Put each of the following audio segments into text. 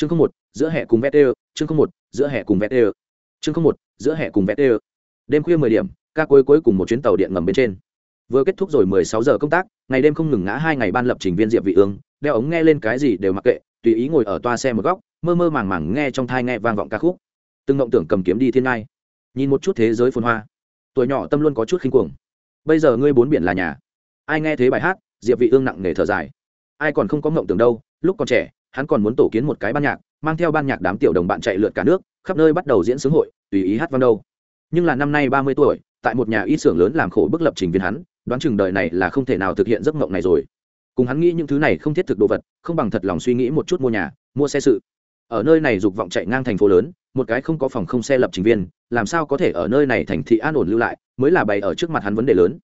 chương không một, giữa hè cùng vét ê chương không một, giữa hè cùng vét ê chương không một, giữa hè cùng vét ê đêm khuya mười điểm, ca cuối cuối cùng một chuyến tàu điện ngầm bên trên. Vừa kết thúc rồi mười sáu giờ công tác, ngày đêm không ngừng ngã hai ngày ban lập trình viên diệp vị ương, đeo ống nghe lên cái gì đều mặc kệ, tùy ý ngồi ở toa xe một góc, mơ mơ màng màng nghe trong thai nghe vang vọng ca khúc. Từng ngộng tưởng cầm kiếm đi thiên ngai. Nhìn một chút thế giới phồn hoa. Tuổi nhỏ tâm luôn có chút khinh cuồng. Bây giờ ngươi bốn biển là nhà. Ai nghe thế bài hát, diệp vị ương nặng nề thở dài. Ai còn không có ngộng tưởng đâu, lúc còn trẻ hắn còn muốn tổ kiến một cái ban nhạc, mang theo ban nhạc đám tiểu đồng bạn chạy lượt cả nước, khắp nơi bắt đầu diễn sướng hội, tùy ý hát vang đâu. Nhưng là năm nay ba mươi tuổi, tại một nhà y xưởng lớn làm khổ bức lập trình viên hắn, đoán chừng đời này là không thể nào thực hiện giấc mộng này rồi. Cùng hắn nghĩ những thứ này không thiết thực đồ vật, không bằng thật lòng suy nghĩ một chút mua nhà, mua xe sự. Ở nơi này dục vọng chạy ngang thành phố lớn, một cái không có phòng không xe lập trình viên, làm sao có thể ở nơi này thành thị an ổn lưu lại, mới là bày ở trước mặt hắn vấn đề lớn.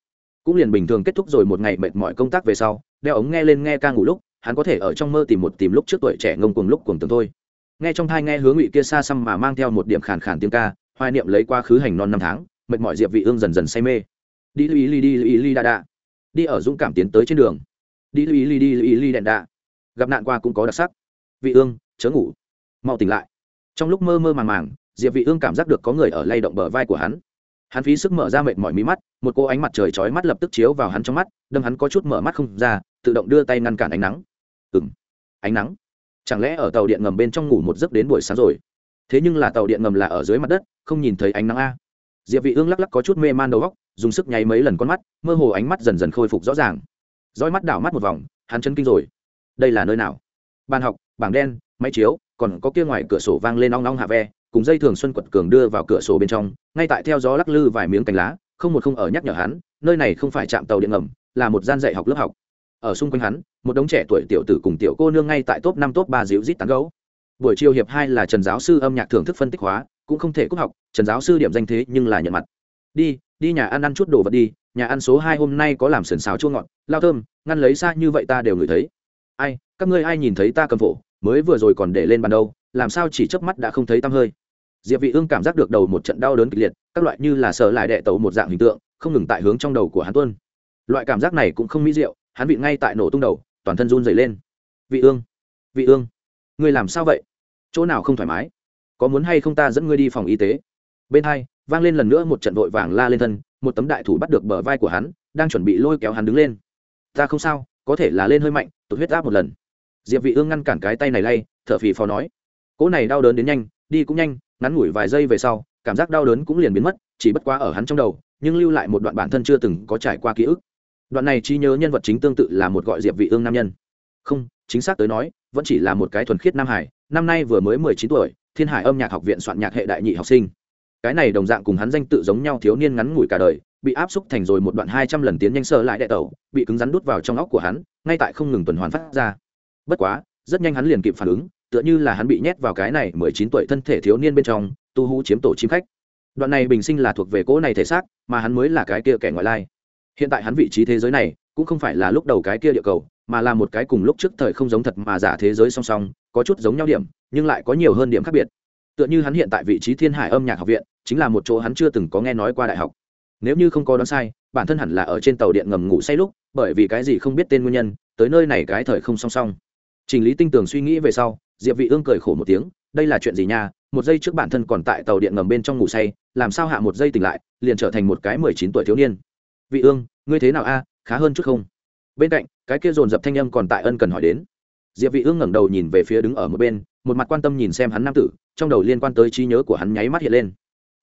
Cũng liền bình thường kết thúc rồi một ngày mệt mỏi công tác về sau, đeo ống nghe lên nghe ca ngủ lúc hắn có thể ở trong mơ tìm một tìm lúc trước tuổi trẻ ngông cuồng lúc cuồng tường thôi. Nghe trong thai nghe hướng ngụy kia xa xăm mà mang theo một điểm khàn khàn tiếng ca, hoài niệm lấy quá khứ hành non năm tháng, mệt mỏi diệp vị ương dần dần say mê. Đi lưu ý li đi lưu ý li đa đa. Đi ở dũng cảm tiến tới trên đường. Đi lưu ý li đi lưu ý li đèn đa gặp nạn qua cũng có đặc sắc. Vị ương, chớ ngủ. Mau tỉnh lại. Trong lúc mơ mơ màng màng, diệp vị ương cảm giác được có người ở lay động bờ vai của hắn. Hắn phí sức mở ra mệt mỏi mí mắt, một cô ánh mặt trời chói mắt lập tức chiếu vào hắn trong mắt, đâm hắn có chút mở mắt không ra, tự động đưa tay ngăn cản ánh nắng ừng ánh nắng. Chẳng lẽ ở tàu điện ngầm bên trong ngủ một giấc đến buổi sáng rồi? Thế nhưng là tàu điện ngầm là ở dưới mặt đất, không nhìn thấy ánh nắng a. Diệp vị ương lắc lắc có chút mê man đầu óc, dùng sức nháy mấy lần con mắt, mơ hồ ánh mắt dần dần khôi phục rõ ràng. Dõi mắt đảo mắt một vòng, hắn chân kinh rồi. Đây là nơi nào? Bàn học, bảng đen, máy chiếu, còn có kia ngoài cửa sổ vang lên ong ong hạ ve, cùng dây thường xuân quật cường đưa vào cửa sổ bên trong, ngay tại theo gió lắc lư vài miếng cành lá, không một không ở nhắc nhở hắn, nơi này không phải trạm tàu điện ngầm, là một gian dạy học lớp học ở xung quanh hắn, một đống trẻ tuổi tiểu tử cùng tiểu cô nương ngay tại top năm, top ba dịu rít tán gấu buổi chiều hiệp hai là trần giáo sư âm nhạc thưởng thức phân tích hóa, cũng không thể cúp học, trần giáo sư điểm danh thế nhưng là nhận mặt. Đi đi nhà ăn ăn chút đồ vật đi, nhà ăn số hai hôm nay có làm sườn xào chua ngọt, lao thơm, ngăn lấy xa như vậy ta đều ngửi thấy. Ai, các ngươi ai nhìn thấy ta cầm phổ, mới vừa rồi còn để lên bàn đâu, làm sao chỉ chớp mắt đã không thấy tăm hơi. Diệp vị ương cảm giác được đầu một trận đau đớn kịch liệt, các loại như là sợ lại đệ tẩu một dạng hình tượng, không ngừng tại hướng trong đầu của hắn tuân loại cảm giác này cũng không mỹ diệu hắn bị ngay tại nổ tung đầu, toàn thân run rẩy lên. Vị ương vị ương, ngươi làm sao vậy? Chỗ nào không thoải mái? Có muốn hay không ta dẫn ngươi đi phòng y tế? Bên hai, vang lên lần nữa một trận vội vàng la lên thân, một tấm đại thủ bắt được bờ vai của hắn, đang chuẩn bị lôi kéo hắn đứng lên. Ta không sao, có thể là lên hơi mạnh, tụt huyết áp một lần. Diệp vị ương ngăn cản cái tay này lay, thở phì phò nói. Cỗ này đau đớn đến nhanh, đi cũng nhanh, ngắn ngủi vài giây về sau, cảm giác đau đớn cũng liền biến mất, chỉ bất quá ở hắn trong đầu, nhưng lưu lại một đoạn bản thân chưa từng có trải qua ký ức đoạn này trí nhớ nhân vật chính tương tự là một gọi diệp vị ương nam nhân. Không, chính xác tới nói, vẫn chỉ là một cái thuần khiết nam hải, năm nay vừa mới mười chín tuổi, thiên hải âm nhạc học viện soạn nhạc hệ đại nhị học sinh. Cái này đồng dạng cùng hắn danh tự giống nhau thiếu niên ngắn ngủi cả đời, bị áp xúc thành rồi một đoạn hai trăm lần tiến nhanh sơ lại đệ tẩu, bị cứng rắn đút vào trong óc của hắn, ngay tại không ngừng tuần hoàn phát ra. Bất quá, rất nhanh hắn liền kịp phản ứng, tựa như là hắn bị nhét vào cái này mười chín tuổi thân thể thiếu niên bên trong, tu hú chiếm tổ chim khách. Đoạn này bình sinh là thuộc về cỗ này thể xác, mà hắn mới là cái kia kẻ ngoại lai hiện tại hắn vị trí thế giới này cũng không phải là lúc đầu cái kia địa cầu, mà là một cái cùng lúc trước thời không giống thật mà giả thế giới song song, có chút giống nhau điểm, nhưng lại có nhiều hơn điểm khác biệt. Tựa như hắn hiện tại vị trí thiên hải âm nhạc học viện, chính là một chỗ hắn chưa từng có nghe nói qua đại học. Nếu như không có đoán sai, bản thân hẳn là ở trên tàu điện ngầm ngủ say lúc, bởi vì cái gì không biết tên nguyên nhân, tới nơi này cái thời không song song. Trình lý tinh tường suy nghĩ về sau, diệp vị ương cười khổ một tiếng, đây là chuyện gì nha? Một giây trước bản thân còn tại tàu điện ngầm bên trong ngủ say, làm sao hạ một giây tỉnh lại, liền trở thành một cái mười chín tuổi thiếu niên? Vị ương, ngươi thế nào a? Khá hơn chút không? Bên cạnh, cái kia dồn dập thanh âm còn tại ân cần hỏi đến. Diệp vị ương ngẩng đầu nhìn về phía đứng ở một bên, một mặt quan tâm nhìn xem hắn nam tử, trong đầu liên quan tới trí nhớ của hắn nháy mắt hiện lên.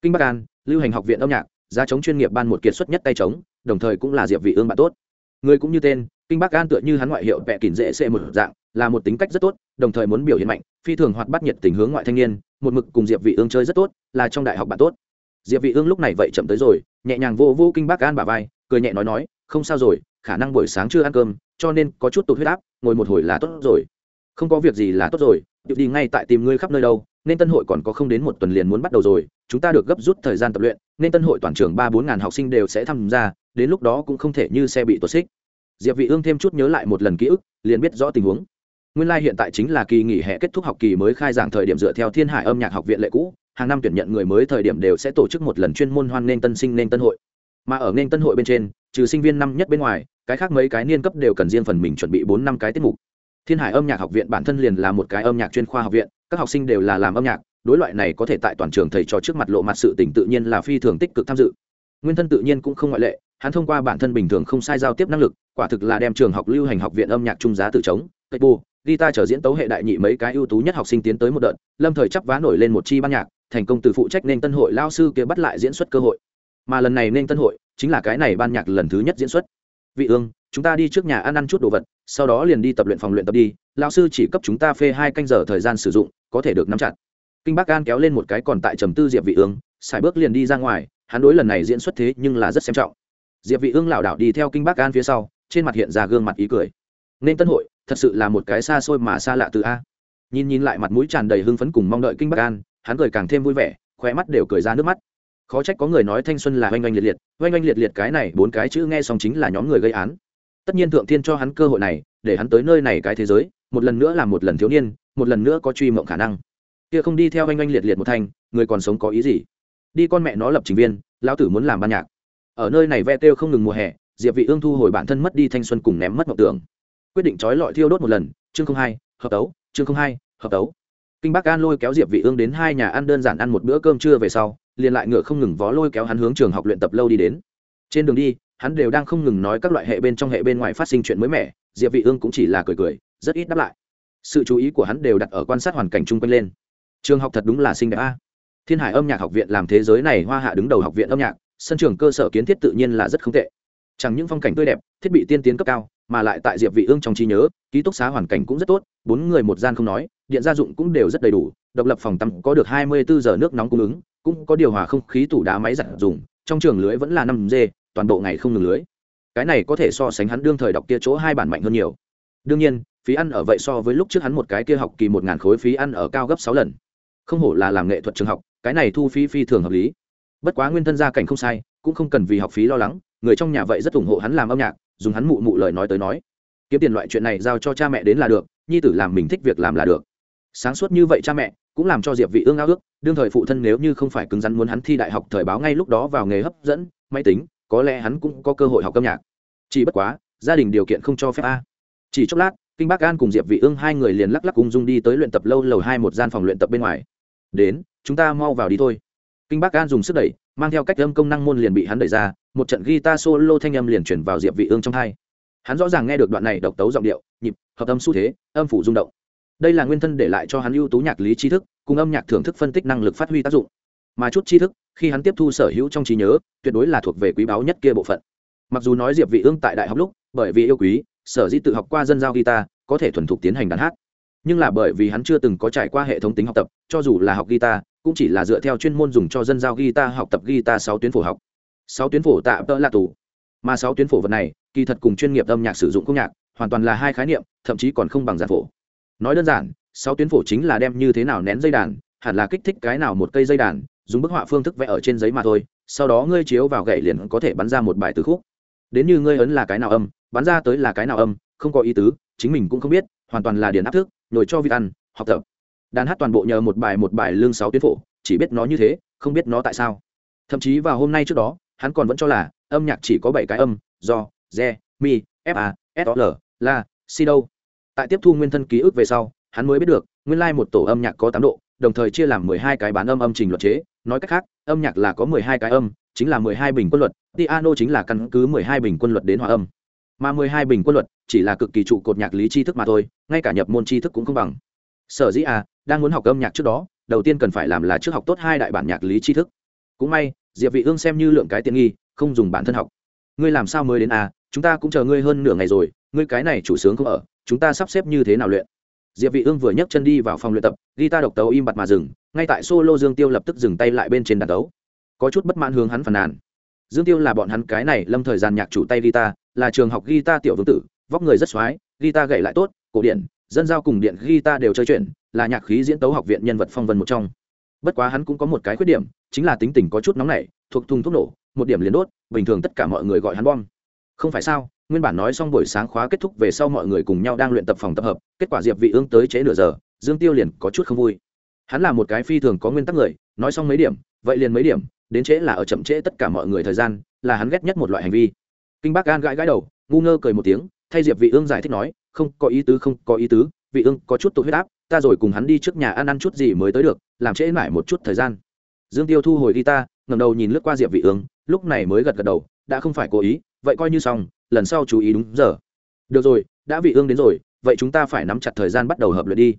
Kinh bắc an, lưu hành học viện âm nhạc gia chống chuyên nghiệp ban một kiệt xuất nhất tay chống đồng thời cũng là diệp vị ương bạn tốt. Người cũng như tên, kinh bắc an tựa như hắn ngoại hiệu vẽ kỉnh dễ xệ một dạng, là một tính cách rất tốt, đồng thời muốn biểu hiện mạnh, phi thường hoạt bát nhiệt tình hướng ngoại thanh niên, một mực cùng diệp vị ương chơi rất tốt, là trong đại học bạn tốt. Diệp vị ương lúc này vậy chậm tới rồi, nhẹ nhàng vô vô kinh bắc an bả vai cười nhẹ nói nói, không sao rồi, khả năng buổi sáng chưa ăn cơm, cho nên có chút tụt huyết áp, ngồi một hồi là tốt rồi. Không có việc gì là tốt rồi, tự đi ngay tại tìm ngươi khắp nơi đâu, nên tân hội còn có không đến một tuần liền muốn bắt đầu rồi, chúng ta được gấp rút thời gian tập luyện, nên tân hội toàn trường ba bốn ngàn học sinh đều sẽ tham gia, đến lúc đó cũng không thể như xe bị tuột xích. Diệp vị ương thêm chút nhớ lại một lần ký ức, liền biết rõ tình huống. Nguyên lai like hiện tại chính là kỳ nghỉ hè kết thúc học kỳ mới khai giảng thời điểm dựa theo thiên hải âm nhạc học viện lệ cũ, hàng năm tuyển nhận người mới thời điểm đều sẽ tổ chức một lần chuyên môn hoan nên tân sinh nên tân hội mà ở nên tân hội bên trên, trừ sinh viên năm nhất bên ngoài, cái khác mấy cái niên cấp đều cần riêng phần mình chuẩn bị bốn năm cái tiết mục. Thiên hải âm nhạc học viện bản thân liền là một cái âm nhạc chuyên khoa học viện, các học sinh đều là làm âm nhạc, đối loại này có thể tại toàn trường thầy trò trước mặt lộ mặt sự tỉnh tự nhiên là phi thường tích cực tham dự. Nguyên thân tự nhiên cũng không ngoại lệ, hắn thông qua bản thân bình thường không sai giao tiếp năng lực, quả thực là đem trường học lưu hành học viện âm nhạc trung giá tự chống cây bù guitar trở diễn tấu hệ đại nhị mấy cái ưu tú nhất học sinh tiến tới một đợt, lâm thời chấp vá nổi lên một chi ban nhạc, thành công từ phụ trách nên tân hội lao sư kia bắt lại diễn xuất cơ hội mà lần này nên tân hội chính là cái này ban nhạc lần thứ nhất diễn xuất. Vị ương, chúng ta đi trước nhà ăn ăn chút đồ vật, sau đó liền đi tập luyện phòng luyện tập đi, lão sư chỉ cấp chúng ta phê hai canh giờ thời gian sử dụng, có thể được nắm chặt. Kinh bắc an kéo lên một cái còn tại trầm tư diệp vị ương xài bước liền đi ra ngoài, hắn đối lần này diễn xuất thế nhưng là rất xem trọng. Diệp vị ương lảo đảo đi theo kinh bắc an phía sau, trên mặt hiện ra gương mặt ý cười. Nên tân hội, thật sự là một cái xa xôi mà xa lạ từ a. Nhìn nhìn lại mặt mũi tràn đầy hưng phấn cùng mong đợi kinh bắc an, hắn cười càng thêm vui vẻ, khóe mắt đều cười ra nước mắt khó trách có người nói thanh xuân là oanh oanh liệt liệt, oanh oanh liệt liệt cái này bốn cái chữ nghe xong chính là nhóm người gây án. Tất nhiên thượng thiên cho hắn cơ hội này, để hắn tới nơi này cái thế giới, một lần nữa là một lần thiếu niên, một lần nữa có truy mộng khả năng. Kia không đi theo oanh oanh liệt liệt một thanh người còn sống có ý gì? Đi con mẹ nó lập trình viên, lão tử muốn làm ban nhạc. Ở nơi này ve têu không ngừng mùa hè, diệp vị ương thu hồi bản thân mất đi thanh xuân cùng ném mất mộng tưởng. Quyết định trói lọi thiêu đốt một lần, chương không hai, hợp tấu, chương không hai, hợp tấu. Kinh bắc an lôi kéo diệp vị ương đến hai nhà ăn đơn giản ăn một bữa cơm trưa về sau liền lại ngựa không ngừng vó lôi kéo hắn hướng trường học luyện tập lâu đi đến. Trên đường đi, hắn đều đang không ngừng nói các loại hệ bên trong hệ bên ngoài phát sinh chuyện mới mẻ, diệp vị ương cũng chỉ là cười cười, rất ít đáp lại. Sự chú ý của hắn đều đặt ở quan sát hoàn cảnh chung quanh lên. Trường học thật đúng là xinh đẹp a. Thiên hải âm nhạc học viện làm thế giới này hoa hạ đứng đầu học viện âm nhạc, sân trường cơ sở kiến thiết tự nhiên là rất không tệ. Chẳng những phong cảnh tươi đẹp, thiết bị tiên tiến cấp cao, mà lại tại diệp vị ương trong trí nhớ, ký túc xá hoàn cảnh cũng rất tốt, bốn người một gian không nói, điện gia dụng cũng đều rất đầy đủ, độc lập phòng tắm có được 24 giờ nước nóng cung ứng cũng có điều hòa không khí tủ đá máy giặt dùng, trong trường lưới vẫn là năm d toàn bộ ngày không ngừng lưới. Cái này có thể so sánh hắn đương thời đọc kia chỗ hai bản mạnh hơn nhiều. Đương nhiên, phí ăn ở vậy so với lúc trước hắn một cái kia học kỳ một ngàn khối phí ăn ở cao gấp sáu lần. Không hổ là làm nghệ thuật trường học, cái này thu phí phi thường hợp lý. Bất quá nguyên thân gia cảnh không sai, cũng không cần vì học phí lo lắng, người trong nhà vậy rất ủng hộ hắn làm âm nhạc, dùng hắn mụ mụ lời nói tới nói. Kiếm tiền loại chuyện này giao cho cha mẹ đến là được, nhi tử làm mình thích việc làm là được sáng suốt như vậy cha mẹ, cũng làm cho diệp vị ương ao ước, đương thời phụ thân nếu như không phải cứng rắn muốn hắn thi đại học thời báo ngay lúc đó vào nghề hấp dẫn, máy tính, có lẽ hắn cũng có cơ hội học âm nhạc. Chỉ bất quá, gia đình điều kiện không cho phép a. Chỉ chốc lát, kinh bác an cùng diệp vị ương hai người liền lắc lắc cùng dung đi tới luyện tập lâu lầu hai một gian phòng luyện tập bên ngoài. Đến, chúng ta mau vào đi thôi. Kinh bác an dùng sức đẩy, mang theo cách âm công năng môn liền bị hắn đẩy ra, một trận guitar solo thanh âm liền chuyển vào diệp vị ương trong hai. Hắn rõ ràng nghe được đoạn này độc tấu giọng điệu, nhịp, hợp âm xu thế, âm phủ rung động đây là nguyên thân để lại cho hắn ưu tú nhạc lý tri thức, cùng âm nhạc thưởng thức phân tích năng lực phát huy tác dụng. Mà chút tri thức, khi hắn tiếp thu sở hữu trong trí nhớ, tuyệt đối là thuộc về quý báu nhất kia bộ phận. Mặc dù nói diệp vị ương tại đại học lúc, bởi vì yêu quý, sở dĩ tự học qua dân giao guitar, có thể thuần thục tiến hành đàn hát. Nhưng là bởi vì hắn chưa từng có trải qua hệ thống tính học tập, cho dù là học guitar, cũng chỉ là dựa theo chuyên môn dùng cho dân giao guitar học tập guitar sáu tuyến phổ học. Sáu tuyến phổ tạm tơ là tủ mà sáu tuyến phổ vật này, kỳ thật cùng chuyên nghiệp âm nhạc sử dụng công nhạc, hoàn toàn là hai khái niệm, thậm chí còn không bằng giản phổ nói đơn giản, sáu tuyến phổ chính là đem như thế nào nén dây đàn, hẳn là kích thích cái nào một cây dây đàn, dùng bức họa phương thức vẽ ở trên giấy mà thôi, sau đó ngươi chiếu vào gậy liền có thể bắn ra một bài từ khúc. Đến như ngươi ấn là cái nào âm, bắn ra tới là cái nào âm, không có ý tứ, chính mình cũng không biết, hoàn toàn là điền áp thức, nhồi cho vị ăn, học tập. Đàn hát toàn bộ nhờ một bài một bài lương sáu tuyến phổ, chỉ biết nó như thế, không biết nó tại sao. Thậm chí vào hôm nay trước đó, hắn còn vẫn cho là, âm nhạc chỉ có bảy cái âm, do, re, mi fa sol la, si đâu tại tiếp thu nguyên thân ký ức về sau, hắn mới biết được, nguyên lai một tổ âm nhạc có tám độ, đồng thời chia làm mười hai cái bán âm âm trình luật chế. Nói cách khác, âm nhạc là có mười hai cái âm, chính là mười hai bình quân luật, piano chính là căn cứ mười hai bình quân luật đến hòa âm. Mà mười hai bình quân luật chỉ là cực kỳ trụ cột nhạc lý tri thức mà thôi, ngay cả nhập môn tri thức cũng không bằng. Sở dĩ à đang muốn học âm nhạc trước đó, đầu tiên cần phải làm là trước học tốt hai đại bản nhạc lý tri thức. Cũng may, diệp vị ương xem như lượng cái tiện nghi, không dùng bản thân học. Ngươi làm sao mới đến à? Chúng ta cũng chờ ngươi hơn nửa ngày rồi, ngươi cái này chủ sướng không ở chúng ta sắp xếp như thế nào luyện? Diệp vị ương vừa nhấc chân đi vào phòng luyện tập, guitar độc tấu im bặt mà dừng, ngay tại solo dương tiêu lập tức dừng tay lại bên trên đàn tấu. Có chút bất mãn hướng hắn phàn nàn. Dương tiêu là bọn hắn cái này lâm thời gian nhạc chủ tay guitar, là trường học guitar tiểu vương tử, vóc người rất xoái, guitar gậy lại tốt, cổ điển, dân giao cùng điện guitar đều chơi chuyện, là nhạc khí diễn tấu học viện nhân vật phong vân một trong. Bất quá hắn cũng có một cái khuyết điểm, chính là tính tình có chút nóng nảy, thuộc thùng thuốc nổ, một điểm liền đốt, bình thường tất cả mọi người gọi hắn bom. Không phải sao? Nguyên bản nói xong buổi sáng khóa kết thúc về sau mọi người cùng nhau đang luyện tập phòng tập hợp kết quả diệp vị ương tới trễ nửa giờ dương tiêu liền có chút không vui. Hắn là một cái phi thường có nguyên tắc người nói xong mấy điểm vậy liền mấy điểm đến trễ là ở chậm trễ tất cả mọi người thời gian là hắn ghét nhất một loại hành vi. Kinh bác gan gãi gãi đầu ngu ngơ cười một tiếng thay diệp vị ương giải thích nói không có ý tứ không có ý tứ vị ương có chút tụ huyết áp ta rồi cùng hắn đi trước nhà ăn ăn chút gì mới tới được làm trễ mãi một chút thời gian. Dương tiêu thu hồi đi ta, ngẩng đầu nhìn lướt qua diệp vị ương lúc này mới gật gật đầu đã không phải cố ý vậy coi như xong lần sau chú ý đúng giờ. Được rồi, đã vị ương đến rồi, vậy chúng ta phải nắm chặt thời gian bắt đầu hợp luyện đi.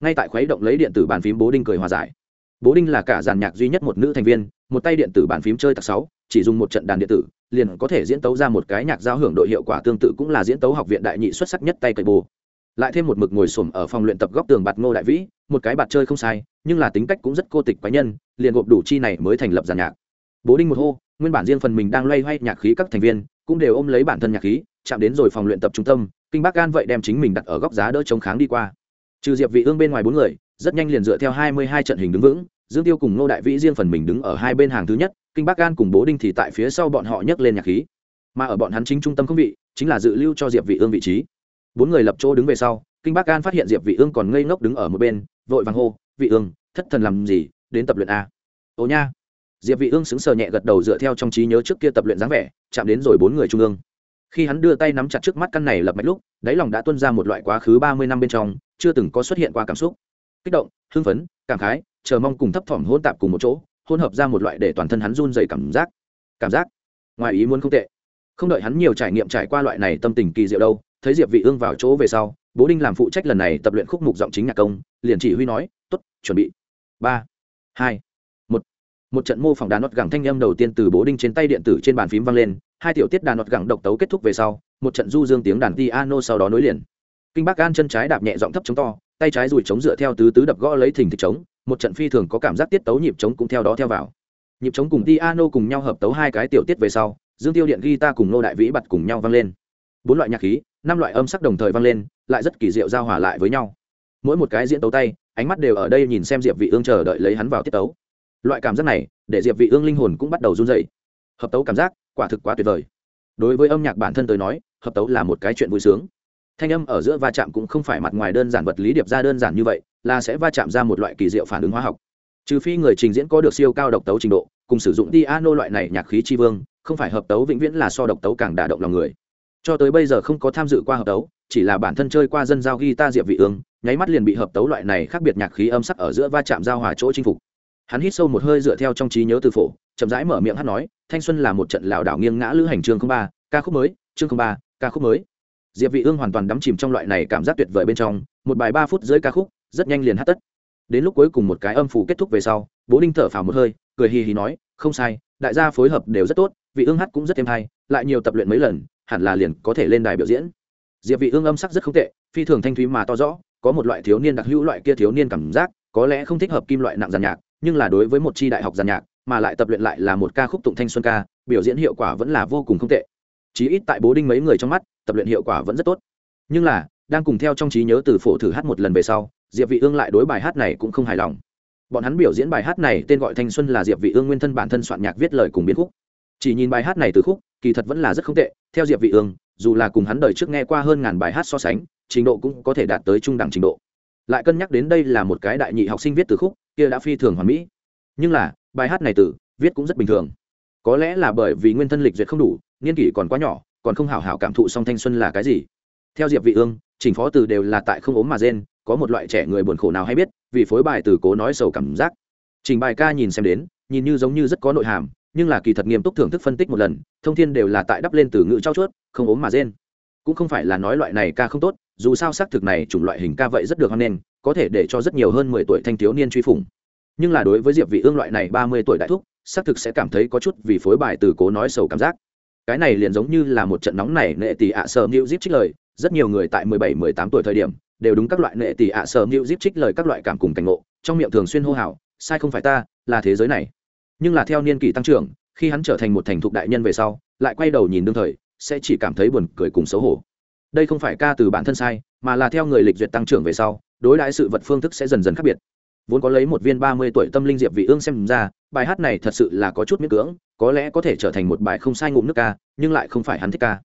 Ngay tại khuấy động lấy điện tử bàn phím bố đinh cười hòa giải. Bố đinh là cả dàn nhạc duy nhất một nữ thành viên, một tay điện tử bàn phím chơi tạc sáu, chỉ dùng một trận đàn điện tử, liền có thể diễn tấu ra một cái nhạc giao hưởng đội hiệu quả tương tự cũng là diễn tấu học viện đại nhị xuất sắc nhất tay cậy bồ. Lại thêm một mực ngồi xổm ở phòng luyện tập góc tường bạt ngô đại vĩ, một cái bạt chơi không sai, nhưng là tính cách cũng rất cô tịch quái nhân, liền gộp đủ chi này mới thành lập giàn nhạc. Bố đinh một hô, nguyên bản riêng phần mình đang loay hoay nhạc khí các thành viên cũng đều ôm lấy bản thân nhạc khí, chạm đến rồi phòng luyện tập trung tâm, kinh bác gan vậy đem chính mình đặt ở góc giá đỡ chống kháng đi qua. Trừ diệp vị ương bên ngoài bốn người, rất nhanh liền dựa theo 22 trận hình đứng vững, dương tiêu cùng ngô đại vĩ riêng phần mình đứng ở hai bên hàng thứ nhất, kinh bác gan cùng bố đinh thì tại phía sau bọn họ nhấc lên nhạc khí. Mà ở bọn hắn chính trung tâm không vị, chính là dự lưu cho diệp vị ương vị trí. Bốn người lập chỗ đứng về sau, kinh bác gan phát hiện diệp vị ương còn ngây ngốc đứng ở một bên, vội vàng hô, vị ương, thất thần làm gì, đến tập luyện a. Ồ nha diệp vị ương sững sờ nhẹ gật đầu dựa theo trong trí nhớ trước kia tập luyện dáng vẻ, chạm đến rồi bốn người trung ương. Khi hắn đưa tay nắm chặt trước mắt căn này lập mạch lúc, đáy lòng đã tuôn ra một loại quá khứ ba mươi năm bên trong, chưa từng có xuất hiện qua cảm xúc. Kích động, hưng phấn, cảm khái, chờ mong cùng thấp thỏm hỗn tạp cùng một chỗ, hỗn hợp ra một loại để toàn thân hắn run dày cảm giác. Cảm giác, ngoài ý muốn không tệ. Không đợi hắn nhiều trải nghiệm trải qua loại này tâm tình kỳ diệu đâu, thấy diệp vị ương vào chỗ về sau, bố đinh làm phụ trách lần này tập luyện khúc mục giọng chính nhạc công, liền chỉ huy nói, tốt, chuẩn bị. Ba, hai một trận mô phỏng đàn nọt gẳng thanh âm đầu tiên từ bố đinh trên tay điện tử trên bàn phím vang lên, hai tiểu tiết đàn nọt gẳng độc tấu kết thúc về sau, một trận du dương tiếng đàn piano sau đó nối liền. Kinh bác an chân trái đạp nhẹ giọng thấp chống to, tay trái dùi chống dựa theo tứ tứ đập gõ lấy thình thịch chống, một trận phi thường có cảm giác tiết tấu nhịp chống cũng theo đó theo vào. Nhịp chống cùng piano cùng nhau hợp tấu hai cái tiểu tiết về sau, dương tiêu điện guitar cùng nô đại vĩ bật cùng nhau vang lên. Bốn loại nhạc khí, năm loại âm sắc đồng thời vang lên, lại rất kỳ diệu giao hòa lại với nhau. Mỗi một cái diễn tấu tay, ánh mắt đều ở đây nhìn xem diệp vị ương chờ đợi lấy hắn vào tiết tấu loại cảm giác này, để diệp vị ương linh hồn cũng bắt đầu run rẩy. Hợp tấu cảm giác, quả thực quá tuyệt vời. Đối với âm nhạc bản thân tôi nói, hợp tấu là một cái chuyện vui sướng. Thanh âm ở giữa va chạm cũng không phải mặt ngoài đơn giản vật lý điệp ra đơn giản như vậy, là sẽ va chạm ra một loại kỳ diệu phản ứng hóa học. Trừ phi người trình diễn có được siêu cao độc tấu trình độ, cùng sử dụng piano loại này nhạc khí tri vương, không phải hợp tấu vĩnh viễn là so độc tấu càng đả động lòng người. Cho tới bây giờ không có tham dự qua hợp tấu, chỉ là bản thân chơi qua dân giao guitar diệp vị ương, nháy mắt liền bị hợp tấu loại này khác biệt nhạc khí âm sắc ở giữa va chạm giao hòa chỗ chinh phục hắn hít sâu một hơi dựa theo trong trí nhớ từ phổ, chậm rãi mở miệng hát nói, thanh xuân là một trận lảo đảo nghiêng ngã lữ hành chương ba, ca khúc mới, chương ba, ca khúc mới. Diệp vị ương hoàn toàn đắm chìm trong loại này cảm giác tuyệt vời bên trong, một bài ba phút dưới ca khúc, rất nhanh liền hát tất. Đến lúc cuối cùng một cái âm phủ kết thúc về sau, bố đinh thở phào một hơi, cười hì hì nói, không sai, đại gia phối hợp đều rất tốt, vị ương hát cũng rất thêm hay, lại nhiều tập luyện mấy lần, hẳn là liền có thể lên đài biểu diễn. Diệp vị ương âm sắc rất không tệ, phi thường thanh thúy mà to rõ, có một loại thiếu niên đặc hữu loại kia thiếu niên cảm giác, có lẽ không thích hợp kim loại nặng giàn nhạc nhưng là đối với một chi đại học giàn nhạc, mà lại tập luyện lại là một ca khúc tụng thanh xuân ca, biểu diễn hiệu quả vẫn là vô cùng không tệ. Chí ít tại bố đinh mấy người trong mắt, tập luyện hiệu quả vẫn rất tốt. Nhưng là, đang cùng theo trong trí nhớ từ phổ thử hát một lần về sau, diệp vị ương lại đối bài hát này cũng không hài lòng. Bọn hắn biểu diễn bài hát này tên gọi thanh xuân là diệp vị ương nguyên thân bản thân soạn nhạc viết lời cùng biến khúc. Chỉ nhìn bài hát này từ khúc, kỳ thật vẫn là rất không tệ, theo diệp vị ương, dù là cùng hắn đời trước nghe qua hơn ngàn bài hát so sánh, trình độ cũng có thể đạt tới trung đẳng trình độ lại cân nhắc đến đây là một cái đại nhị học sinh viết từ khúc, kia đã phi thường hoàn mỹ. Nhưng là, bài hát này từ, viết cũng rất bình thường. Có lẽ là bởi vì nguyên thân lịch duyệt không đủ, niên kỷ còn quá nhỏ, còn không hảo hảo cảm thụ song thanh xuân là cái gì. Theo diệp vị ương, chỉnh phó từ đều là tại không ốm mà gen có một loại trẻ người buồn khổ nào hay biết, vì phối bài từ cố nói sầu cảm giác. Trình bài ca nhìn xem đến, nhìn như giống như rất có nội hàm, nhưng là kỳ thật nghiêm túc thưởng thức phân tích một lần, thông thiên đều là tại đắp lên từ ngữ trao chuốt, không ốm mà gen cũng không phải là nói loại này ca không tốt, dù sao xác thực này chủng loại hình ca vậy rất được hoan nghênh, có thể để cho rất nhiều hơn mười tuổi thanh thiếu niên truy phủng. Nhưng là đối với diệp vị ương loại này ba mươi tuổi đại thúc, xác thực sẽ cảm thấy có chút vì phối bài từ cố nói sầu cảm giác. Cái này liền giống như là một trận nóng này nệ tỷ ạ sờ mưu zip trích lời, rất nhiều người tại mười bảy, mười tám tuổi thời điểm, đều đúng các loại nệ tỷ ạ sờ mưu zip trích lời các loại cảm cùng cảnh ngộ, trong miệng thường xuyên hô hào, sai không phải ta, là thế giới này. Nhưng là theo niên kỷ tăng trưởng, khi hắn trở thành một thành thục đại nhân về sau, lại quay đầu nhìn đương thời sẽ chỉ cảm thấy buồn cười cùng xấu hổ. Đây không phải ca từ bản thân sai, mà là theo người lịch duyệt tăng trưởng về sau, đối đãi sự vật phương thức sẽ dần dần khác biệt. Vốn có lấy một viên ba mươi tuổi tâm linh diệp vị ương xem ra, bài hát này thật sự là có chút miễn cưỡng, có lẽ có thể trở thành một bài không sai ngụm nước ca, nhưng lại không phải hắn thích ca.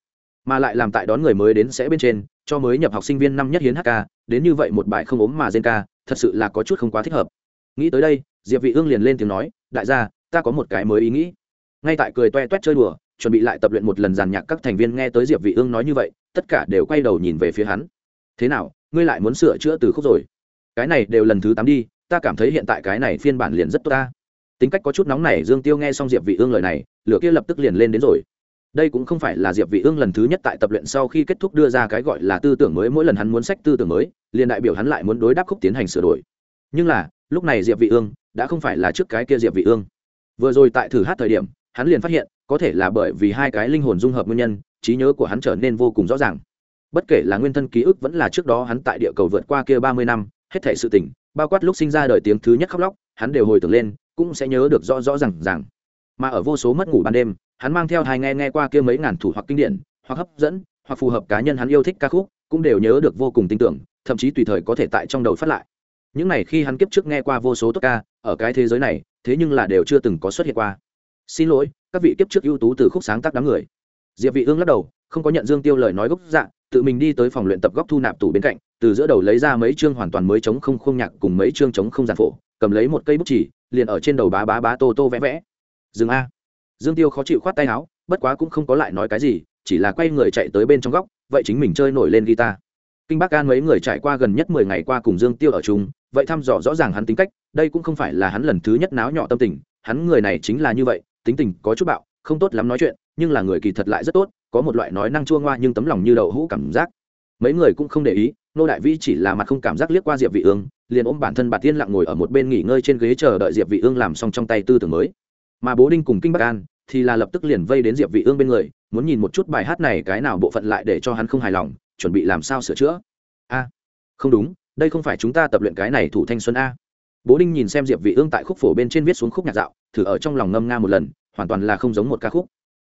Mà lại làm tại đón người mới đến sẽ bên trên, cho mới nhập học sinh viên năm nhất hiến hát ca, đến như vậy một bài không ốm mà rên ca, thật sự là có chút không quá thích hợp. Nghĩ tới đây, diệp vị ương liền lên tiếng nói, đại gia, ta có một cái mới ý nghĩ. Ngay tại cười toe toét chơi đùa chuẩn bị lại tập luyện một lần giàn nhạc các thành viên nghe tới diệp vị ương nói như vậy, tất cả đều quay đầu nhìn về phía hắn. Thế nào, ngươi lại muốn sửa chữa từ khúc rồi? Cái này đều lần thứ tám đi, ta cảm thấy hiện tại cái này phiên bản liền rất tốt ta. Tính cách có chút nóng này dương tiêu nghe xong diệp vị ương lời này, lửa kia lập tức liền lên đến rồi. Đây cũng không phải là diệp vị ương lần thứ nhất tại tập luyện sau khi kết thúc đưa ra cái gọi là tư tưởng mới, mỗi lần hắn muốn sách tư tưởng mới, liền đại biểu hắn lại muốn đối đáp khúc tiến hành sửa đổi. Nhưng là, lúc này diệp vị ương, đã không phải là trước cái kia diệp vị ương. Vừa rồi tại thử hát thời điểm, hắn liền phát hiện có thể là bởi vì hai cái linh hồn dung hợp nguyên nhân, trí nhớ của hắn trở nên vô cùng rõ ràng. Bất kể là nguyên thân ký ức vẫn là trước đó hắn tại địa cầu vượt qua kia ba mươi năm, hết thảy sự tỉnh bao quát lúc sinh ra đời tiếng thứ nhất khóc lóc, hắn đều hồi tưởng lên, cũng sẽ nhớ được rõ rõ ràng ràng. Mà ở vô số mất ngủ ban đêm, hắn mang theo hai nghe nghe qua kia mấy ngàn thủ hoặc kinh điển, hoặc hấp dẫn, hoặc phù hợp cá nhân hắn yêu thích ca khúc, cũng đều nhớ được vô cùng tin tưởng, thậm chí tùy thời có thể tại trong đầu phát lại. Những này khi hắn kiếp trước nghe qua vô số tốt ca, ở cái thế giới này, thế nhưng là đều chưa từng có xuất hiện qua. Xin lỗi các vị kiếp trước ưu tú từ khúc sáng tác đám người. Diệp vị ương lắc đầu, không có nhận dương tiêu lời nói gốc dạ tự mình đi tới phòng luyện tập góc thu nạp tủ bên cạnh, từ giữa đầu lấy ra mấy chương hoàn toàn mới chống không khung nhạc cùng mấy chương chống không giản phổ, cầm lấy một cây bút chỉ, liền ở trên đầu bá bá bá tô tô vẽ vẽ. Dừng a. Dương tiêu khó chịu khoát tay áo, bất quá cũng không có lại nói cái gì, chỉ là quay người chạy tới bên trong góc, vậy chính mình chơi nổi lên guitar. Kinh bắc an mấy người trải qua gần nhất mười ngày qua cùng dương tiêu ở chung, vậy thăm dò rõ ràng hắn tính cách, đây cũng không phải là hắn lần thứ nhất náo nhỏ tâm tình, hắn người này chính là như vậy tính tình có chút bạo, không tốt lắm nói chuyện, nhưng là người kỳ thật lại rất tốt, có một loại nói năng chua ngoa nhưng tấm lòng như đậu hũ cảm giác. Mấy người cũng không để ý, nô đại vĩ chỉ là mặt không cảm giác liếc qua diệp vị ương, liền ôm bản thân bà tiên lặng ngồi ở một bên nghỉ ngơi trên ghế chờ đợi diệp vị ương làm xong trong tay tư tưởng mới. Mà bố đinh cùng kinh bắc an thì là lập tức liền vây đến diệp vị ương bên người, muốn nhìn một chút bài hát này cái nào bộ phận lại để cho hắn không hài lòng, chuẩn bị làm sao sửa chữa. A, không đúng, đây không phải chúng ta tập luyện cái này thủ thanh xuân a. Bố đinh nhìn xem diệp vị ương tại khúc phổ bên trên viết xuống khúc nhạc dạo thử ở trong lòng ngâm nga một lần hoàn toàn là không giống một ca khúc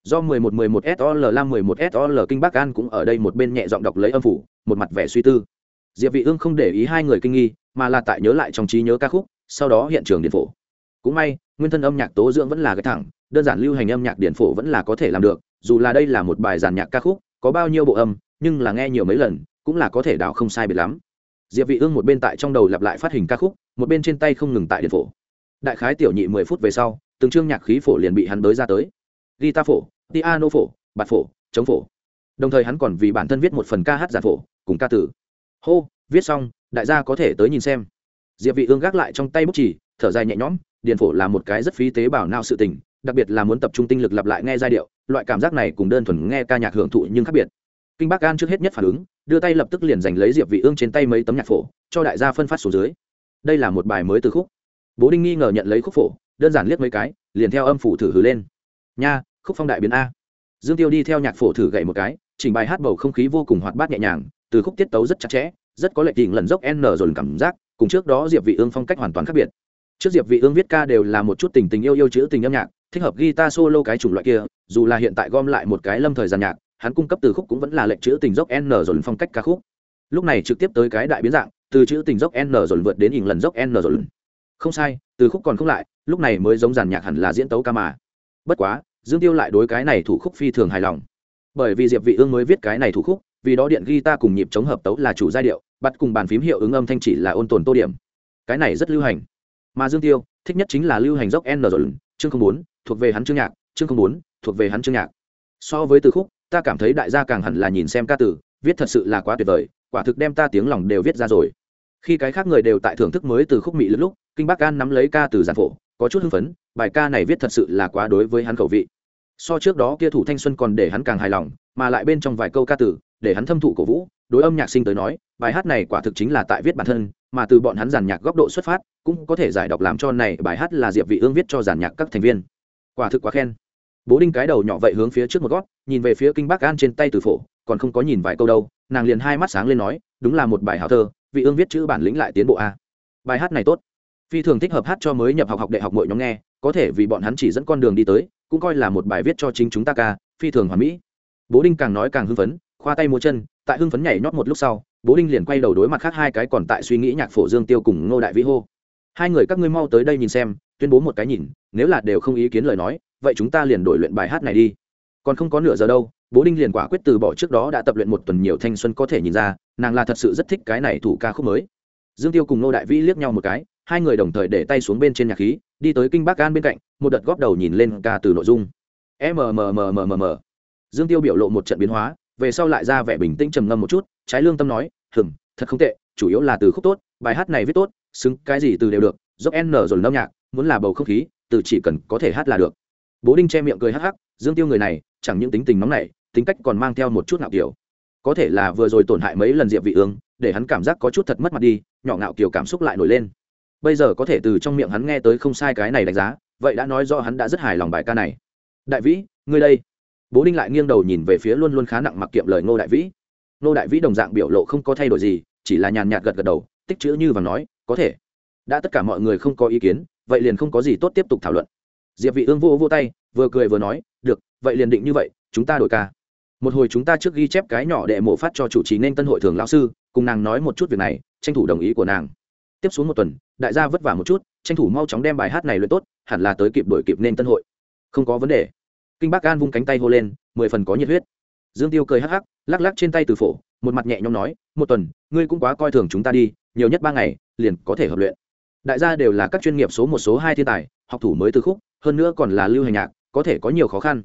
do 1111 SOL Lam 11 SOL Kinh Bắc An cũng ở đây một bên nhẹ giọng đọc lấy âm phủ, một mặt vẻ suy tư. Diệp Vị Ương không để ý hai người kinh nghi, mà là tại nhớ lại trong trí nhớ ca khúc, sau đó hiện trường điện phổ. Cũng may, nguyên thân âm nhạc tố dưỡng vẫn là cái thẳng, đơn giản lưu hành âm nhạc điện phổ vẫn là có thể làm được, dù là đây là một bài giàn nhạc ca khúc, có bao nhiêu bộ âm, nhưng là nghe nhiều mấy lần, cũng là có thể đào không sai biệt lắm. Diệp Vị Ương một bên tại trong đầu lặp lại phát hình ca khúc, một bên trên tay không ngừng tại điện phổ. Đại khái tiểu nhị 10 phút về sau, từng chương nhạc khí phổ liền bị hắn đới ra tới. Guitar phổ, piano phổ bạt phổ chống phổ. Đồng thời hắn còn vì bản thân viết một phần ca hát giả phổ cùng ca tử. Hô viết xong đại gia có thể tới nhìn xem. Diệp vị ương gác lại trong tay bút chỉ thở dài nhẹ nhõm điền phổ là một cái rất phí tế bào não sự tình đặc biệt là muốn tập trung tinh lực lặp lại nghe giai điệu loại cảm giác này cùng đơn thuần nghe ca nhạc hưởng thụ nhưng khác biệt. Kinh bắc an trước hết nhất phản ứng đưa tay lập tức liền giành lấy diệp vị ương trên tay mấy tấm nhạc phổ cho đại gia phân phát xuống dưới. Đây là một bài mới từ khúc bố đinh nghi ngờ nhận lấy khúc phổ, đơn giản liếc mấy cái, liền theo âm phủ thử hứ lên. Nha, khúc phong đại biến a. Dương tiêu đi theo nhạc phổ thử gậy một cái trình bài hát bầu không khí vô cùng hoạt bát nhẹ nhàng, từ khúc tiết tấu rất chặt chẽ, rất có lệ tình lần dốc n dồn cảm giác, cùng trước đó diệp vị ương phong cách hoàn toàn khác biệt. Trước diệp vị ương viết ca đều là một chút tình tình yêu yêu chữ tình âm nhạc, thích hợp guitar solo cái chủng loại kia, dù là hiện tại gom lại một cái lâm thời giàn nhạc, hắn cung cấp từ khúc cũng vẫn là lệnh chữ tình dốc n dồn phong cách ca khúc. Lúc này trực tiếp tới cái đại biến dạng, từ chữ tình dốc n dồn vượt đến ỉn lần dốc n dồn không sai, từ khúc còn không lại, lúc này mới giống giàn nhạc hẳn là diễn tấu ca mà. Bất quá, dương tiêu lại đối cái này thủ khúc phi thường hài lòng. Bởi vì diệp vị ương mới viết cái này thủ khúc, vì đó điện guitar cùng nhịp chống hợp tấu là chủ giai điệu bắt cùng bàn phím hiệu ứng âm thanh chỉ là ôn tồn tô điểm. Cái này rất lưu hành. Mà dương tiêu, thích nhất chính là lưu hành dốc n rồi, chương không bốn, thuộc về hắn chương nhạc, chương không bốn, thuộc về hắn chương nhạc. So với từ khúc, ta cảm thấy đại gia càng hẳn là nhìn xem ca từ, viết thật sự là quá tuyệt vời, quả thực đem ta tiếng lòng đều viết ra rồi. Khi cái khác người đều tại thưởng thức mới từ khúc mỹ lúc lúc kinh bắc an nắm lấy ca từ giản phổ, có chút hưng phấn, bài ca này viết thật sự là quá đối với hắn khẩu vị. So trước đó kia thủ thanh xuân còn để hắn càng hài lòng, mà lại bên trong vài câu ca từ, để hắn thâm thụ cổ vũ, đối âm nhạc sinh tới nói, bài hát này quả thực chính là tại viết bản thân, mà từ bọn hắn giàn nhạc góc độ xuất phát, cũng có thể giải đọc làm cho này bài hát là diệp vị ương viết cho giàn nhạc các thành viên. Quả thực quá khen. Bố đinh cái đầu nhỏ vậy hướng phía trước một gót, nhìn về phía kinh bắc an trên tay từ phổ, còn không có nhìn vài câu đâu, nàng liền hai mắt sáng lên nói, đúng là một bài hảo thơ, vị ương viết chữ bản lĩnh lại tiến bộ a. Bài hát này tốt phi thường thích hợp hát cho mới nhập học học đại học mỗi nhóm nghe, có thể vì bọn hắn chỉ dẫn con đường đi tới, cũng coi là một bài viết cho chính chúng ta ca, phi thường hoàn mỹ. Bố đinh càng nói càng hưng phấn, khoa tay múa chân, tại hưng phấn nhảy nhót một lúc sau, bố đinh liền quay đầu đối mặt khác hai cái còn tại suy nghĩ nhạc phổ dương tiêu cùng ngô đại vĩ hô. Hai người các ngươi mau tới đây nhìn xem, tuyên bố một cái nhìn, nếu là đều không ý kiến lời nói, vậy chúng ta liền đổi luyện bài hát này đi. Còn không có nửa giờ đâu, bố đinh liền quả quyết từ bỏ trước đó đã tập luyện một tuần nhiều thanh xuân có thể nhìn ra, nàng là thật sự rất thích cái này thủ ca khúc mới. Dương tiêu cùng ngô đại vĩ liếc nhau một cái hai người đồng thời để tay xuống bên trên nhạc khí, đi tới kinh bắc an bên cạnh, một đợt góp đầu nhìn lên ca từ nội dung. Mmmmmm dương tiêu biểu lộ một trận biến hóa, về sau lại ra vẻ bình tĩnh trầm ngâm một chút, trái lương tâm nói hừng thật không tệ, chủ yếu là từ khúc tốt, bài hát này viết tốt, xứng cái gì từ đều được, dốc n dồn lâm nhạc, muốn là bầu không khí, từ chỉ cần có thể hát là được. Bố đinh che miệng cười hắc hắc, dương tiêu người này, chẳng những tính tình nóng này tính cách còn mang theo một chút ngạo kiểu. Có thể là vừa rồi tổn hại mấy lần diệp vị ương, để hắn cảm giác có chút thật mất mặt đi, nhỏ ngạo kiểu cảm xúc lại nổi lên bây giờ có thể từ trong miệng hắn nghe tới không sai cái này đánh giá, vậy đã nói do hắn đã rất hài lòng bài ca này. Đại vĩ, ngươi đây. Bố đinh lại nghiêng đầu nhìn về phía luôn luôn khá nặng mặc kiệm lời ngô đại vĩ. Ngô đại vĩ đồng dạng biểu lộ không có thay đổi gì, chỉ là nhàn nhạt gật gật đầu, tích chữ như và nói, có thể. Đã tất cả mọi người không có ý kiến, vậy liền không có gì tốt tiếp tục thảo luận. Diệp vị ương vô vô tay, vừa cười vừa nói, được, vậy liền định như vậy, chúng ta đổi ca. Một hồi chúng ta trước ghi chép cái nhỏ để mổ phát cho chủ trì nên tân hội thường lão sư, cùng nàng nói một chút việc này, tranh thủ đồng ý của nàng tiếp xuống một tuần, đại gia vất vả một chút, tranh thủ mau chóng đem bài hát này luyện tốt, hẳn là tới kịp đổi kịp nên tân hội. Không có vấn đề. Kinh bác An vung cánh tay hô lên, mười phần có nhiệt huyết. Dương tiêu cười hắc hắc, lắc lắc trên tay từ phổ, một mặt nhẹ nhõm nói, một tuần, ngươi cũng quá coi thường chúng ta đi, nhiều nhất ba ngày, liền có thể hợp luyện. Đại gia đều là các chuyên nghiệp số một, số hai thiên tài, học thủ mới từ khúc, hơn nữa còn là lưu hành nhạc, có thể có nhiều khó khăn.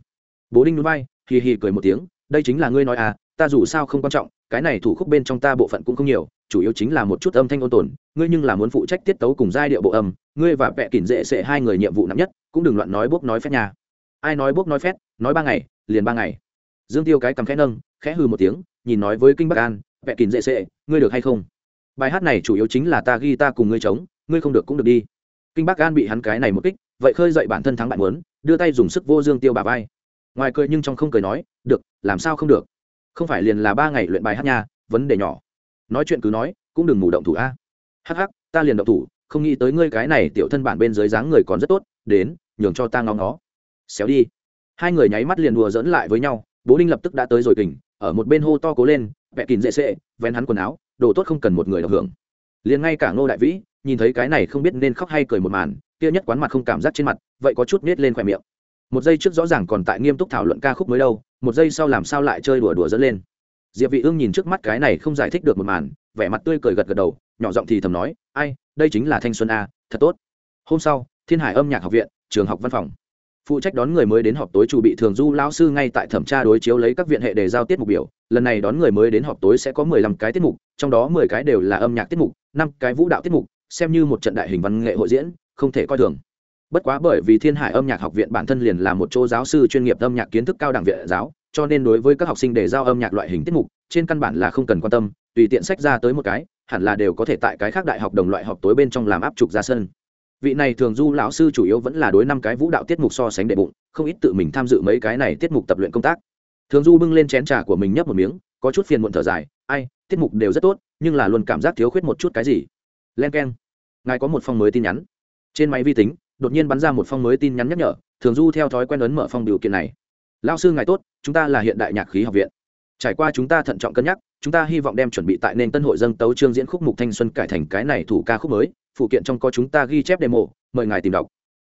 Bố đinh núi bay hì hì cười một tiếng, đây chính là ngươi nói à ta dù sao không quan trọng cái này thủ khúc bên trong ta bộ phận cũng không nhiều, chủ yếu chính là một chút âm thanh ôn tồn, ngươi nhưng là muốn phụ trách tiết tấu cùng giai điệu bộ âm, ngươi và vẽ kỉn dễ sẽ hai người nhiệm vụ nặng nhất, cũng đừng loạn nói bốc nói phép nhà ai nói bốc nói phép nói ba ngày, liền ba ngày. Dương tiêu cái cầm khẽ nâng, khẽ hư một tiếng, nhìn nói với kinh bắc an, vẽ kỉn dễ sẽ, ngươi được hay không? Bài hát này chủ yếu chính là ta ghi ta cùng ngươi chống ngươi không được cũng được đi. Kinh bắc an bị hắn cái này một kích, vậy khơi dậy bản thân thắng bạn muốn, đưa tay dùng sức vô dương tiêu bà vai. Ngoài cười nhưng trong không cười nói, được, làm sao không được? Không phải liền là ba ngày luyện bài hát nha, vấn đề nhỏ. Nói chuyện cứ nói, cũng đừng ngủ động thủ a. Hắc hắc, ta liền động thủ, không nghĩ tới ngươi cái này tiểu thân bản bên dưới dáng người còn rất tốt, đến, nhường cho ta ngóng nó xéo đi. Hai người nháy mắt liền đùa dẫn lại với nhau, bố đinh lập tức đã tới rồi kình, ở một bên hô to cố lên, vẹ kín dễ sệ, vén hắn quần áo, đồ tốt không cần một người đọc hưởng. Liền ngay cả ngô đại vĩ, nhìn thấy cái này không biết nên khóc hay cười một màn, kia nhất quán mặt không cảm giác trên mặt, vậy có chút nết lên khoe miệng một giây trước rõ ràng còn tại nghiêm túc thảo luận ca khúc mới đâu, một giây sau làm sao lại chơi đùa đùa dẫn lên. Diệp vị ương nhìn trước mắt cái này không giải thích được một màn, vẻ mặt tươi cười gật gật đầu, nhỏ giọng thì thầm nói, ai, đây chính là thanh xuân a, thật tốt. Hôm sau, thiên hải âm nhạc học viện, trường học văn phòng. Phụ trách đón người mới đến họp tối chủ bị thường du lão sư ngay tại thẩm tra đối chiếu lấy các viện hệ để giao tiết mục biểu. Lần này đón người mới đến họp tối sẽ có mười lăm cái tiết mục, trong đó mười cái đều là âm nhạc tiết mục, năm cái vũ đạo tiết mục, xem như một trận đại hình văn nghệ hội diễn, không thể coi thường bất quá bởi vì thiên hải âm nhạc học viện bản thân liền là một chỗ giáo sư chuyên nghiệp âm nhạc kiến thức cao đẳng viện giáo, cho nên đối với các học sinh để giao âm nhạc loại hình tiết mục, trên căn bản là không cần quan tâm, tùy tiện sách ra tới một cái, hẳn là đều có thể tại cái khác đại học đồng loại học tối bên trong làm áp trục ra sân. Vị này thường du lão sư chủ yếu vẫn là đối năm cái vũ đạo tiết mục so sánh đệ bụng, không ít tự mình tham dự mấy cái này tiết mục tập luyện công tác. Thường du bưng lên chén trà của mình nhấp một miếng, có chút phiền muộn thở dài, ai, tiết mục đều rất tốt, nhưng là luôn cảm giác thiếu khuyết một chút cái gì? Len k e n ngài có một phong mới tin nhắn. Trên máy vi tính đột nhiên bắn ra một phong mới tin nhắn nhắc nhở, thường du theo thói quen ấn mở phong điều kiện này. Lao sư ngài tốt, chúng ta là hiện đại nhạc khí học viện. Trải qua chúng ta thận trọng cân nhắc, chúng ta hy vọng đem chuẩn bị tại nền tân hội dân tấu trương diễn khúc mục thanh xuân cải thành cái này thủ ca khúc mới, phụ kiện trong có chúng ta ghi chép demo, mời ngài tìm đọc.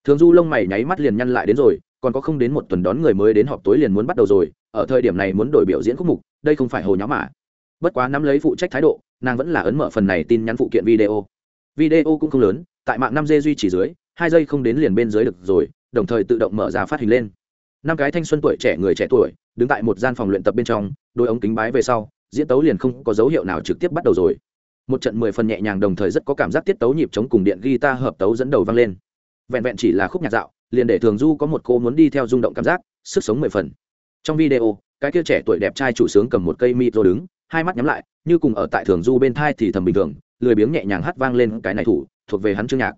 Thường du lông mày nháy mắt liền nhăn lại đến rồi, còn có không đến một tuần đón người mới đến họp tối liền muốn bắt đầu rồi, ở thời điểm này muốn đổi biểu diễn khúc mục, đây không phải hồ nháo mà. Bất quá nắm lấy phụ trách thái độ, nàng vẫn là ấn mở phần này tin nhắn phụ kiện video. Video cũng không lớn, tại mạng năm g duy trì dưới hai giây không đến liền bên dưới được rồi, đồng thời tự động mở ra phát hình lên. Năm cái thanh xuân tuổi trẻ người trẻ tuổi, đứng tại một gian phòng luyện tập bên trong, đôi ống kính bái về sau, diễn tấu liền không có dấu hiệu nào trực tiếp bắt đầu rồi. Một trận mười phần nhẹ nhàng đồng thời rất có cảm giác tiết tấu nhịp chống cùng điện guitar hợp tấu dẫn đầu vang lên. Vẹn vẹn chỉ là khúc nhạc dạo, liền để thường du có một cô muốn đi theo rung động cảm giác, sức sống mười phần. Trong video, cái kia trẻ tuổi đẹp trai chủ sướng cầm một cây mịt rồi đứng, hai mắt nhắm lại, như cùng ở tại thường du bên thai thì thầm bình thường, lười biếng nhẹ nhàng hát vang lên cái này thủ, thuộc về hắn chương nhạc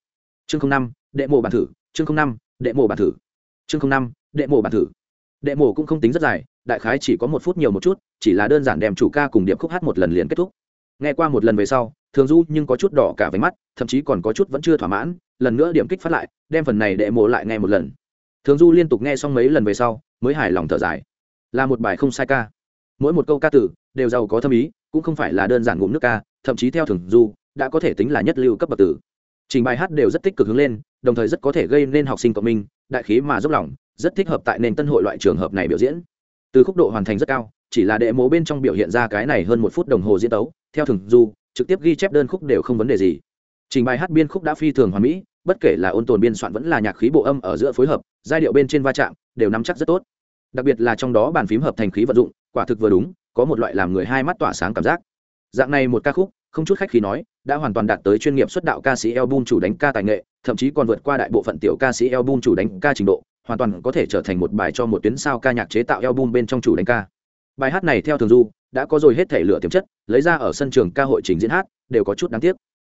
chương năm, đệ mộ bản thử. Chương năm, đệ mộ bản thử. Chương năm, đệ mộ bản thử. Đệ mộ cũng không tính rất dài, đại khái chỉ có một phút nhiều một chút, chỉ là đơn giản đem chủ ca cùng điệp khúc hát một lần liền kết thúc. Nghe qua một lần về sau, thường du nhưng có chút đỏ cả váy mắt, thậm chí còn có chút vẫn chưa thỏa mãn, lần nữa điểm kích phát lại, đem phần này đệ mộ lại nghe một lần. Thường du liên tục nghe xong mấy lần về sau, mới hài lòng thở dài. Là một bài không sai ca. Mỗi một câu ca tử, đều giàu có thâm ý, cũng không phải là đơn giản ngụm nước ca, thậm chí theo thường du, đã có thể tính là nhất lưu cấp bậc tử trình bài hát đều rất tích cực hướng lên, đồng thời rất có thể gây nên học sinh cộng minh, đại khí mà dốc lòng, rất thích hợp tại nền tân hội loại trường hợp này biểu diễn. Từ khúc độ hoàn thành rất cao, chỉ là đệ mố bên trong biểu hiện ra cái này hơn một phút đồng hồ diễn tấu, theo thường du trực tiếp ghi chép đơn khúc đều không vấn đề gì. Trình bài hát biên khúc đã phi thường hoàn mỹ, bất kể là ôn tồn biên soạn vẫn là nhạc khí bộ âm ở giữa phối hợp, giai điệu bên trên va chạm, đều nắm chắc rất tốt. Đặc biệt là trong đó bàn phím hợp thành khí vận dụng, quả thực vừa đúng, có một loại làm người hai mắt tỏa sáng cảm giác. Dạng này một ca khúc không chút khách khi nói, đã hoàn toàn đạt tới chuyên nghiệp xuất đạo ca sĩ album chủ đánh ca tài nghệ, thậm chí còn vượt qua đại bộ phận tiểu ca sĩ album chủ đánh ca trình độ, hoàn toàn có thể trở thành một bài cho một tuyến sao ca nhạc chế tạo album bên trong chủ đánh ca. Bài hát này theo thường du, đã có rồi hết thể lửa tiềm chất, lấy ra ở sân trường ca hội trình diễn hát, đều có chút đáng tiếc.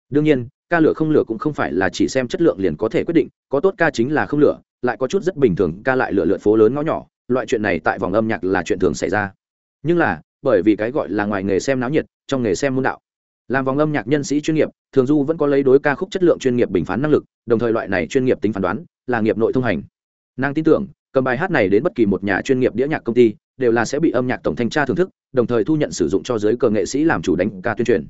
Đương nhiên, ca lửa không lửa cũng không phải là chỉ xem chất lượng liền có thể quyết định, có tốt ca chính là không lửa, lại có chút rất bình thường, ca lại lựa lượt phố lớn ngõ nhỏ, loại chuyện này tại vòng âm nhạc là chuyện thường xảy ra. Nhưng là, bởi vì cái gọi là ngoài nghề xem náo nhiệt, trong nghề xem môn đạo làm vòng âm nhạc nhân sĩ chuyên nghiệp, thường du vẫn có lấy đối ca khúc chất lượng chuyên nghiệp bình phán năng lực, đồng thời loại này chuyên nghiệp tính phán đoán là nghiệp nội thông hành. Nàng tin tưởng, cầm bài hát này đến bất kỳ một nhà chuyên nghiệp đĩa nhạc công ty, đều là sẽ bị âm nhạc tổng thanh tra thưởng thức, đồng thời thu nhận sử dụng cho giới cờ nghệ sĩ làm chủ đánh ca tuyên truyền.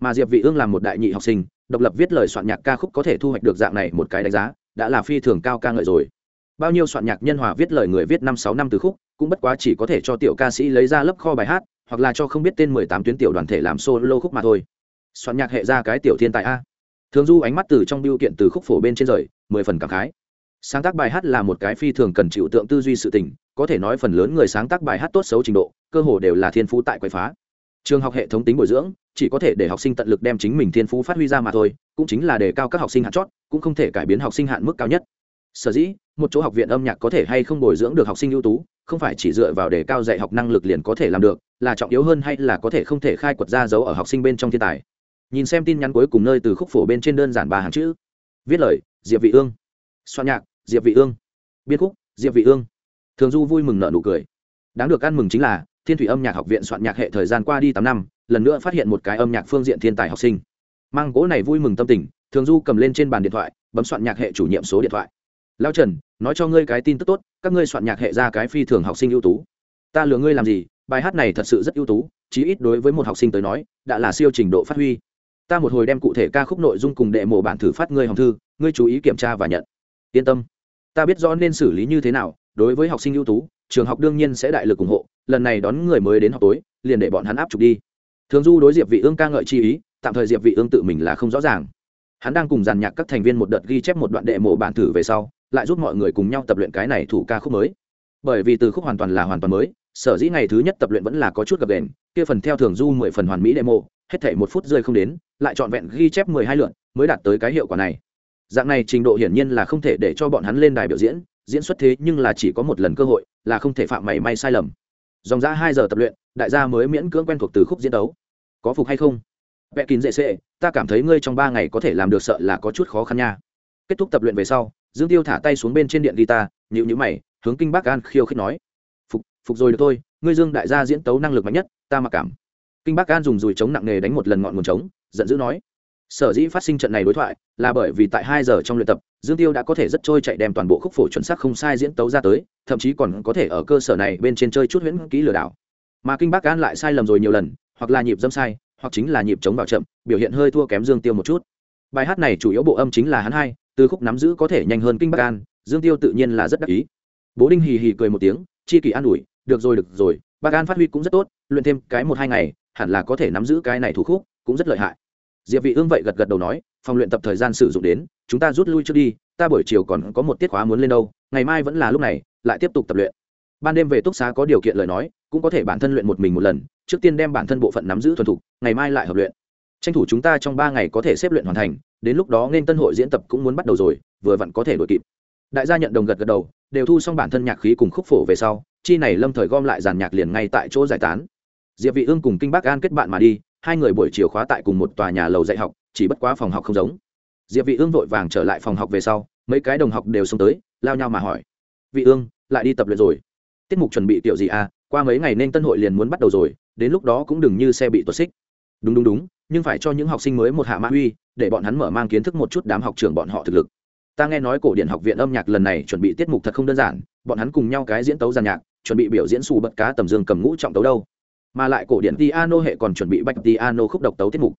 Mà diệp vị ương làm một đại nhị học sinh, độc lập viết lời soạn nhạc ca khúc có thể thu hoạch được dạng này một cái đánh giá, đã là phi thường cao ca ngợi rồi. Bao nhiêu soạn nhạc nhân hòa viết lời người viết năm sáu năm từ khúc, cũng bất quá chỉ có thể cho tiểu ca sĩ lấy ra lớp kho bài hát, hoặc là cho không biết tên mười tám tuyến tiểu đoàn thể làm solo khúc mà thôi soạn nhạc hệ ra cái tiểu thiên tài a. Thường du ánh mắt từ trong biêu kiện từ khúc phổ bên trên rời, mười phần cảm khái. Sáng tác bài hát là một cái phi thường cần chịu tượng tư duy sự tình, có thể nói phần lớn người sáng tác bài hát tốt xấu trình độ, cơ hồ đều là thiên phú tại quậy phá. Trường học hệ thống tính bồi dưỡng, chỉ có thể để học sinh tận lực đem chính mình thiên phú phát huy ra mà thôi, cũng chính là đề cao các học sinh hạn chót, cũng không thể cải biến học sinh hạn mức cao nhất. Sở dĩ, một chỗ học viện âm nhạc có thể hay không bồi dưỡng được học sinh ưu tú, không phải chỉ dựa vào đề cao dạy học năng lực liền có thể làm được, là trọng yếu hơn hay là có thể không thể khai quật ra dấu ở học sinh bên trong thiên tài nhìn xem tin nhắn cuối cùng nơi từ khúc phổ bên trên đơn giản ba hàng chữ. Viết lời, diệp vị ương. Soạn nhạc, diệp vị ương. Biên khúc, diệp vị ương. Thường du vui mừng nở nụ cười. Đáng được ăn mừng chính là, thiên thủy âm nhạc học viện soạn nhạc hệ thời gian qua đi tám năm, lần nữa phát hiện một cái âm nhạc phương diện thiên tài học sinh. Mang gỗ này vui mừng tâm tình, thường du cầm lên trên bàn điện thoại, bấm soạn nhạc hệ chủ nhiệm số điện thoại. Lao trần, nói cho ngươi cái tin tức tốt, các ngươi soạn nhạc hệ ra cái phi thường học sinh ưu tú. Ta lừa ngươi làm gì, bài hát này thật sự rất ưu tú, chí ít đối với một học sinh tới nói, đã là siêu trình độ phát huy ta một hồi đem cụ thể ca khúc nội dung cùng đệ mộ bản thử phát ngươi hồng thư, ngươi chú ý kiểm tra và nhận. Yên tâm. Ta biết rõ nên xử lý như thế nào, đối với học sinh ưu tú, trường học đương nhiên sẽ đại lực ủng hộ, lần này đón người mới đến học tối, liền để bọn hắn áp trục đi. Thường du đối diệp vị ương ca ngợi chi ý, tạm thời diệp vị ương tự mình là không rõ ràng. Hắn đang cùng dàn nhạc các thành viên một đợt ghi chép một đoạn đệ mộ bản thử về sau, lại giúp mọi người cùng nhau tập luyện cái này thủ ca khúc mới. Bởi vì từ khúc hoàn toàn là hoàn toàn mới, sở dĩ ngày thứ nhất tập luyện vẫn là có chút gập đền kia phần theo thường du mười phần hoàn mỹ demo, hết thể một phút rơi không đến, lại trọn vẹn ghi chép mười hai lượn mới đạt tới cái hiệu quả này. Dạng này trình độ hiển nhiên là không thể để cho bọn hắn lên đài biểu diễn diễn xuất thế nhưng là chỉ có một lần cơ hội, là không thể phạm mảy may sai lầm. Dòng ra hai giờ tập luyện, đại gia mới miễn cưỡng quen thuộc từ khúc diễn đấu. Có phục hay không? Vẽ kín dễ xệ ta cảm thấy ngươi trong ba ngày có thể làm được sợ là có chút khó khăn nha. Kết thúc tập luyện về sau, dương tiêu thả tay xuống bên trên điện guitar nhịu nhữ mày, hướng kinh bác an khiêu khích nói. Phục phục rồi được thôi ngươi dương đại gia diễn tấu năng lực mạnh nhất, ta mặc cảm. Kinh bác an dùng dùi chống nặng nề đánh một lần ngọn nguồn trống giận dữ nói. Sở dĩ phát sinh trận này đối thoại, là bởi vì tại hai giờ trong luyện tập, dương tiêu đã có thể rất trôi chạy đem toàn bộ khúc phổ chuẩn xác không sai diễn tấu ra tới, thậm chí còn có thể ở cơ sở này bên trên chơi chút huyễn kỹ lừa đảo. Mà kinh bác an lại sai lầm rồi nhiều lần, hoặc là nhịp dâm sai, hoặc chính là nhịp chống vào chậm, biểu hiện hơi thua kém dương tiêu một chút. Bài hát này chủ yếu bộ âm chính là hắn hai, từ khúc nắm giữ có thể nhanh hơn kinh bắc an, dương tiêu tự nhiên là rất đắc ý. Bố đinh hì hì cười một tiếng, chi kỳ an ủi được rồi được rồi, bác an phát huy cũng rất tốt, luyện thêm cái một hai ngày, hẳn là có thể nắm giữ cái này thủ khúc, cũng rất lợi hại. Diệp vị ương vậy gật gật đầu nói, phòng luyện tập thời gian sử dụng đến, chúng ta rút lui trước đi, ta buổi chiều còn có một tiết khóa muốn lên đâu, ngày mai vẫn là lúc này, lại tiếp tục tập luyện. Ban đêm về túc xá có điều kiện lời nói, cũng có thể bản thân luyện một mình một lần, trước tiên đem bản thân bộ phận nắm giữ thuần thục, ngày mai lại hợp luyện. Tranh thủ chúng ta trong ba ngày có thể xếp luyện hoàn thành, đến lúc đó nên tân hội diễn tập cũng muốn bắt đầu rồi, vừa vặn có thể đổi kịp. Đại gia nhận đồng gật gật đầu, đều thu xong bản thân nhạc khí cùng khúc phổ về sau chi này lâm thời gom lại giàn nhạc liền ngay tại chỗ giải tán. Diệp vị ương cùng kinh bác an kết bạn mà đi, hai người buổi chiều khóa tại cùng một tòa nhà lầu dạy học, chỉ bất quá phòng học không giống. Diệp vị ương vội vàng trở lại phòng học về sau, mấy cái đồng học đều xông tới, lao nhau mà hỏi. Vị ương, lại đi tập luyện rồi. Tiết mục chuẩn bị tiểu gì à? Qua mấy ngày nên tân hội liền muốn bắt đầu rồi, đến lúc đó cũng đừng như xe bị tuột xích. Đúng đúng đúng, nhưng phải cho những học sinh mới một hạ mã uy, để bọn hắn mở mang kiến thức một chút đám học trường bọn họ thực lực. Ta nghe nói cổ điển học viện âm nhạc lần này chuẩn bị tiết mục thật không đơn giản, bọn hắn cùng nhau cái diễn tấu giàn nhạc chuẩn bị biểu diễn xù bật cá tầm dương cầm ngũ trọng tấu đâu. Mà lại cổ điển piano hệ còn chuẩn bị bạch piano khúc độc tấu tiết mục.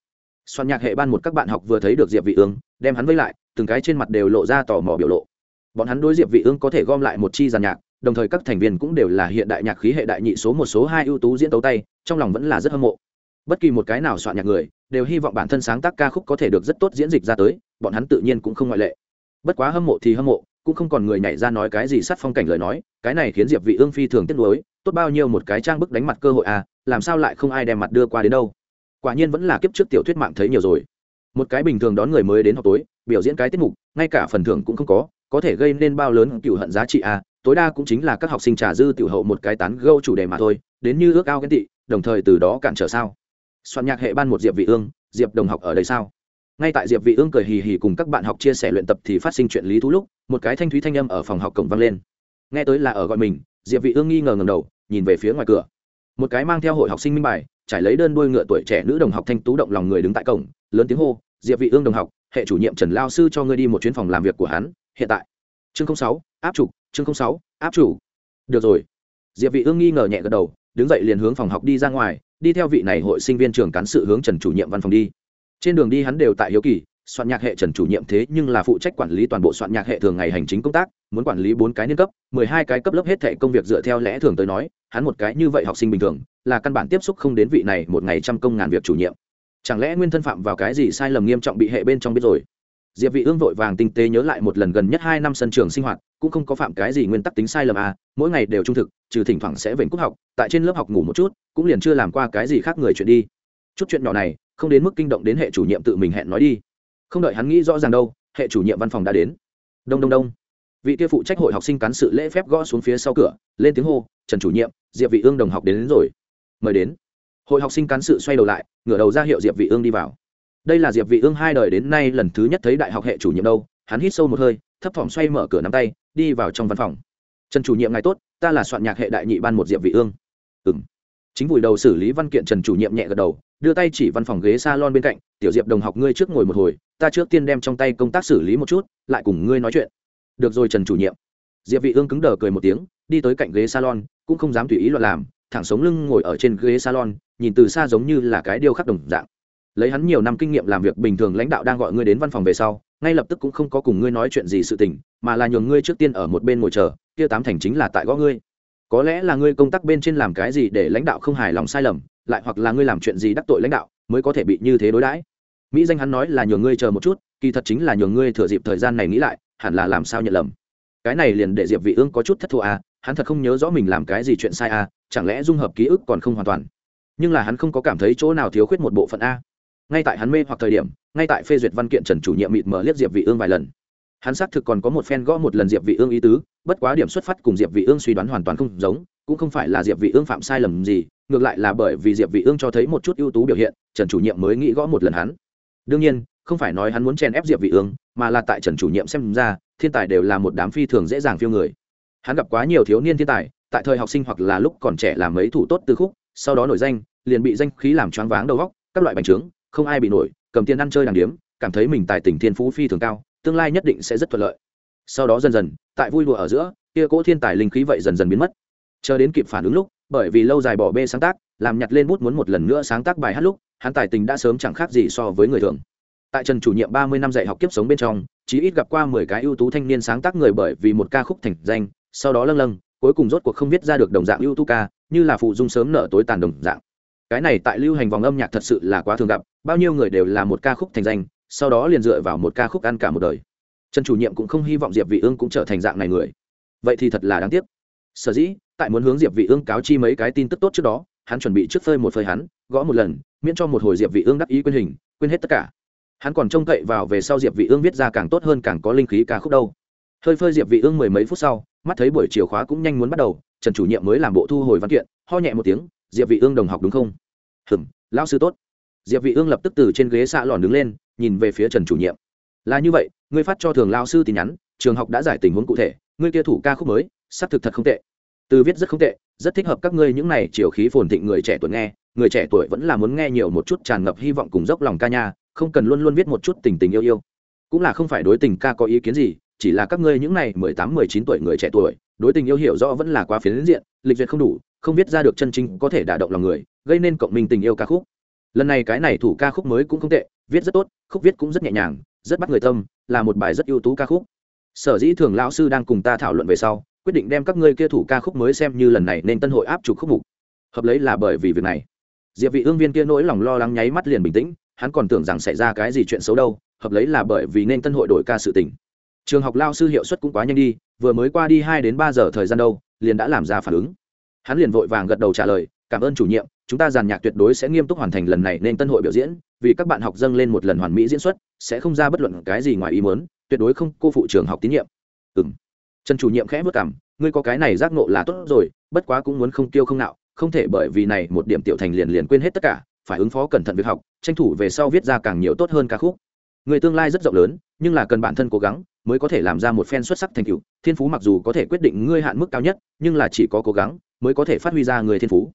Soạn nhạc hệ ban một các bạn học vừa thấy được diệp vị ương, đem hắn với lại, từng cái trên mặt đều lộ ra tò mò biểu lộ. Bọn hắn đối diệp vị ương có thể gom lại một chi giàn nhạc, đồng thời các thành viên cũng đều là hiện đại nhạc khí hệ đại nhị số một số hai ưu tú diễn tấu tay, trong lòng vẫn là rất hâm mộ. Bất kỳ một cái nào soạn nhạc người, đều hy vọng bản thân sáng tác ca khúc có thể được rất tốt diễn dịch ra tới, bọn hắn tự nhiên cũng không ngoại lệ. Bất quá hâm mộ thì hâm mộ, cũng không còn người nhảy ra nói cái gì sát phong cảnh lời nói cái này khiến diệp vị ương phi thường tiếc nuối, tốt bao nhiêu một cái trang bức đánh mặt cơ hội à làm sao lại không ai đem mặt đưa qua đến đâu. Quả nhiên vẫn là kiếp trước tiểu thuyết mạng thấy nhiều rồi. Một cái bình thường đón người mới đến học tối, biểu diễn cái tiết mục, ngay cả phần thưởng cũng không có có thể gây nên bao lớn cựu hận giá trị à tối đa cũng chính là các học sinh trà dư tiểu hậu một cái tán gẫu chủ đề mà thôi, đến như ước ao ghen tị, đồng thời từ đó cản trở sao. Soạn nhạc hệ ban một diệp vị ương, diệp đồng học ở đây sao? Ngay tại diệp vị ương cười hì hì cùng các bạn học chia sẻ luyện tập thì phát sinh chuyện lý thú lúc, một cái thanh thúy thanh âm ở phòng học cổng vang lên nghe tới là ở gọi mình diệp vị ương nghi ngờ ngẩng đầu nhìn về phía ngoài cửa. Một cái mang theo hội học sinh minh bài trải lấy đơn đuôi ngựa tuổi trẻ nữ đồng học thanh tú động lòng người đứng tại cổng lớn tiếng hô diệp vị ương đồng học hệ chủ nhiệm trần lao sư cho ngươi đi một chuyến phòng làm việc của hắn hiện tại. Chương 06, áp chủ chương 06, áp chủ. Được rồi. Diệp vị ương nghi ngờ nhẹ gật đầu đứng dậy liền hướng phòng học đi ra ngoài đi theo vị này hội sinh viên trường cán sự hướng trần chủ nhiệm văn phòng đi. Trên đường đi hắn đều tại hiếu kỳ soạn nhạc hệ trần chủ nhiệm thế nhưng là phụ trách quản lý toàn bộ soạn nhạc hệ thường ngày hành chính công tác, muốn quản lý bốn cái niên cấp, mười hai cái cấp lớp hết thệ công việc dựa theo lẽ thường tới nói, hắn một cái như vậy học sinh bình thường, là căn bản tiếp xúc không đến vị này một ngày trăm công ngàn việc chủ nhiệm. Chẳng lẽ nguyên thân phạm vào cái gì sai lầm nghiêm trọng bị hệ bên trong biết rồi? Diệp vị ương vội vàng tinh tế nhớ lại một lần gần nhất hai năm sân trường sinh hoạt, cũng không có phạm cái gì nguyên tắc tính sai lầm à mỗi ngày đều trung thực, trừ thỉnh thoảng sẽ về cúp học, tại trên lớp học ngủ một chút, cũng liền chưa làm qua cái gì khác người chuyện đi. Chút chuyện nhỏ này, không đến mức kinh động đến hệ chủ nhiệm tự mình hẹn nói đi không đợi hắn nghĩ rõ ràng đâu hệ chủ nhiệm văn phòng đã đến. Đông đông đông. Vị kia phụ trách hội học sinh cán sự lễ phép gõ xuống phía sau cửa lên tiếng hô trần chủ nhiệm diệp vị ương đồng học đến, đến rồi. Mời đến. Hội học sinh cán sự xoay đầu lại ngửa đầu ra hiệu diệp vị ương đi vào. Đây là diệp vị ương hai đời đến nay lần thứ nhất thấy đại học hệ chủ nhiệm đâu hắn hít sâu một hơi thấp thỏm xoay mở cửa nắm tay đi vào trong văn phòng. Trần chủ nhiệm ngài tốt ta là soạn nhạc hệ đại nhị ban một diệp vị ương. Ừm chính vùi đầu xử lý văn kiện trần chủ nhiệm nhẹ gật đầu, đưa tay chỉ văn phòng ghế salon bên cạnh, tiểu diệp đồng học ngươi trước ngồi một hồi, ta trước tiên đem trong tay công tác xử lý một chút, lại cùng ngươi nói chuyện. Được rồi trần chủ nhiệm. Diệp vị ương cứng đờ cười một tiếng, đi tới cạnh ghế salon, cũng không dám tùy ý loạn làm, thẳng sống lưng ngồi ở trên ghế salon, nhìn từ xa giống như là cái điêu khắc đồng dạng. Lấy hắn nhiều năm kinh nghiệm làm việc bình thường lãnh đạo đang gọi ngươi đến văn phòng về sau, ngay lập tức cũng không có cùng ngươi nói chuyện gì sự tình, mà là nhường ngươi trước tiên ở một bên ngồi chờ, kia tám thành chính là tại gõ ngươi có lẽ là ngươi công tác bên trên làm cái gì để lãnh đạo không hài lòng sai lầm, lại hoặc là ngươi làm chuyện gì đắc tội lãnh đạo, mới có thể bị như thế đối đãi. Mỹ danh hắn nói là nhường ngươi chờ một chút, kỳ thật chính là nhường ngươi thừa dịp thời gian này nghĩ lại, hẳn là làm sao nhận lầm. Cái này liền để diệp vị ương có chút thất thua à hắn thật không nhớ rõ mình làm cái gì chuyện sai à chẳng lẽ dung hợp ký ức còn không hoàn toàn. Nhưng là hắn không có cảm thấy chỗ nào thiếu khuyết một bộ phận a. Ngay tại hắn mê hoặc thời điểm, ngay tại phê duyệt văn kiện trần chủ nhiệm mịt mờ liếc diệp vị ương vài lần hắn xác thực còn có một phen gõ một lần diệp vị ương ý tứ, bất quá điểm xuất phát cùng diệp vị ương suy đoán hoàn toàn không giống, cũng không phải là diệp vị ương phạm sai lầm gì, ngược lại là bởi vì diệp vị ương cho thấy một chút ưu tú biểu hiện, trần chủ nhiệm mới nghĩ gõ một lần hắn. Đương nhiên, không phải nói hắn muốn chèn ép diệp vị ương, mà là tại trần chủ nhiệm xem ra, thiên tài đều là một đám phi thường dễ dàng phiêu người. Hắn gặp quá nhiều thiếu niên thiên tài, tại thời học sinh hoặc là lúc còn trẻ làm mấy thủ tốt từ khúc, sau đó nổi danh, liền bị danh khí làm choáng váng đầu óc, các loại bánh trướng, không ai bị nổi, cầm tiền ăn chơi đàng điếm, cảm thấy mình tài tình thiên phú phi thường cao tương lai nhất định sẽ rất thuận lợi. Sau đó dần dần, tại vui đùa ở giữa, kia cỗ thiên tài linh khí vậy dần dần biến mất. Chờ đến kịp phản ứng lúc, bởi vì lâu dài bỏ bê sáng tác, làm nhặt lên bút muốn một lần nữa sáng tác bài hát lúc, hắn tài tình đã sớm chẳng khác gì so với người thường. Tại trần chủ nhiệm ba mươi năm dạy học kiếp sống bên trong, chí ít gặp qua mười cái ưu tú thanh niên sáng tác người bởi vì một ca khúc thành danh, sau đó lâng lâng, cuối cùng rốt cuộc không viết ra được đồng dạng ưu tú ca, như là phụ dung sớm nở tối tàn đồng dạng. Cái này tại lưu hành vòng âm nhạc thật sự là quá thường gặp, bao nhiêu người đều là một ca khúc thành danh sau đó liền dựa vào một ca khúc ăn cả một đời. Trần chủ nhiệm cũng không hy vọng diệp vị ương cũng trở thành dạng này người. Vậy thì thật là đáng tiếc. Sở dĩ, tại muốn hướng diệp vị ương cáo chi mấy cái tin tức tốt trước đó, hắn chuẩn bị trước phơi một phơi hắn, gõ một lần, miễn cho một hồi diệp vị ương đắc ý quên hình, quên hết tất cả. Hắn còn trông cậy vào về sau diệp vị ương viết ra càng tốt hơn càng có linh khí ca khúc đâu. Hơi phơi diệp vị ương mười mấy phút sau, mắt thấy buổi chiều khóa cũng nhanh muốn bắt đầu, trần chủ nhiệm mới làm bộ thu hồi văn kiện, ho nhẹ một tiếng, diệp vị ương đồng học đúng không? Hừm, lão sư tốt diệp vị ương lập tức từ trên ghế xạ lòn đứng lên, nhìn về phía trần chủ nhiệm. Là như vậy, ngươi phát cho thường lao sư tin nhắn, trường học đã giải tình huống cụ thể, ngươi kia thủ ca khúc mới sắp thực thật không tệ. Từ viết rất không tệ, rất thích hợp các ngươi những này chiều khí phồn thịnh người trẻ tuổi nghe, người trẻ tuổi vẫn là muốn nghe nhiều một chút tràn ngập hy vọng cùng dốc lòng ca nha, không cần luôn luôn viết một chút tình tình yêu yêu. Cũng là không phải đối tình ca có ý kiến gì, chỉ là các ngươi những này mười tám, mười chín tuổi người trẻ tuổi, đối tình yêu hiểu rõ vẫn là quá phiến diện, lịch duyệt không đủ, không viết ra được chân chính có thể đả động lòng người, gây nên cộng minh tình yêu ca khúc lần này cái này thủ ca khúc mới cũng không tệ, viết rất tốt, khúc viết cũng rất nhẹ nhàng, rất bắt người tâm, là một bài rất ưu tú ca khúc. Sở dĩ thường lão sư đang cùng ta thảo luận về sau, quyết định đem các ngươi kia thủ ca khúc mới xem như lần này nên tân hội áp chụp khúc mục. Hợp lấy là bởi vì việc này. Diệp vị ương viên kia nỗi lòng lo lắng nháy mắt liền bình tĩnh, hắn còn tưởng rằng xảy ra cái gì chuyện xấu đâu, hợp lấy là bởi vì nên tân hội đổi ca sự tình. Trường học lao sư hiệu suất cũng quá nhanh đi, vừa mới qua đi hai đến ba giờ thời gian đâu, liền đã làm ra phản ứng. Hắn liền vội vàng gật đầu trả lời, cảm ơn chủ nhiệm chúng ta giàn nhạc tuyệt đối sẽ nghiêm túc hoàn thành lần này nên tân hội biểu diễn, vì các bạn học dâng lên một lần hoàn mỹ diễn xuất, sẽ không ra bất luận cái gì ngoài ý muốn, tuyệt đối không cô phụ trường học tín nhiệm. Ừ m trần chủ nhiệm khẽ vất cảm ngươi có cái này giác nộ là tốt rồi, bất quá cũng muốn không tiêu không nạo, không thể bởi vì này một điểm tiểu thành liền liền quên hết tất cả, phải ứng phó cẩn thận việc học, tranh thủ về sau viết ra càng nhiều tốt hơn ca khúc. Người tương lai rất rộng lớn, nhưng là cần bản thân cố gắng mới có thể làm ra một phen xuất sắc thành tựu. Thiên phú mặc dù có thể quyết định ngươi hạn mức cao nhất, nhưng là chỉ có cố gắng mới có thể phát huy ra người thiên phú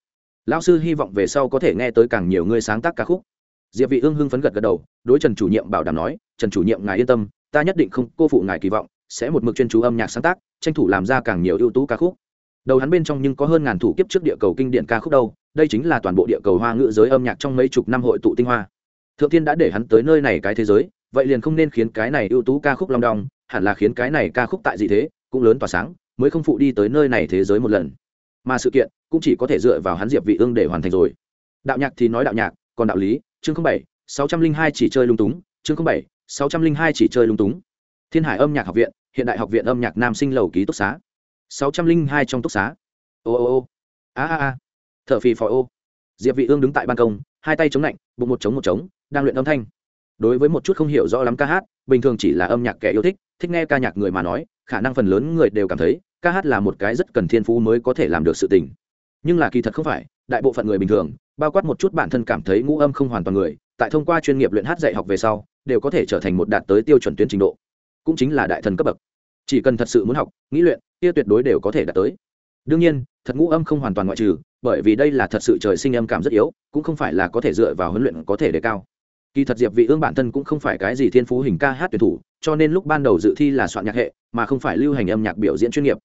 lão sư hy vọng về sau có thể nghe tới càng nhiều người sáng tác ca khúc. Diệp vị ương hưng phấn gật gật đầu, đối trần chủ nhiệm bảo đảm nói, trần chủ nhiệm, ngài yên tâm, ta nhất định không cô phụ ngài kỳ vọng, sẽ một mực chuyên chú âm nhạc sáng tác, tranh thủ làm ra càng nhiều ưu tú ca khúc. Đầu hắn bên trong nhưng có hơn ngàn thủ kiếp trước địa cầu kinh điển ca khúc đâu, đây chính là toàn bộ địa cầu hoa ngữ giới âm nhạc trong mấy chục năm hội tụ tinh hoa. Thượng Thiên đã để hắn tới nơi này cái thế giới, vậy liền không nên khiến cái này ưu tú ca khúc long đong, hẳn là khiến cái này ca khúc tại dị thế, cũng lớn tỏa sáng, mới không phụ đi tới nơi này thế giới một lần mà sự kiện cũng chỉ có thể dựa vào hắn diệp vị ương để hoàn thành rồi. Đạo nhạc thì nói đạo nhạc, còn đạo lý, chương không bảy, sáu trăm linh hai chỉ chơi lung túng, chương không bảy, sáu trăm linh hai chỉ chơi lung túng. Thiên hải âm nhạc học viện, hiện đại học viện âm nhạc nam sinh lầu ký túc xá. Sáu trăm linh hai trong túc xá. Ô ô ô. A a a. Thở phì phò ô. Diệp vị ương đứng tại ban công, hai tay chống lạnh, bụng một chống một chống đang luyện âm thanh. Đối với một chút không hiểu rõ lắm ca hát, bình thường chỉ là âm nhạc kẻ yêu thích thích nghe ca nhạc người mà nói, khả năng phần lớn người đều cảm thấy ca hát là một cái rất cần thiên phú mới có thể làm được sự tình. Nhưng là kỳ thật không phải, đại bộ phận người bình thường, bao quát một chút bản thân cảm thấy ngũ âm không hoàn toàn người, tại thông qua chuyên nghiệp luyện hát dạy học về sau, đều có thể trở thành một đạt tới tiêu chuẩn tuyến trình độ. Cũng chính là đại thần cấp bậc. Chỉ cần thật sự muốn học, nghĩ luyện, kia tuyệt đối đều có thể đạt tới. Đương nhiên, thật ngũ âm không hoàn toàn ngoại trừ, bởi vì đây là thật sự trời sinh âm cảm rất yếu, cũng không phải là có thể dựa vào huấn luyện có thể đề cao. Kỳ thật diệp vị ương bản thân cũng không phải cái gì thiên phú hình ca hát tuyển thủ, cho nên lúc ban đầu dự thi là soạn nhạc hệ, mà không phải lưu hành âm nhạc biểu diễn chuyên nghiệp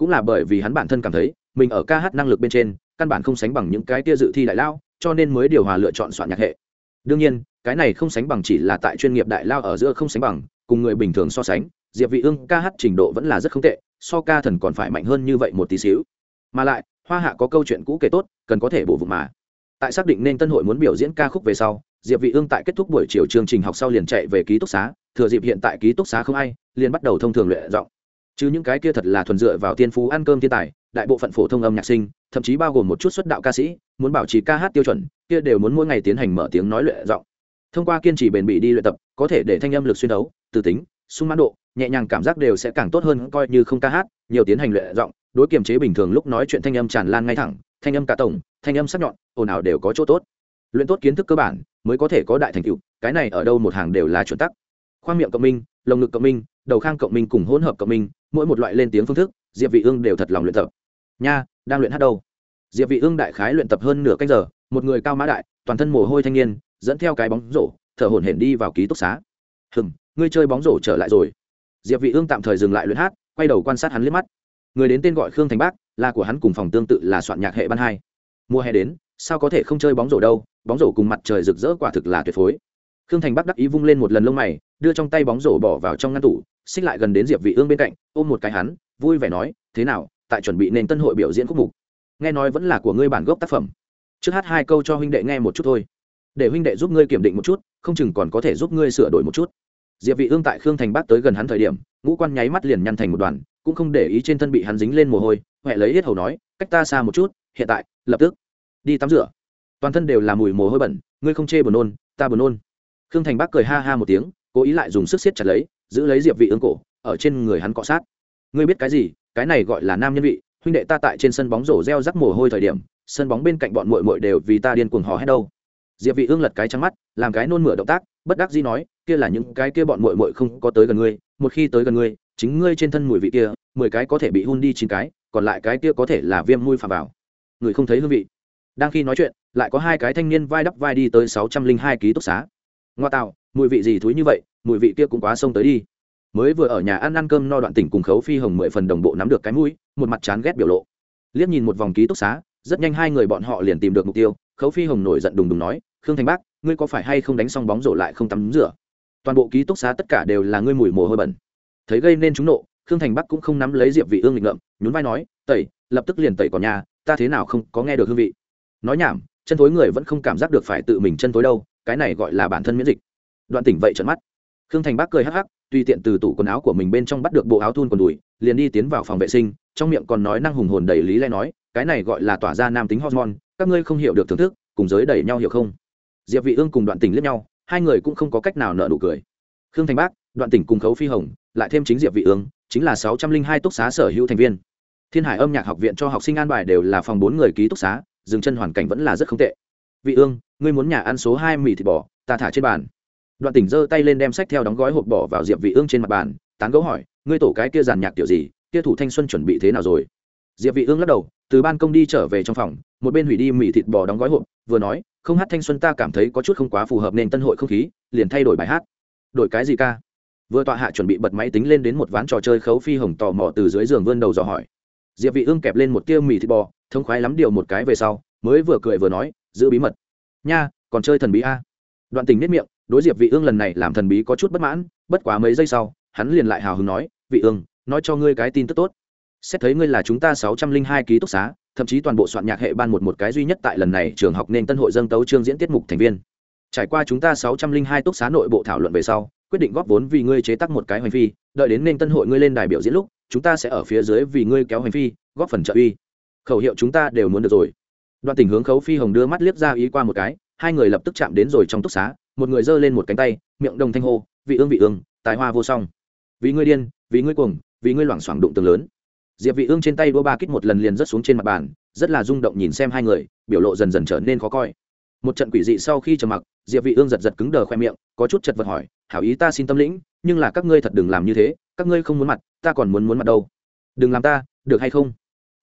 cũng là bởi vì hắn bản thân cảm thấy, mình ở ca hát năng lực bên trên, căn bản không sánh bằng những cái tia dự thi đại lao, cho nên mới điều hòa lựa chọn soạn nhạc hệ. Đương nhiên, cái này không sánh bằng chỉ là tại chuyên nghiệp đại lao ở giữa không sánh bằng, cùng người bình thường so sánh, diệp vị ương ca hát trình độ vẫn là rất không tệ, so ca thần còn phải mạnh hơn như vậy một tí xíu. Mà lại, hoa hạ có câu chuyện cũ kể tốt, cần có thể bổ vụ mà. Tại xác định nên tân hội muốn biểu diễn ca khúc về sau, diệp vị ương tại kết thúc buổi chiều chương trình học sau liền chạy về ký túc xá, thừa dịp hiện tại ký túc xá không ai, liền bắt đầu thông thường luyện giọng chứ những cái kia thật là thuần dựa vào tiên phú ăn cơm thiên tài, đại bộ phận phổ thông âm nhạc sinh, thậm chí bao gồm một chút xuất đạo ca sĩ, muốn bảo trì ca hát tiêu chuẩn, kia đều muốn mỗi ngày tiến hành mở tiếng nói luyện giọng. Thông qua kiên trì bền bỉ đi luyện tập, có thể để thanh âm lực xuyên đấu, từ tính, sung mãn độ, nhẹ nhàng cảm giác đều sẽ càng tốt hơn, coi như không ca hát, nhiều tiến hành luyện giọng, đối kiềm chế bình thường lúc nói chuyện thanh âm tràn lan ngay thẳng, thanh âm cả tổng, thanh âm sắc nhọn, ồn ào đều có chỗ tốt. Luyện tốt kiến thức cơ bản, mới có thể có đại thành tựu, cái này ở đâu một hàng đều là chuẩn tắc. Khoang miệng cộng minh, lồng ngực cộng minh đầu khang cộng minh cùng hỗn hợp cộng minh, mỗi một loại lên tiếng phương thức, diệp vị ương đều thật lòng luyện tập. Nha, đang luyện hát đâu? Diệp vị ương đại khái luyện tập hơn nửa canh giờ, một người cao mã đại, toàn thân mồ hôi thanh niên, dẫn theo cái bóng rổ, thở hổn hển đi vào ký túc xá. Hừm, ngươi chơi bóng rổ trở lại rồi. Diệp vị ương tạm thời dừng lại luyện hát, quay đầu quan sát hắn liếc mắt. Người đến tên gọi khương thành bác, là của hắn cùng phòng tương tự là soạn nhạc hệ ban hai. Mùa hè đến, sao có thể không chơi bóng rổ đâu? Bóng rổ cùng mặt trời rực rỡ quả thực là tuyệt phối khương thành bắc đắc ý vung lên một lần lông mày, đưa trong tay bóng rổ bỏ vào trong ngăn tủ, xích lại gần đến diệp vị ương bên cạnh, ôm một cái hắn, vui vẻ nói, thế nào, tại chuẩn bị nền tân hội biểu diễn khúc mục? Nghe nói vẫn là của ngươi bản gốc tác phẩm. Trước hát hai câu cho huynh đệ nghe một chút thôi. Để huynh đệ giúp ngươi kiểm định một chút, không chừng còn có thể giúp ngươi sửa đổi một chút. Diệp vị ương tại khương thành bắc tới gần hắn thời điểm, ngũ quan nháy mắt liền nhăn thành một đoàn, cũng không để ý trên thân bị hắn dính lên mồ hôi huệ lấy hết hầu nói, cách ta xa một chút, hiện tại, lập tức, đi tắm rửa. Toàn thân đều là mùi mồ hôi bẩn, ngươi không chê buồn nôn, ta buồn nôn khương thành bắc cười ha ha một tiếng, cố ý lại dùng sức siết chặt lấy, giữ lấy diệp vị ương cổ, ở trên người hắn cọ sát. Ngươi biết cái gì? Cái này gọi là nam nhân vị, huynh đệ ta tại trên sân bóng rổ reo rắc mồ hôi thời điểm, sân bóng bên cạnh bọn muội muội đều vì ta điên cuồng hò hét đâu. Diệp vị ương lật cái trắng mắt, làm cái nôn mửa động tác, bất đắc dĩ nói, kia là những cái kia bọn muội muội không có tới gần ngươi, một khi tới gần ngươi, chính ngươi trên thân mùi vị kia, mười cái có thể bị hun đi chín cái, còn lại cái kia có thể là viêm mũi phà vào. Người không thấy hương vị. Đang khi nói chuyện, lại có hai cái thanh niên vai đắp vai đi tới sáu trăm linh hai ký túc xá ngoa tạo mùi vị gì thúi như vậy, mùi vị kia cũng quá xông tới đi. Mới vừa ở nhà ăn ăn cơm no đoạn tỉnh cùng khấu phi hồng mười phần đồng bộ nắm được cái mũi, một mặt chán ghét biểu lộ. Liếc nhìn một vòng ký túc xá, rất nhanh hai người bọn họ liền tìm được mục tiêu. Khấu phi hồng nổi giận đùng đùng nói, khương thành bác, ngươi có phải hay không đánh xong bóng rổ lại không tắm rửa? Toàn bộ ký túc xá tất cả đều là ngươi mùi mồ hôi bẩn. Thấy gây nên chúng nộ, khương thành bắc cũng không nắm lấy diệp vị ương lịch ngợm, nhún vai nói, tẩy, lập tức liền tẩy còn nhà, ta thế nào không có nghe được hương vị. Nói nhảm, chân thối người vẫn không cảm giác được phải tự mình chân thối đâu cái này gọi là bản thân miễn dịch. Đoạn tỉnh vậy trận mắt. Khương thành Bác cười hắc hắc tùy tiện từ tủ quần áo của mình bên trong bắt được bộ áo thun quần đùi, liền đi tiến vào phòng vệ sinh, trong miệng còn nói năng hùng hồn đầy lý lẽ nói, cái này gọi là tỏa ra nam tính hormone, các ngươi không hiểu được thưởng thức, cùng giới đẩy nhau hiểu không? Diệp vị ương cùng đoạn Tỉnh liếc nhau, hai người cũng không có cách nào nở nụ cười. Khương thành bác, đoạn tỉnh cùng khấu phi hồng, lại thêm chính diệp vị ương, chính là 602 túc xá sở hữu thành viên. Thiên hải âm nhạc học viện cho học sinh an bài đều là phòng bốn người ký túc xá, dừng chân hoàn cảnh vẫn là rất không tệ. Vị ương ngươi muốn nhà ăn số hai mì thịt bò, ta thả trên bàn. Đoạn tỉnh giơ tay lên đem sách theo đóng gói hộp bỏ vào diệp vị ương trên mặt bàn, tán gẫu hỏi, ngươi tổ cái kia giàn nhạc tiểu gì, kia thủ thanh xuân chuẩn bị thế nào rồi? Diệp vị ương lắc đầu, từ ban công đi trở về trong phòng, một bên hủy đi mì thịt bò đóng gói hộp, vừa nói, không hát thanh xuân ta cảm thấy có chút không quá phù hợp nên tân hội không khí, liền thay đổi bài hát. Đổi cái gì ca? Vừa tọa hạ chuẩn bị bật máy tính lên đến một ván trò chơi khấu phi hồng tò mò từ dưới giường vươn đầu dò hỏi. Diệp vị ương kẹp lên một tia mì thịt bò, thông khoái lắm điều một cái về sau, mới vừa cười vừa nói, giữ bí mật nha, còn chơi thần bí a. Đoạn tình nết miệng, đối diệp vị ương lần này làm thần bí có chút bất mãn, bất quá mấy giây sau, hắn liền lại hào hứng nói, vị ương, nói cho ngươi cái tin tức tốt. Xét thấy ngươi là chúng ta 602 ký túc xá, thậm chí toàn bộ soạn nhạc hệ ban một một cái duy nhất tại lần này trường học nên tân hội dâng tấu chương diễn tiết mục thành viên. Trải qua chúng ta 602 túc xá nội bộ thảo luận về sau, quyết định góp vốn vì ngươi chế tác một cái hành phi, đợi đến nên tân hội ngươi lên đài biểu diễn lúc, chúng ta sẽ ở phía dưới vì ngươi kéo hành phi, góp phần trợ uy. Khẩu hiệu chúng ta đều muốn được rồi đoạn tình hướng khấu phi hồng đưa mắt liếc ra ý qua một cái, hai người lập tức chạm đến rồi trong túc xá, một người giơ lên một cánh tay, miệng đồng thanh hô, vị ương vị ương, tài hoa vô song. Vì ngươi điên, vì ngươi cuồng, vì ngươi loảng xoảng đụng tường lớn. Diệp vị ương trên tay đua ba kích một lần liền rớt xuống trên mặt bàn, rất là rung động nhìn xem hai người, biểu lộ dần dần trở nên khó coi. Một trận quỷ dị sau khi trầm mặc, diệp vị ương giật giật cứng đờ khoe miệng, có chút chật vật hỏi, hảo ý ta xin tâm lĩnh, nhưng là các ngươi thật đừng làm như thế, các ngươi không muốn mặt, ta còn muốn muốn mặt đâu. Đừng làm ta, được hay không?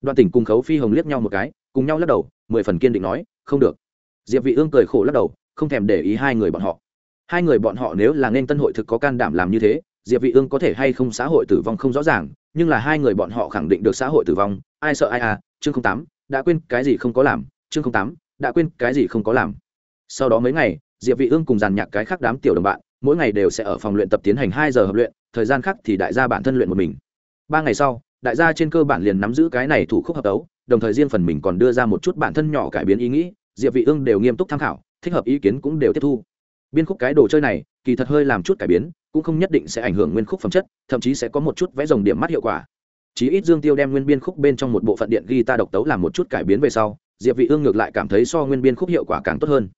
Đoạn tỉnh cùng khấu phi hồng liếc nhau một cái, cùng nhau lắc đầu mười phần kiên định nói, không được. Diệp vị ương cười khổ lắc đầu, không thèm để ý hai người bọn họ. Hai người bọn họ nếu là nên tân hội thực có can đảm làm như thế, diệp vị ương có thể hay không xã hội tử vong không rõ ràng, nhưng là hai người bọn họ khẳng định được xã hội tử vong, ai sợ ai à chương tám, đã quên cái gì không có làm, chương tám, đã quên cái gì không có làm. Sau đó mấy ngày, diệp vị ương cùng dàn nhạc cái khác đám tiểu đồng bạn, mỗi ngày đều sẽ ở phòng luyện tập tiến hành hai giờ hợp luyện, thời gian khác thì đại gia bản thân luyện một mình. Ba ngày sau, đại gia trên cơ bản liền nắm giữ cái này thủ khúc hợp tấu đồng thời riêng phần mình còn đưa ra một chút bản thân nhỏ cải biến ý nghĩ, diệp vị ương đều nghiêm túc tham khảo, thích hợp ý kiến cũng đều tiếp thu. Biên khúc cái đồ chơi này, kỳ thật hơi làm chút cải biến, cũng không nhất định sẽ ảnh hưởng nguyên khúc phẩm chất, thậm chí sẽ có một chút vẽ rồng điểm mắt hiệu quả. Chí ít dương tiêu đem nguyên biên khúc bên trong một bộ phận điện guitar độc tấu làm một chút cải biến về sau, diệp vị ương ngược lại cảm thấy so nguyên biên khúc hiệu quả càng tốt hơn.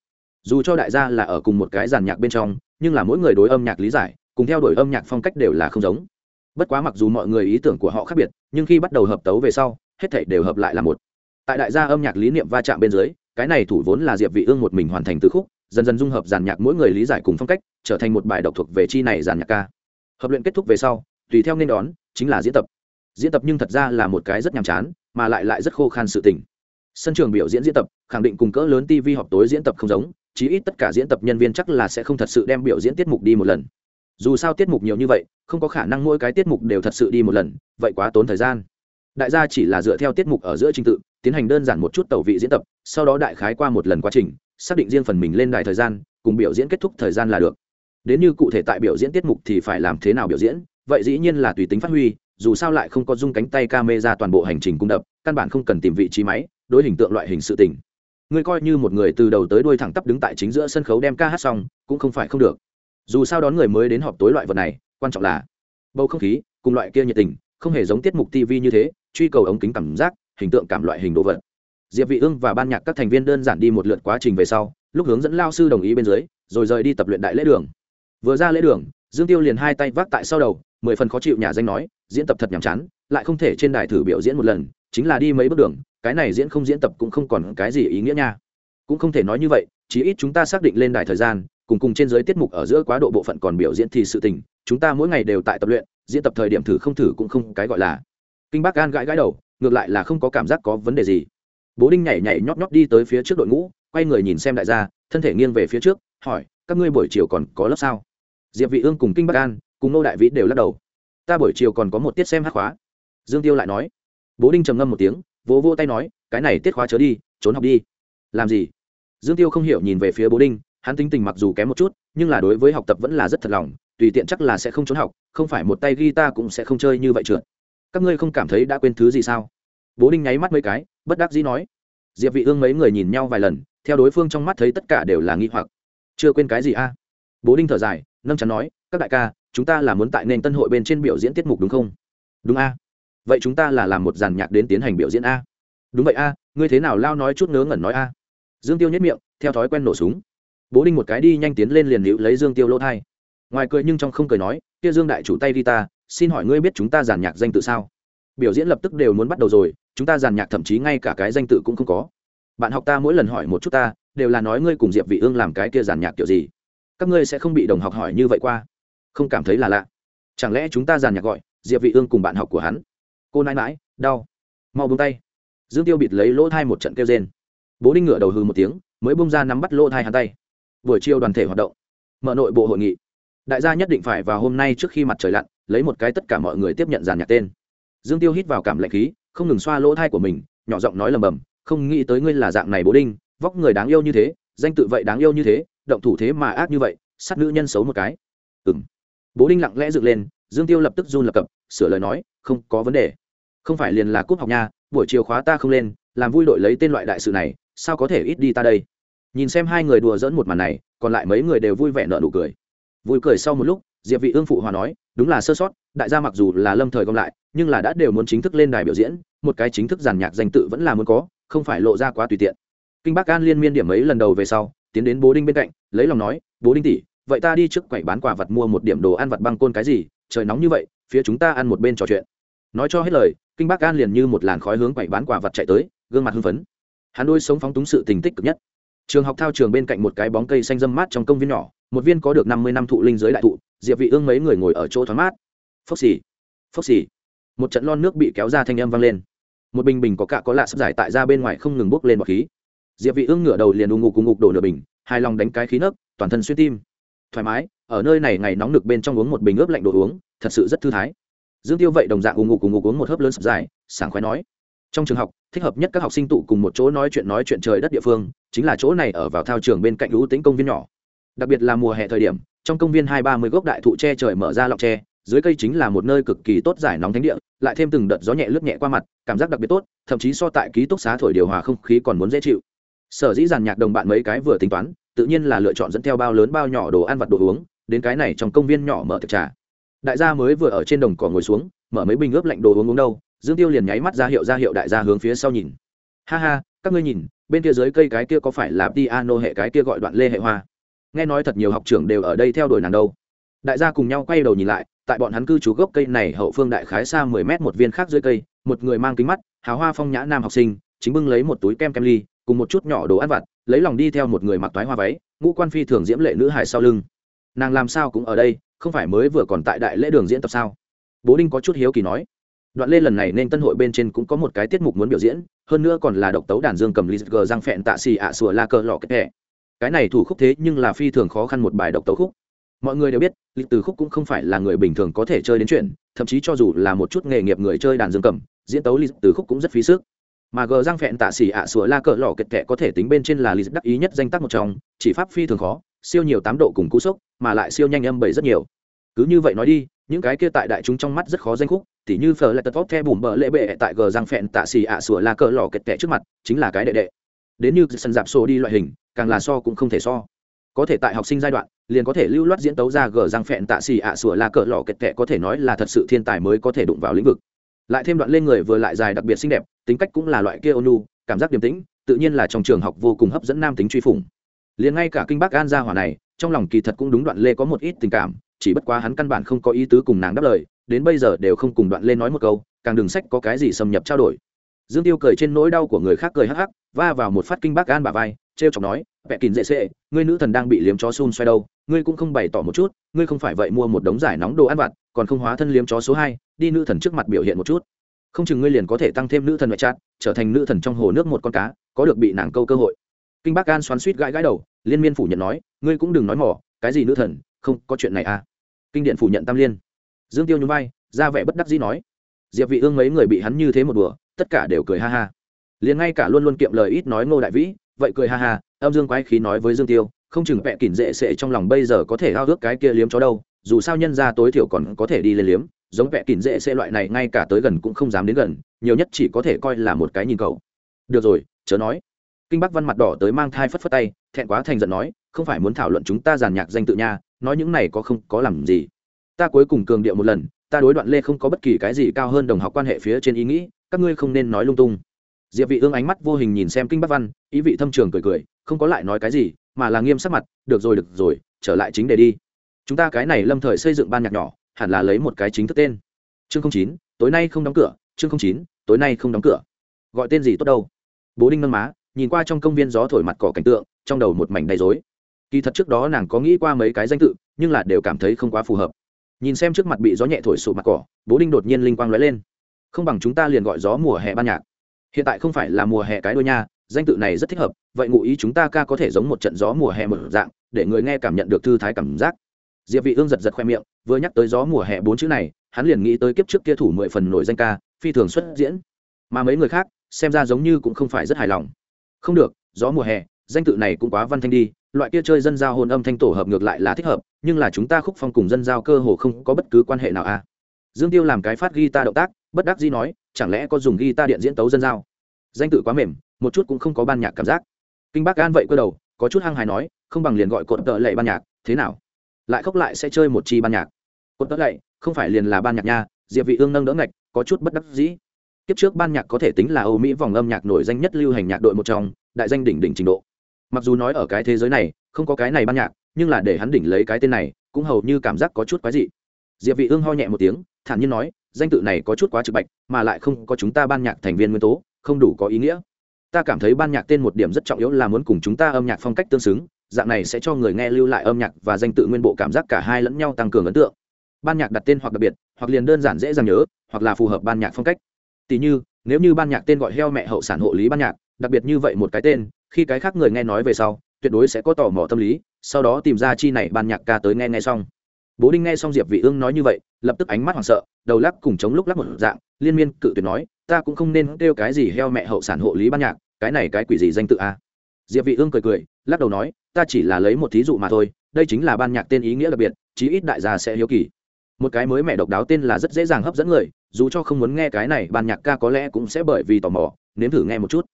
Dù cho đại gia là ở cùng một cái dàn nhạc bên trong, nhưng là mỗi người đối âm nhạc lý giải, cùng theo đuổi âm nhạc phong cách đều là không giống. Bất quá mặc dù mọi người ý tưởng của họ khác biệt, nhưng khi bắt đầu hợp tấu về sau hết thảy đều hợp lại là một. Tại đại gia âm nhạc lý niệm va chạm bên dưới, cái này thủ vốn là diệp vị ương một mình hoàn thành tứ khúc, dần dần dung hợp giàn nhạc mỗi người lý giải cùng phong cách, trở thành một bài độc thuộc về chi này giàn nhạc ca. Hợp luyện kết thúc về sau, tùy theo nên đón, chính là diễn tập. Diễn tập nhưng thật ra là một cái rất nhàm chán, mà lại lại rất khô khan sự tình. Sân trường biểu diễn diễn tập, khẳng định cùng cỡ lớn tv họp tối diễn tập không giống, chí ít tất cả diễn tập nhân viên chắc là sẽ không thật sự đem biểu diễn tiết mục đi một lần. Dù sao tiết mục nhiều như vậy, không có khả năng mỗi cái tiết mục đều thật sự đi một lần, vậy quá tốn thời gian đại gia chỉ là dựa theo tiết mục ở giữa trình tự, tiến hành đơn giản một chút tẩu vị diễn tập, sau đó đại khái qua một lần quá trình, xác định riêng phần mình lên đài thời gian, cùng biểu diễn kết thúc thời gian là được. Đến như cụ thể tại biểu diễn tiết mục thì phải làm thế nào biểu diễn, vậy dĩ nhiên là tùy tính phát huy, dù sao lại không có dung cánh tay ca mê ra toàn bộ hành trình cung đập, căn bản không cần tìm vị trí máy, đối hình tượng loại hình sự tình. Người coi như một người từ đầu tới đuôi thẳng tắp đứng tại chính giữa sân khấu đem ca hát xong, cũng không phải không được. Dù sao đón người mới đến họp tối loại vật này, quan trọng là bầu không khí, cùng loại kia nhiệt tình, không hề giống tiết mục tv như thế truy cầu ống kính cảm giác, hình tượng cảm loại hình đồ vật. Diệp vị ương và ban nhạc các thành viên đơn giản đi một lượt quá trình về sau, lúc hướng dẫn lao sư đồng ý bên dưới, rồi rời đi tập luyện đại lễ đường. Vừa ra lễ đường, dương tiêu liền hai tay vác tại sau đầu, mười phần khó chịu nhà danh nói, diễn tập thật nhàm chán, lại không thể trên đài thử biểu diễn một lần, chính là đi mấy bước đường, cái này diễn không diễn tập cũng không còn cái gì ý nghĩa nha. Cũng không thể nói như vậy, chí ít chúng ta xác định lên đài thời gian, cùng cùng trên giới tiết mục ở giữa quá độ bộ phận còn biểu diễn thì sự tình, chúng ta mỗi ngày đều tại tập luyện, diễn tập thời điểm thử không thử cũng không cái gọi là kinh bác gan gãi gãi đầu, ngược lại là không có cảm giác có vấn đề gì. Bố đinh nhảy nhảy nhót nhót đi tới phía trước đội ngũ, quay người nhìn xem đại gia, thân thể nghiêng về phía trước, hỏi, các ngươi buổi chiều còn có lớp sao? Diệp vị ương cùng kinh bắc an, cùng nô đại vĩ đều lắc đầu. Ta buổi chiều còn có một tiết xem hát khóa. Dương tiêu lại nói. Bố đinh trầm ngâm một tiếng, vỗ vỗ tay nói, cái này tiết khóa chớ đi, trốn học đi. Làm gì? Dương tiêu không hiểu nhìn về phía bố đinh, hắn tính tình mặc dù kém một chút, nhưng là đối với học tập vẫn là rất thật lòng, tùy tiện chắc là sẽ không trốn học, không phải một tay guitar cũng sẽ không chơi như vậy trượt các ngươi không cảm thấy đã quên thứ gì sao? Bố đinh nháy mắt mấy cái, bất đắc dĩ nói. Diệp vị ương mấy người nhìn nhau vài lần, theo đối phương trong mắt thấy tất cả đều là nghi hoặc. Chưa quên cái gì a? Bố đinh thở dài, nâng chắn nói, các đại ca, chúng ta là muốn tại nền tân hội bên trên biểu diễn tiết mục đúng không? Đúng a. Vậy chúng ta là làm một dàn nhạc đến tiến hành biểu diễn a. Đúng vậy a, ngươi thế nào lao nói chút ngớ ngẩn nói a? Dương tiêu nhất miệng, theo thói quen nổ súng. Bố đinh một cái đi nhanh tiến lên liền liễu lấy dương tiêu lỗ thai. Ngoài cười nhưng trong không cười nói, kia dương đại chủ tay đi ta xin hỏi ngươi biết chúng ta giàn nhạc danh tự sao? Biểu diễn lập tức đều muốn bắt đầu rồi, chúng ta giàn nhạc thậm chí ngay cả cái danh tự cũng không có. Bạn học ta mỗi lần hỏi một chút ta, đều là nói ngươi cùng diệp vị ương làm cái kia giàn nhạc kiểu gì. Các ngươi sẽ không bị đồng học hỏi như vậy qua. Không cảm thấy là lạ. Chẳng lẽ chúng ta giàn nhạc gọi diệp vị ương cùng bạn học của hắn? Cô nãi mãi đau. Mau buông tay. Dương tiêu bịt lấy lỗ thai một trận kêu rên. Bố đinh ngửa đầu hừ một tiếng, mới bung ra nắm bắt lỗ thai hắn tay. Buổi chiều đoàn thể hoạt động. Mở nội bộ hội nghị. Đại gia nhất định phải vào hôm nay trước khi mặt trời lặn lấy một cái tất cả mọi người tiếp nhận giàn nhạc tên. Dương tiêu hít vào cảm lạnh khí, không ngừng xoa lỗ thai của mình, nhỏ giọng nói lầm bầm, không nghĩ tới ngươi là dạng này bố đinh, vóc người đáng yêu như thế, danh tự vậy đáng yêu như thế, động thủ thế mà ác như vậy, sát nữ nhân xấu một cái. Ừ m bố đinh lặng lẽ dựng lên, dương tiêu lập tức run lập cập, sửa lời nói, không có vấn đề. Không phải liền là cúp học nha, buổi chiều khóa ta không lên, làm vui đội lấy tên loại đại sự này, sao có thể ít đi ta đây? Nhìn xem hai người đùa dỡn một màn này, còn lại mấy người đều vui vẻ nợ nụ cười. Vui cười sau một lúc, diệp vị ương phụ hòa nói đúng là sơ sót, đại gia mặc dù là lâm thời gom lại, nhưng là đã đều muốn chính thức lên đài biểu diễn, một cái chính thức giàn nhạc danh tự vẫn là muốn có, không phải lộ ra quá tùy tiện. Kinh bắc an liên miên điểm mấy lần đầu về sau, tiến đến bố đinh bên cạnh, lấy lòng nói, bố đinh tỷ, vậy ta đi trước quầy bán quả vật mua một điểm đồ ăn vặt băng côn cái gì, trời nóng như vậy, phía chúng ta ăn một bên trò chuyện. Nói cho hết lời, kinh bắc an liền như một làn khói hướng quầy bán quả vật chạy tới, gương mặt hưng phấn. Hắn đôi sống phóng túng sự tình tích cực nhất trường học thao trường bên cạnh một cái bóng cây xanh râm mát trong công viên nhỏ, một viên có được năm mươi năm thụ linh giới đại thụ, diệp vị ương mấy người ngồi ở chỗ thoáng mát. Phốc xì phốc xì. Một trận lon nước bị kéo ra thanh âm vang lên. Một bình bình có cạ có lạ sắp giải tại ra bên ngoài không ngừng bốc lên bọt khí. Diệp vị ương ngửa đầu liền ung ngục cùng ngục đổ nửa bình hai lòng đánh cái khí nấc, toàn thân xuyên tim. Thoải mái, ở nơi này ngày nóng nực bên trong uống một bình ướp lạnh đồ uống, thật sự rất thư thái. Dương tiêu vậy đồng dạng ung ngục cùng ngục uống một hớp lớn sắp dài sảng khoái nói trong trường học, thích hợp nhất các học sinh tụ cùng một chỗ nói chuyện nói chuyện trời đất địa phương, chính là chỗ này ở vào thao trường bên cạnh lũ tính công viên nhỏ. Đặc biệt là mùa hè thời điểm, trong công viên hai ba mươi gốc đại thụ tre trời mở ra lọc tre, dưới cây chính là một nơi cực kỳ tốt giải nóng thánh địa, lại thêm từng đợt gió nhẹ lướt nhẹ qua mặt, cảm giác đặc biệt tốt, thậm chí so tại ký túc xá thổi điều hòa không khí còn muốn dễ chịu. Sở dĩ giàn nhạc đồng bạn mấy cái vừa tính toán, tự nhiên là lựa chọn dẫn theo bao lớn bao nhỏ đồ ăn vặt đồ uống, đến cái này trong công viên nhỏ mở thực trà. Đại gia mới vừa ở trên đồng cỏ ngồi xuống, mở mấy bình ướp lạnh đồ uống uống đâu dương tiêu liền nháy mắt ra hiệu ra hiệu đại gia hướng phía sau nhìn. Ha ha, các ngươi nhìn, bên kia dưới cây cái kia có phải là piano hệ cái kia gọi đoạn lê hệ hoa? Nghe nói thật nhiều học trưởng đều ở đây theo đuổi nàng đâu. Đại gia cùng nhau quay đầu nhìn lại, tại bọn hắn cư trú gốc cây này hậu phương đại khái xa mười mét một viên khác dưới cây, một người mang kính mắt, hào hoa phong nhã nam học sinh, chính bưng lấy một túi kem kem ly, cùng một chút nhỏ đồ ăn vặt, lấy lòng đi theo một người mặc toái hoa váy, ngũ quan phi thường diễm lệ nữ hải sau lưng. Nàng làm sao cũng ở đây, không phải mới vừa còn tại đại lễ đường diễn tập sao? Bố đinh có chút hiếu kỳ nói đoạn lê lần này nên tân hội bên trên cũng có một cái tiết mục muốn biểu diễn, hơn nữa còn là độc tấu đàn dương cầm lì gờ răng phẹn tạ xì ạ sùa la cờ lò kẹt hẹ. Cái này thủ khúc thế nhưng là phi thường khó khăn một bài độc tấu khúc. Mọi người đều biết lịch từ khúc cũng không phải là người bình thường có thể chơi đến chuyện, thậm chí cho dù là một chút nghề nghiệp người chơi đàn dương cầm, diễn tấu lịch từ khúc cũng rất phí sức. Mà gờ răng phẹn tạ xỉ ạ sủa la cờ lò kẹt kẹ có thể tính bên trên là lịch đắc ý nhất danh tác một trong, chỉ pháp phi thường khó, siêu nhiều tám độ cùng cú sốc, mà lại siêu nhanh âm bảy rất nhiều. Cứ như vậy nói đi những cái kia tại đại chúng trong mắt rất khó danh khúc, tỉ như phở lại tật tốt theo bùm bờ lệ bệ tại gờ giang phẹn tạ xì ạ sủa là cờ lò kẹt tệ trước mặt, chính là cái đệ đệ. Đến như sân dạp sổ đi loại hình, càng là so cũng không thể so. Có thể tại học sinh giai đoạn, liền có thể lưu loát diễn tấu ra gờ răng phẹn tạ xì ạ sủa là cờ lò kẹt tệ có thể nói là thật sự thiên tài mới có thể đụng vào lĩnh vực. Lại thêm đoạn lên người vừa lại dài đặc biệt xinh đẹp, tính cách cũng là loại kia ônu cảm giác điềm tĩnh, tự nhiên là trong trường học vô cùng hấp dẫn nam tính truy phủng. Liền ngay cả kinh bác an gia hỏa này, trong lòng kỳ thật cũng đúng đoạn lê có một ít tình cảm chỉ bất quá hắn căn bản không có ý tứ cùng nàng đáp lời, đến bây giờ đều không cùng đoạn lên nói một câu, càng đừng sách có cái gì xâm nhập trao đổi. Dương tiêu cười trên nỗi đau của người khác cười hắc hắc, va vào một phát kinh bác gan bà vai t r e o chọc nói, vẹ kín dễ sệ, ngươi nữ thần đang bị liếm chó xun xoay đâu, ngươi cũng không bày tỏ một chút, ngươi không phải vậy mua một đống giải nóng đồ ăn vặt, còn không hóa thân liếm chó số hai, đi nữ thần trước mặt biểu hiện một chút. Không chừng ngươi liền có thể tăng thêm nữ thần ngoại trát trở thành nữ thần trong hồ nước một con cá, có được bị nàng câu cơ hội. Kinh bác gan xoắn suýt gãi gãi đầu, liên miên phủ nhận nói, ngươi cũng đừng nói mỏ, cái gì nữ thần, không có chuyện này à kinh điện phủ nhận tam liên. Dương tiêu nhún vai, ra vẻ bất đắc dĩ nói, diệp vị ương mấy người bị hắn như thế một đùa, tất cả đều cười ha ha. Liền ngay cả luôn luôn kiệm lời ít nói ngô đại vĩ, vậy cười ha ha, âm dương quái khí nói với dương tiêu, không chừng vẽ kỉn dễ sệ trong lòng bây giờ có thể ao ước cái kia liếm chó đâu, dù sao nhân gia tối thiểu còn có thể đi lên liếm, giống vẽ kỉn dễ sệ loại này ngay cả tới gần cũng không dám đến gần, nhiều nhất chỉ có thể coi là một cái nhìn cầu được rồi, chớ nói. Kinh bắc văn mặt đỏ tới mang thai phất phất tay, thẹn quá thành giận nói, không phải muốn thảo luận chúng ta giàn nhạc danh tự nha nói những này có không có làm gì. Ta cuối cùng cường điệu một lần, ta đối đoạn lê không có bất kỳ cái gì cao hơn đồng học quan hệ phía trên ý nghĩ, các ngươi không nên nói lung tung. Diệp vị ương ánh mắt vô hình nhìn xem kinh bắc văn, ý vị thâm trường cười cười, không có lại nói cái gì, mà là nghiêm sắc mặt, được rồi được rồi, trở lại chính đề đi. Chúng ta cái này lâm thời xây dựng ban nhạc nhỏ, hẳn là lấy một cái chính thức tên. Chương chín, tối nay không đóng cửa. Chương chín, tối nay không đóng cửa. Gọi tên gì tốt đâu? Bố đinh nâng má, nhìn qua trong công viên gió thổi mặt cỏ cảnh tượng, trong đầu một mảnh đầy rối kỳ thật trước đó nàng có nghĩ qua mấy cái danh tự, nhưng là đều cảm thấy không quá phù hợp. Nhìn xem trước mặt bị gió nhẹ thổi sụp mặt cỏ, bố đinh đột nhiên linh quang lóe lên. Không bằng chúng ta liền gọi gió mùa hè ban nhạc. Hiện tại không phải là mùa hè cái đôi nha, danh tự này rất thích hợp, vậy ngụ ý chúng ta ca có thể giống một trận gió mùa hè một dạng, để người nghe cảm nhận được thư thái cảm giác. Diệp vị ương giật giật khoe miệng, vừa nhắc tới gió mùa hè bốn chữ này, hắn liền nghĩ tới kiếp trước kia thủ mười phần nổi danh ca, phi thường xuất diễn. Mà mấy người khác, xem ra giống như cũng không phải rất hài lòng. Không được, gió mùa hè, danh tự này cũng quá văn thanh đi loại kia chơi dân giao hôn âm thanh tổ hợp ngược lại là thích hợp, nhưng là chúng ta khúc phong cùng dân giao cơ hồ không có bất cứ quan hệ nào à. Dương tiêu làm cái phát ghi ta động tác, bất đắc dĩ nói, chẳng lẽ có dùng ghi ta điện diễn tấu dân giao? Danh tự quá mềm, một chút cũng không có ban nhạc cảm giác. Kinh bác an vậy cơ đầu, có chút hăng hài nói, không bằng liền gọi cột tợ lệ ban nhạc, thế nào? Lại khóc lại sẽ chơi một chi ban nhạc. Cột tợ lệ, không phải liền là ban nhạc nha, diệp vị ương nâng đỡ ngạch, có chút bất đắc dĩ. Kiếp trước ban nhạc có thể tính là âu mỹ vòng âm nhạc nổi danh nhất lưu hành nhạc đội một trong, đại danh đỉnh đỉnh trình độ mặc dù nói ở cái thế giới này, không có cái này ban nhạc, nhưng là để hắn đỉnh lấy cái tên này, cũng hầu như cảm giác có chút quái dị. Diệp vị ương ho nhẹ một tiếng, thản nhiên nói, danh tự này có chút quá trực bạch, mà lại không có chúng ta ban nhạc thành viên nguyên tố, không đủ có ý nghĩa. Ta cảm thấy ban nhạc tên một điểm rất trọng yếu là muốn cùng chúng ta âm nhạc phong cách tương xứng, dạng này sẽ cho người nghe lưu lại âm nhạc và danh tự nguyên bộ cảm giác cả hai lẫn nhau tăng cường ấn tượng. Ban nhạc đặt tên hoặc đặc biệt, hoặc liền đơn giản dễ dàng nhớ, hoặc là phù hợp ban nhạc phong cách. Tỷ như, nếu như ban nhạc tên gọi heo mẹ hậu sản hộ lý ban nhạc, đặc biệt như vậy một cái tên khi cái khác người nghe nói về sau, tuyệt đối sẽ có tò mò tâm lý, sau đó tìm ra chi này ban nhạc ca tới nghe nghe xong. Bố đinh nghe xong diệp vị ương nói như vậy, lập tức ánh mắt hoảng sợ, đầu lắc cùng chống lúc lắc một dạng, liên miên cự tuyệt nói, ta cũng không nên kêu cái gì heo mẹ hậu sản hộ lý ban nhạc, cái này cái quỷ gì danh tự a? Diệp vị ương cười cười, lắc đầu nói, ta chỉ là lấy một thí dụ mà thôi, đây chính là ban nhạc tên ý nghĩa đặc biệt, chí ít đại gia sẽ hiếu kỳ. Một cái mới mẹ độc đáo tên là rất dễ dàng hấp dẫn người, dù cho không muốn nghe cái này, ban nhạc ca có lẽ cũng sẽ bởi vì tò mò, nếm thử nghe một chút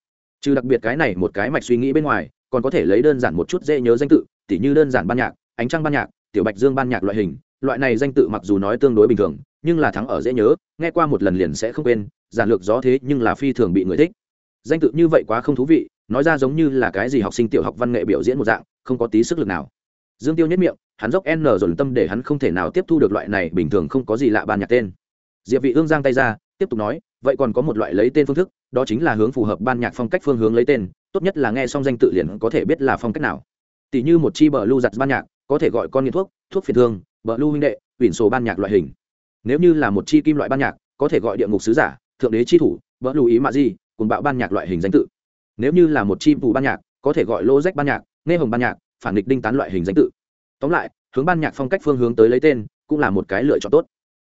trừ đặc biệt cái này một cái mạch suy nghĩ bên ngoài, còn có thể lấy đơn giản một chút dễ nhớ danh tự, tỉ như đơn giản ban nhạc, ánh trăng ban nhạc, tiểu bạch dương ban nhạc loại hình. Loại này danh tự mặc dù nói tương đối bình thường, nhưng là thắng ở dễ nhớ, nghe qua một lần liền sẽ không quên, giản lược gió thế nhưng là phi thường bị người thích. Danh tự như vậy quá không thú vị, nói ra giống như là cái gì học sinh tiểu học văn nghệ biểu diễn một dạng, không có tí sức lực nào. Dương tiêu nhất miệng, hắn dốc n dồn tâm để hắn không thể nào tiếp thu được loại này bình thường không có gì lạ ban nhạc tên. Diệp vị ương giang tay ra, tiếp tục nói, vậy còn có một loại lấy tên phương thức đó chính là hướng phù hợp ban nhạc phong cách phương hướng lấy tên, tốt nhất là nghe xong danh tự liền có thể biết là phong cách nào. Tỷ như một chi bờ lưu giặt ban nhạc, có thể gọi con nghiện thuốc thuốc phiền thương, bờ lưu huynh đệ, uyển sổ ban nhạc loại hình. Nếu như là một chi kim loại ban nhạc, có thể gọi địa ngục sứ giả, thượng đế chi thủ, bờ lưu ý mạ di cùng bạo ban nhạc loại hình danh tự. Nếu như là một chi vụ ban nhạc, có thể gọi lô rách ban nhạc, nghe hồng ban nhạc, phản nghịch đinh tán loại hình danh tự. Tóm lại, hướng ban nhạc phong cách phương hướng tới lấy tên cũng là một cái lựa chọn tốt.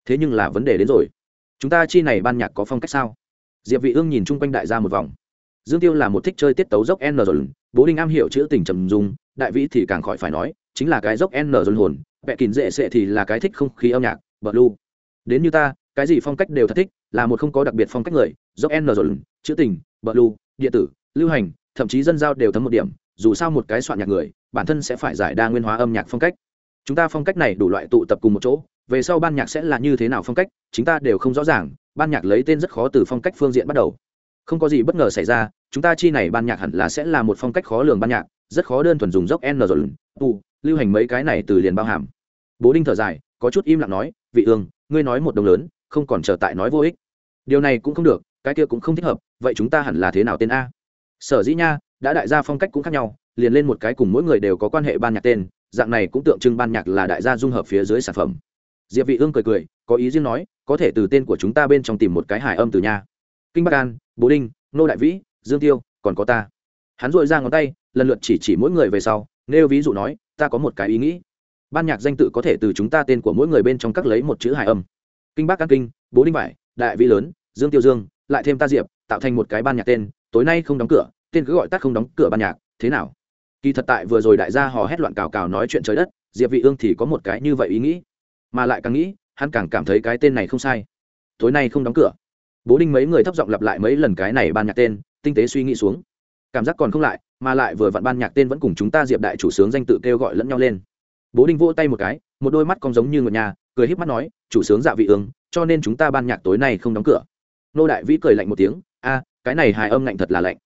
Thế nhưng là vấn đề đến rồi. Chúng ta chi này ban nhạc có phong cách sao? Diệp vị ương nhìn chung quanh đại gia một vòng. Dương tiêu là một thích chơi tiết tấu dốc n rồi. Bố đinh am hiểu chữ tình trầm dung đại vĩ thì càng khỏi phải nói, chính là cái dốc n rồi hồn vẽ kín dễ sệ thì là cái thích không khí âm nhạc blue đến như ta, cái gì phong cách đều thật thích, là một không có đặc biệt phong cách người, dốc n rồi, chữ tình blue điện tử, lưu hành, thậm chí dân giao đều thấm một điểm, dù sao một cái soạn nhạc người, bản thân sẽ phải giải đa nguyên hóa âm nhạc phong cách. Chúng ta phong cách này đủ loại tụ tập cùng một chỗ, về sau ban nhạc sẽ là như thế nào phong cách, chúng ta đều không rõ ràng ban nhạc lấy tên rất khó từ phong cách phương diện bắt đầu. Không có gì bất ngờ xảy ra, chúng ta chi này ban nhạc hẳn là sẽ là một phong cách khó lường ban nhạc, rất khó đơn thuần dùng dốc n rồi, tu, lưu hành mấy cái này từ liền bao hàm. Bố đinh thở dài, có chút im lặng nói, vị ương, ngươi nói một đồng lớn, không còn chờ tại nói vô ích. Điều này cũng không được, cái kia cũng không thích hợp, vậy chúng ta hẳn là thế nào tên a? Sở dĩ nha, đã đại gia phong cách cũng khác nhau, liền lên một cái cùng mỗi người đều có quan hệ ban nhạc tên, dạng này cũng tượng trưng ban nhạc là đại gia dung hợp phía dưới sản phẩm diệp vị ương cười cười, có ý riêng nói, có thể từ tên của chúng ta bên trong tìm một cái hài âm từ nha. Kinh bắc an bố đinh, nô đại vĩ, dương tiêu, còn có ta. Hắn dội ra ngón tay, lần lượt chỉ chỉ mỗi người về sau, nêu ví dụ nói, ta có một cái ý nghĩ. Ban nhạc danh tự có thể từ chúng ta tên của mỗi người bên trong các lấy một chữ hài âm. Kinh bắc an kinh bố đinh vải, đại vĩ lớn, dương tiêu dương, lại thêm ta diệp, tạo thành một cái ban nhạc tên, tối nay không đóng cửa, tên cứ gọi tắt không đóng cửa ban nhạc, thế nào? Kỳ thật tại vừa rồi đại gia hò hét loạn cào cào nói chuyện trời đất, diệp vị ương thì có một cái như vậy ý nghĩ mà lại càng nghĩ, hắn càng cảm thấy cái tên này không sai. Tối nay không đóng cửa. Bố đinh mấy người thấp giọng lặp lại mấy lần cái này ban nhạc tên, tinh tế suy nghĩ xuống. Cảm giác còn không lại, mà lại vừa vặn ban nhạc tên vẫn cùng chúng ta diệp đại chủ sướng danh tự kêu gọi lẫn nhau lên. Bố đinh vỗ tay một cái, một đôi mắt cong giống như ngựa nhà, cười híp mắt nói, chủ sướng dạ vị ương, cho nên chúng ta ban nhạc tối nay không đóng cửa. Nô đại vĩ cười lạnh một tiếng, a, cái này hài âm lạnh thật là lạnh.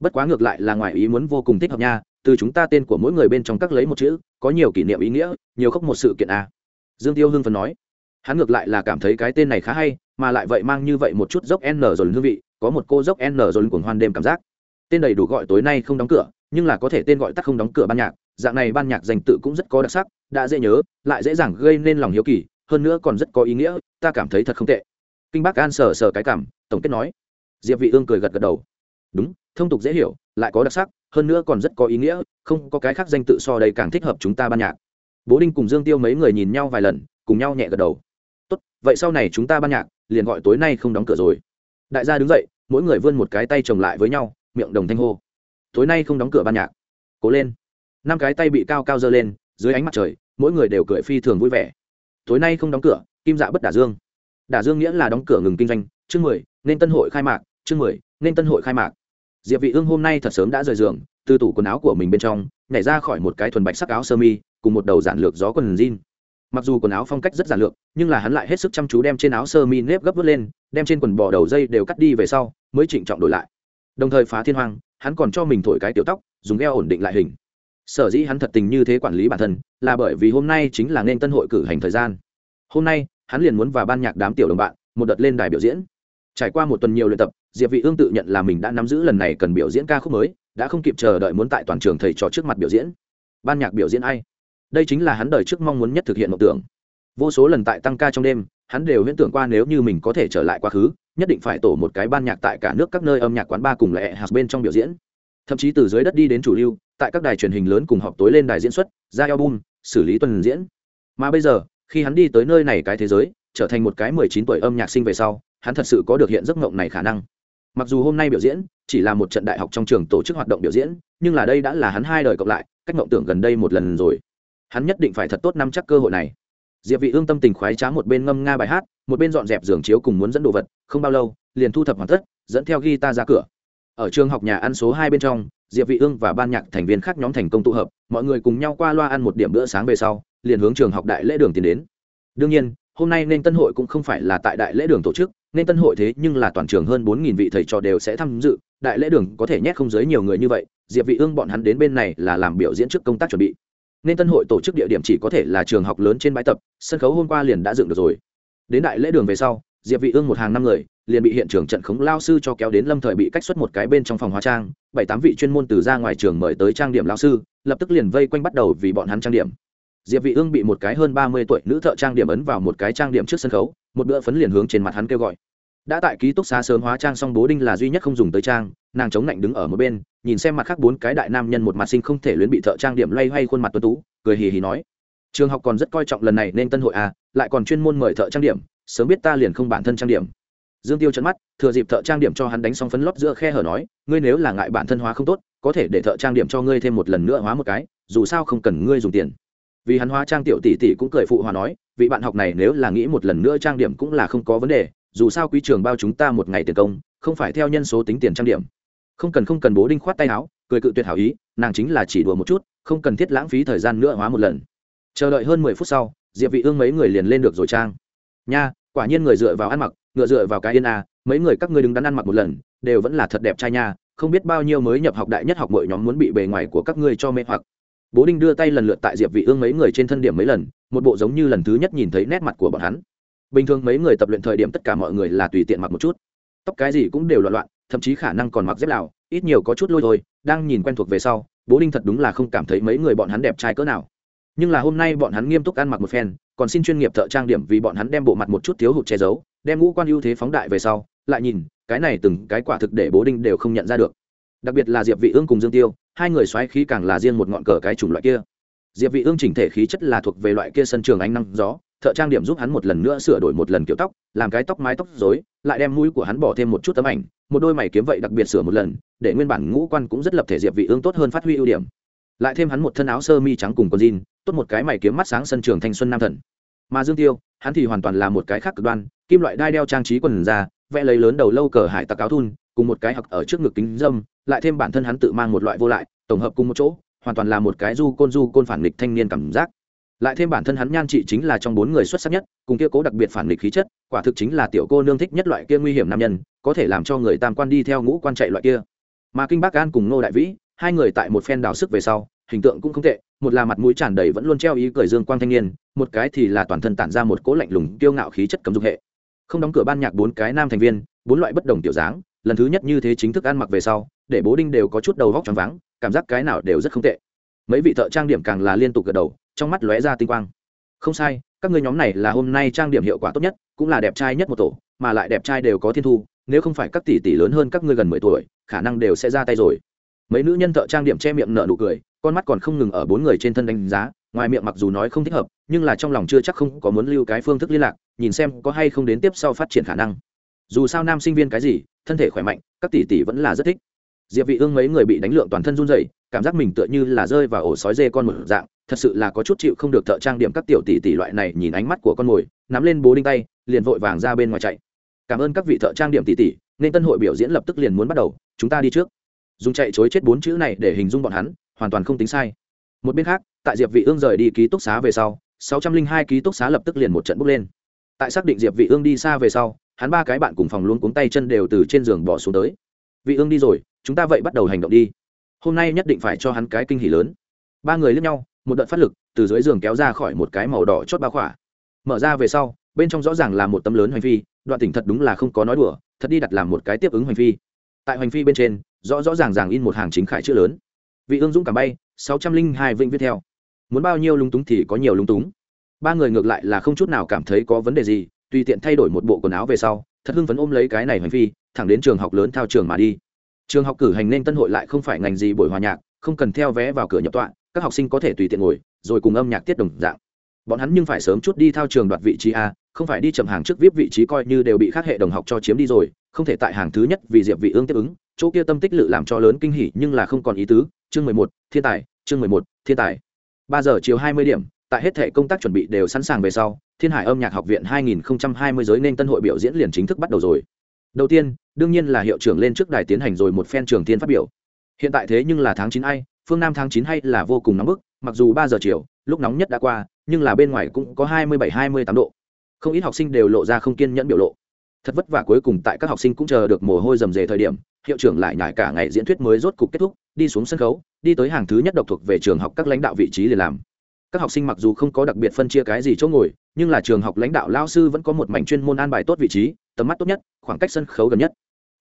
Bất quá ngược lại là ngoài ý muốn vô cùng thích hợp nha, từ chúng ta tên của mỗi người bên trong các lấy một chữ, có nhiều kỷ niệm ý nghĩa, nhiều khóc một sự kiện a dương tiêu hưng phấn nói. Hắn ngược lại là cảm thấy cái tên này khá hay, mà lại vậy mang như vậy một chút dốc n rồi hương vị, có một cô dốc n rồi cuồng hoan đêm cảm giác. Tên đầy đủ gọi tối nay không đóng cửa, nhưng là có thể tên gọi tắt không đóng cửa ban nhạc, dạng này ban nhạc dành tự cũng rất có đặc sắc, đã dễ nhớ, lại dễ dàng gây nên lòng hiếu kỳ, hơn nữa còn rất có ý nghĩa, ta cảm thấy thật không tệ. Kinh bác an sờ sờ cái cảm, tổng kết nói. Diệp vị ương cười gật gật đầu. Đúng, thông tục dễ hiểu, lại có đặc sắc, hơn nữa còn rất có ý nghĩa, không có cái khác danh tự so đây càng thích hợp chúng ta ban nhạc bố đinh cùng dương tiêu mấy người nhìn nhau vài lần, cùng nhau nhẹ gật đầu. Tốt, vậy sau này chúng ta ban nhạc, liền gọi tối nay không đóng cửa rồi. Đại gia đứng dậy, mỗi người vươn một cái tay chồng lại với nhau, miệng đồng thanh hô. Tối nay không đóng cửa ban nhạc. Cố lên. Năm cái tay bị cao cao dơ lên, dưới ánh mặt trời, mỗi người đều cười phi thường vui vẻ. Tối nay không đóng cửa, kim dạ bất đả dương. Đả dương nghĩa là đóng cửa ngừng kinh doanh, chương mười, nên tân hội khai mạc, chương mười, nên tân hội khai mạc. Diệp vị ương hôm nay thật sớm đã rời giường, từ tủ quần áo của mình bên trong, nhảy ra khỏi một cái thuần bạch sắc áo sơ mi cùng một đầu giản lược gió quần jean. Mặc dù quần áo phong cách rất giản lược, nhưng là hắn lại hết sức chăm chú đem trên áo sơ mi nếp gấp vớt lên, đem trên quần bò đầu dây đều cắt đi về sau, mới chỉnh trọng đổi lại. Đồng thời phá thiên hoang, hắn còn cho mình thổi cái tiểu tóc, dùng eo ổn định lại hình. Sở dĩ hắn thật tình như thế quản lý bản thân, là bởi vì hôm nay chính là nên tân hội cử hành thời gian. Hôm nay, hắn liền muốn vào ban nhạc đám tiểu đồng bạn, một đợt lên đài biểu diễn. Trải qua một tuần nhiều luyện tập, diệp vị ương tự nhận là mình đã nắm giữ lần này cần biểu diễn ca khúc mới, đã không kịp chờ đợi muốn tại toàn trường thầy trò trước mặt biểu diễn. Ban nhạc biểu diễn ai? Đây chính là hắn đời trước mong muốn nhất thực hiện mộng tưởng. Vô số lần tại tăng ca trong đêm, hắn đều huyễn tưởng qua nếu như mình có thể trở lại quá khứ, nhất định phải tổ một cái ban nhạc tại cả nước các nơi âm nhạc quán ba cùng lệ hạt bên trong biểu diễn. Thậm chí từ dưới đất đi đến chủ lưu, tại các đài truyền hình lớn cùng họp tối lên đài diễn xuất, ra album, xử lý tuần diễn. Mà bây giờ, khi hắn đi tới nơi này cái thế giới, trở thành một cái mười chín tuổi âm nhạc sinh về sau, hắn thật sự có được hiện giấc mộng này khả năng. Mặc dù hôm nay biểu diễn chỉ là một trận đại học trong trường tổ chức hoạt động biểu diễn, nhưng là đây đã là hắn hai đời cộng lại, cách mộng tưởng gần đây một lần rồi hắn nhất định phải thật tốt nắm chắc cơ hội này. Diệp vị ương tâm tình khoái trá một bên ngâm nga bài hát, một bên dọn dẹp giường chiếu cùng muốn dẫn đồ vật, không bao lâu, liền thu thập hoàn tất, dẫn theo guitar ra cửa. Ở trường học nhà ăn số hai bên trong, diệp vị ương và ban nhạc thành viên khác nhóm thành công tụ hợp, mọi người cùng nhau qua loa ăn một điểm bữa sáng về sau, liền hướng trường học đại lễ đường tiến đến. Đương nhiên, hôm nay nên tân hội cũng không phải là tại đại lễ đường tổ chức, nên tân hội thế nhưng là toàn trường hơn bốn nghìn vị thầy trò đều sẽ tham dự, đại lễ đường có thể nhét không dưới nhiều người như vậy, diệp vị ương bọn hắn đến bên này là làm biểu diễn trước công tác chuẩn bị nên tân hội tổ chức địa điểm chỉ có thể là trường học lớn trên bãi tập, sân khấu hôm qua liền đã dựng được rồi. Đến đại lễ đường về sau, diệp vị ương một hàng năm người, liền bị hiện trường trận khống lao sư cho kéo đến lâm thời bị cách xuất một cái bên trong phòng hóa trang, bảy tám vị chuyên môn từ ra ngoài trường mời tới trang điểm lao sư, lập tức liền vây quanh bắt đầu vì bọn hắn trang điểm. Diệp vị ương bị một cái hơn ba mươi tuổi nữ thợ trang điểm ấn vào một cái trang điểm trước sân khấu, một bữa phấn liền hướng trên mặt hắn kêu gọi. Đã tại ký túc xá sớm hóa trang xong bố đinh là duy nhất không dùng tới trang nàng chống lạnh đứng ở một bên, nhìn xem mặt khác bốn cái đại nam nhân một mặt sinh không thể luyến bị thợ trang điểm loay hoay khuôn mặt tuấn tú, cười hì hì nói, trường học còn rất coi trọng lần này nên tân hội à lại còn chuyên môn mời thợ trang điểm, sớm biết ta liền không bản thân trang điểm. Dương tiêu chấn mắt, thừa dịp thợ trang điểm cho hắn đánh xong phấn lót giữa khe hở nói, ngươi nếu là ngại bản thân hóa không tốt, có thể để thợ trang điểm cho ngươi thêm một lần nữa hóa một cái, dù sao không cần ngươi dùng tiền. Vì hắn hóa trang tiểu tỷ tỷ cũng cười phụ hòa nói, vị bạn học này nếu là nghĩ một lần nữa trang điểm cũng là không có vấn đề, dù sao quý trường bao chúng ta một ngày tiền công, không phải theo nhân số tính tiền trang điểm không cần không cần bố đinh khoát tay áo, cười cự tuyệt hảo ý, nàng chính là chỉ đùa một chút, không cần thiết lãng phí thời gian nữa hóa một lần. Chờ đợi hơn mười phút sau, diệp vị ương mấy người liền lên được rồi trang. Nha, quả nhiên người dựa vào ăn mặc, ngựa dựa vào cái yên a, mấy người các ngươi đứng đắn ăn mặc một lần, đều vẫn là thật đẹp trai nha, không biết bao nhiêu mới nhập học đại nhất học mọi nhóm muốn bị bề ngoài của các ngươi cho mê hoặc. Bố đinh đưa tay lần lượt tại diệp vị ương mấy người trên thân điểm mấy lần, một bộ giống như lần thứ nhất nhìn thấy nét mặt của bọn hắn. Bình thường mấy người tập luyện thời điểm tất cả mọi người là tùy tiện mặc một chút. Tóc cái gì cũng đều loạn loạn thậm chí khả năng còn mặc dép lào, ít nhiều có chút lôi thôi, đang nhìn quen thuộc về sau, bố đinh thật đúng là không cảm thấy mấy người bọn hắn đẹp trai cỡ nào. Nhưng là hôm nay bọn hắn nghiêm túc ăn mặc một phen, còn xin chuyên nghiệp thợ trang điểm vì bọn hắn đem bộ mặt một chút thiếu hụt che giấu, đem ngũ quan ưu thế phóng đại về sau, lại nhìn, cái này từng cái quả thực để bố đinh đều không nhận ra được. Đặc biệt là diệp vị ương cùng dương tiêu, hai người xoáy khí càng là riêng một ngọn cờ cái chủng loại kia. Diệp vị ương chỉnh thể khí chất là thuộc về loại kia sân trường ánh năng gió thợ trang điểm giúp hắn một lần nữa sửa đổi một lần kiểu tóc, làm cái tóc mái tóc rối, lại đem mũi của hắn bỏ thêm một chút tấm ảnh, một đôi mày kiếm vậy đặc biệt sửa một lần, để nguyên bản ngũ quan cũng rất lập thể diệp vị ương tốt hơn phát huy ưu điểm. Lại thêm hắn một thân áo sơ mi trắng cùng quần jean, tốt một cái mày kiếm mắt sáng sân trường thanh xuân nam thần. Mà dương tiêu, hắn thì hoàn toàn là một cái khác cực đoan, kim loại đai đeo trang trí quần ra vẽ lấy lớn đầu lâu cờ hải tặc áo thun, cùng một cái hặc ở trước ngực kính dâm, lại thêm bản thân hắn tự mang một loại vô lại, tổng hợp cùng một chỗ, hoàn toàn là một cái du côn du côn phản nghịch thanh niên cảm giác lại thêm bản thân hắn nhan trị chính là trong bốn người xuất sắc nhất, cùng kia cố đặc biệt phản nghịch khí chất, quả thực chính là tiểu cô nương thích nhất loại kia nguy hiểm nam nhân, có thể làm cho người tam quan đi theo ngũ quan chạy loại kia. Mà kinh bác an cùng ngô đại vĩ, hai người tại một phen đào sức về sau, hình tượng cũng không tệ, một là mặt mũi tràn đầy vẫn luôn treo ý cười dương quang thanh niên, một cái thì là toàn thân tản ra một cỗ lạnh lùng kiêu ngạo khí chất cấm dục hệ. Không đóng cửa ban nhạc bốn cái nam thành viên, bốn loại bất đồng tiểu dáng, lần thứ nhất như thế chính thức ăn mặc về sau, để bố đinh đều có chút đầu vóc choáng váng, cảm giác cái nào đều rất không tệ. Mấy vị thợ trang điểm càng là liên tục gật đầu trong mắt lóe ra tinh quang. Không sai, các ngươi nhóm này là hôm nay trang điểm hiệu quả tốt nhất, cũng là đẹp trai nhất một tổ, mà lại đẹp trai đều có thiên thu, nếu không phải các tỷ tỷ lớn hơn các ngươi gần mười tuổi, khả năng đều sẽ ra tay rồi. Mấy nữ nhân thợ trang điểm che miệng nở nụ cười, con mắt còn không ngừng ở bốn người trên thân đánh giá, ngoài miệng mặc dù nói không thích hợp, nhưng là trong lòng chưa chắc không có muốn lưu cái phương thức liên lạc, nhìn xem có hay không đến tiếp sau phát triển khả năng. Dù sao nam sinh viên cái gì, thân thể khỏe mạnh, các tỷ tỷ vẫn là rất thích diệp vị ương mấy người bị đánh lượng toàn thân run rẩy, cảm giác mình tựa như là rơi vào ổ sói dê con một dạng, thật sự là có chút chịu không được thợ trang điểm các tiểu tỷ tỷ loại này nhìn ánh mắt của con mồi, nắm lên bố đinh tay, liền vội vàng ra bên ngoài chạy. Cảm ơn các vị thợ trang điểm tỷ tỷ, nên tân hội biểu diễn lập tức liền muốn bắt đầu, chúng ta đi trước. Dùng chạy chối chết bốn chữ này để hình dung bọn hắn, hoàn toàn không tính sai. Một bên khác, tại diệp vị ương rời đi ký túc xá về sau 602 ký túc xá lập tức liền một trận bốc lên. Tại xác định diệp vị ương đi xa về sau, hắn ba cái bạn cùng phòng luôn cuống tay chân đều từ trên giường bỏ xuống tới. Vị ương đi rồi chúng ta vậy bắt đầu hành động đi. Hôm nay nhất định phải cho hắn cái kinh hỉ lớn. Ba người lướt nhau, một đợt phát lực từ dưới giường kéo ra khỏi một cái màu đỏ chót ba khỏa. Mở ra về sau, bên trong rõ ràng là một tấm lớn hành phi, đoạn tỉnh thật đúng là không có nói đùa, thật đi đặt làm một cái tiếp ứng hành phi. Tại hành phi bên trên, rõ rõ ràng ràng in một hàng chính khải chữ lớn. Vị ương dũng cảm bay, sáu trăm linh hai vĩnh viết theo. Muốn bao nhiêu lúng túng thì có nhiều lúng túng. Ba người ngược lại là không chút nào cảm thấy có vấn đề gì, tùy tiện thay đổi một bộ quần áo về sau, thật hưng phấn ôm lấy cái này hành phi, thẳng đến trường học lớn thao trường mà đi trường học cử hành nên tân hội lại không phải ngành gì buổi hòa nhạc, không cần theo vé vào cửa nhập tọa, các học sinh có thể tùy tiện ngồi, rồi cùng âm nhạc tiết đồng dạng. Bọn hắn nhưng phải sớm chút đi thao trường đoạt vị trí a, không phải đi chậm hàng trước vip vị trí coi như đều bị khác hệ đồng học cho chiếm đi rồi, không thể tại hàng thứ nhất vì diệp vị ương tiếp ứng. Chỗ kia tâm tích lự làm cho lớn kinh hỉ nhưng là không còn ý tứ. Chương mười một, thiên tài, chương mười một, thiên tài. Ba giờ chiều hai mươi điểm, tại hết thể công tác chuẩn bị đều sẵn sàng về sau, thiên hải âm nhạc học viện 2020 giới nên tân hội biểu diễn liền chính thức bắt đầu rồi đầu tiên, đương nhiên là hiệu trưởng lên trước đài tiến hành rồi một phen trường tiên phát biểu. Hiện tại thế nhưng là tháng chín ai, phương nam tháng chín hay là vô cùng nóng bức, mặc dù ba giờ chiều, lúc nóng nhất đã qua, nhưng là bên ngoài cũng có hai mươi bảy, hai mươi tám độ. Không ít học sinh đều lộ ra không kiên nhẫn biểu lộ. Thật vất vả cuối cùng tại các học sinh cũng chờ được mồ hôi rầm rề thời điểm, hiệu trưởng lại nhải cả ngày diễn thuyết mới rốt cục kết thúc, đi xuống sân khấu, đi tới hàng thứ nhất độc thuộc về trường học các lãnh đạo vị trí liền làm. Các học sinh mặc dù không có đặc biệt phân chia cái gì chỗ ngồi, nhưng là trường học lãnh đạo lao sư vẫn có một mảnh chuyên môn an bài tốt vị trí tầm mắt tốt nhất, khoảng cách sân khấu gần nhất.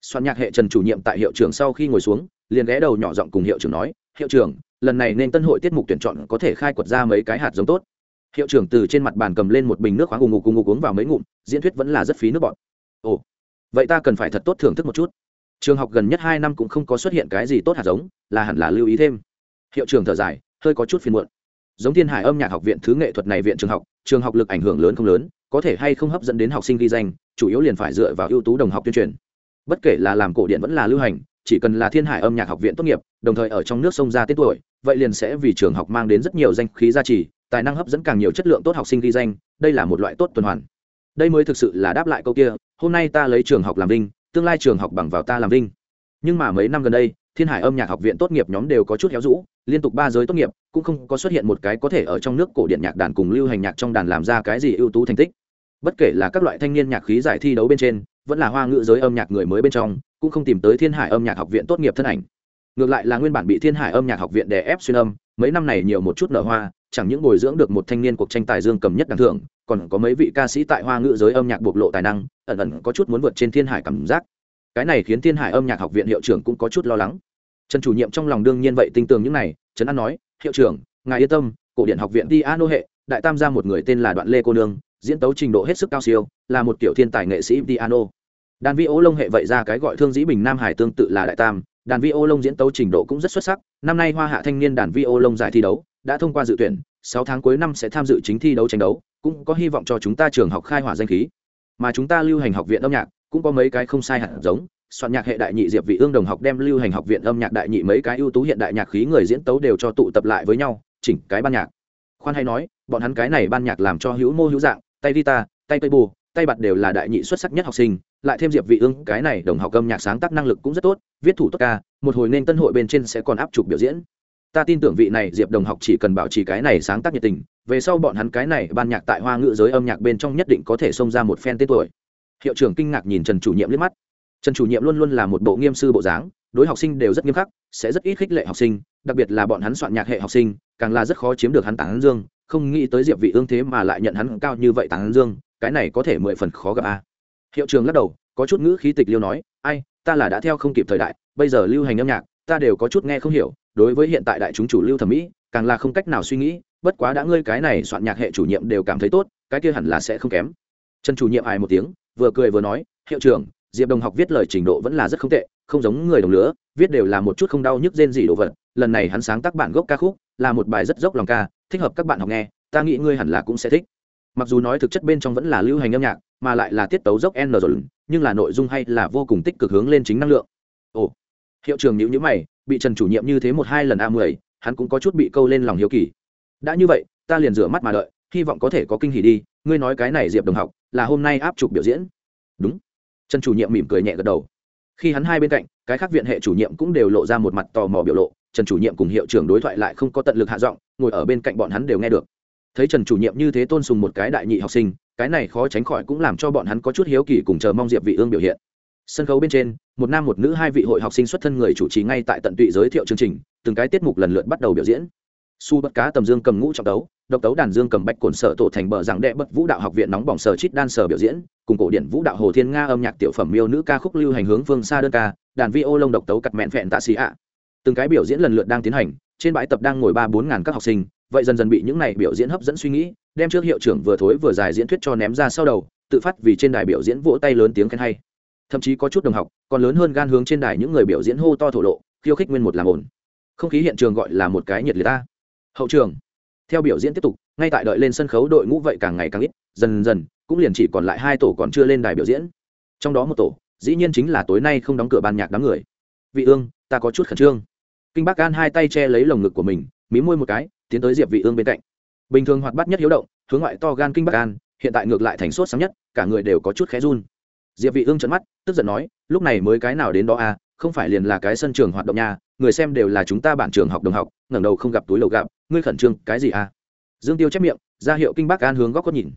Soạn nhạc hệ trần chủ nhiệm tại hiệu trưởng sau khi ngồi xuống, liền ghé đầu nhỏ giọng cùng hiệu trưởng nói, hiệu trưởng, lần này nên tân hội tiết mục tuyển chọn có thể khai quật ra mấy cái hạt giống tốt. Hiệu trưởng từ trên mặt bàn cầm lên một bình nước khoáng ù ngục ù ngục uống vào mấy ngụm, diễn thuyết vẫn là rất phí nước bọt. ồ, vậy ta cần phải thật tốt thưởng thức một chút. Trường học gần nhất hai năm cũng không có xuất hiện cái gì tốt hạt giống, là hẳn là lưu ý thêm. Hiệu trưởng thở dài, hơi có chút phiền muộn. Giống thiên hải âm nhạc học viện thứ nghệ thuật này viện trường học trường học lực ảnh hưởng lớn không lớn, có thể hay không hấp dẫn đến học sinh ghi danh chủ yếu liền phải dựa vào ưu tú đồng học tuyên truyền. Bất kể là làm cổ điện vẫn là lưu hành, chỉ cần là thiên hải âm nhạc học viện tốt nghiệp, đồng thời ở trong nước sông ra tên tuổi, vậy liền sẽ vì trường học mang đến rất nhiều danh khí gia trì, tài năng hấp dẫn càng nhiều chất lượng tốt học sinh ghi danh, đây là một loại tốt tuần hoàn. Đây mới thực sự là đáp lại câu kia, hôm nay ta lấy trường học làm vinh, tương lai trường học bằng vào ta làm vinh. Nhưng mà mấy năm gần đây, thiên hải âm nhạc học viện tốt nghiệp nhóm đều có chút héo rũ, liên tục ba giới tốt nghiệp, cũng không có xuất hiện một cái có thể ở trong nước cổ điện nhạc đàn cùng lưu hành nhạc trong đàn làm ra cái gì ưu tú thành tích bất kể là các loại thanh niên nhạc khí giải thi đấu bên trên, vẫn là hoa ngữ giới âm nhạc người mới bên trong, cũng không tìm tới thiên hải âm nhạc học viện tốt nghiệp thân ảnh. Ngược lại là nguyên bản bị thiên hải âm nhạc học viện đè ép xuyên âm, mấy năm này nhiều một chút nở hoa, chẳng những bồi dưỡng được một thanh niên cuộc tranh tài dương cầm nhất đẳng thưởng, còn có mấy vị ca sĩ tại hoa ngữ giới âm nhạc bộc lộ tài năng, ẩn ẩn có chút muốn vượt trên thiên hải cảm giác. Cái này khiến thiên hải âm nhạc học viện hiệu trưởng cũng có chút lo lắng. Trần chủ nhiệm trong lòng đương nhiên vậy tinh tường những này trấn an nói, hiệu trưởng, ngài yên tâm, cổ điện học viện piano hệ, đại tam gia một người tên là đoạn lê cô nương diễn tấu trình độ hết sức cao siêu, là một kiểu thiên tài nghệ sĩ piano. Đàn vi ô lông hệ vậy ra cái gọi thương dĩ bình nam hải tương tự là đại tam. Đàn vi ô lông diễn tấu trình độ cũng rất xuất sắc. Năm nay hoa hạ thanh niên đàn vi ô lông giải thi đấu đã thông qua dự tuyển, sáu tháng cuối năm sẽ tham dự chính thi đấu tranh đấu, cũng có hy vọng cho chúng ta trường học khai hỏa danh khí. Mà chúng ta lưu hành học viện âm nhạc cũng có mấy cái không sai hẳn giống. Soạn nhạc hệ đại nhị diệp vị ương đồng học đem lưu hành học viện âm nhạc đại nhị mấy cái ưu tú hiện đại nhạc khí người diễn tấu đều cho tụ tập lại với nhau, chỉnh cái ban nhạc. Khoan hay nói, bọn hắn cái này ban nhạc làm cho hữu mô hữu dạng tay guitar, tay cây bù, tay bạt đều là đại nhị xuất sắc nhất học sinh. Lại thêm diệp vị ương cái này đồng học âm nhạc sáng tác năng lực cũng rất tốt, viết thủ tốt ca, một hồi nên tân hội bên trên sẽ còn áp chụp biểu diễn. Ta tin tưởng vị này diệp đồng học chỉ cần bảo trì cái này sáng tác nhiệt tình, về sau bọn hắn cái này ban nhạc tại hoa ngữ giới âm nhạc bên trong nhất định có thể xông ra một phen tên tuổi. Hiệu trưởng kinh ngạc nhìn trần chủ nhiệm liếc mắt. Trần chủ nhiệm luôn luôn là một bộ nghiêm sư bộ dáng, đối học sinh đều rất nghiêm khắc, sẽ rất ít khích lệ học sinh, đặc biệt là bọn hắn soạn nhạc hệ học sinh, càng là rất khó chiếm được hắn tán dương không nghĩ tới diệp vị ương thế mà lại nhận hắn cao như vậy tán dương, cái này có thể mười phần khó gặp a. Hiệu trường lắc đầu, có chút ngữ khí tịch liêu nói, ai, ta là đã theo không kịp thời đại, bây giờ lưu hành âm nhạc, ta đều có chút nghe không hiểu, đối với hiện tại đại chúng chủ lưu thẩm mỹ, càng là không cách nào suy nghĩ, bất quá đã ngươi cái này soạn nhạc hệ chủ nhiệm đều cảm thấy tốt, cái kia hẳn là sẽ không kém. Trần chủ nhiệm ai một tiếng, vừa cười vừa nói, hiệu trưởng, diệp đồng học viết lời trình độ vẫn là rất không tệ, không giống người đồng lứa, viết đều là một chút không đau nhức rên gì đồ vật, lần này hắn sáng tác bản gốc ca khúc là một bài rất dốc lòng ca, thích hợp các bạn học nghe, ta nghĩ ngươi hẳn là cũng sẽ thích. Mặc dù nói thực chất bên trong vẫn là lưu hành âm nhạc, mà lại là tiết tấu dốc n rồi, nhưng là nội dung hay là vô cùng tích cực hướng lên chính năng lượng. Ồ, hiệu trưởng nhữ nhữ mày, bị trần chủ nhiệm như thế một hai lần a mười, hắn cũng có chút bị câu lên lòng hiếu kỳ. Đã như vậy, ta liền rửa mắt mà đợi, hy vọng có thể có kinh hỉ đi, ngươi nói cái này diệp đồng học, là hôm nay áp chụp biểu diễn. Đúng. Trần chủ nhiệm mỉm cười nhẹ gật đầu. Khi hắn hai bên cạnh, cái khác viện hệ chủ nhiệm cũng đều lộ ra một mặt tò mò biểu lộ trần chủ nhiệm cùng hiệu trưởng đối thoại lại không có tận lực hạ giọng ngồi ở bên cạnh bọn hắn đều nghe được. Thấy trần chủ nhiệm như thế tôn sùng một cái đại nhị học sinh cái này khó tránh khỏi cũng làm cho bọn hắn có chút hiếu kỳ cùng chờ mong diệp vị ương biểu hiện. Sân khấu bên trên một nam một nữ hai vị hội học sinh xuất thân người chủ trì ngay tại tận tụy giới thiệu chương trình từng cái tiết mục lần lượt bắt đầu biểu diễn. Su bất cá tầm dương cầm ngũ trọng đấu, độc tấu đàn dương cầm bạch cồn sở tổ thành bờ giảng đệ bất vũ đạo học viện nóng bỏng sở chít đan sở biểu diễn cùng cổ điển vũ đạo hồ thiên nga âm nhạc tiểu phẩm miêu nữ ca khúc lưu hành hướng phương xa đơn ca đàn vi ô lông độc tấu cặt mẹn phẹn tạ xì ạ từng cái biểu diễn lần lượt đang tiến hành, trên bãi tập đang ngồi ba bốn ngàn các học sinh, vậy dần dần bị những này biểu diễn hấp dẫn suy nghĩ, đem trước hiệu trưởng vừa thối vừa dài diễn thuyết cho ném ra sau đầu, tự phát vì trên đài biểu diễn vỗ tay lớn tiếng khen hay. Thậm chí có chút đồng học, còn lớn hơn gan hướng trên đài những người biểu diễn hô to thổ lộ, khiêu khích nguyên một làm ổn không khí hiện trường gọi là một cái nhiệt liệt ta. Hậu trường. Theo biểu diễn tiếp tục, ngay tại đợi lên sân khấu đội ngũ vậy càng ngày càng ít, dần dần, cũng liền chỉ còn lại hai tổ còn chưa lên đài biểu diễn. Trong đó một tổ, dĩ nhiên chính là tối nay không đóng cửa ban nhạc đám người. Vị ương, ta có chút khẩn trương kinh bác an hai tay che lấy lồng ngực của mình, mí môi một cái, tiến tới diệp vị ương bên cạnh. Bình thường hoạt bát nhất hiếu động, hướng ngoại to gan kinh bác an, hiện tại ngược lại thành sốt sáng nhất, cả người đều có chút khẽ run. Diệp vị ương trợn mắt, tức giận nói, lúc này mới cái nào đến đó à không phải liền là cái sân trường hoạt động nha, người xem đều là chúng ta bản trường học đồng học, ngẩng đầu không gặp túi lầu gặp, ngươi khẩn trương, cái gì à? Dương tiêu chép miệng, ra hiệu kinh bác an hướng góc có nhìn.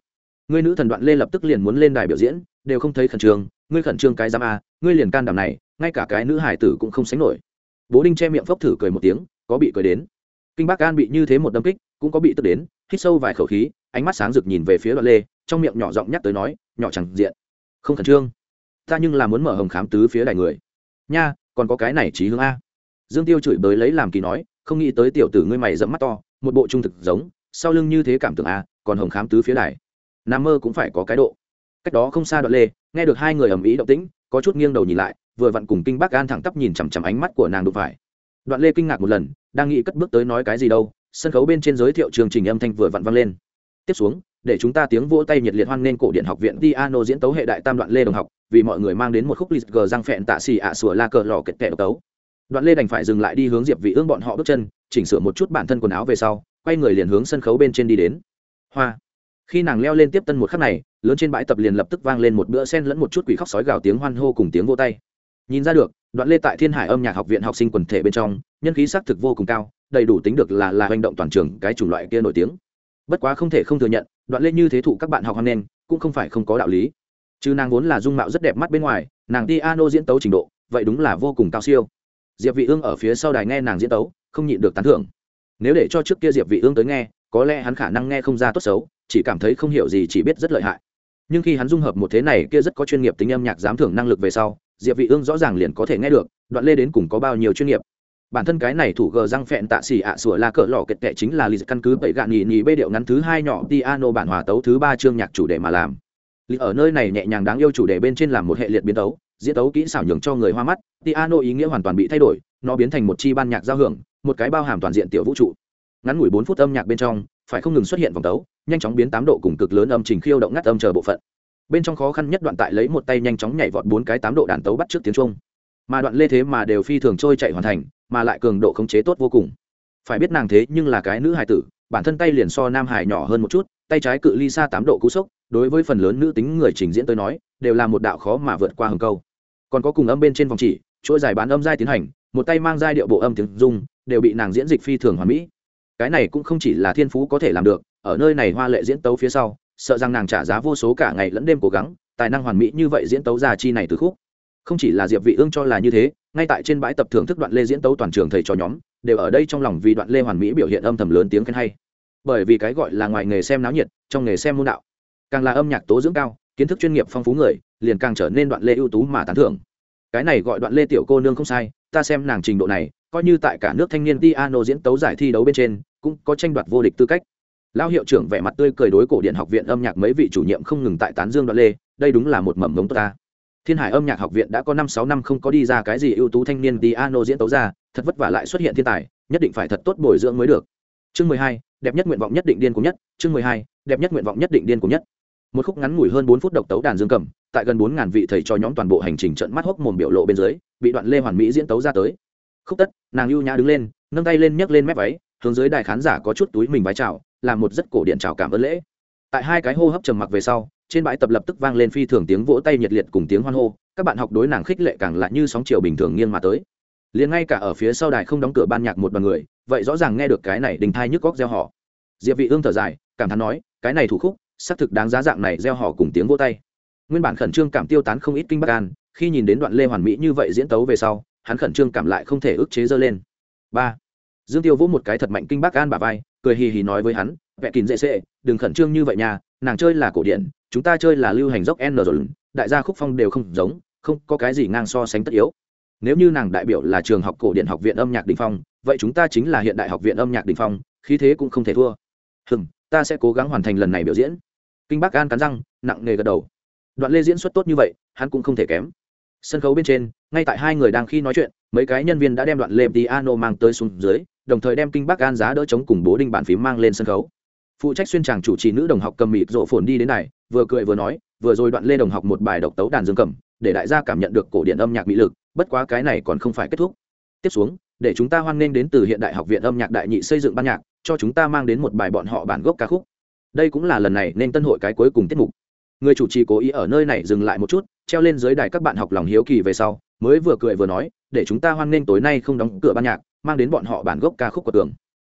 Ngươi nữ thần đoạn lê lập tức liền muốn lên đài biểu diễn, đều không thấy khẩn trương, ngươi khẩn trương cái giám à ngươi liền can đảm này, ngay cả cái nữ hải tử cũng không sánh nổi bố đinh che miệng phốc thử cười một tiếng, có bị cười đến. Kinh bác an bị như thế một đâm kích, cũng có bị tức đến, hít sâu vài khẩu khí, ánh mắt sáng rực nhìn về phía đoạn lê, trong miệng nhỏ giọng nhắc tới nói, nhỏ chẳng diện, không khẩn trương. Ta nhưng là muốn mở hồng khám tứ phía đài người. Nha, còn có cái này trí hướng a. Dương tiêu chửi bới lấy làm kỳ nói, không nghĩ tới tiểu tử ngươi mày dẫm mắt to, một bộ trung thực giống, sau lưng như thế cảm tưởng a, còn hồng khám tứ phía đài. Nam mơ cũng phải có cái độ. Cách đó không xa đoạn lê, nghe được hai người ầm ĩ động tĩnh, có chút nghiêng đầu nhìn lại vừa vặn cùng kinh bác gan thẳng tắp nhìn chằm chằm ánh mắt của nàng đụng phải. Đoạn lê kinh ngạc một lần, đang nghĩ cất bước tới nói cái gì đâu, sân khấu bên trên giới thiệu chương trình âm thanh vừa vặn vang lên. Tiếp xuống, để chúng ta tiếng vỗ tay nhiệt liệt hoan nghênh cổ điện học viện piano diễn tấu hệ đại tam đoạn lê đồng học, vì mọi người mang đến một khúc lịch gờ răng phẹn tạ xì ạ sủa la cờ lò kẹt kẹt tấu. Đoạn lê đành phải dừng lại đi hướng diệp vị ương bọn họ bước chân, chỉnh sửa một chút bản thân quần áo về sau, quay người liền hướng sân khấu bên trên đi đến. Hoa. Khi nàng leo lên tiếp tân một khắc này, lớn trên bãi tập liền lập tức vang lên một bữa sen lẫn một chút quỷ khóc sói gào tiếng hoan hô cùng tiếng vỗ tay nhìn ra được, đoạn lê tại thiên hải âm nhạc học viện học sinh quần thể bên trong, nhân khí xác thực vô cùng cao, đầy đủ tính được là là hành động toàn trường cái chủng loại kia nổi tiếng. Bất quá không thể không thừa nhận, đoạn lê như thế thụ các bạn học hoan nghênh, cũng không phải không có đạo lý. Chứ nàng vốn là dung mạo rất đẹp mắt bên ngoài, nàng piano diễn tấu trình độ, vậy đúng là vô cùng cao siêu. Diệp vị ương ở phía sau đài nghe nàng diễn tấu, không nhịn được tán thưởng. Nếu để cho trước kia diệp vị ương tới nghe, có lẽ hắn khả năng nghe không ra tốt xấu, chỉ cảm thấy không hiểu gì chỉ biết rất lợi hại. Nhưng khi hắn dung hợp một thế này, kia rất có chuyên nghiệp tính âm nhạc giám thưởng năng lực về sau diệp vị ương rõ ràng liền có thể nghe được, đoạn lê đến cùng có bao nhiêu chuyên nghiệp. Bản thân cái này thủ gờ răng phẹn tạ xỉ ạ sủa là cỡ lò kẹt kệ chính là lý căn cứ bậy gạn nhì nhì bê điệu ngắn thứ hai nhỏ piano bản hòa tấu thứ ba chương nhạc chủ đề mà làm. Lý ở nơi này nhẹ nhàng đáng yêu chủ đề bên trên làm một hệ liệt biến tấu, diễn tấu kỹ xảo nhường cho người hoa mắt, piano ý nghĩa hoàn toàn bị thay đổi, nó biến thành một chi ban nhạc giao hưởng, một cái bao hàm toàn diện tiểu vũ trụ. Ngắn ngủi bốn phút âm nhạc bên trong, phải không ngừng xuất hiện vòng tấu, nhanh chóng biến tám độ cùng cực lớn âm trình khiêu động ngắt âm chờ bộ phận bên trong khó khăn nhất đoạn tại lấy một tay nhanh chóng nhảy vọt bốn cái tám độ đàn tấu bắt trước tiếng trung mà đoạn lê thế mà đều phi thường trôi chạy hoàn thành, mà lại cường độ khống chế tốt vô cùng. Phải biết nàng thế nhưng là cái nữ hài tử, bản thân tay liền so nam hài nhỏ hơn một chút, tay trái cự ly xa tám độ cú sốc, đối với phần lớn nữ tính người trình diễn tới nói, đều là một đạo khó mà vượt qua hầm câu. Còn có cùng âm bên trên vòng chỉ, chuỗi dài bán âm giai tiến hành, một tay mang giai điệu bộ âm tiếng dung đều bị nàng diễn dịch phi thường hoàn mỹ. Cái này cũng không chỉ là thiên phú có thể làm được, ở nơi này hoa lệ diễn tấu phía sau sợ rằng nàng trả giá vô số cả ngày lẫn đêm cố gắng, tài năng hoàn mỹ như vậy diễn tấu ra chi này từ khúc. Không chỉ là diệp vị ương cho là như thế, ngay tại trên bãi tập thưởng thức đoạn lê diễn tấu toàn trường thầy trò nhóm, đều ở đây trong lòng vì đoạn lê hoàn mỹ biểu hiện âm thầm lớn tiếng khen hay. Bởi vì cái gọi là ngoài nghề xem náo nhiệt, trong nghề xem môn đạo. Càng là âm nhạc tố dưỡng cao, kiến thức chuyên nghiệp phong phú người, liền càng trở nên đoạn lê ưu tú mà tán thưởng. Cái này gọi đoạn lê tiểu cô nương không sai, ta xem nàng trình độ này, coi như tại cả nước thanh niên piano diễn tấu giải thi đấu bên trên, cũng có tranh đoạt vô địch tư cách lao hiệu trưởng vẻ mặt tươi cười đối cổ điện học viện âm nhạc mấy vị chủ nhiệm không ngừng tại tán dương đoạn lê, đây đúng là một mầm mống tốt ta. Thiên hải âm nhạc học viện đã có năm sáu năm không có đi ra cái gì ưu tú thanh niên piano diễn tấu ra, thật vất vả lại xuất hiện thiên tài, nhất định phải thật tốt bồi dưỡng mới được. Chương mười hai, đẹp nhất nguyện vọng nhất định điên cùng nhất, chương mười hai, đẹp nhất nguyện vọng nhất định điên cùng nhất. Một khúc ngắn ngủi hơn bốn phút độc tấu đàn dương cầm, tại gần bốn ngàn vị thầy cho nhóm toàn bộ hành trình trận mắt hốc mồm biểu lộ bên dưới, bị đoạn lê hoàn mỹ diễn tấu ra tới. Khúc tất, nàng lưu nhã đứng lên, nâng tay lên nhấc lên mép váy, hướng dưới đài khán giả có chút túi mình vái chào làm một rất cổ điện chào cảm ơn lễ. Tại hai cái hô hấp trầm mặc về sau, trên bãi tập lập tức vang lên phi thường tiếng vỗ tay nhiệt liệt cùng tiếng hoan hô, các bạn học đối nàng khích lệ càng lại như sóng chiều bình thường nghiêng mà tới. Liền ngay cả ở phía sau đài không đóng cửa ban nhạc một bằng người, vậy rõ ràng nghe được cái này đình thai nhức góc gieo họ diệp vị ương thở dài, cảm thán nói, cái này thủ khúc, xác thực đáng giá dạng này gieo họ cùng tiếng vỗ tay. Nguyên bản khẩn trương cảm tiêu tán không ít kinh bắc an, khi nhìn đến đoạn lê hoàn mỹ như vậy diễn tấu về sau, hắn khẩn trương cảm lại không thể ức chế dơ lên. Ba. Dương tiêu vỗ một cái thật mạnh kinh bắc an bả vai cười hì hì nói với hắn, vẽ kín dễ sệ đừng khẩn trương như vậy nha, nàng chơi là cổ điển, chúng ta chơi là lưu hành dốc n rồi, đại gia khúc phong đều không giống, không có cái gì ngang so sánh tất yếu. Nếu như nàng đại biểu là trường học cổ điển học viện âm nhạc đình phong, vậy chúng ta chính là hiện đại học viện âm nhạc đình phong, khí thế cũng không thể thua. Hừng ta sẽ cố gắng hoàn thành lần này biểu diễn. Kinh bắc an cắn răng, nặng nề gật đầu. Đoạn lê diễn xuất tốt như vậy, hắn cũng không thể kém sân khấu bên trên, ngay tại hai người đang khi nói chuyện, mấy cái nhân viên đã đem đoạn lê piano mang tới xuống dưới, đồng thời đem kinh bắc an giá đỡ chống cùng bố đinh bàn phím mang lên sân khấu. Phụ trách xuyên tràng chủ trì nữ đồng học cầm mịt rộ phồn đi đến này, vừa cười vừa nói, vừa rồi đoạn lê đồng học một bài độc tấu đàn dương cầm, để đại gia cảm nhận được cổ điển âm nhạc mỹ lực, bất quá cái này còn không phải kết thúc. Tiếp xuống, để chúng ta hoan nghênh đến từ hiện đại học viện âm nhạc đại nhị xây dựng ban nhạc, cho chúng ta mang đến một bài bọn họ bản gốc ca khúc. Đây cũng là lần này nên tân hội cái cuối cùng tiết mục người chủ trì cố ý ở nơi này dừng lại một chút, treo lên dưới đài các bạn học lòng hiếu kỳ về sau, mới vừa cười vừa nói, để chúng ta hoan nghênh tối nay không đóng cửa ban nhạc, mang đến bọn họ bản gốc ca khúc của tường.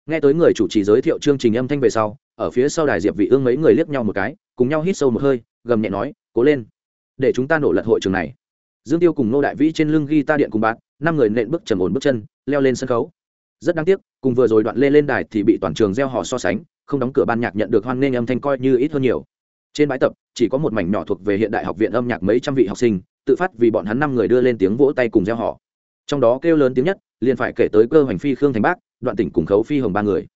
Nghe tới người chủ trì giới thiệu chương trình âm thanh về sau, ở phía sau đài diệp vị ương mấy người liếc nhau một cái, cùng nhau hít sâu một hơi, gầm nhẹ nói, cố lên, để chúng ta nổ lật hội trường này. Dương tiêu cùng nô đại vĩ trên lưng ghi ta điện cùng bạn, năm người nện bước trầm ổn bước chân, leo lên sân khấu. Rất đáng tiếc, cùng vừa rồi đoạn lê lên đài thì bị toàn trường gieo họ so sánh, không đóng cửa ban nhạc nhận được hoan nghênh âm thanh coi như ít hơn nhiều trên bãi tập, chỉ có một mảnh nhỏ thuộc về hiện đại học viện âm nhạc mấy trăm vị học sinh, tự phát vì bọn hắn năm người đưa lên tiếng vỗ tay cùng gieo họ. Trong đó kêu lớn tiếng nhất, liền phải kể tới cơ hoành phi, khương thành bác, đoạn tỉnh cùng khấu phi hồng ba người.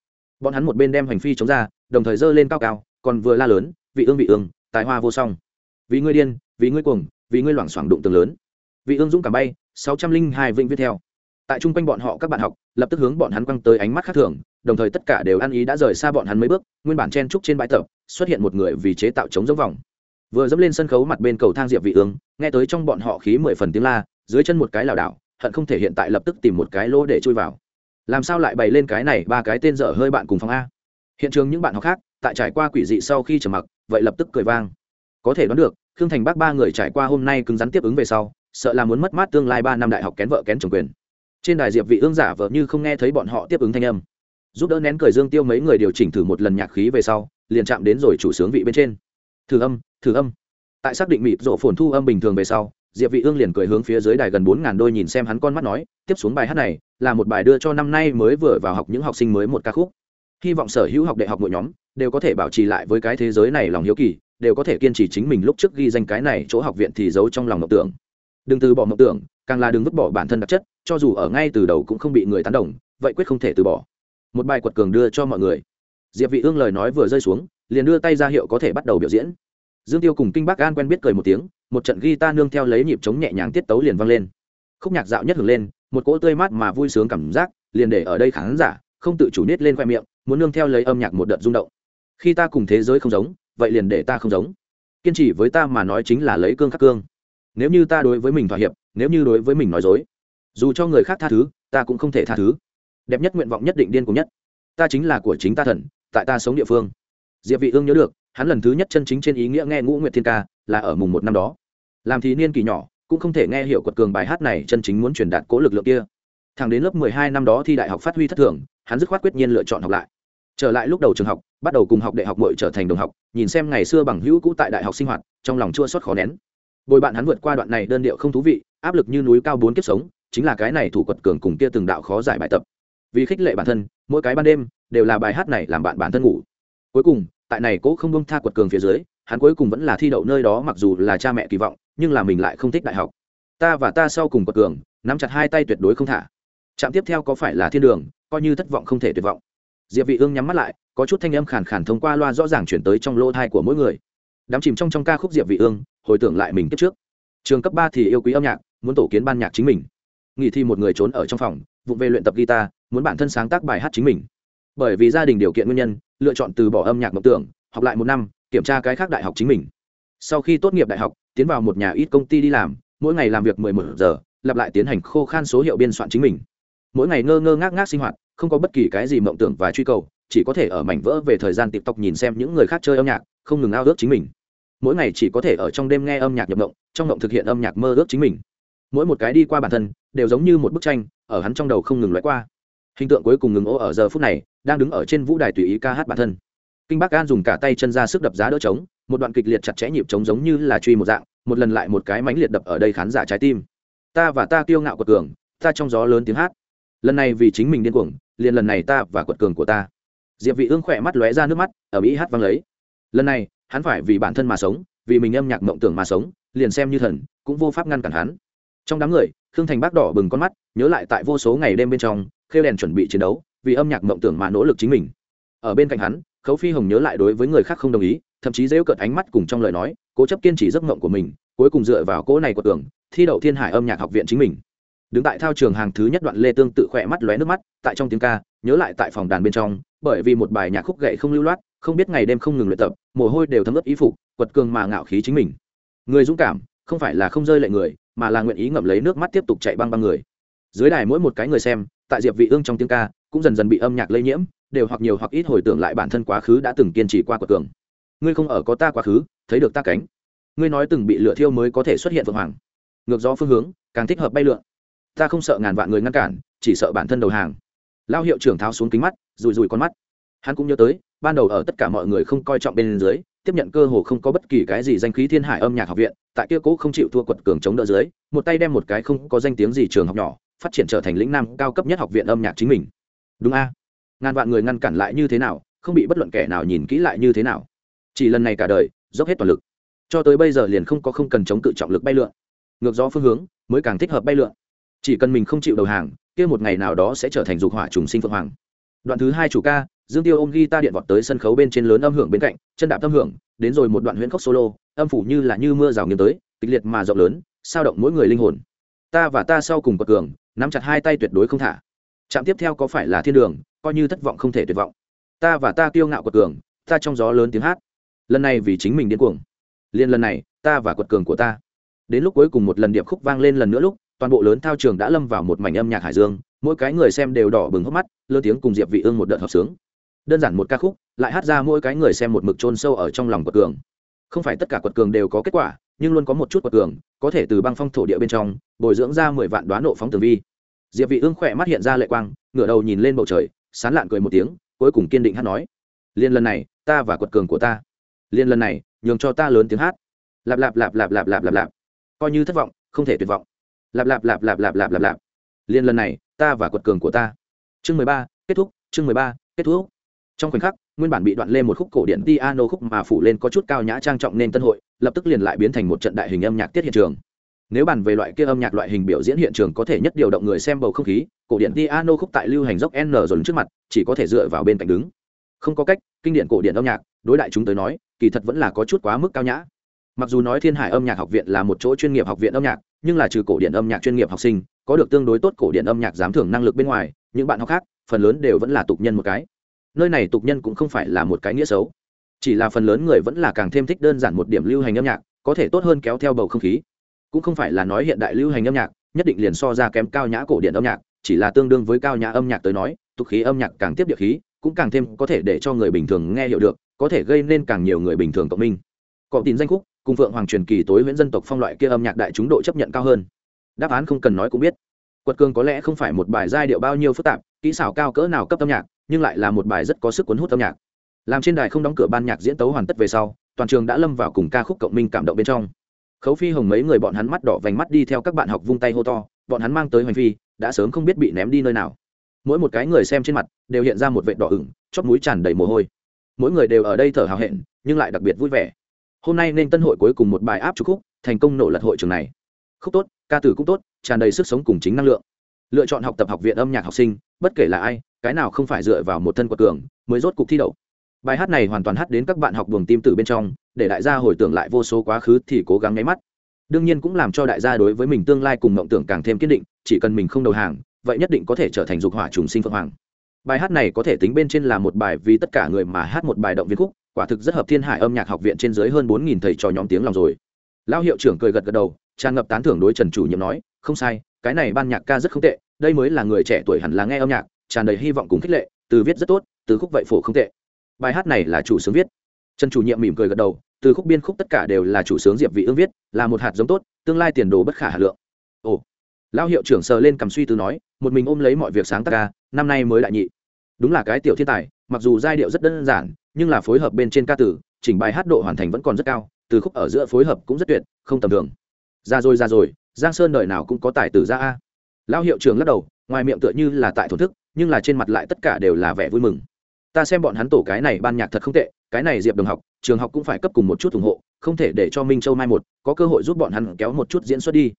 Bọn hắn một bên đem hành phi chống ra, đồng thời dơ lên cao cao, còn vừa la lớn, vị ương vị ương, tài hoa vô song. Vì ngươi điên, vì ngươi cuồng, vì ngươi loảng xoảng đụng tường lớn. Vị ương dũng cảm bay, sáu trăm linh hai vĩnh viết theo. Tại chung quanh bọn họ các bạn học, lập tức hướng bọn hắn quăng tới ánh mắt khác thường, đồng thời tất cả đều ăn ý đã rời xa bọn hắn mấy bước, nguyên bản chen trúc trên bãi tập xuất hiện một người vì chế tạo chống giống vòng. Vừa dẫm lên sân khấu mặt bên cầu thang diệp vị ương, nghe tới trong bọn họ khí mười phần tiếng la, dưới chân một cái lảo đảo, hận không thể hiện tại lập tức tìm một cái lỗ để chui vào. Làm sao lại bày lên cái này, ba cái tên dở hơi bạn cùng phòng a? Hiện trường những bạn học khác, tại trải qua quỷ dị sau khi trở mặc, vậy lập tức cười vang. Có thể đoán được, khương thành bác ba người trải qua hôm nay cứng rắn tiếp ứng về sau, sợ là muốn mất mát tương lai ba năm đại học kén vợ kén chồng quyền. Trên đài diệp vị ương giả vợ như không nghe thấy bọn họ tiếp ứng thanh âm. Giúp đỡ nén cười dương tiêu mấy người điều chỉnh thử một lần nhạc khí về sau liền chạm đến rồi chủ sướng vị bên trên. Thử âm thử âm. Tại xác định mịt rộ phồn thu âm bình thường về sau, diệp vị ương liền cười hướng phía dưới đài gần bốn ngàn đôi nhìn xem hắn con mắt nói, tiếp xuống bài hát này là một bài đưa cho năm nay mới vừa vào học những học sinh mới một ca khúc. Hy vọng sở hữu học đại học mỗi nhóm đều có thể bảo trì lại với cái thế giới này lòng hiếu kỳ, đều có thể kiên trì chính mình lúc trước ghi danh cái này chỗ học viện thì giấu trong lòng mộng tưởng. Đừng từ bỏ mộng tưởng, càng là đừng vứt bỏ bản thân đặc chất, cho dù ở ngay từ đầu cũng không bị người tán đồng, vậy quyết không thể từ bỏ. Một bài quật cường đưa cho mọi người diệp vị ương lời nói vừa rơi xuống, liền đưa tay ra hiệu có thể bắt đầu biểu diễn. Dương tiêu cùng kinh bắc an quen biết cười một tiếng, một trận guitar nương theo lấy nhịp chống nhẹ nhàng tiết tấu liền vang lên. Khúc nhạc dạo nhất hưởng lên, một cỗ tươi mát mà vui sướng cảm giác, liền để ở đây khán giả không tự chủ nết lên khoe miệng, muốn nương theo lấy âm nhạc một đợt rung động. Khi ta cùng thế giới không giống, vậy liền để ta không giống. Kiên trì với ta mà nói chính là lấy cương khắc cương. Nếu như ta đối với mình thỏa hiệp, nếu như đối với mình nói dối, dù cho người khác tha thứ, ta cũng không thể tha thứ. Đẹp nhất nguyện vọng nhất định điên cùng nhất. Ta chính là của chính ta thần tại ta sống địa phương. Diệp vị ương nhớ được, hắn lần thứ nhất chân chính trên ý nghĩa nghe ngũ nguyệt thiên ca, là ở mùng một năm đó. Làm thì niên kỳ nhỏ, cũng không thể nghe hiểu quật cường bài hát này chân chính muốn truyền đạt cố lực lượng kia. Thằng đến lớp 12 năm đó thi đại học phát huy thất thường, hắn dứt khoát quyết nhiên lựa chọn học lại. Trở lại lúc đầu trường học, bắt đầu cùng học đại học muội trở thành đồng học, nhìn xem ngày xưa bằng hữu cũ tại đại học sinh hoạt, trong lòng chua xót khó nén. Bồi bạn hắn vượt qua đoạn này đơn điệu không thú vị, áp lực như núi cao bốn kiếp sống, chính là cái này thủ quật cường cùng kia từng đạo khó giải bài tập. Vì khích lệ bản thân, mỗi cái ban đêm đều là bài hát này làm bạn bản thân ngủ. Cuối cùng, tại này cố không bông tha quật cường phía dưới, hắn cuối cùng vẫn là thi đậu nơi đó mặc dù là cha mẹ kỳ vọng, nhưng là mình lại không thích đại học. Ta và ta sau cùng quật cường, nắm chặt hai tay tuyệt đối không thả. Trạm tiếp theo có phải là thiên đường, coi như thất vọng không thể tuyệt vọng. Diệp vị ương nhắm mắt lại, có chút thanh âm khàn khàn thông qua loa rõ ràng chuyển tới trong lỗ thai của mỗi người. Đắm chìm trong trong ca khúc diệp vị ương, hồi tưởng lại mình kiếp trước. Trường cấp ba thì yêu quý âm nhạc, muốn tổ kiến ban nhạc chính mình. Nghỉ thi một người trốn ở trong phòng, vụng về luyện tập guitar, muốn bản thân sáng tác bài hát chính mình bởi vì gia đình điều kiện nguyên nhân, lựa chọn từ bỏ âm nhạc mộng tưởng, học lại một năm, kiểm tra cái khác đại học chính mình. Sau khi tốt nghiệp đại học, tiến vào một nhà ít công ty đi làm, mỗi ngày làm việc 11 giờ, lặp lại tiến hành khô khan số hiệu biên soạn chính mình. Mỗi ngày ngơ ngơ ngác ngác sinh hoạt, không có bất kỳ cái gì mộng tưởng và truy cầu, chỉ có thể ở mảnh vỡ về thời gian tiktok nhìn xem những người khác chơi âm nhạc, không ngừng ao ước chính mình. Mỗi ngày chỉ có thể ở trong đêm nghe âm nhạc nhập mộng, trong mộng thực hiện âm nhạc mơ ước chính mình. Mỗi một cái đi qua bản thân, đều giống như một bức tranh, ở hắn trong đầu không ngừng loại qua. Hình tượng cuối cùng ngừng ô ở giờ phút này đang đứng ở trên vũ đài tùy ý ca hát bản thân. Kinh bắc an dùng cả tay chân ra sức đập giá đỡ trống, một đoạn kịch liệt chặt chẽ nhịp trống giống như là truy một dạng, một lần lại một cái mánh liệt đập ở đây khán giả trái tim. Ta và ta kiêu ngạo quật cường, ta trong gió lớn tiếng hát. Lần này vì chính mình điên cuồng, liền lần này ta và quật cường của ta. Diệp vị ương khỏe mắt lóe ra nước mắt, ở mỹ hát vang lấy. Lần này, hắn phải vì bản thân mà sống, vì mình âm nhạc mộng tưởng mà sống, liền xem như thần, cũng vô pháp ngăn cản hắn. Trong đám người, khương thành bác đỏ bừng con mắt, nhớ lại tại vô số ngày đêm bên trong, khêu đèn chuẩn bị chiến đấu vì âm nhạc mộng tưởng mà nỗ lực chính mình. Ở bên cạnh hắn, khấu phi hồng nhớ lại đối với người khác không đồng ý, thậm chí dễ cợt ánh mắt cùng trong lời nói, cố chấp kiên trì giấc mộng của mình, cuối cùng dựa vào cỗ này của tưởng, thi đậu thiên hải âm nhạc học viện chính mình. Đứng tại thao trường hàng thứ nhất đoạn lê tương tự khỏe mắt lóe nước mắt, tại trong tiếng ca, nhớ lại tại phòng đàn bên trong, bởi vì một bài nhạc khúc gậy không lưu loát, không biết ngày đêm không ngừng luyện tập, mồ hôi đều thấm ướt ý phục, quật cường mà ngạo khí chính mình. Người dũng cảm, không phải là không rơi lệ người, mà là nguyện ý ngậm lấy nước mắt tiếp tục chạy băng băng người. Dưới đài mỗi một cái người xem, tại diệp vị ương trong tiếng ca cũng dần dần bị âm nhạc lây nhiễm, đều hoặc nhiều hoặc ít hồi tưởng lại bản thân quá khứ đã từng kiên trì qua của cường. Ngươi không ở có ta quá khứ, thấy được ta cánh. Ngươi nói từng bị lửa thiêu mới có thể xuất hiện vượng hoàng. Ngược gió phương hướng, càng thích hợp bay lượn. Ta không sợ ngàn vạn người ngăn cản, chỉ sợ bản thân đầu hàng. Lao hiệu trưởng tháo xuống kính mắt rùi rùi con mắt. Hắn cũng nhớ tới, ban đầu ở tất cả mọi người không coi trọng bên dưới, tiếp nhận cơ hồ không có bất kỳ cái gì danh khí thiên hải âm nhạc học viện, tại kia cố không chịu thua quật cường chống đỡ dưới, một tay đem một cái không có danh tiếng gì trường học nhỏ, phát triển trở thành lĩnh nam cao cấp nhất học viện âm nhạc chính mình đúng a. Ngàn vạn người ngăn cản lại như thế nào, không bị bất luận kẻ nào nhìn kỹ lại như thế nào. Chỉ lần này cả đời, dốc hết toàn lực. Cho tới bây giờ liền không có không cần chống cự trọng lực bay lượn. Ngược gió phương hướng, mới càng thích hợp bay lượn. Chỉ cần mình không chịu đầu hàng, kia một ngày nào đó sẽ trở thành dục hỏa trùng sinh phượng hoàng. Đoạn thứ hai chủ ca, dương tiêu ôm ghi ta điện vọt tới sân khấu bên trên lớn âm hưởng bên cạnh, chân đạp âm hưởng, đến rồi một đoạn huyễn khốc solo, âm phủ như là như mưa rào nghiêng tới, kịch liệt mà rộng lớn, sao động mỗi người linh hồn. Ta và ta sau cùng quật cường, nắm chặt hai tay tuyệt đối không thả trạm tiếp theo có phải là thiên đường, coi như thất vọng không thể tuyệt vọng. Ta và ta kiêu ngạo quật cường, ta trong gió lớn tiếng hát. Lần này vì chính mình điên cuồng. Liên lần này, ta và quật cường của ta. Đến lúc cuối cùng một lần điệp khúc vang lên lần nữa lúc, toàn bộ lớn thao trường đã lâm vào một mảnh âm nhạc hải dương, mỗi cái người xem đều đỏ bừng hốc mắt lơ tiếng cùng diệp vị ương một đợt hợp sướng. Đơn giản một ca khúc, lại hát ra mỗi cái người xem một mực chôn sâu ở trong lòng quật cường. Không phải tất cả quật cường đều có kết quả, nhưng luôn có một chút quật cường, có thể từ băng phong thổ địa bên trong, bồi dưỡng ra mười vạn đoán nộ phóng tường vi diệp vị ương khỏe mắt hiện ra lệ quang ngửa đầu nhìn lên bầu trời sán lạn cười một tiếng cuối cùng kiên định hát nói liên lần này ta và quật cường của ta liên lần này nhường cho ta lớn tiếng hát lạp lạp lạp lạp lạp lạp lạp lạp coi như thất vọng không thể tuyệt vọng lạp lạp lạp lạp lạp lạp lạp lạp liên lần này ta và quật cường của ta chương mười ba kết thúc chương mười ba kết thúc trong khoảnh khắc nguyên bản bị đoạn lên một khúc cổ điển piano khúc mà phủ lên có chút cao nhã trang trọng nên tân hội lập tức liền lại biến thành một trận đại hình âm nhạc tiết hiện trường nếu bàn về loại kia âm nhạc loại hình biểu diễn hiện trường có thể nhất điều động người xem bầu không khí, cổ điển piano khúc tại lưu hành dốc n dồn trước mặt, chỉ có thể dựa vào bên cạnh đứng. Không có cách, kinh điển cổ điển âm nhạc, đối đại chúng tới nói, kỳ thật vẫn là có chút quá mức cao nhã. Mặc dù nói thiên hải âm nhạc học viện là một chỗ chuyên nghiệp học viện âm nhạc, nhưng là trừ cổ điển âm nhạc chuyên nghiệp học sinh, có được tương đối tốt cổ điển âm nhạc giám thưởng năng lực bên ngoài, những bạn học khác, phần lớn đều vẫn là tục nhân một cái. Nơi này tục nhân cũng không phải là một cái nghĩa xấu. Chỉ là phần lớn người vẫn là càng thêm thích đơn giản một điểm lưu hành âm nhạc, có thể tốt hơn kéo theo bầu không khí cũng không phải là nói hiện đại lưu hành âm nhạc, nhất định liền so ra kém cao nhã cổ điển âm nhạc, chỉ là tương đương với cao nhã âm nhạc tới nói, tục khí âm nhạc càng tiếp địa khí, cũng càng thêm có thể để cho người bình thường nghe hiểu được, có thể gây nên càng nhiều người bình thường cộng minh. Cộng tín danh khúc, cùng phượng hoàng truyền kỳ tối nguyễn dân tộc phong loại kia âm nhạc đại chúng độ chấp nhận cao hơn. Đáp án không cần nói cũng biết. Quật cường có lẽ không phải một bài giai điệu bao nhiêu phức tạp, kỹ xảo cao cỡ nào cấp âm nhạc, nhưng lại là một bài rất có sức cuốn hút âm nhạc. Làm trên đài không đóng cửa ban nhạc diễn tấu hoàn tất về sau, toàn trường đã lâm vào cùng ca khúc cộng minh cảm động bên trong khấu phi hồng mấy người bọn hắn mắt đỏ vành mắt đi theo các bạn học vung tay hô to, bọn hắn mang tới hoành phi, đã sớm không biết bị ném đi nơi nào. Mỗi một cái người xem trên mặt, đều hiện ra một vệ đỏ ửng chót mũi tràn đầy mồ hôi. Mỗi người đều ở đây thở hào hẹn, nhưng lại đặc biệt vui vẻ. Hôm nay nên tân hội cuối cùng một bài áp chúc khúc, thành công nổ lật hội trường này. Khúc tốt, ca từ cũng tốt, tràn đầy sức sống cùng chính năng lượng. Lựa chọn học tập học viện âm nhạc học sinh, bất kể là ai, cái nào không phải dựa vào một thân quật cường, mới rốt cục thi đậu bài hát này hoàn toàn hát đến các bạn học buồng tim từ bên trong, để đại gia hồi tưởng lại vô số quá khứ thì cố gắng nháy mắt. Đương nhiên cũng làm cho đại gia đối với mình tương lai cùng mộng tưởng càng thêm kiên định, chỉ cần mình không đầu hàng, vậy nhất định có thể trở thành dục hỏa trùng sinh phượng hoàng. Bài hát này có thể tính bên trên là một bài vì tất cả người mà hát một bài động viên khúc, quả thực rất hợp thiên hải âm nhạc học viện trên dưới hơn bốn nghìn thầy trò nhóm tiếng lòng rồi. Lão hiệu trưởng cười gật gật đầu, tràn ngập tán thưởng đối trần chủ nhiệm nói, không sai, cái này ban nhạc ca rất không tệ, đây mới là người trẻ tuổi hẳn là nghe âm nhạc, tràn đầy hy vọng cùng khích lệ, từ viết rất tốt, từ khúc vậy phổ không tệ bài hát này là chủ sướng viết. Trần chủ nhiệm mỉm cười gật đầu, từ khúc biên khúc tất cả đều là chủ sướng diệp vị ương viết, là một hạt giống tốt, tương lai tiền đồ bất khả hà lượng. Ồ. Lão hiệu trưởng sờ lên cầm suy tư nói, một mình ôm lấy mọi việc sáng tác ca, năm nay mới đại nhị. Đúng là cái tiểu thiên tài, mặc dù giai điệu rất đơn giản, nhưng là phối hợp bên trên ca tử chỉnh bài hát độ hoàn thành vẫn còn rất cao, từ khúc ở giữa phối hợp cũng rất tuyệt, không tầm thường. Ra rồi ra rồi, giang sơn đời nào cũng có tài tử ra a. Lão hiệu trưởng lắc đầu, ngoài miệng tựa như là tại thổn thức, nhưng là trên mặt lại tất cả đều là vẻ vui mừng ta xem bọn hắn tổ cái này ban nhạc thật không tệ, cái này diệp đồng học, trường học cũng phải cấp cùng một chút ủng hộ, không thể để cho minh châu mai một, có cơ hội giúp bọn hắn kéo một chút diễn xuất đi.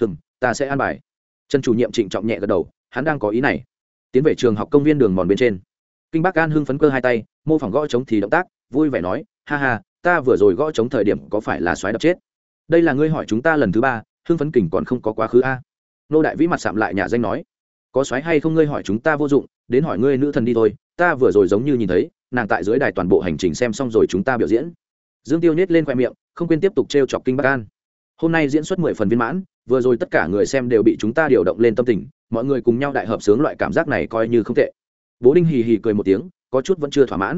Hừm, ta sẽ an bài. Trần chủ nhiệm trịnh trọng nhẹ gật đầu, hắn đang có ý này. Tiến về trường học công viên đường mòn bên trên. Kinh bác an hưng phấn cơ hai tay, mô phỏng gõ trống thì động tác, vui vẻ nói, ha ha, ta vừa rồi gõ trống thời điểm có phải là xoáy đập chết? Đây là ngươi hỏi chúng ta lần thứ ba, hưng phấn kình còn không có quá khứ a. Nô đại vĩ mặt sạm lại nhà danh nói, có xoáy hay không ngươi hỏi chúng ta vô dụng, đến hỏi ngươi nữ thần đi thôi ta vừa rồi giống như nhìn thấy, nàng tại dưới đài toàn bộ hành trình xem xong rồi chúng ta biểu diễn. Dương tiêu nhét lên khoe miệng, không quên tiếp tục t r e o chọc kinh bắc an. Hôm nay diễn xuất mười phần viên mãn, vừa rồi tất cả người xem đều bị chúng ta điều động lên tâm tình, mọi người cùng nhau đại hợp sướng loại cảm giác này coi như không tệ. Bố đinh hì hì cười một tiếng, có chút vẫn chưa thỏa mãn.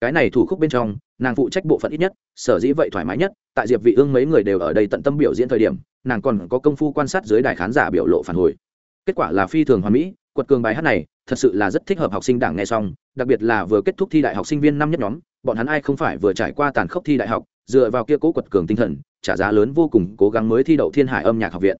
Cái này thủ khúc bên trong, nàng phụ trách bộ phận ít nhất, sở dĩ vậy thoải mái nhất, tại diệp vị ương mấy người đều ở đây tận tâm biểu diễn thời điểm, nàng còn có công phu quan sát dưới đài khán giả biểu lộ phản hồi. Kết quả là phi thường hoàn mỹ quật cường bài hát này thật sự là rất thích hợp học sinh đảng nghe xong, đặc biệt là vừa kết thúc thi đại học sinh viên năm nhất nhóm, bọn hắn ai không phải vừa trải qua tàn khốc thi đại học, dựa vào kia cố quật cường tinh thần, trả giá lớn vô cùng cố gắng mới thi đậu thiên hải âm nhạc học viện.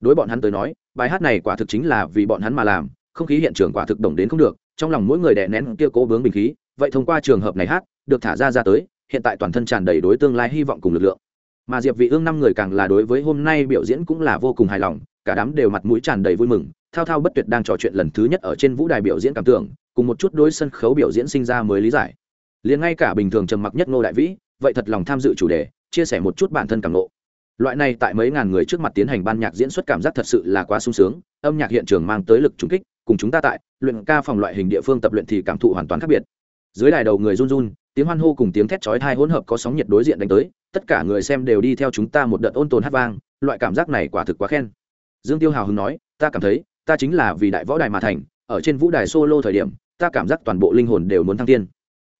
Đối bọn hắn tới nói, bài hát này quả thực chính là vì bọn hắn mà làm, không khí hiện trường quả thực đồng đến không được, trong lòng mỗi người đè nén kia cố bướng bình khí, vậy thông qua trường hợp này hát, được thả ra ra tới, hiện tại toàn thân tràn đầy đối tương lai hy vọng cùng lực lượng. Mà diệp vị ương năm người càng là đối với hôm nay biểu diễn cũng là vô cùng hài lòng, cả đám đều mặt mũi tràn đầy vui mừng thao thao bất tuyệt đang trò chuyện lần thứ nhất ở trên vũ đài biểu diễn cảm tưởng, cùng một chút đối sân khấu biểu diễn sinh ra mới lý giải. Liền ngay cả bình thường trầm mặc nhất ngô đại vĩ, vậy thật lòng tham dự chủ đề, chia sẻ một chút bản thân cảm ngộ. Loại này tại mấy ngàn người trước mặt tiến hành ban nhạc diễn xuất cảm giác thật sự là quá sung sướng, âm nhạc hiện trường mang tới lực trùng kích, cùng chúng ta tại, luyện ca phòng loại hình địa phương tập luyện thì cảm thụ hoàn toàn khác biệt. Dưới đài đầu người run run, tiếng hoan hô cùng tiếng thét chói tai hỗn hợp có sóng nhiệt đối diện đánh tới, tất cả người xem đều đi theo chúng ta một đợt ôn tồn hát vang, loại cảm giác này quả thực quá khen. Dương tiêu hào hứng nói, ta cảm thấy ta chính là vì đại võ đài mà thành, ở trên vũ đài solo thời điểm, ta cảm giác toàn bộ linh hồn đều muốn thăng tiên.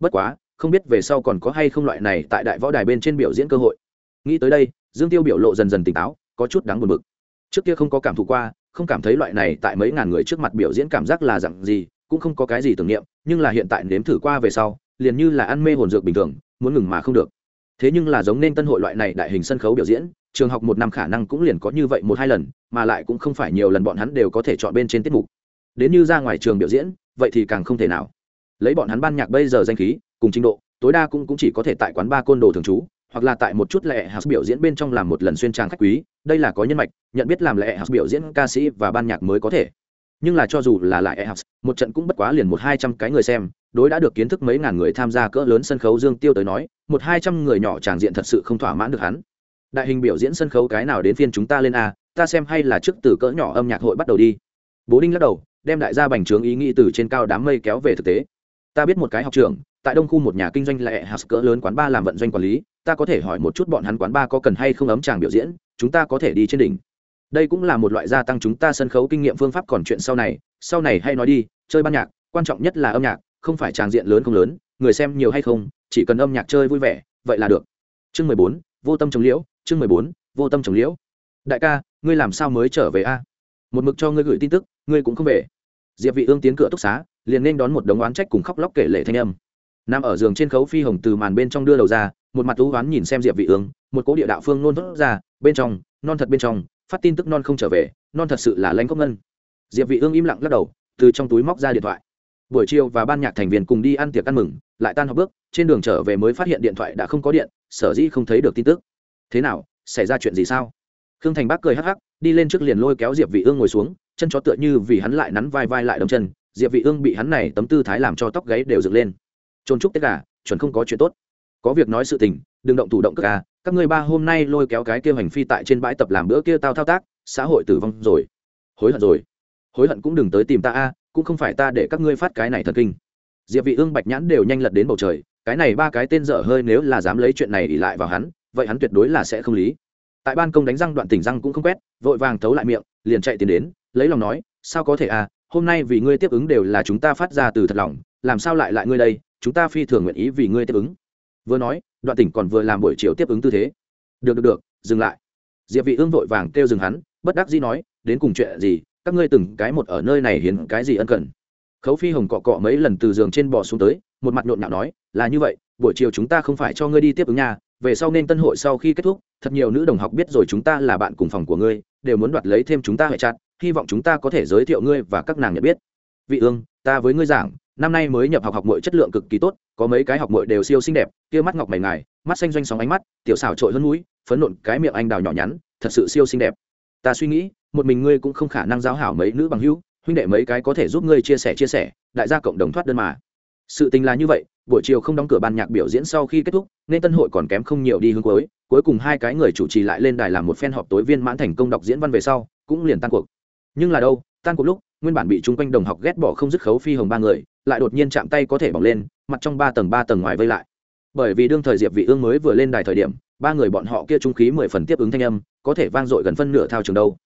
Bất quá, không biết về sau còn có hay không loại này tại đại võ đài bên trên biểu diễn cơ hội. Nghĩ tới đây, dương tiêu biểu lộ dần dần tỉnh táo, có chút đáng buồn bực. Trước kia không có cảm thụ qua, không cảm thấy loại này tại mấy ngàn người trước mặt biểu diễn cảm giác là dặn gì, cũng không có cái gì tưởng niệm, nhưng là hiện tại nếm thử qua về sau, liền như là ăn mê hồn dược bình thường, muốn ngừng mà không được. Thế nhưng là giống nên tân hội loại này đại hình sân khấu biểu diễn trường học một năm khả năng cũng liền có như vậy một hai lần mà lại cũng không phải nhiều lần bọn hắn đều có thể chọn bên trên tiết mục. Đến như ra ngoài trường biểu diễn vậy thì càng không thể nào. Lấy bọn hắn ban nhạc bây giờ danh khí cùng trình độ tối đa cũng, cũng chỉ có thể tại quán ba côn đồ thường trú hoặc là tại một chút lệ hạt biểu diễn bên trong làm một lần xuyên trang khách quý đây là có nhân mạch nhận biết làm lệ hạt biểu diễn ca sĩ và ban nhạc mới có thể. Nhưng là cho dù là lại house một trận cũng bất quá liền một hai trăm cái người xem đối đã được kiến thức mấy ngàn người tham gia cỡ lớn sân khấu dương tiêu tới nói một hai trăm người nhỏ tràng diện thật sự không thỏa mãn được hắn đại hình biểu diễn sân khấu cái nào đến phiên chúng ta lên a, ta xem hay là trước từ cỡ nhỏ âm nhạc hội bắt đầu đi. Bố đinh lắc đầu, đem đại gia bành trướng ý nghĩ từ trên cao đám mây kéo về thực tế. Ta biết một cái học trường tại đông khu một nhà kinh doanh lệ hạt cỡ lớn quán ba làm vận doanh quản lý, ta có thể hỏi một chút bọn hắn quán ba có cần hay không ấm tràng biểu diễn, chúng ta có thể đi trên đỉnh. Đây cũng là một loại gia tăng chúng ta sân khấu kinh nghiệm phương pháp còn chuyện sau này sau này hay nói đi, chơi ban nhạc, quan trọng nhất là âm nhạc, không phải tràng diện lớn không lớn, người xem nhiều hay không, chỉ cần âm nhạc chơi vui vẻ, vậy là được. Chương mười bốn, vô tâm chống liễu chương mười bốn, vô tâm trồng liễu. Đại ca, ngươi làm sao mới trở về a? Một mực cho ngươi gửi tin tức, ngươi cũng không về. Diệp vị ương tiến cửa túc xá, liền nên đón một đống oán trách cùng khóc lóc kể lệ thanh âm. Nằm ở giường trên khấu phi hồng từ màn bên trong đưa đầu ra, một mặt tú oán nhìn xem diệp vị ương, một cố địa đạo phương nôn thốt ra, bên trong, non thật bên trong, phát tin tức non không trở về, non thật sự là lãnh cốc ngân. Diệp vị ương im lặng lắc đầu, từ trong túi móc ra điện thoại. Buổi chiều và ban nhạc thành viên cùng đi ăn tiệc ăn mừng, lại tan học bước, trên đường trở về mới phát hiện điện thoại đã không có điện, sở dĩ không thấy được tin tức thế nào, xảy ra chuyện gì sao? Khương thành bác cười hắc hắc, đi lên trước liền lôi kéo diệp vị ương ngồi xuống, chân chó tựa như vì hắn lại nắn vai vai lại đấm chân, diệp vị ương bị hắn này tấm tư thái làm cho tóc gáy đều dựng lên. Trôn trúc tất cả chuẩn không có chuyện tốt. Có việc nói sự tình, đừng động thủ động cước à các ngươi ba hôm nay lôi kéo cái kia hành phi tại trên bãi tập làm bữa kia tao thao tác, xã hội tử vong rồi. Hối hận rồi. Hối hận cũng đừng tới tìm ta a, cũng không phải ta để các ngươi phát cái này thần kinh. Diệp vị ương bạch nhãn đều nhanh lật đến bầu trời, cái này ba cái tên dở hơi nếu là dám lấy chuyện này ỉ lại vào hắn vậy hắn tuyệt đối là sẽ không lý. Tại ban công đánh răng đoạn tỉnh răng cũng không quét, vội vàng thấu lại miệng, liền chạy tiến đến, lấy lòng nói, sao có thể à hôm nay vì ngươi tiếp ứng đều là chúng ta phát ra từ thật lòng, làm sao lại lại ngươi đây, chúng ta phi thường nguyện ý vì ngươi tiếp ứng. Vừa nói, đoạn tỉnh còn vừa làm buổi chiều tiếp ứng tư thế. Được được được, dừng lại. Diệp vị ương vội vàng kêu dừng hắn, bất đắc dĩ nói, đến cùng chuyện gì, các ngươi từng cái một ở nơi này hiến cái gì ân cần? Khấu phi hồng cọ cọ mấy lần từ giường trên bò xuống tới, một mặt nhộn nhạo nói, là như vậy, buổi chiều chúng ta không phải cho ngươi đi tiếp ứng nhà về sau nên tân hội sau khi kết thúc, thật nhiều nữ đồng học biết rồi chúng ta là bạn cùng phòng của ngươi, đều muốn đoạt lấy thêm chúng ta hệ chặt, hy vọng chúng ta có thể giới thiệu ngươi và các nàng nhận biết. Vị ương, ta với ngươi giảng, năm nay mới nhập học học mội chất lượng cực kỳ tốt, có mấy cái học mội đều siêu xinh đẹp, kia mắt ngọc mày ngài, mắt xanh doanh sóng ánh mắt, tiểu xảo trội hơn mũi, phấn nộn cái miệng anh đào nhỏ nhắn, thật sự siêu xinh đẹp. Ta suy nghĩ, một mình ngươi cũng không khả năng giáo hảo mấy nữ bằng hữu, huynh đệ mấy cái có thể giúp ngươi chia sẻ chia sẻ, đại gia cộng đồng thoát đơn mà sự tình là như vậy, buổi chiều không đóng cửa ban nhạc biểu diễn sau khi kết thúc, nên tân hội còn kém không nhiều đi hướng cuối cuối cùng hai cái người chủ trì lại lên đài làm một phen họp tối viên mãn thành công đọc diễn văn về sau, cũng liền tan cuộc. Nhưng là đâu, tan cuộc lúc, nguyên bản bị chung quanh đồng học ghét bỏ không dứt khấu phi hồng ba người, lại đột nhiên chạm tay có thể bỏng lên, mặt trong ba tầng ba tầng ngoài vây lại. Bởi vì đương thời diệp vị ương mới vừa lên đài thời điểm, ba người bọn họ kia trung khí mười phần tiếp ứng thanh âm, có thể vang dội gần phân nửa thao trường đâu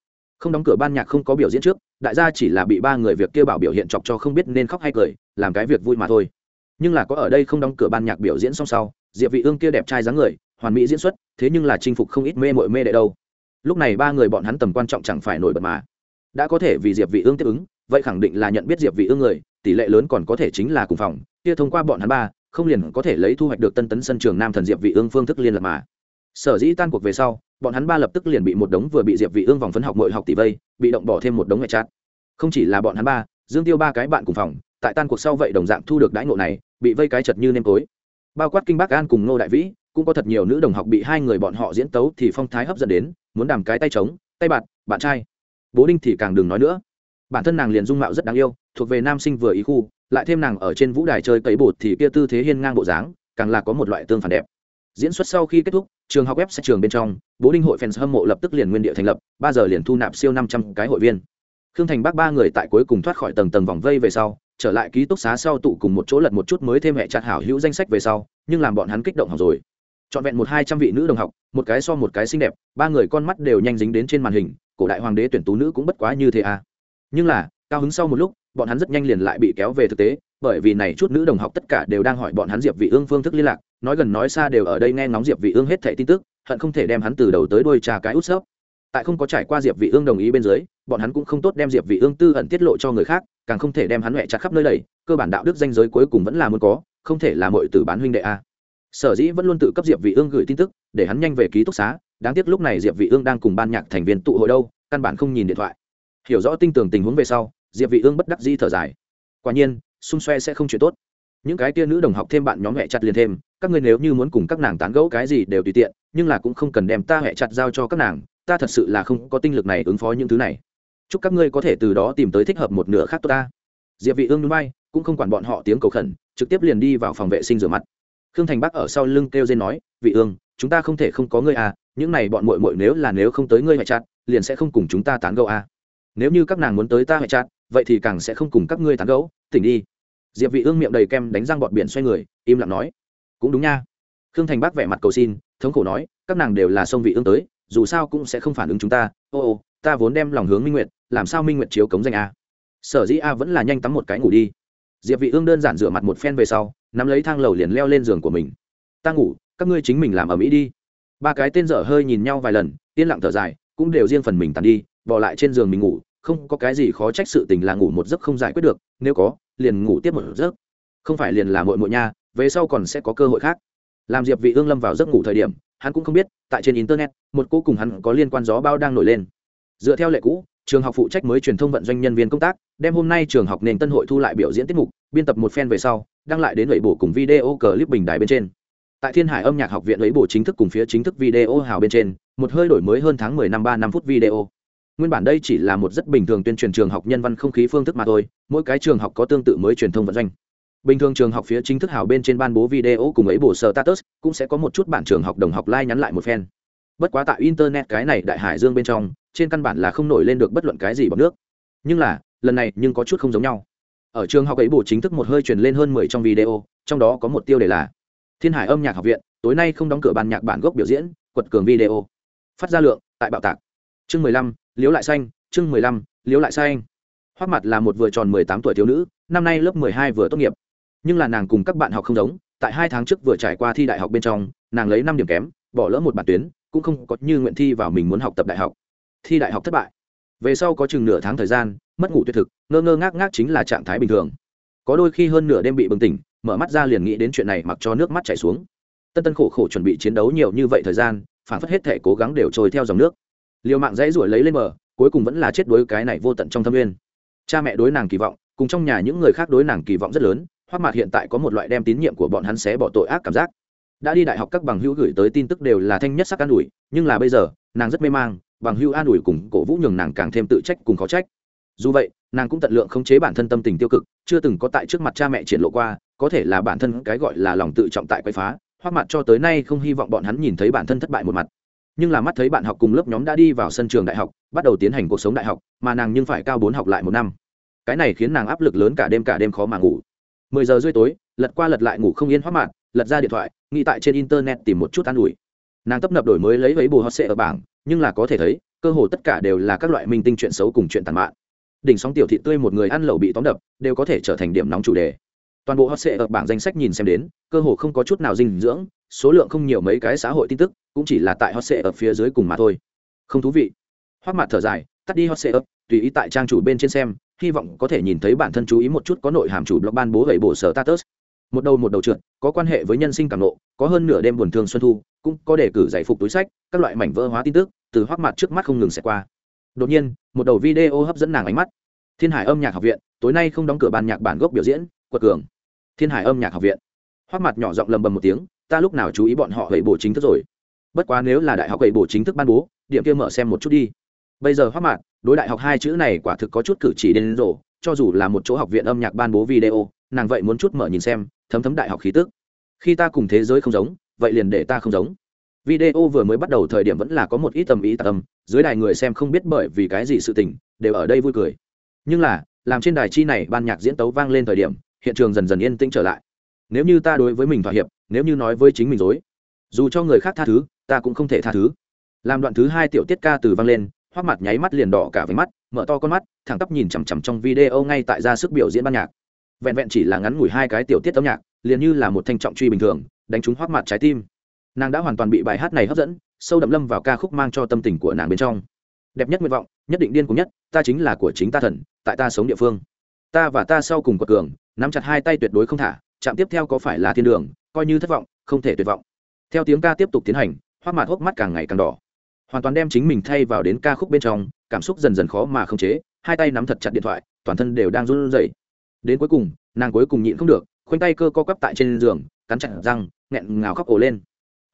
không đóng cửa ban nhạc không có biểu diễn trước, đại gia chỉ là bị ba người việc kia bảo biểu hiện chọc cho không biết nên khóc hay cười, làm cái việc vui mà thôi. Nhưng là có ở đây không đóng cửa ban nhạc biểu diễn xong sau, diệp vị ương kia đẹp trai dáng người, hoàn mỹ diễn xuất, thế nhưng là chinh phục không ít mê mội mê đệ đâu. Lúc này ba người bọn hắn tầm quan trọng chẳng phải nổi bật mà. Đã có thể vì diệp vị ương tiếp ứng, vậy khẳng định là nhận biết diệp vị ương người, tỷ lệ lớn còn có thể chính là cùng phòng, kia thông qua bọn hắn ba, không liền có thể lấy thu hoạch được tân tấn sân trường nam thần diệp vị ương phương thức liên lạc mà sở dĩ tan cuộc về sau, bọn hắn ba lập tức liền bị một đống vừa bị diệp vị ương vòng phấn học mội học tỷ vây, bị động bỏ thêm một đống ngoại chát không chỉ là bọn hắn ba, dương tiêu ba cái bạn cùng phòng, tại tan cuộc sau vậy đồng dạng thu được đãi ngộ này, bị vây cái chật như nêm tối bao quát kinh bác an cùng ngô đại vĩ, cũng có thật nhiều nữ đồng học bị hai người bọn họ diễn tấu thì phong thái hấp dẫn đến, muốn đàm cái tay trống, tay bạt, bạn trai. Bố đinh thì càng đừng nói nữa. Bản thân nàng liền dung mạo rất đáng yêu, thuộc về nam sinh vừa ý khu, lại thêm nàng ở trên vũ đài chơi cấy bột thì kia tư thế hiên ngang bộ dáng, càng là có một loại tương phản đẹp. Diễn xuất sau khi kết thúc trường học web sẽ trường bên trong, bố đinh hội fans hâm mộ lập tức liền nguyên địa thành lập, ba giờ liền thu nạp siêu năm trăm cái hội viên. Khương thành bác ba người tại cuối cùng thoát khỏi tầng tầng vòng vây về sau, trở lại ký túc xá sau tụ cùng một chỗ lật một chút mới thêm hệ chặt hảo hữu danh sách về sau, nhưng làm bọn hắn kích động học rồi. Trọn vẹn một hai trăm vị nữ đồng học, một cái so một cái xinh đẹp, ba người con mắt đều nhanh dính đến trên màn hình, cổ đại hoàng đế tuyển tú nữ cũng bất quá như thế à. Nhưng là, cao hứng sau một lúc bọn hắn rất nhanh liền lại bị kéo về thực tế, bởi vì này chút nữ đồng học tất cả đều đang hỏi bọn hắn diệp vị ương phương thức liên lạc, nói gần nói xa đều ở đây nghe ngóng diệp vị ương hết thảy tin tức, hận không thể đem hắn từ đầu tới đuôi trà cái út sấp tại không có trải qua diệp vị ương đồng ý bên dưới, bọn hắn cũng không tốt đem diệp vị ương tư ẩn tiết lộ cho người khác, càng không thể đem hắn mẹ chặt khắp nơi đầy cơ bản đạo đức danh giới cuối cùng vẫn là muốn có, không thể là mọi tử bán huynh đệ a. Sở dĩ vẫn luôn tự cấp diệp vị ương gửi tin tức, để hắn nhanh về ký túc xá, đáng tiếc lúc này diệp vị ương đang cùng ban nhạc thành viên tụ hội đâu, căn bản không nhìn điện thoại. Hiểu rõ tinh tường tình huống về sau diệp vị ương bất đắc dĩ thở dài. Quả nhiên, xung xoe sẽ không chuyện tốt. Những cái tia nữ đồng học thêm bạn nhóm hệ chặt liền thêm, các ngươi nếu như muốn cùng các nàng tán gẫu cái gì đều tùy tiện, nhưng là cũng không cần đem ta hệ chặt giao cho các nàng, ta thật sự là không có tinh lực này ứng phó những thứ này. Chúc các ngươi có thể từ đó tìm tới thích hợp một nửa khác tốt ta. Diệp vị ương núi bay, cũng không quản bọn họ tiếng cầu khẩn, trực tiếp liền đi vào phòng vệ sinh rửa mặt. Khương thành bắc ở sau lưng kêu dên nói, vị ương, chúng ta không thể không có ngươi à những này bọn muội muội nếu là nếu không tới ngươi hệ chặt, liền sẽ không cùng chúng ta tán gẫu à nếu như các nàng muốn tới ta hệ chặt vậy thì càng sẽ không cùng các ngươi tán gẫu, tỉnh đi. Diệp vị ương miệng đầy kem đánh răng bọt biển xoay người, im lặng nói. Cũng đúng nha. Khương thành bác vẻ mặt cầu xin, thống khổ nói, các nàng đều là sông vị ương tới, dù sao cũng sẽ không phản ứng chúng ta. Ô ô, ta vốn đem lòng hướng minh nguyệt, làm sao minh nguyệt chiếu cống danh a? Sở dĩ a vẫn là nhanh tắm một cái ngủ đi. Diệp vị ương đơn giản rửa mặt một phen về sau, nắm lấy thang lầu liền leo lên giường của mình. Ta ngủ, các ngươi chính mình làm ở mỹ đi. Ba cái tên dở hơi nhìn nhau vài lần, yên lặng thở dài, cũng đều riêng phần mình tàn đi bỏ lại trên giường mình ngủ, không có cái gì khó trách sự tình là ngủ một giấc không giải quyết được, nếu có, liền ngủ tiếp một giấc. Không phải liền là muội muội nha, về sau còn sẽ có cơ hội khác. Làm diệp vị ương lâm vào giấc ngủ thời điểm, hắn cũng không biết, tại trên internet, một cô cùng hắn có liên quan gió bao đang nổi lên. Dựa theo lệ cũ, trường học phụ trách mới truyền thông vận doanh nhân viên công tác, đem hôm nay trường học nền tân hội thu lại biểu diễn tiết mục, biên tập một phen về sau, đăng lại đến lưỡi bổ cùng video clip bình đài bên trên. Tại thiên hải âm nhạc học viện lấy bổ chính thức cùng phía chính thức video hào bên trên, một hơi đổi mới hơn tháng 10 năm ba năm phút video nguyên bản đây chỉ là một rất bình thường tuyên truyền trường học nhân văn không khí phương thức mà thôi, mỗi cái trường học có tương tự mới truyền thông vận doanh. Bình thường trường học phía chính thức hào bên trên ban bố video cùng ấy bổ sở status, cũng sẽ có một chút bản trường học đồng học like nhắn lại một phen. Bất quá tại internet cái này đại hải dương bên trong, trên căn bản là không nổi lên được bất luận cái gì bằng nước. Nhưng là, lần này nhưng có chút không giống nhau. Ở trường học ấy bổ chính thức một hơi truyền lên hơn mười trong video, trong đó có một tiêu đề là thiên hải âm nhạc học viện, tối nay không đóng cửa ban nhạc bản gốc biểu diễn, quật cường video. Phát ra lượng, tại bạo tạc chương mười lăm, liếu lại xanh, chương mười lăm, liếu lại xanh. Hoắc mặt là một vừa tròn mười tám tuổi thiếu nữ, năm nay lớp mười hai vừa tốt nghiệp. Nhưng là nàng cùng các bạn học không giống, tại hai tháng trước vừa trải qua thi đại học bên trong, nàng lấy năm điểm kém, bỏ lỡ một bản tuyến, cũng không có như nguyện thi vào mình muốn học tập đại học. Thi đại học thất bại. Về sau có chừng nửa tháng thời gian, mất ngủ tuyệt thực, ngơ ngơ ngác ngác chính là trạng thái bình thường. Có đôi khi hơn nửa đêm bị bừng tỉnh, mở mắt ra liền nghĩ đến chuyện này mặc cho nước mắt chảy xuống. Tân tân khổ khổ chuẩn bị chiến đấu nhiều như vậy thời gian phản phất hết thể cố gắng đều trôi theo dòng nước liều mạng dãy ruổi lấy lên bờ, cuối cùng vẫn là chết đối cái này vô tận trong thâm nguyên. Cha mẹ đối nàng kỳ vọng, cùng trong nhà những người khác đối nàng kỳ vọng rất lớn, hoắc mạt hiện tại có một loại đem tín nhiệm của bọn hắn xé bỏ tội ác cảm giác. Đã đi đại học các bằng hữu gửi tới tin tức đều là thanh nhất sắc an ủi, nhưng là bây giờ, nàng rất mê mang, bằng hữu an ủi cùng cổ vũ nhường nàng càng thêm tự trách cùng khó trách. Dù vậy, nàng cũng tận lượng khống chế bản thân tâm tình tiêu cực, chưa từng có tại trước mặt cha mẹ triển lộ qua, có thể là bản thân cái gọi là lòng tự trọng tại quay phá, hoắc mặt cho tới nay không hy vọng bọn hắn nhìn thấy bản thân thất bại một mặt nhưng là mắt thấy bạn học cùng lớp nhóm đã đi vào sân trường đại học, bắt đầu tiến hành cuộc sống đại học, mà nàng nhưng phải cao bốn học lại một năm. Cái này khiến nàng áp lực lớn cả đêm cả đêm khó mà ngủ. Mười giờ rưỡi tối, lật qua lật lại ngủ không yên hoác mạn, lật ra điện thoại, nghĩ tại trên internet tìm một chút an ủi. Nàng tấp nập đổi mới lấy lấy bù hot sệ ở bảng, nhưng là có thể thấy, cơ hồ tất cả đều là các loại minh tinh chuyện xấu cùng chuyện tàn mạn. Đỉnh sóng tiểu thị tươi một người ăn lẩu bị tóm đập, đều có thể trở thành điểm nóng chủ đề. Toàn bộ hot sệ ở bảng danh sách nhìn xem đến, cơ hồ không có chút nào dinh dưỡng, số lượng không nhiều mấy cái xã hội tin tức cũng chỉ là tại hot sệ ở phía dưới cùng mà thôi. Không thú vị. Hoắc mặt thở dài, tắt đi hot sệ ấp tùy ý tại trang chủ bên trên xem, hy vọng có thể nhìn thấy bản thân chú ý một chút có nội hàm chủ blog ban bố gậy bộ sở status. Một đầu một đầu trượt, có quan hệ với nhân sinh cảm nộ, có hơn nửa đêm buồn thương xuân thu, cũng có đề cử giải phục túi sách, các loại mảnh vỡ hóa tin tức từ hoắc mặt trước mắt không ngừng xẹt qua. Đột nhiên, một đầu video hấp dẫn nàng ánh mắt. Thiên hải âm nhạc học viện, tối nay không đóng cửa ban nhạc bản gốc biểu diễn, quật cường. Thiên hải âm nhạc học viện. Hoắc mặt nhỏ giọng lầm bầm một tiếng, ta lúc nào chú ý bọn họ gậy bổ chính thức rồi? Bất quá nếu là đại học gậy bổ chính thức ban bố, điểm kia mở xem một chút đi. Bây giờ hoác mặt đối đại học hai chữ này quả thực có chút cử chỉ đến rổ cho dù là một chỗ học viện âm nhạc ban bố video, nàng vậy muốn chút mở nhìn xem, thấm thấm đại học khí tức. Khi ta cùng thế giới không giống, vậy liền để ta không giống. Video vừa mới bắt đầu thời điểm vẫn là có một ít tầm ý tầm. dưới đài người xem không biết bởi vì cái gì sự tình, đều ở đây vui cười. Nhưng là, làm trên đài chi này ban nhạc diễn tấu vang lên thời điểm, hiện trường dần dần yên tĩnh trở lại. Nếu như ta đối với mình thỏa hiệp, nếu như nói với chính mình dối, dù cho người khác tha thứ ta cũng không thể tha thứ. Làm đoạn thứ hai tiểu tiết ca từ vang lên hoắc mặt nháy mắt liền đỏ cả với mắt, mở to con mắt, thẳng tắp nhìn chằm chằm trong video ngay tại ra sức biểu diễn ban nhạc. Vẹn vẹn chỉ là ngắn ngủi hai cái tiểu tiết âm nhạc, liền như là một thanh trọng truy bình thường, đánh trúng hoắc mặt trái tim. Nàng đã hoàn toàn bị bài hát này hấp dẫn, sâu đậm lâm vào ca khúc mang cho tâm tình của nàng bên trong. Đẹp nhất nguyện vọng, nhất định điên cùng nhất, ta chính là của chính ta thần, tại ta sống địa phương. Ta và ta sau cùng quật cường, nắm chặt hai tay tuyệt đối không thả, chạm tiếp theo có phải là thiên đường, coi như thất vọng, không thể tuyệt vọng. Theo tiếng ca tiếp tục tiến hành hoác mặt hốc mắt càng ngày càng đỏ. Hoàn toàn đem chính mình thay vào đến ca khúc bên trong, cảm xúc dần dần khó mà không chế, hai tay nắm thật chặt điện thoại, toàn thân đều đang run rẩy. Đến cuối cùng, nàng cuối cùng nhịn không được, khoanh tay cơ co quắp tại trên giường, cắn chặt răng, nghẹn ngào khóc ổ lên.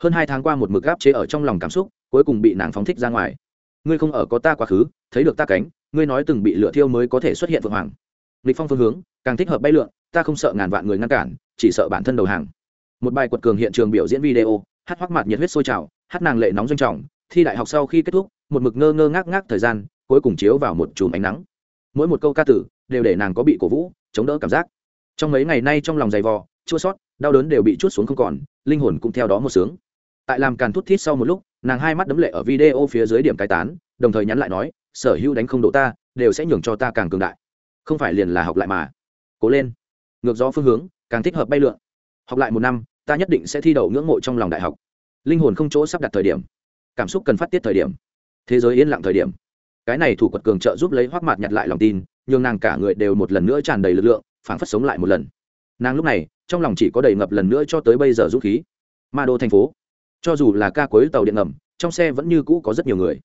Hơn hai tháng qua một mực gáp chế ở trong lòng cảm xúc, cuối cùng bị nàng phóng thích ra ngoài. Ngươi không ở có ta quá khứ, thấy được ta cánh, ngươi nói từng bị lửa thiêu mới có thể xuất hiện vượng hoàng. Lịch phong phương hướng, càng thích hợp bay lượn, ta không sợ ngàn vạn người ngăn cản, chỉ sợ bản thân đầu hàng. Một bài quật cường hiện trường biểu diễn video, hát hoắc mặt nhiệt huyết sôi trào hát nàng lệ nóng doanh trọng, thi đại học sau khi kết thúc, một mực ngơ ngơ ngác ngác thời gian, cuối cùng chiếu vào một chùm ánh nắng. Mỗi một câu ca tử đều để nàng có bị cổ vũ, chống đỡ cảm giác. Trong mấy ngày nay trong lòng dày vò, chua sót, đau đớn đều bị chút xuống không còn, linh hồn cũng theo đó một sướng. Tại làm càn thút thít sau một lúc, nàng hai mắt đấm lệ ở video phía dưới điểm cai tán, đồng thời nhắn lại nói, sở hữu đánh không độ ta, đều sẽ nhường cho ta càng cường đại. Không phải liền là học lại mà. Cố lên. Ngược gió phương hướng, càng thích hợp bay lượn. Học lại một năm, ta nhất định sẽ thi đậu ngưỡng mộ trong lòng đại học linh hồn không chỗ sắp đặt thời điểm, cảm xúc cần phát tiết thời điểm, thế giới yên lặng thời điểm. Cái này thủ quật cường trợ giúp lấy hoác mạt nhặt lại lòng tin, nhường nàng cả người đều một lần nữa tràn đầy lực lượng, phảng phất sống lại một lần. Nàng lúc này, trong lòng chỉ có đầy ngập lần nữa cho tới bây giờ dũng khí. Ma đô thành phố, cho dù là ca cuối tàu điện ngầm, trong xe vẫn như cũ có rất nhiều người.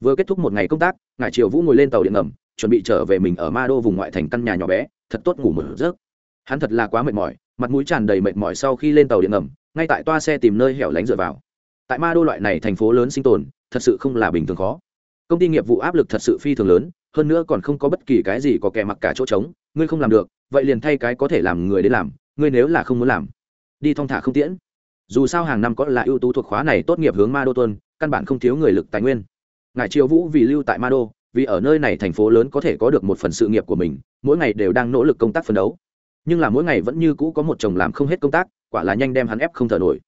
Vừa kết thúc một ngày công tác ngài triều vũ ngồi lên tàu điện ngầm, chuẩn bị trở về mình ở ma đô vùng ngoại thành căn nhà nhỏ bé, thật tốt ngủ một giấc. Hắn thật là quá mệt mỏi, mặt mũi tràn đầy mệt mỏi sau khi lên tàu điện ngầm ngay tại toa xe tìm nơi hẻo lánh dựa vào. Tại ma đô loại này thành phố lớn sinh tồn, thật sự không là bình thường khó. Công ty nghiệp vụ áp lực thật sự phi thường lớn, hơn nữa còn không có bất kỳ cái gì có kẻ mặc cả chỗ trống, ngươi không làm được, vậy liền thay cái có thể làm người đến làm, ngươi nếu là không muốn làm, đi thong thả không tiễn. Dù sao hàng năm có là ưu tú thuộc khóa này tốt nghiệp hướng ma đô tuân, căn bản không thiếu người lực tài nguyên. Ngài triều vũ vì lưu tại ma đô, vì ở nơi này thành phố lớn có thể có được một phần sự nghiệp của mình, mỗi ngày đều đang nỗ lực công tác phấn đấu. Nhưng là mỗi ngày vẫn như cũ có một chồng làm không hết công tác quả là nhanh đem hắn ép không thở nổi.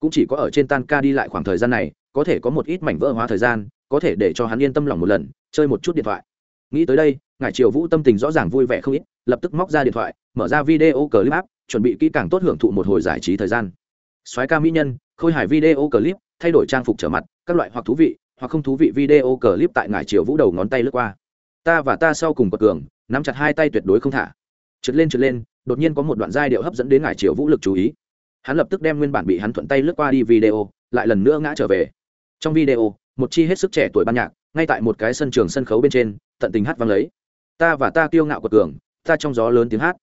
Cũng chỉ có ở trên tan ca đi lại khoảng thời gian này, có thể có một ít mảnh vỡ hóa thời gian, có thể để cho hắn yên tâm lòng một lần, chơi một chút điện thoại. Nghĩ tới đây ngài triều vũ tâm tình rõ ràng vui vẻ không ít, lập tức móc ra điện thoại, mở ra video clip app, chuẩn bị kỹ càng tốt hưởng thụ một hồi giải trí thời gian. Soái ca mỹ nhân, khôi hài video clip, thay đổi trang phục trở mặt, các loại hoặc thú vị, hoặc không thú vị video clip tại ngài triều vũ đầu ngón tay lướt qua. Ta và ta sau cùng bật cường, nắm chặt hai tay tuyệt đối không thả. Trượt lên trượt lên, đột nhiên có một đoạn giai điệu hấp dẫn đến ngài triều vũ lực chú ý hắn lập tức đem nguyên bản bị hắn thuận tay lướt qua đi video, lại lần nữa ngã trở về. Trong video, một chi hết sức trẻ tuổi ban nhạc, ngay tại một cái sân trường sân khấu bên trên, tận tình hát vang lấy. Ta và ta kiêu ngạo quật cường, ta trong gió lớn tiếng hát.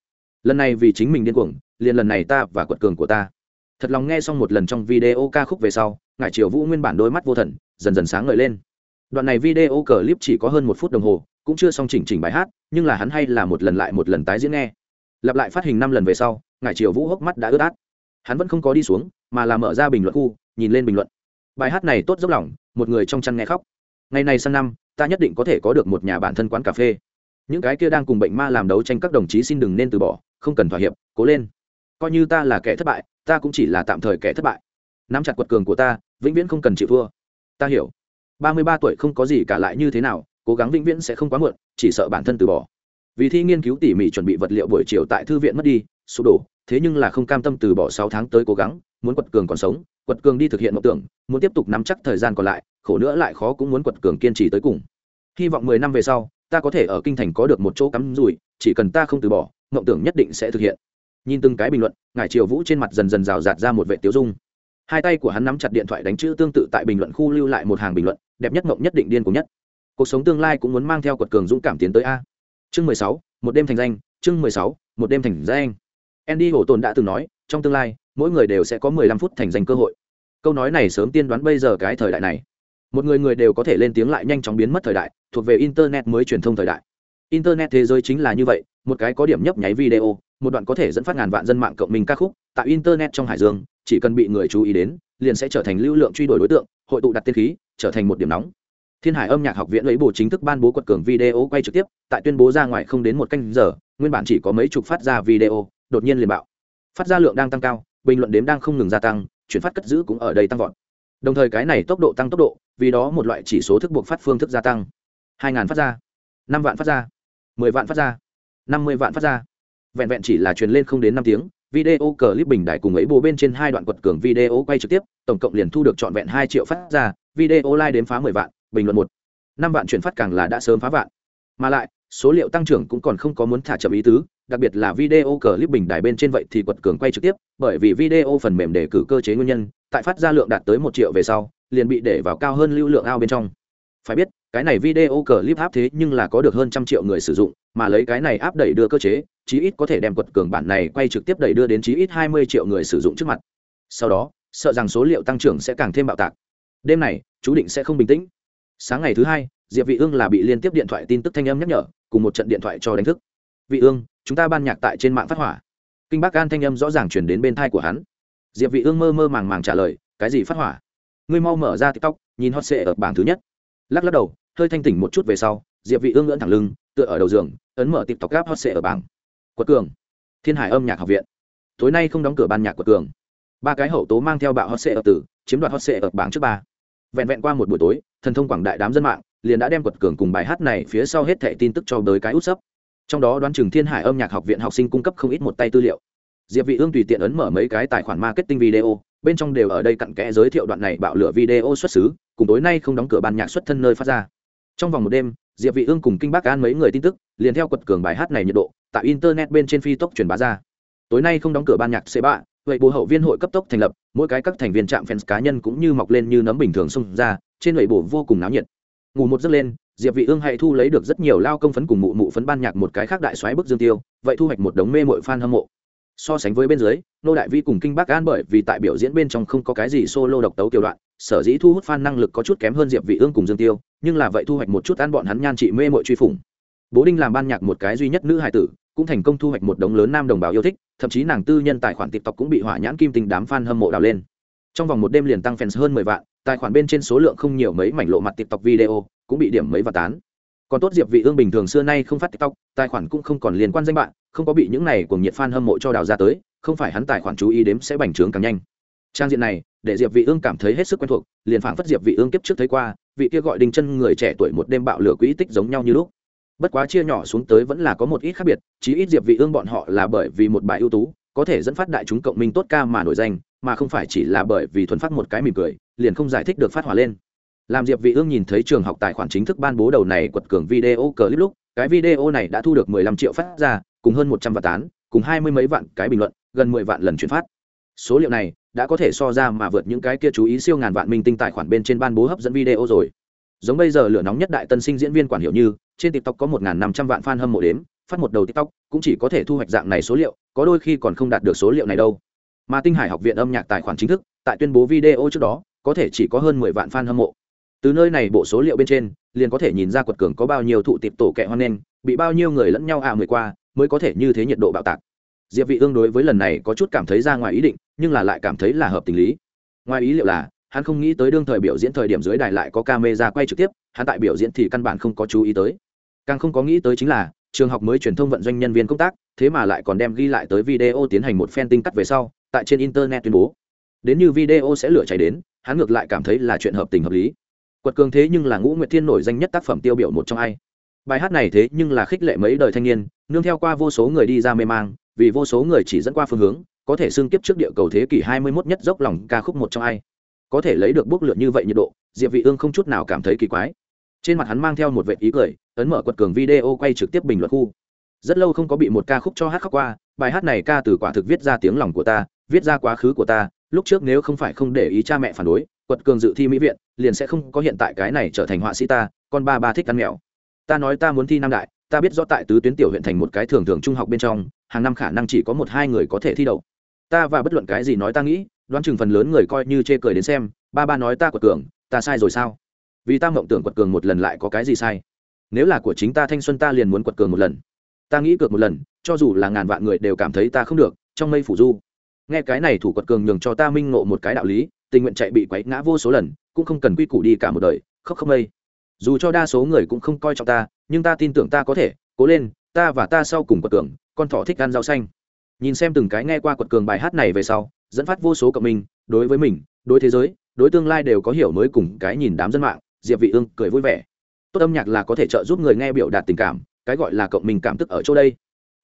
Lần này vì chính mình điên cuồng, liền lần này ta và quật cường của ta. Thật lòng nghe xong một lần trong video ca khúc về sau, ngải triều vũ nguyên bản đôi mắt vô thần, dần dần sáng ngời lên. Đoạn này video clip chỉ có hơn một phút đồng hồ, cũng chưa xong chỉnh chỉnh bài hát, nhưng là hắn hay là một lần lại một lần tái diễn nghe. Lặp lại phát hình năm lần về sau, ngải triều vũ hốc mắt đã ướt át hắn vẫn không có đi xuống, mà là mở ra bình luận khu, nhìn lên bình luận. Bài hát này tốt dốc lòng, một người trong chăn nghe khóc. Ngày này sang năm, ta nhất định có thể có được một nhà bản thân quán cà phê. Những cái kia đang cùng bệnh ma làm đấu tranh các đồng chí xin đừng nên từ bỏ, không cần thỏa hiệp, cố lên. Coi như ta là kẻ thất bại, ta cũng chỉ là tạm thời kẻ thất bại. Nắm chặt quật cường của ta, vĩnh viễn không cần chịu thua. Ta hiểu. Ba mươi ba tuổi không có gì cả lại như thế nào, cố gắng vĩnh viễn sẽ không quá muộn, chỉ sợ bản thân từ bỏ. Vì thi nghiên cứu tỉ mỉ chuẩn bị vật liệu buổi chiều tại thư viện mất đi, sụp đổ thế nhưng là không cam tâm từ bỏ sáu tháng tới cố gắng, muốn quật cường còn sống, quật cường đi thực hiện mộng tưởng, muốn tiếp tục nắm chắc thời gian còn lại, khổ nữa lại khó cũng muốn quật cường kiên trì tới cùng. Hy vọng mười năm về sau, ta có thể ở kinh thành có được một chỗ cắm rủi, chỉ cần ta không từ bỏ, mộng tưởng nhất định sẽ thực hiện. Nhìn từng cái bình luận ngài triều vũ trên mặt dần dần rào rạt ra một vệ tiêu dung. Hai tay của hắn nắm chặt điện thoại đánh chữ tương tự tại bình luận khu lưu lại một hàng bình luận, đẹp nhất mộng nhất định điên cùng nhất. Cuộc sống tương lai cũng muốn mang theo quật cường dũng cảm tiến tới a. Chương mười sáu, một đêm thành danh, chương mười sáu, một đêm thành danh andy hổ tồn đã từng nói, trong tương lai, mỗi người đều sẽ có mười lăm phút thành danh cơ hội. Câu nói này sớm tiên đoán bây giờ cái thời đại này. Một người người đều có thể lên tiếng lại nhanh chóng biến mất thời đại, thuộc về internet mới truyền thông thời đại. Internet thế giới chính là như vậy, một cái có điểm nhấp nháy video, một đoạn có thể dẫn phát ngàn vạn dân mạng cộng mình ca khúc tại internet trong hải dương, chỉ cần bị người chú ý đến, liền sẽ trở thành lưu lượng truy đuổi đối tượng, hội tụ đặt tiên khí, trở thành một điểm nóng. Thiên hải âm nhạc học viện lấy bổ chính thức ban bố quật cường video quay trực tiếp, tại tuyên bố ra ngoài không đến một canh giờ, nguyên bản chỉ có mấy chục phát ra video đột nhiên liền bạo. Phát ra lượng đang tăng cao, bình luận đếm đang không ngừng gia tăng, chuyển phát cất giữ cũng ở đây tăng vọt. Đồng thời cái này tốc độ tăng tốc độ, vì đó một loại chỉ số thức buộc phát phương thức gia tăng. Hai ngàn phát ra, năm vạn phát ra, mười vạn phát ra, năm mươi vạn phát ra. Vẹn vẹn chỉ là truyền lên không đến năm tiếng, video clip bình đại cùng ấy bố bên trên hai đoạn quật cường video quay trực tiếp, tổng cộng liền thu được trọn vẹn hai triệu phát ra, video like đến phá mười vạn, bình luận một. Năm vạn chuyển phát càng là đã sớm phá vạn. Mà lại, số liệu tăng trưởng cũng còn không có muốn thả chậm ý tứ đặc biệt là video clip bình đài bên trên vậy thì quật cường quay trực tiếp, bởi vì video phần mềm đề cử cơ chế nguyên nhân, tại phát ra lượng đạt tới một triệu về sau, liền bị để vào cao hơn lưu lượng ao bên trong. Phải biết, cái này video clip áp thế nhưng là có được hơn trăm triệu người sử dụng, mà lấy cái này áp đẩy đưa cơ chế, chí ít có thể đem quật cường bản này quay trực tiếp đẩy đưa đến chí ít hai mươi triệu người sử dụng trước mặt. Sau đó, sợ rằng số liệu tăng trưởng sẽ càng thêm bạo tạc. Đêm này, chú định sẽ không bình tĩnh. Sáng ngày thứ hai, diệp vị ương là bị liên tiếp điện thoại tin tức thanh âm nhắc nhở, cùng một trận điện thoại cho đánh thức vị ương, chúng ta ban nhạc tại trên mạng phát hỏa. Kinh bác an thanh âm rõ ràng truyền đến bên thai của hắn. Diệp vị ương mơ mơ màng màng trả lời, cái gì phát hỏa? Ngươi mau mở ra tiktok, nhìn hot sệ ở bảng thứ nhất. Lắc lắc đầu, hơi thanh tỉnh một chút về sau, diệp vị ương ngưỡng thẳng lưng, tựa ở đầu giường, ấn mở tiktok gáp hot sệ ở bảng. Quật cường, thiên hải âm nhạc học viện. Tối nay không đóng cửa ban nhạc quật cường. Ba cái hậu tố mang theo bạo hot sệ ở tử chiếm đoạt hot sệ ở bảng trước ba. Vẹn vẹn qua một buổi tối, thần thông quảng đại đám dân mạng liền đã đem quật cường cùng bài hát này phía sau hết thẻ tin tức cho tới cái út sấp trong đó đoán chừng thiên hải âm nhạc học viện học sinh cung cấp không ít một tay tư liệu. Diệp vị ương tùy tiện ấn mở mấy cái tài khoản marketing video, bên trong đều ở đây cặn kẽ giới thiệu đoạn này bạo lửa video xuất xứ, cùng tối nay không đóng cửa ban nhạc xuất thân nơi phát ra. Trong vòng một đêm, diệp vị ương cùng kinh bác an mấy người tin tức, liền theo quật cường bài hát này nhiệt độ, tại internet bên trên phi tốc truyền bá ra. Tối nay không đóng cửa ban nhạc c bạ, vậy bộ hậu viên hội cấp tốc thành lập, mỗi cái các thành viên trạm fans cá nhân cũng như mọc lên như nấm bình thường xông ra, trên nội bộ vô cùng náo nhiệt. Ngủ một giấc lên diệp vị ương hay thu lấy được rất nhiều lao công phấn cùng mụ mụ phấn ban nhạc một cái khác đại xoáy bức dương tiêu, vậy thu hoạch một đống mê mội fan hâm mộ. So sánh với bên dưới, nô đại vi cùng kinh bắc an bởi vì tại biểu diễn bên trong không có cái gì solo độc tấu tiểu đoạn, sở dĩ thu hút fan năng lực có chút kém hơn diệp vị ương cùng dương tiêu, nhưng là vậy thu hoạch một chút ăn bọn hắn nhan trị mê mội truy phủng. Bố đinh làm ban nhạc một cái duy nhất nữ hài tử, cũng thành công thu hoạch một đống lớn nam đồng bào yêu thích, thậm chí nàng tư nhân tài khoản tiktok cũng bị hỏa nhãn kim tình đám fan hâm mộ đào lên. Trong vòng một đêm liền tăng fans hơn mười vạn tài khoản bên trên số lượng không nhiều mấy mảnh lộ mặt tiktok video, cũng bị điểm mấy và tán. Còn tốt diệp vị ương bình thường xưa nay không phát tiktok, tài khoản cũng không còn liên quan danh bạn, không có bị những này của nhiệt fan hâm mộ cho đào ra tới, không phải hắn tài khoản chú ý đếm sẽ bành trướng càng nhanh. Trang diện này, để diệp vị ương cảm thấy hết sức quen thuộc, liền phảng phất diệp vị ương kiếp trước thấy qua, vị kia gọi đình chân người trẻ tuổi một đêm bạo lửa quỹ tích giống nhau như lúc. Bất quá chia nhỏ xuống tới vẫn là có một ít khác biệt, chí ít diệp vị ương bọn họ là bởi vì một bài ưu tú, có thể dẫn phát đại chúng cộng minh tốt ca mà nổi danh mà không phải chỉ là bởi vì thuần phát một cái mỉm cười, liền không giải thích được phát hỏa lên. Làm diệp vị ương nhìn thấy trường học tài khoản chính thức ban bố đầu này quật cường video clip lúc, cái video này đã thu được 15 triệu phát ra, cùng hơn 100 vạn tán, cùng hai mươi mấy vạn cái bình luận, gần 10 vạn lần chuyển phát. Số liệu này đã có thể so ra mà vượt những cái kia chú ý siêu ngàn vạn minh tinh tài khoản bên trên ban bố hấp dẫn video rồi. Giống bây giờ lửa nóng nhất đại tân sinh diễn viên quản hiệu như, trên tiktok có một năm trăm vạn fan hâm mộ đếm, phát một đầu tiktok cũng chỉ có thể thu hoạch dạng này số liệu, có đôi khi còn không đạt được số liệu này đâu mà tinh hải học viện âm nhạc tài khoản chính thức, tại tuyên bố video trước đó, có thể chỉ có hơn mười vạn fan hâm mộ. Từ nơi này bộ số liệu bên trên, liền có thể nhìn ra quật cường có bao nhiêu thụ tiệp tổ kẹ hoan nghênh, bị bao nhiêu người lẫn nhau à mười qua, mới có thể như thế nhiệt độ bạo tạc. Diệp vị ương đối với lần này có chút cảm thấy ra ngoài ý định, nhưng là lại cảm thấy là hợp tình lý. Ngoài ý liệu là, hắn không nghĩ tới đương thời biểu diễn thời điểm dưới đài lại có camera quay trực tiếp, hắn tại biểu diễn thì căn bản không có chú ý tới. Càng không có nghĩ tới chính là, trường học mới truyền thông vận doanh nhân viên công tác, thế mà lại còn đem ghi lại tới video tiến hành một phen tinh cắt về sau tại trên internet tuyên bố. Đến như video sẽ lửa cháy đến, hắn ngược lại cảm thấy là chuyện hợp tình hợp lý. Quật cường thế nhưng là ngũ nguyệt thiên nổi danh nhất tác phẩm tiêu biểu một trong ai. Bài hát này thế nhưng là khích lệ mấy đời thanh niên, nương theo qua vô số người đi ra mê mang, vì vô số người chỉ dẫn qua phương hướng, có thể xưng kiếp trước địa cầu thế kỷ 21 nhất dốc lòng ca khúc một trong ai. Có thể lấy được bước lượn như vậy nhiệt độ, diệp vị ương không chút nào cảm thấy kỳ quái. Trên mặt hắn mang theo một vệt ý cười, ấn mở quật cường video quay trực tiếp bình luận khu. Rất lâu không có bị một ca khúc cho hát khóc qua, bài hát này ca từ quả thực viết ra tiếng lòng của ta viết ra quá khứ của ta, lúc trước nếu không phải không để ý cha mẹ phản đối, quật cường dự thi mỹ viện, liền sẽ không có hiện tại cái này trở thành họa sĩ ta, con ba ba thích ăn mèo ta nói ta muốn thi nam đại, ta biết rõ tại tứ tuyến tiểu huyện thành một cái thường thường trung học bên trong, hàng năm khả năng chỉ có một hai người có thể thi đậu. Ta và bất luận cái gì nói ta nghĩ, đoán chừng phần lớn người coi như chê cười đến xem, ba ba nói ta quật cường, ta sai rồi sao? Vì ta mộng tưởng quật cường một lần lại có cái gì sai? Nếu là của chính ta thanh xuân ta liền muốn quật cường một lần. Ta nghĩ cược một lần, cho dù là ngàn vạn người đều cảm thấy ta không được, trong mây phủ du nghe cái này thủ quật cường nhường cho ta minh ngộ một cái đạo lý, tình nguyện chạy bị quấy ngã vô số lần, cũng không cần quy củ đi cả một đời, khóc không mây. Dù cho đa số người cũng không coi trọng ta, nhưng ta tin tưởng ta có thể, cố lên, ta và ta sau cùng quật cường, con thỏ thích ăn rau xanh. Nhìn xem từng cái nghe qua quật cường bài hát này về sau, dẫn phát vô số cộng minh, đối với mình, đối thế giới, đối tương lai đều có hiểu mới cùng cái nhìn đám dân mạng, diệp vị ương cười vui vẻ. Tốt âm nhạc là có thể trợ giúp người nghe biểu đạt tình cảm, cái gọi là cộng minh cảm tức ở chỗ đây.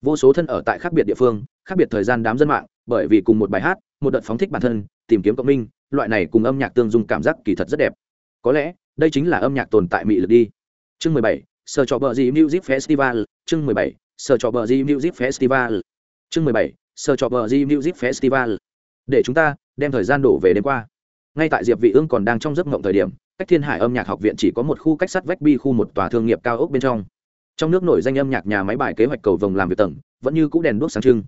Vô số thân ở tại khác biệt địa phương, khác biệt thời gian đám dân mạng bởi vì cùng một bài hát, một đợt phóng thích bản thân, tìm kiếm cộng minh, loại này cùng âm nhạc tương dung cảm giác kỳ thật rất đẹp. Có lẽ, đây chính là âm nhạc tồn tại mỹ lực đi. Chương mười bảy sở trò bờ gì music festival. Chương mười bảy sở trò bờ gì music festival. Chương mười bảy sở trò bờ gì music festival. Để chúng ta đem thời gian đổ về đêm qua. Ngay tại diệp vị ương còn đang trong giấc ngộng thời điểm, cách thiên hải âm nhạc học viện chỉ có một khu cách sắt vách bi khu một tòa thương nghiệp cao ốc bên trong. Trong nước nổi danh âm nhạc nhà máy bài kế hoạch cầu vồng làm việc tầng, vẫn như cũ đèn đuốc sáng trưng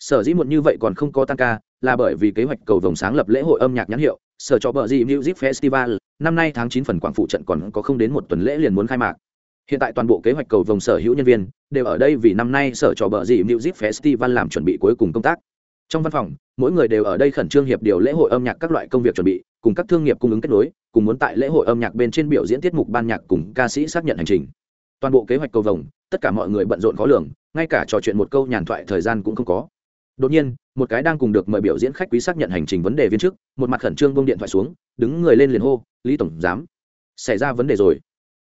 sở dĩ muộn như vậy còn không có tăng ca, là bởi vì kế hoạch cầu vồng sáng lập lễ hội âm nhạc nhãn hiệu, sở cho bờ gì music festival, năm nay tháng chín phần quảng phụ trận còn có không đến một tuần lễ liền muốn khai mạc. Hiện tại toàn bộ kế hoạch cầu vồng sở hữu nhân viên, đều ở đây vì năm nay sở trò bờ gì music festival làm chuẩn bị cuối cùng công tác. Trong văn phòng, mỗi người đều ở đây khẩn trương hiệp điều lễ hội âm nhạc các loại công việc chuẩn bị, cùng các thương nghiệp cung ứng kết nối, cùng muốn tại lễ hội âm nhạc bên trên biểu diễn tiết mục ban nhạc cùng ca sĩ xác nhận hành trình. Toàn bộ kế hoạch cầu vồng, tất cả mọi người bận rộn khó lường, ngay cả trò chuyện một câu nhàn thoại thời gian cũng không có đột nhiên, một cái đang cùng được mời biểu diễn khách quý xác nhận hành trình vấn đề viên chức một mặt khẩn trương bông điện thoại xuống, đứng người lên liền hô, lý tổng giám, xảy ra vấn đề rồi.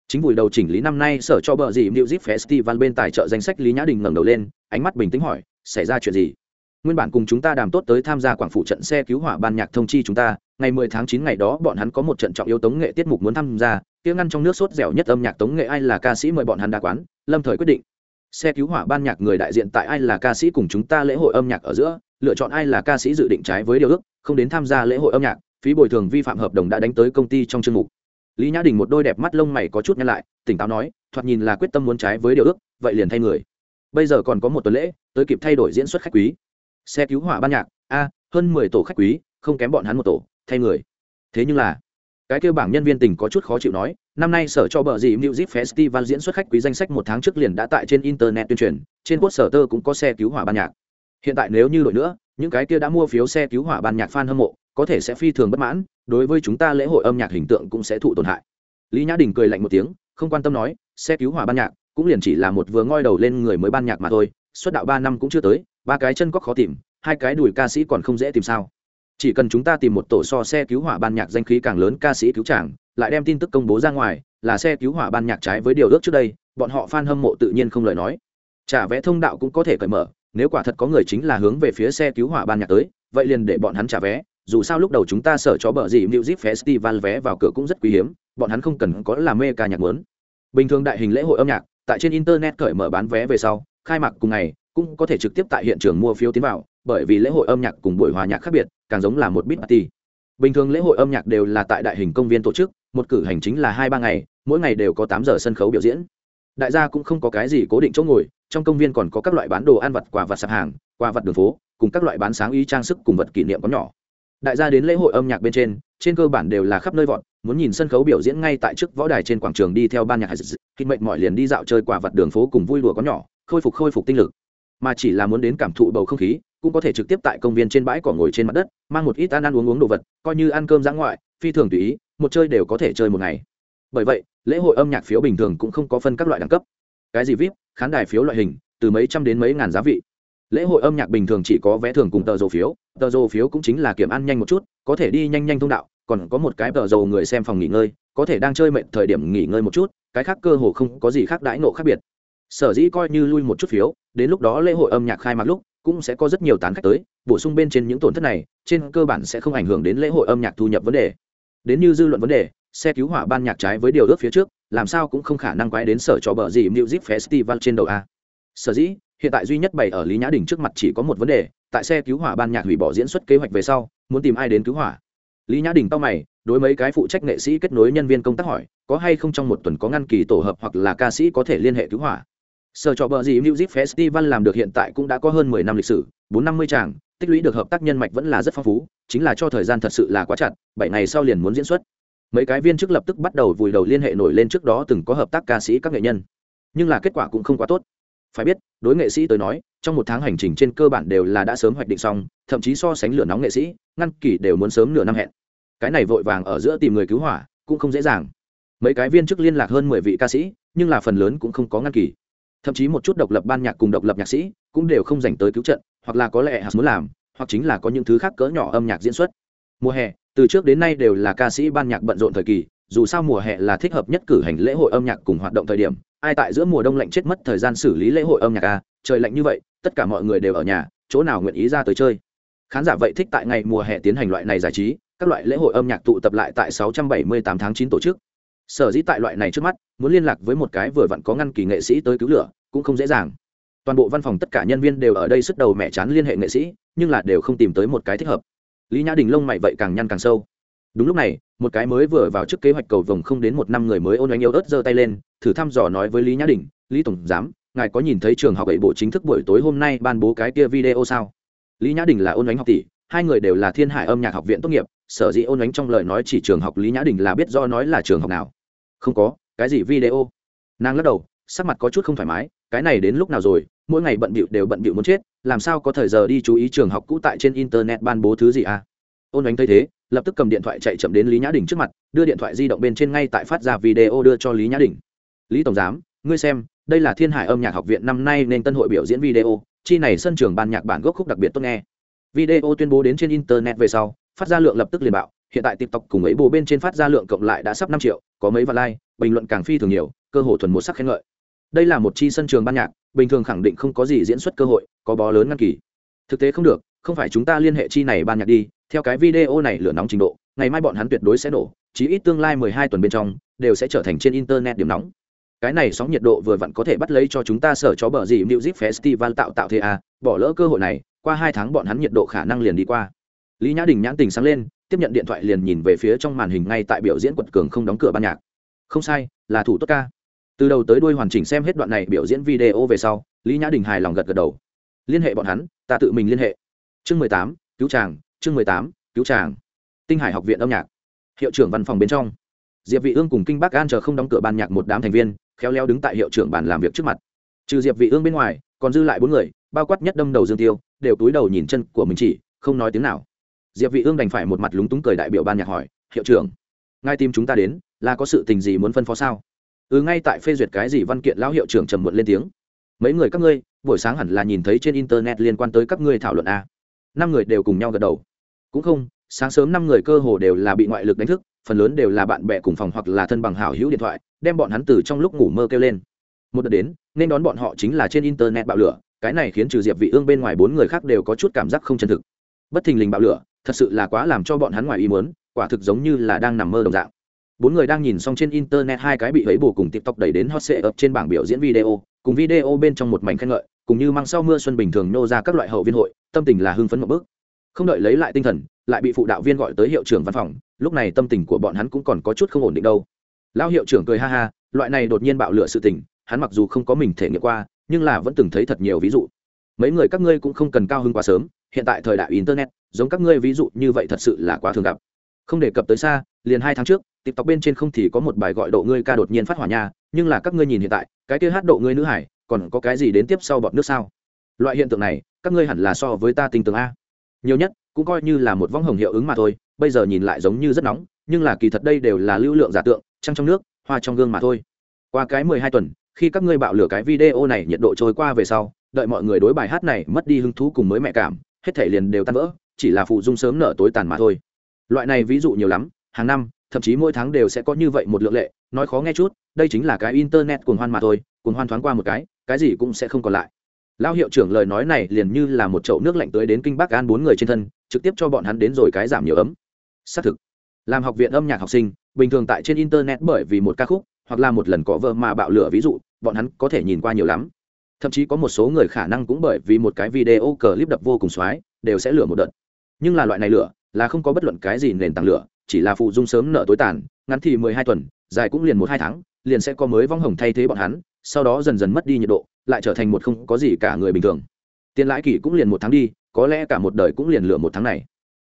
Chính vùi đầu chỉnh lý năm nay sở cho bờ gì music festival bên tài trợ danh sách lý nhã đình ngẩng đầu lên, ánh mắt bình tĩnh hỏi, xảy ra chuyện gì? Nguyên bản cùng chúng ta đàm tốt tới tham gia quảng phủ trận xe cứu hỏa ban nhạc thông chi chúng ta, ngày 10 tháng 9 ngày đó bọn hắn có một trận trọng yếu tống nghệ tiết mục muốn tham gia, kia ngăn trong nước sốt dẻo nhất âm nhạc tống nghệ ai là ca sĩ mời bọn hắn đa quán, lâm thời quyết định xe cứu hỏa ban nhạc người đại diện tại ai là ca sĩ cùng chúng ta lễ hội âm nhạc ở giữa, lựa chọn ai là ca sĩ dự định trái với điều ước, không đến tham gia lễ hội âm nhạc, phí bồi thường vi phạm hợp đồng đã đánh tới công ty trong chương mục. Lý nhã đình một đôi đẹp mắt lông mày có chút nhăn lại, tỉnh táo nói, thoạt nhìn là quyết tâm muốn trái với điều ước, vậy liền thay người. Bây giờ còn có một tuần lễ, tới kịp thay đổi diễn xuất khách quý. Xe cứu hỏa ban nhạc, a, hơn mười tổ khách quý, không kém bọn hắn một tổ, thay người. Thế nhưng là, cái kêu bảng nhân viên tình có chút khó chịu nói năm nay sở cho bờ gì music festival diễn xuất khách quý danh sách một tháng trước liền đã tại trên internet tuyên truyền, trên quốc sở tơ cũng có xe cứu hỏa ban nhạc. Hiện tại nếu như đổi nữa, những cái kia đã mua phiếu xe cứu hỏa ban nhạc fan hâm mộ, có thể sẽ phi thường bất mãn, đối với chúng ta lễ hội âm nhạc hình tượng cũng sẽ thụ tổn hại. Lý nhã đình cười lạnh một tiếng, không quan tâm nói, xe cứu hỏa ban nhạc cũng liền chỉ là một vừa ngoi đầu lên người mới ban nhạc mà thôi xuất đạo ba năm cũng chưa tới, ba cái chân có khó tìm, hai cái đùi ca sĩ còn không dễ tìm sao. Chỉ cần chúng ta tìm một tổ so xe cứu hỏa ban nhạc danh khí càng lớn ca sĩ cứu tràng lại đem tin tức công bố ra ngoài, là xe cứu hỏa ban nhạc trái với điều ước trước đây, bọn họ f a n hâm mộ tự nhiên không lời nói. Trả vé thông đạo cũng có thể cởi mở, nếu quả thật có người chính là hướng về phía xe cứu hỏa ban nhạc tới, vậy liền để bọn hắn trả vé, dù sao lúc đầu chúng ta sợ cho bờ gì music festival vé vào cửa cũng rất quý hiếm, bọn hắn không cần có là mê ca nhạc muốn. Bình thường đại hình lễ hội âm nhạc, tại trên internet cởi mở bán vé về sau, khai mạc cùng ngày, cũng có thể trực tiếp tại hiện trường mua phiếu tiến vào, bởi vì lễ hội âm nhạc cùng buổi hòa nhạc khác biệt, càng giống là một bit party. Bình thường lễ hội âm nhạc đều là tại đại hình công viên tổ chức một cử hành chính là hai ba ngày, mỗi ngày đều có tám giờ sân khấu biểu diễn. Đại gia cũng không có cái gì cố định chỗ ngồi, trong công viên còn có các loại bán đồ ăn vặt, quà vặt sạp hàng, quà vặt đường phố, cùng các loại bán sáng y trang sức cùng vật kỷ niệm có nhỏ. Đại gia đến lễ hội âm nhạc bên trên trên cơ bản đều là khắp nơi vọt, muốn nhìn sân khấu biểu diễn ngay tại trước võ đài trên quảng trường đi theo ban nhạc khi mệnh mọi liền đi dạo chơi quà vặt đường phố cùng vui đùa có nhỏ, khôi phục khôi phục tinh lực. Mà chỉ là muốn đến cảm thụ bầu không khí, cũng có thể trực tiếp tại công viên trên bãi cỏ ngồi trên mặt đất, mang một ít ăn ăn uống uống đồ vật, coi như ăn cơm giã ngoại phi thường tùy ý, một chơi đều có thể chơi một ngày. Bởi vậy, lễ hội âm nhạc phiếu bình thường cũng không có phân các loại đẳng cấp. Cái gì vip, khán đài phiếu loại hình, từ mấy trăm đến mấy ngàn giá vị. Lễ hội âm nhạc bình thường chỉ có vé thường cùng tờ dầu phiếu, tờ dầu phiếu cũng chính là kiểm ăn nhanh một chút, có thể đi nhanh nhanh thông đạo, còn có một cái tờ dầu người xem phòng nghỉ ngơi, có thể đang chơi mệnh thời điểm nghỉ ngơi một chút, cái khác cơ hồ không có gì khác đãi nộ khác biệt. Sở dĩ coi như lui một chút phiếu, đến lúc đó lễ hội âm nhạc khai mạc lúc, cũng sẽ có rất nhiều tán khách tới, bổ sung bên trên những tổn thất này, trên cơ bản sẽ không ảnh hưởng đến lễ hội âm nhạc thu nhập vấn đề đến như dư luận vấn đề, xe cứu hỏa ban nhạc trái với điều ước phía trước, làm sao cũng không khả năng quái đến sở cho bờ gì music festival trên đầu a. Sở dĩ, hiện tại duy nhất bày ở lý nhã đình trước mặt chỉ có một vấn đề, tại xe cứu hỏa ban nhạc hủy bỏ diễn xuất kế hoạch về sau, muốn tìm ai đến cứu hỏa. Lý nhã đình tao mày, đối mấy cái phụ trách nghệ sĩ kết nối nhân viên công tác hỏi, có hay không trong một tuần có ngăn kỳ tổ hợp hoặc là ca sĩ có thể liên hệ cứu hỏa? Sở trò bờ gì music festival làm được hiện tại cũng đã có hơn mười năm lịch sử, bốn năm mươi tràng, tích lũy được hợp tác nhân mạch vẫn là rất phong phú, chính là cho thời gian thật sự là quá chặt, bảy ngày sau liền muốn diễn xuất. Mấy cái viên chức lập tức bắt đầu vùi đầu liên hệ nổi lên trước đó từng có hợp tác ca sĩ các nghệ nhân. Nhưng là kết quả cũng không quá tốt. Phải biết, đối nghệ sĩ tới nói, trong một tháng hành trình trên cơ bản đều là đã sớm hoạch định xong, thậm chí so sánh lửa nóng nghệ sĩ, ngăn kỳ đều muốn sớm nửa năm hẹn. Cái này vội vàng ở giữa tìm người cứu hỏa, cũng không dễ dàng. Mấy cái viên chức liên lạc hơn mười vị ca sĩ, nhưng là phần lớn cũng không có ngăn kỳ thậm chí một chút độc lập ban nhạc cùng độc lập nhạc sĩ cũng đều không dành tới cứu trận hoặc là có lẽ hạt muốn làm hoặc chính là có những thứ khác cỡ nhỏ âm nhạc diễn xuất. Mùa hè từ trước đến nay đều là ca sĩ ban nhạc bận rộn thời kỳ dù sao mùa hè là thích hợp nhất cử hành lễ hội âm nhạc cùng hoạt động thời điểm ai tại giữa mùa đông lạnh chết mất thời gian xử lý lễ hội âm nhạc à, trời lạnh như vậy tất cả mọi người đều ở nhà chỗ nào nguyện ý ra tới chơi. Khán giả vậy thích tại ngày mùa hè tiến hành loại này giải trí các loại lễ hội âm nhạc tụ tập lại tại 678 tháng 9 tổ chức sở dĩ tại loại này trước mắt, muốn liên lạc với một cái vừa vặn có ngăn kỳ nghệ sĩ tới cứu lửa, cũng không dễ dàng. Toàn bộ văn phòng tất cả nhân viên đều ở đây sức đầu mẹ chán liên hệ nghệ sĩ, nhưng là đều không tìm tới một cái thích hợp. Lý nhã đình lông mày vậy càng nhăn càng sâu. Đúng lúc này, một cái mới vừa vào trước kế hoạch cầu vồng không đến một năm người mới ôn oanh yêu ớt giơ tay lên, thử thăm dò nói với lý nhã đình, lý tổng giám, ngài có nhìn thấy trường học ấy bộ chính thức buổi tối hôm nay ban bố cái kia video sao? Lý nhã đình là ôn oanh học tỷ, hai người đều là thiên hải âm nhạc học viện tốt nghiệp, sở dĩ ôn Ánh trong lời nói chỉ trường học lý nhã đình là biết do nói là trường học nào không có, cái gì video? Nàng lắc đầu, sắc mặt có chút không thoải mái, cái này đến lúc nào rồi, mỗi ngày bận bịu đều bận bịu muốn chết, làm sao có thời giờ đi chú ý trường học cũ tại trên internet ban bố thứ gì à? Ôn ánh thấy thế, lập tức cầm điện thoại chạy chậm đến lý nhã đình trước mặt, đưa điện thoại di động bên trên ngay tại phát ra video đưa cho lý nhã đình. Lý tổng giám, ngươi xem, đây là thiên hải âm nhạc học viện năm nay nên tân hội biểu diễn video, chi này sân trường ban nhạc bản gốc khúc đặc biệt tốt nghe. Video tuyên bố đến trên internet về sau, phát ra lượng lập tức liền bạo hiện tại tiktok cùng ấy bộ bên trên phát ra lượng cộng lại đã sắp năm triệu, có mấy vạn like, bình luận càng phi thường nhiều, cơ hội thuần một sắc khen ngợi. Đây là một chi sân trường ban nhạc, bình thường khẳng định không có gì diễn xuất cơ hội, có bó lớn ngăn kỳ. Thực tế không được, không phải chúng ta liên hệ chi này ban nhạc đi, theo cái video này lửa nóng trình độ, ngày mai bọn hắn tuyệt đối sẽ nổ, chí ít tương lai mười hai tuần bên trong, đều sẽ trở thành trên internet điểm nóng. Cái này sóng nhiệt độ vừa vặn có thể bắt lấy cho chúng ta sở chó bờ gì music festival tạo tạo thế à bỏ lỡ cơ hội này, qua hai tháng bọn hắn nhiệt độ khả năng liền đi qua. Lý nhã đình nhãn tình sáng lên tiếp nhận điện thoại liền nhìn về phía trong màn hình ngay tại biểu diễn quật cường không đóng cửa ban nhạc. Không sai, là thủ tốt ca. Từ đầu tới đuôi hoàn chỉnh xem hết đoạn này biểu diễn video về sau, lý nhã đình hài lòng gật gật đầu. Liên hệ bọn hắn, ta tự mình liên hệ. Chương mười tám, cứu tràng chương mười tám, cứu tràng tinh hải học viện âm nhạc. Hiệu trưởng văn phòng bên trong. Diệp vị ương cùng kinh bắc an chờ không đóng cửa ban nhạc một đám thành viên, khéo léo đứng tại hiệu trưởng bàn làm việc trước mặt. Trừ diệp vị ương bên ngoài, còn dư lại bốn người, bao quát nhất đâm đầu dương tiêu, đều túi đầu nhìn chân của mình chỉ, không nói tiếng nào diệp vị ương đành phải một mặt lúng túng cười đại biểu ban nhạc hỏi, hiệu trưởng ngay tìm chúng ta đến là có sự tình gì muốn phân phó sao? Ừ ngay tại phê duyệt cái gì văn kiện, lão hiệu trưởng trầm muộn lên tiếng. Mấy người các ngươi, buổi sáng hẳn là nhìn thấy trên internet liên quan tới các ngươi thảo luận a. Năm người đều cùng nhau gật đầu. Cũng không, sáng sớm năm người cơ hồ đều là bị ngoại lực đánh thức, phần lớn đều là bạn bè cùng phòng hoặc là thân bằng hảo hữu điện thoại, đem bọn hắn từ trong lúc ngủ mơ kêu lên. Một đợt đến, nên đón bọn họ chính là trên internet bạo lửa, cái này khiến trừ diệp vị ương bên ngoài bốn người khác đều có chút cảm giác không chân thực bất thình lình bạo lửa, thật sự là quá làm cho bọn hắn ngoài ý muốn, quả thực giống như là đang nằm mơ đồng dạng. Bốn người đang nhìn xong trên internet hai cái bị ấy bổ cùng tiktok đẩy đến hot sệ ập trên bảng biểu diễn video, cùng video bên trong một mảnh khen ngợi, cùng như mang sau mưa xuân bình thường nô ra các loại hậu viên hội, tâm tình là hưng phấn một bước. Không đợi lấy lại tinh thần, lại bị phụ đạo viên gọi tới hiệu trưởng văn phòng, lúc này tâm tình của bọn hắn cũng còn có chút không ổn định đâu. Lão hiệu trưởng cười ha ha, loại này đột nhiên bạo lửa sự tình, hắn mặc dù không có mình thể nghiệm qua, nhưng là vẫn từng thấy thật nhiều ví dụ. Mấy người các ngươi cũng không cần cao hơn quá sớm hiện tại thời đại internet, giống các ngươi ví dụ như vậy thật sự là quá thường gặp. Không đề cập tới xa, liền hai tháng trước, tiktok bên trên không thì có một bài gọi độ ngươi ca đột nhiên phát hỏa nha, nhưng là các ngươi nhìn hiện tại, cái kia hát độ ngươi nữ hải, còn có cái gì đến tiếp sau bọn nước sao? Loại hiện tượng này, các ngươi hẳn là so với ta tinh tường a. Nhiều nhất, cũng coi như là một vong hồng hiệu ứng mà thôi, bây giờ nhìn lại giống như rất nóng, nhưng là kỳ thật đây đều là lưu lượng giả tượng, trăng trong nước, hoa trong gương mà thôi. Qua cái mười hai tuần, khi các ngươi bạo lửa cái video này nhiệt độ trôi qua về sau, đợi mọi người đối bài hát này mất đi hứng thú cùng mới mẹ cảm hết thể liền đều tan vỡ, chỉ là phụ dung sớm nở tối tàn mà thôi. Loại này ví dụ nhiều lắm, hàng năm, thậm chí mỗi tháng đều sẽ có như vậy một lượng lệ, nói khó nghe chút, đây chính là cái internet cuồng hoan mà thôi, cuồng hoan thoáng qua một cái cái gì cũng sẽ không còn lại. Lao hiệu trưởng lời nói này liền như là một chậu nước lạnh tới đến kinh bắc an bốn người trên thân, trực tiếp cho bọn hắn đến rồi cái giảm nhiều ấm. Xác thực, làm học viện âm nhạc học sinh, bình thường tại trên internet bởi vì một ca khúc, hoặc là một lần cọ vợ mà bạo lửa ví dụ, bọn hắn có thể nhìn qua nhiều lắm thậm chí có một số người khả năng cũng bởi vì một cái video clip đập vô cùng xoái, đều sẽ lửa một đợt. Nhưng là loại này lửa, là không có bất luận cái gì nền tảng lửa, chỉ là phụ dung sớm nợ tối tàn, ngắn thì mười hai tuần, dài cũng liền một hai tháng, liền sẽ có mới vong hồng thay thế bọn hắn, sau đó dần dần mất đi nhiệt độ, lại trở thành một không có gì cả người bình thường. Tiền lãi kỷ cũng liền một tháng đi, có lẽ cả một đời cũng liền lửa một tháng này.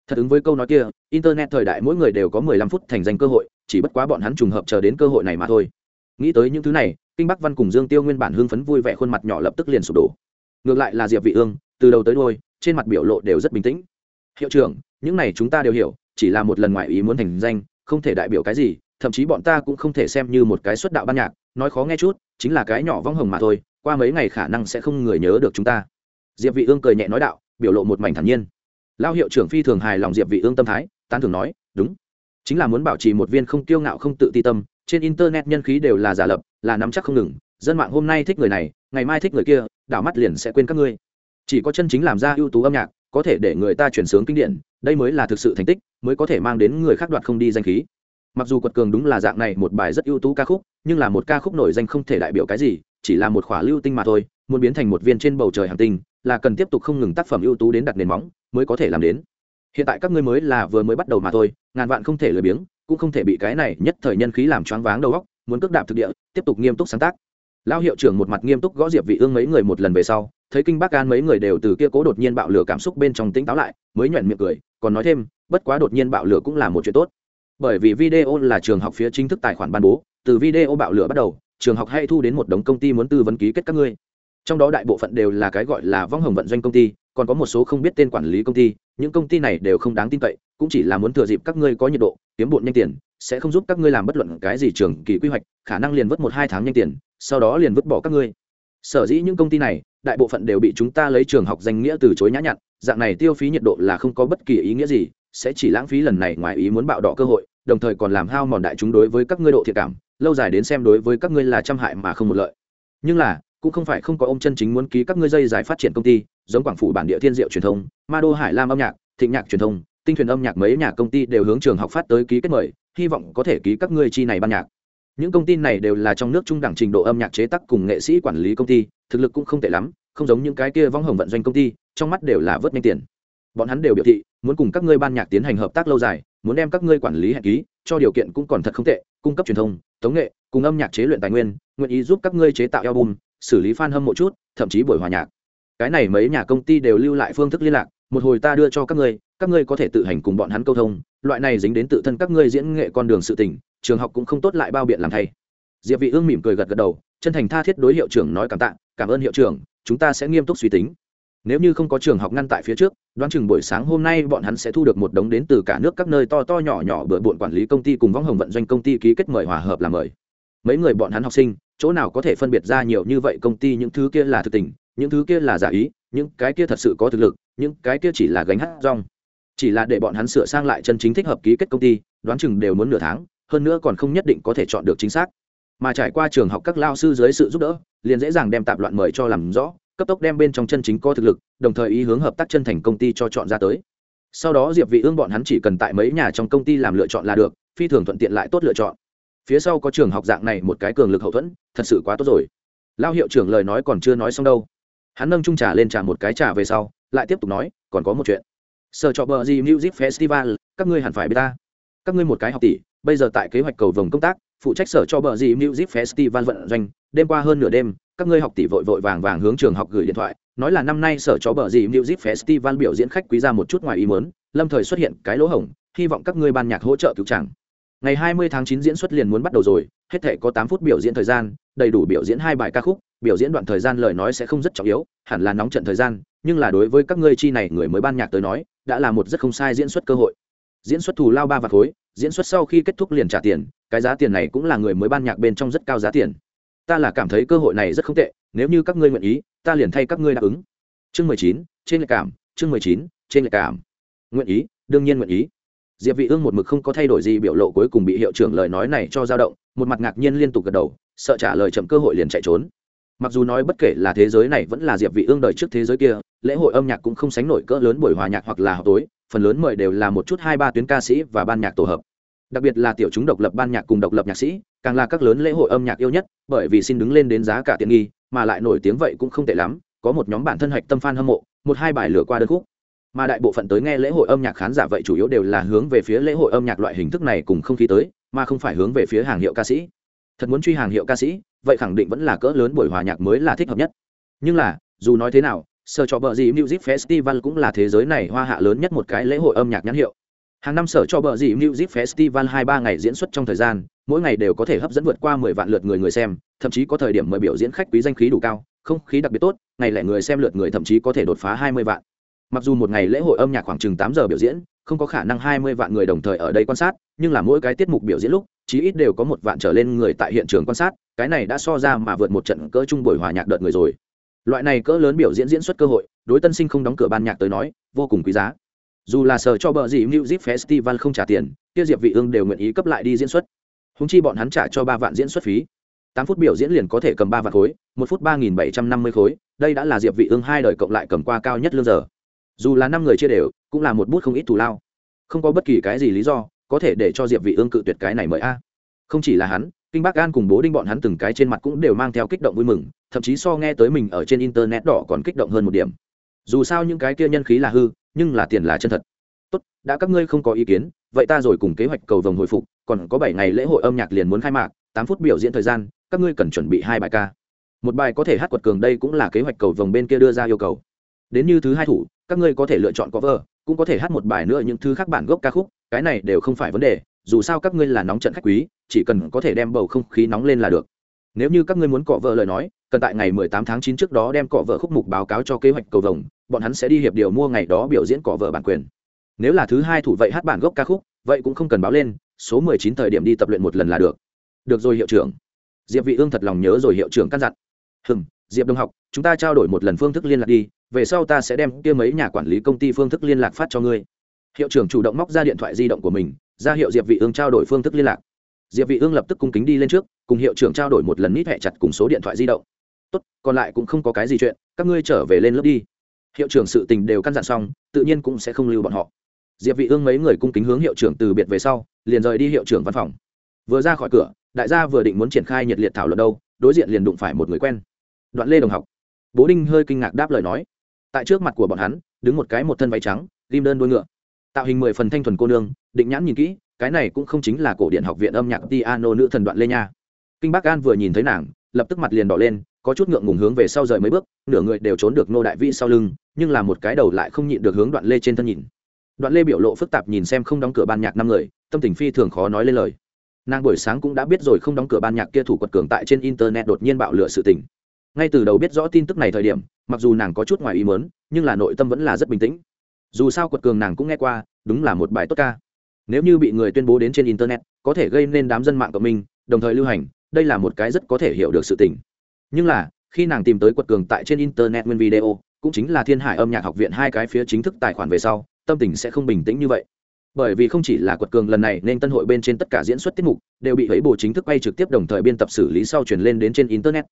Thật ứng với câu nói kia, internet thời đại mỗi người đều có mười lăm phút thành danh cơ hội, chỉ bất quá bọn hắn trùng hợp chờ đến cơ hội này mà thôi nghĩ tới những thứ này, kinh bắc văn cùng dương tiêu nguyên bản hưng phấn vui vẻ khuôn mặt nhỏ lập tức liền sụp đổ. Ngược lại là diệp vị ương, từ đầu tới đuôi, trên mặt biểu lộ đều rất bình tĩnh. Hiệu trưởng, những này chúng ta đều hiểu, chỉ là một lần ngoại ý muốn thành danh, không thể đại biểu cái gì, thậm chí bọn ta cũng không thể xem như một cái xuất đạo ban nhạc, nói khó nghe chút, chính là cái nhỏ vong hồng mà thôi, qua mấy ngày khả năng sẽ không người nhớ được chúng ta. Diệp vị ương cười nhẹ nói đạo, biểu lộ một mảnh thản nhiên. Lao hiệu trưởng phi thường hài lòng diệp vị ương tâm thái, tán thường nói, đúng, chính là muốn bảo trì một viên không kiêu ngạo không tự ti tâm trên internet nhân khí đều là giả lập, là nắm chắc không ngừng. Dân mạng hôm nay thích người này, ngày mai thích người kia, đảo mắt liền sẽ quên các ngươi. Chỉ có chân chính làm ra ưu tú âm nhạc, có thể để người ta chuyển sướng kinh điển, đây mới là thực sự thành tích, mới có thể mang đến người khác đoạt không đi danh khí. Mặc dù quật cường đúng là dạng này một bài rất ưu tú ca khúc, nhưng là một ca khúc nổi danh không thể đại biểu cái gì, chỉ là một khỏa lưu tinh mà thôi, muốn biến thành một viên trên bầu trời hàng tinh, là cần tiếp tục không ngừng tác phẩm ưu tú đến đặt nền móng, mới có thể làm đến. Hiện tại các ngươi mới là vừa mới bắt đầu mà thôi, ngàn vạn không thể lười biếng cũng không thể bị cái này nhất thời nhân khí làm choáng váng đầu óc, muốn cước đạp thực địa, tiếp tục nghiêm túc sáng tác. Lao hiệu trưởng một mặt nghiêm túc gõ diệp vị ương mấy người một lần về sau, thấy kinh bác an mấy người đều từ kia cố đột nhiên bạo lửa cảm xúc bên trong tĩnh táo lại, mới nhọn miệng cười, còn nói thêm, bất quá đột nhiên bạo lửa cũng là một chuyện tốt. Bởi vì video là trường học phía chính thức tài khoản ban bố, từ video bạo lửa bắt đầu, trường học hay thu đến một đống công ty muốn tư vấn ký kết các ngươi. Trong đó đại bộ phận đều là cái gọi là vong hồng vận doanh công ty còn có một số không biết tên quản lý công ty, những công ty này đều không đáng tin cậy, cũng chỉ là muốn thừa dịp các ngươi có nhiệt độ, kiếm bộn nhanh tiền, sẽ không giúp các ngươi làm bất luận cái gì trường kỳ quy hoạch, khả năng liền vứt một hai tháng nhanh tiền, sau đó liền vứt bỏ các ngươi. Sở dĩ những công ty này, đại bộ phận đều bị chúng ta lấy trường học danh nghĩa từ chối nhã nhặn, dạng này tiêu phí nhiệt độ là không có bất kỳ ý nghĩa gì, sẽ chỉ lãng phí lần này ngoài ý muốn bạo đỏ cơ hội, đồng thời còn làm hao mòn đại chúng đối với các ngươi độ thiệt cảm, lâu dài đến xem đối với các ngươi là trăm hại mà không một lợi. Nhưng là, cũng không phải không có ông chân chính muốn ký các ngươi dây dài phát triển công ty giống quảng phủ bản địa thiên diệu truyền thông, ma đô hải lam âm nhạc, thịnh nhạc truyền thông, tinh thuyền âm nhạc mấy nhà công ty đều hướng trường học phát tới ký kết mời, hy vọng có thể ký các ngươi chi này ban nhạc. Những công ty này đều là trong nước trung đẳng trình độ âm nhạc chế tác cùng nghệ sĩ quản lý công ty, thực lực cũng không tệ lắm, không giống những cái kia vong hồng vận doanh công ty, trong mắt đều là vớt nhanh tiền. Bọn hắn đều biểu thị, muốn cùng các ngươi ban nhạc tiến hành hợp tác lâu dài, muốn đem các ngươi quản lý hẹn ký, cho điều kiện cũng còn thật không tệ, cung cấp truyền thông, tống nghệ, cùng âm nhạc chế luyện tài nguyên, nguyện ý giúp các ngươi chế tạo album, xử lý fan hâm một chút, thậm chí buổi hòa nhạc cái này mấy nhà công ty đều lưu lại phương thức liên lạc, một hồi ta đưa cho các ngươi các ngươi có thể tự hành cùng bọn hắn câu thông, loại này dính đến tự thân các ngươi diễn nghệ con đường sự tình, trường học cũng không tốt lại bao biện làm thay. Diệp vị ương mỉm cười gật gật đầu, chân thành tha thiết đối hiệu trưởng nói cảm tạ, cảm ơn hiệu trưởng, chúng ta sẽ nghiêm túc suy tính. Nếu như không có trường học ngăn tại phía trước, đoán chừng buổi sáng hôm nay bọn hắn sẽ thu được một đống đến từ cả nước các nơi to to nhỏ nhỏ bừa bộn quản lý công ty cùng võng hồng vận doanh công ty ký kết mời hòa hợp làm mời. Mấy người bọn hắn học sinh, chỗ nào có thể phân biệt ra nhiều như vậy công ty những thứ kia là thực tình những thứ kia là giả ý, những cái kia thật sự có thực lực, những cái kia chỉ là gánh hát rong. Chỉ là để bọn hắn sửa sang lại chân chính thích hợp ký kết công ty, đoán chừng đều muốn nửa tháng, hơn nữa còn không nhất định có thể chọn được chính xác. Mà trải qua trường học các lao sư dưới sự giúp đỡ, liền dễ dàng đem tạp loạn mời cho làm rõ, cấp tốc đem bên trong chân chính có thực lực, đồng thời ý hướng hợp tác chân thành công ty cho chọn ra tới. Sau đó diệp vị ương bọn hắn chỉ cần tại mấy nhà trong công ty làm lựa chọn là được, phi thường thuận tiện lại tốt lựa chọn. Phía sau có trường học dạng này một cái cường lực hậu thuẫn, thật sự quá tốt rồi. Lao hiệu trưởng lời nói còn chưa nói xong đâu hắn nâng trung trà lên trà một cái trà về sau, lại tiếp tục nói, còn có một chuyện. Sở trọ bờ gì music festival, các ngươi hẳn phải biết ta. Các ngươi một cái học tỷ, bây giờ tại kế hoạch cầu vồng công tác, phụ trách sở cho bờ gì music festival vận doanh, đêm qua hơn nửa đêm, các ngươi học tỷ vội vội vàng vàng hướng trường học gửi điện thoại, nói là năm nay sở cho bờ gì music festival biểu diễn khách quý ra một chút ngoài ý muốn, lâm thời xuất hiện cái lỗ hổng, hy vọng các ngươi ban nhạc hỗ trợ cứu chẳng ngày 20 tháng 9 diễn xuất liền muốn bắt đầu rồi, hết thể có 8 phút biểu diễn thời gian, đầy đủ biểu diễn hai bài ca khúc biểu diễn đoạn thời gian lời nói sẽ không rất trọng yếu, hẳn là nóng trận thời gian, nhưng là đối với các ngươi chi này người mới ban nhạc tới nói, đã là một rất không sai diễn xuất cơ hội. Diễn xuất thù lao ba vạt khối, diễn xuất sau khi kết thúc liền trả tiền, cái giá tiền này cũng là người mới ban nhạc bên trong rất cao giá tiền. Ta là cảm thấy cơ hội này rất không tệ, nếu như các ngươi nguyện ý, ta liền thay các ngươi đáp ứng. Chương mười chín, trên lệ cảm, chương mười chín, trên lệ cảm. Nguyện ý, đương nhiên nguyện ý. Diệp vị ương một mực không có thay đổi gì biểu lộ cuối cùng bị hiệu trưởng lời nói này cho dao động, một mặt ngạc nhiên liên tục gật đầu, sợ trả lời chậm cơ hội liền chạy trốn mặc dù nói bất kể là thế giới này vẫn là diệp vị ương đời trước thế giới kia, lễ hội âm nhạc cũng không sánh nổi cỡ lớn buổi hòa nhạc hoặc là họp tối, phần lớn mời đều là một chút hai ba tuyến ca sĩ và ban nhạc tổ hợp. Đặc biệt là tiểu chúng độc lập ban nhạc cùng độc lập nhạc sĩ, càng là các lớn lễ hội âm nhạc yêu nhất, bởi vì xin đứng lên đến giá cả tiện nghi, mà lại nổi tiếng vậy cũng không tệ lắm, có một nhóm bản thân hạch tâm fan hâm mộ, một hai bài lửa qua đơn khúc. Mà đại bộ phận tới nghe lễ hội âm nhạc khán giả vậy chủ yếu đều là hướng về phía lễ hội âm nhạc loại hình thức này cùng không khí tới, mà không phải hướng về phía hàng hiệu ca sĩ. Thật muốn truy hàng hiệu ca sĩ vậy khẳng định vẫn là cỡ lớn buổi hòa nhạc mới là thích hợp nhất. Nhưng là, dù nói thế nào, sở trò bờ gì music festival cũng là thế giới này hoa hạ lớn nhất một cái lễ hội âm nhạc nhãn hiệu. Hàng năm sở cho bờ gì music festival hai ba ngày diễn xuất trong thời gian, mỗi ngày đều có thể hấp dẫn vượt qua mười vạn lượt người người xem, thậm chí có thời điểm mời biểu diễn khách quý danh khí đủ cao, không khí đặc biệt tốt, ngày lẻ người xem lượt người thậm chí có thể đột phá hai mươi vạn. Mặc dù một ngày lễ hội âm nhạc khoảng chừng tám giờ biểu diễn, không có khả năng hai mươi vạn người đồng thời ở đây quan sát, nhưng là mỗi cái tiết mục biểu diễn lúc chí ít đều có một vạn trở lên người tại hiện trường quan sát, cái này đã so ra mà vượt một trận cỡ trung buổi hòa nhạc đợt người rồi. Loại này cỡ lớn biểu diễn diễn xuất cơ hội, đối tân sinh không đóng cửa ban nhạc tới nói, vô cùng quý giá. Dù là sở cho bờ gì music festival không trả tiền, kia diệp vị ương đều nguyện ý cấp lại đi diễn xuất. Húng chi bọn hắn trả cho ba vạn diễn xuất phí. Tám phút biểu diễn liền có thể cầm ba vạn khối, một phút ba nghìn bảy trăm năm mươi khối, đây đã là diệp vị ương hai đời cộng lại cầm qua cao nhất lương giờ. Dù là năm người chia đều, cũng là một bút không ít thù lao. Không có bất kỳ cái gì lý do có thể để cho diệp vị ương cự tuyệt cái này mời a. Không chỉ là hắn, kinh bắc an cùng bố đinh bọn hắn từng cái trên mặt cũng đều mang theo kích động vui mừng, thậm chí so nghe tới mình ở trên internet đỏ còn kích động hơn một điểm. Dù sao những cái kia nhân khí là hư, nhưng là tiền là chân thật. Tốt, đã các ngươi không có ý kiến, vậy ta rồi cùng kế hoạch cầu vồng hồi phục, còn có bảy ngày lễ hội âm nhạc liền muốn khai mạc, tám phút biểu diễn thời gian, các ngươi cần chuẩn bị hai bài ca. Một bài có thể hát quật cường đây cũng là kế hoạch cầu vồng bên kia đưa ra yêu cầu. Đến như thứ hai thủ, các ngươi có thể lựa chọn cover, cũng có thể hát một bài nữa những thứ khác bản gốc ca khúc cái này đều không phải vấn đề, dù sao các ngươi là nóng trận khách quý, chỉ cần có thể đem bầu không khí nóng lên là được. Nếu như các ngươi muốn cọ vợ lời nói, cần tại ngày 18 tháng 9 trước đó đem cọ vợ khúc mục báo cáo cho kế hoạch cầu vồng, bọn hắn sẽ đi hiệp điều mua ngày đó biểu diễn cọ vợ bản quyền. Nếu là thứ hai thủ vậy hát bản gốc ca khúc, vậy cũng không cần báo lên, số 19 thời điểm đi tập luyện một lần là được. Được rồi hiệu trưởng. Diệp vị ương thật lòng nhớ rồi hiệu trưởng căn dặn. Hừm, diệp đồng học, chúng ta trao đổi một lần phương thức liên lạc đi, về sau ta sẽ đem kia mấy nhà quản lý công ty phương thức liên lạc phát cho ngươi hiệu trưởng chủ động móc ra điện thoại di động của mình, ra hiệu diệp vị ương trao đổi phương thức liên lạc. Diệp vị ương lập tức cung kính đi lên trước, cùng hiệu trưởng trao đổi một lần nít hẹ chặt cùng số điện thoại di động. Tốt, còn lại cũng không có cái gì chuyện, các ngươi trở về lên lớp đi. Hiệu trưởng sự tình đều căn dặn xong, tự nhiên cũng sẽ không lưu bọn họ. Diệp vị ương mấy người cung kính hướng hiệu trưởng từ biệt về sau, liền rời đi hiệu trưởng văn phòng. Vừa ra khỏi cửa, đại gia vừa định muốn triển khai nhiệt liệt thảo luận đâu, đối diện liền đụng phải một người quen. Đoạn lê đồng học. Bố đinh hơi kinh ngạc đáp lời nói. Tại trước mặt của bọn hắn, đứng một cái một thân váy trắng, ghim đơn đuôi ngựa tạo hình mười phần thanh thuần cô nương, định nhãn nhìn kỹ, cái này cũng không chính là cổ điện học viện âm nhạc piano nữ thần đoạn lê nha. Kinh bắc an vừa nhìn thấy nàng, lập tức mặt liền đỏ lên, có chút ngượng ngùng hướng về sau rời mấy bước, nửa người đều trốn được nô đại vĩ sau lưng, nhưng là một cái đầu lại không nhịn được hướng đoạn lê trên thân nhìn. Đoạn lê biểu lộ phức tạp nhìn xem không đóng cửa ban nhạc năm người, tâm tình phi thường khó nói lên lời. Nàng buổi sáng cũng đã biết rồi không đóng cửa ban nhạc kia thủ quật cường tại trên internet đột nhiên bạo lửa sự tình. Ngay từ đầu biết rõ tin tức này thời điểm, mặc dù nàng có chút ngoài ý mớn nhưng là nội tâm vẫn là rất bình tĩnh dù sao quật cường nàng cũng nghe qua, đúng là một bài tốt ca. Nếu như bị người tuyên bố đến trên internet, có thể gây nên đám dân mạng cộng mình đồng thời lưu hành, đây là một cái rất có thể hiểu được sự tình. Nhưng là, khi nàng tìm tới quật cường tại trên internet nguyên video, cũng chính là thiên hải âm nhạc học viện hai cái phía chính thức tài khoản về sau, tâm tình sẽ không bình tĩnh như vậy. Bởi vì không chỉ là quật cường lần này nên tân hội bên trên tất cả diễn xuất tiết mục, đều bị ấy bồ chính thức quay trực tiếp đồng thời biên tập xử lý sau truyền lên đến trên internet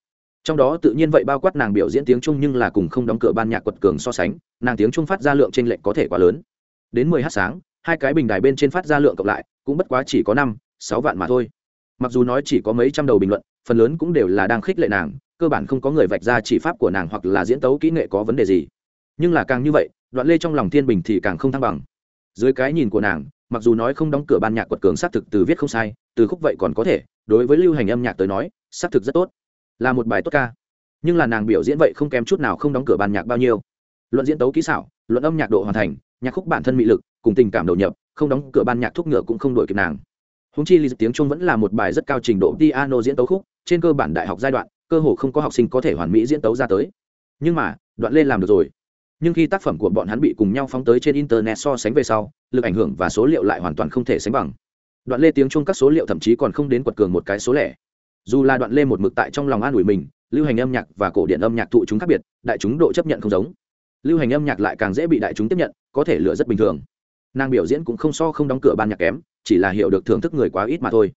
trong đó tự nhiên vậy bao quát nàng biểu diễn tiếng trung nhưng là cùng không đóng cửa ban nhạc quật cường so sánh, nàng tiếng trung phát ra lượng trên lệch có thể quá lớn. Đến mười h sáng, hai cái bình đài bên trên phát ra lượng cộng lại, cũng bất quá chỉ có năm, sáu vạn mà thôi. Mặc dù nói chỉ có mấy trăm đầu bình luận, phần lớn cũng đều là đang khích lệ nàng, cơ bản không có người vạch ra chỉ pháp của nàng hoặc là diễn tấu kỹ nghệ có vấn đề gì. Nhưng là càng như vậy, đoạn lê trong lòng thiên bình thì càng không thăng bằng. Dưới cái nhìn của nàng, mặc dù nói không đóng cửa ban nhạc quật cường xác thực từ viết không sai, từ khúc vậy còn có thể, đối với lưu hành âm nhạc tới nói, xác thực rất tốt là một bài tốt ca. Nhưng là nàng biểu diễn vậy không kém chút nào không đóng cửa ban nhạc bao nhiêu. Luận diễn tấu kỹ xảo, luận âm nhạc độ hoàn thành, nhạc khúc bản thân mị lực, cùng tình cảm đầu nhập, không đóng cửa ban nhạc thúc ngựa cũng không đổi kịp nàng. Húng chi ly tiếng trung vẫn là một bài rất cao trình độ piano diễn tấu khúc, trên cơ bản đại học giai đoạn, cơ hồ không có học sinh có thể hoàn mỹ diễn tấu ra tới. Nhưng mà, đoạn lên làm được rồi. Nhưng khi tác phẩm của bọn hắn bị cùng nhau phóng tới trên internet so sánh về sau, lực ảnh hưởng và số liệu lại hoàn toàn không thể sánh bằng. Đoạn lê tiếng chung các số liệu thậm chí còn không đến quật cường một cái số lẻ dù là đoạn lê một mực tại trong lòng an ủi mình, lưu hành âm nhạc và cổ điện âm nhạc thụ chúng khác biệt, đại chúng độ chấp nhận không giống. Lưu hành âm nhạc lại càng dễ bị đại chúng tiếp nhận, có thể lựa rất bình thường. Nàng biểu diễn cũng không so không đóng cửa ban nhạc kém, chỉ là hiểu được thưởng thức người quá ít mà thôi.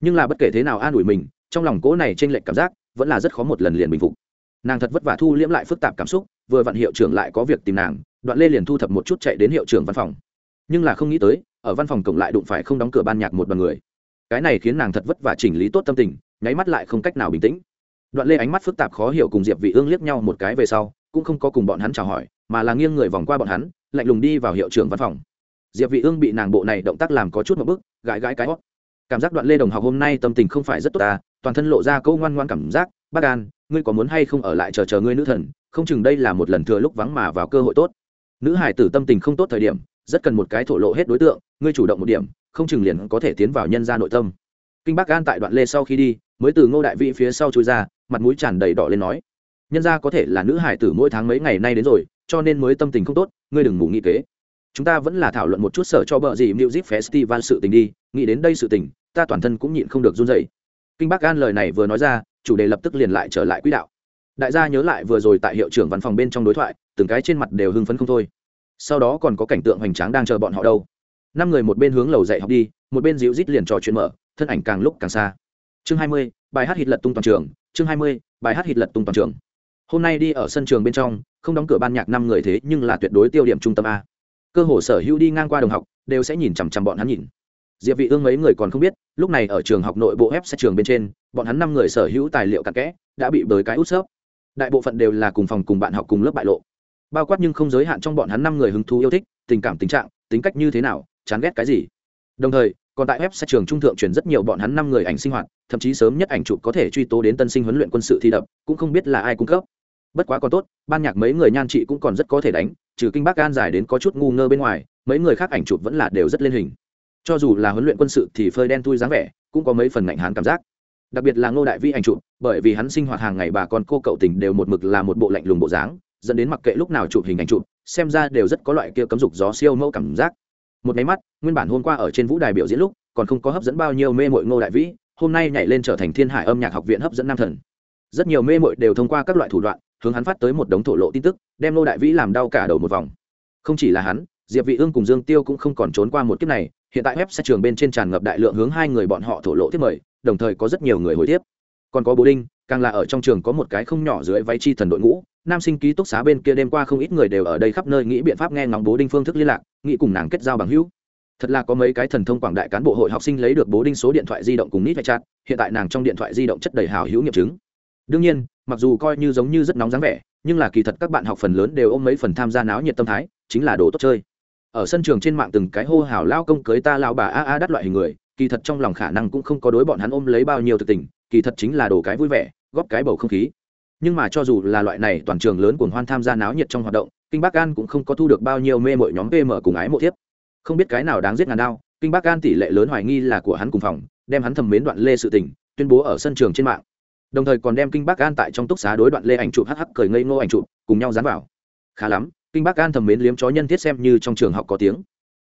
Nhưng là bất kể thế nào an ủi mình, trong lòng cố này t r ê n lệch cảm giác vẫn là rất khó một lần liền bình phục. Nàng thật vất vả thu liễm lại phức tạp cảm xúc, vừa vặn hiệu trưởng lại có việc tìm nàng, đoạn lê liền thu thập một chút chạy đến hiệu trưởng văn phòng. Nhưng là không nghĩ tới, ở văn phòng cổng lại đụng phải không đóng cửa ban nhạc một đoàn người. Cái này khiến nàng thật vất vả chỉnh lý tốt tâm tình nháy mắt lại không cách nào bình tĩnh. Đoạn lê ánh mắt phức tạp khó hiểu cùng diệp vị ương liếc nhau một cái về sau, cũng không có cùng bọn hắn chào hỏi, mà là nghiêng người vòng qua bọn hắn, lạnh lùng đi vào hiệu trưởng văn phòng. Diệp vị ương bị nàng bộ này động tác làm có chút một bước gãi gãi cái hót. Cảm giác đoạn lê đồng học hôm nay tâm tình không phải rất tốt ta, toàn thân lộ ra câu ngoan ngoan cảm giác, bác an, ngươi có muốn hay không ở lại chờ chờ ngươi nữ thần? Không chừng đây là một lần thừa lúc vắng mà vào cơ hội tốt. Nữ hải tử tâm tình không tốt thời điểm, rất cần một cái thổ lộ hết đối tượng, ngươi chủ động một điểm, không chừng liền có thể tiến vào nhân gia nội tâm kinh Bắc an tại đoạn lê sau khi đi, mới từ ngô đại vĩ phía sau chui ra, mặt mũi tràn đầy đỏ lên nói, nhân gia có thể là nữ hải tử mỗi tháng mấy ngày nay đến rồi, cho nên mới tâm tình không tốt, ngươi đừng ngủ nghĩ kế. Chúng ta vẫn là thảo luận một chút sở cho bợ gì music festival sự tình đi, nghĩ đến đây sự tình, ta toàn thân cũng nhịn không được run dậy kinh Bắc an lời này vừa nói ra, chủ đề lập tức liền lại trở lại quỹ đạo. Đại gia nhớ lại vừa rồi tại hiệu trưởng văn phòng bên trong đối thoại, từng cái trên mặt đều hưng phấn không thôi. Sau đó còn có cảnh tượng hoành tráng đang chờ bọn họ đâu. Năm người một bên hướng lầu dạy học đi, một bên dịu rít liền trò chuyện mở thân ảnh càng lúc càng xa. Chương hai mươi, bài hát hít lật tung toàn trường, chương hai mươi, bài hát hít lật tung toàn trường. Hôm nay đi ở sân trường bên trong, không đóng cửa ban nhạc năm người thế nhưng là tuyệt đối tiêu điểm trung tâm a. Cơ hồ sở hữu đi ngang qua đồng học, đều sẽ nhìn chằm chằm bọn hắn nhìn. Diệp vị ương mấy người còn không biết, lúc này ở trường học nội bộ ép sẽ trường bên trên, bọn hắn năm người sở hữu tài liệu cặn kẽ, đã bị bới cái út sấp đại bộ phận đều là cùng phòng cùng bạn học cùng lớp bại lộ. Bao quát nhưng không giới hạn trong bọn hắn năm người hứng thú yêu thích, tình cảm tình trạng, tính cách như thế nào, chán ghét cái gì. Đồng thời còn tại web sẽ trường trung thượng truyền rất nhiều bọn hắn năm người ảnh sinh hoạt, thậm chí sớm nhất ảnh chụp có thể truy tố đến tân sinh huấn luyện quân sự thi đập, cũng không biết là ai cung cấp. Bất quá còn tốt, ban nhạc mấy người nhan chị cũng còn rất có thể đánh, trừ kinh bác gan dài đến có chút ngu ngơ bên ngoài, mấy người khác ảnh chụp vẫn là đều rất lên hình. Cho dù là huấn luyện quân sự thì phơi đen thui dáng vẻ, cũng có mấy phần ngạnh hán cảm giác. Đặc biệt là ngô đại vi ảnh chụp, bởi vì hắn sinh hoạt hàng ngày bà con cô cậu tình đều một mực là một bộ lạnh lùng bộ dáng, dẫn đến mặc kệ lúc nào chụp hình ảnh chụp, xem ra đều rất có loại kia cấm dục gió siêu mẫu cảm giác một máy mắt, nguyên bản hôm qua ở trên vũ đài biểu diễn lúc, còn không có hấp dẫn bao nhiêu mê mội ngô đại vĩ, hôm nay nhảy lên trở thành thiên hải âm nhạc học viện hấp dẫn nam thần. Rất nhiều mê mội đều thông qua các loại thủ đoạn, hướng hắn phát tới một đống thổ lộ tin tức, đem ngô đại vĩ làm đau cả đầu một vòng. Không chỉ là hắn, diệp vị ương cùng dương tiêu cũng không còn trốn qua một kiếp này, hiện tại web sẽ trường bên trên tràn ngập đại lượng hướng hai người bọn họ thổ lộ tiếp mời, đồng thời có rất nhiều người hồi tiếp. Còn có bố đinh càng là ở trong trường có một cái không nhỏ dưới váy chi thần đội ngũ, nam sinh ký túc xá bên kia đêm qua không ít người đều ở đây khắp nơi nghĩ biện pháp nghe ngóng bố đinh phương thức liên lạc, nghĩ cùng nàng kết giao bằng hữu. Thật là có mấy cái thần thông quảng đại cán bộ hội học sinh lấy được bố đinh số điện thoại di động cùng nít phải chặt, hiện tại nàng trong điện thoại di động chất đầy hào hữu nghiệm chứng. Đương nhiên, mặc dù coi như giống như rất nóng dáng vẻ, nhưng là kỳ thật các bạn học phần lớn đều ôm mấy phần tham gia náo nhiệt tâm thái, chính là đồ tốt chơi. Ở sân trường trên mạng từng cái hô hào lao công cưới ta lao bà a a đắt loại hình người, kỳ thật trong lòng khả năng cũng không có đối bọn hắn ôm lấy bao nhiêu thực tình kỳ thật chính là đồ cái vui vẻ, góp cái bầu không khí. Nhưng mà cho dù là loại này, toàn trường lớn cuồng hoan tham gia náo nhiệt trong hoạt động, kinh bắc an cũng không có thu được bao nhiêu mê mội nhóm pm cùng ái mộ thiếp. Không biết cái nào đáng giết ngàn đao, kinh bắc an tỷ lệ lớn hoài nghi là của hắn cùng phòng, đem hắn thầm mến đoạn lê sự tình, tuyên bố ở sân trường trên mạng. Đồng thời còn đem kinh bắc an tại trong túc xá đối đoạn lê ảnh chụp hắc hắc cười ngây ngô ảnh chụp, cùng nhau dán vào. Khá lắm, kinh bắc an thầm mến liếm chó nhân thiết xem như trong trường học có tiếng.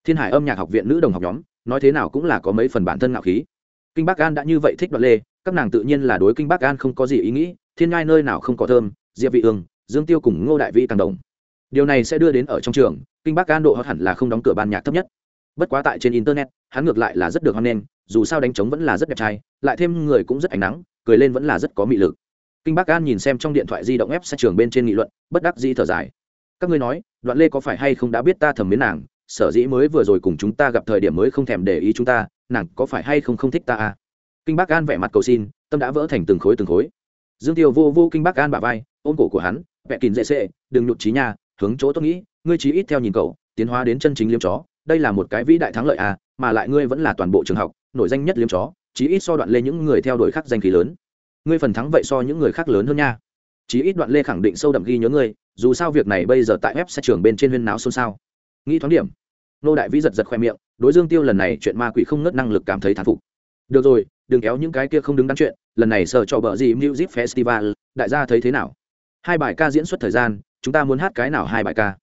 Thiên hải âm nhạc học viện nữ đồng học nhóm, nói thế nào cũng là có mấy phần bản thân ngạo khí. Kinh bắc an đã như vậy thích đoạn lê các nàng tự nhiên là đối kinh bắc an không có gì ý nghĩ, thiên ngai nơi nào không có thơm, diệp vị ương, dương tiêu cùng ngô đại vĩ càng đồng. Điều này sẽ đưa đến ở trong trường, kinh bắc an độ hot hẳn là không đóng cửa ban nhạc thấp nhất. Bất quá tại trên internet, hắn ngược lại là rất được hoan nghênh, dù sao đánh trống vẫn là rất đẹp trai, lại thêm người cũng rất ánh nắng, cười lên vẫn là rất có mị lực. Kinh bắc an nhìn xem trong điện thoại di động ép sát trường bên trên nghị luận, bất đắc dĩ thở dài. Các ngươi nói, đoạn lê có phải hay không đã biết ta thầm mến nàng, sở dĩ mới vừa rồi cùng chúng ta gặp thời điểm mới không thèm để ý chúng ta, nàng có phải hay không không thích ta à? Kinh bắc an vẻ mặt cầu xin, tâm đã vỡ thành từng khối từng khối. Dương tiêu vô vô kinh bác an bả vai, ôm cổ của hắn vẹ kín dễ sệ, đừng nhụt trí nha, hướng chỗ tôi nghĩ, ngươi trí ít theo nhìn cậu, tiến hóa đến chân chính liếm chó. Đây là một cái vĩ đại thắng lợi à mà lại ngươi vẫn là toàn bộ trường học, nổi danh nhất liếm chó, chí ít so đoạn lê những người theo đuổi khác danh khí lớn. Ngươi phần thắng vậy so những người khác lớn hơn nha. Chí ít đoạn lê khẳng định sâu đậm ghi nhớ ngươi, dù sao việc này bây giờ tại web sẽ trường bên trên huyên náo xôn xao. Nghĩ thoáng điểm, nô đại vĩ giật giật khoe miệng, đối dương tiêu lần này chuyện ma quỷ không ngất năng lực cảm thấy thán phục. Được rồi đừng kéo những cái kia không đứng đắn chuyện, lần này sợ cho bờ gì music festival, đại gia thấy thế nào? Hai bài ca diễn xuất thời gian, chúng ta muốn hát cái nào hai bài ca?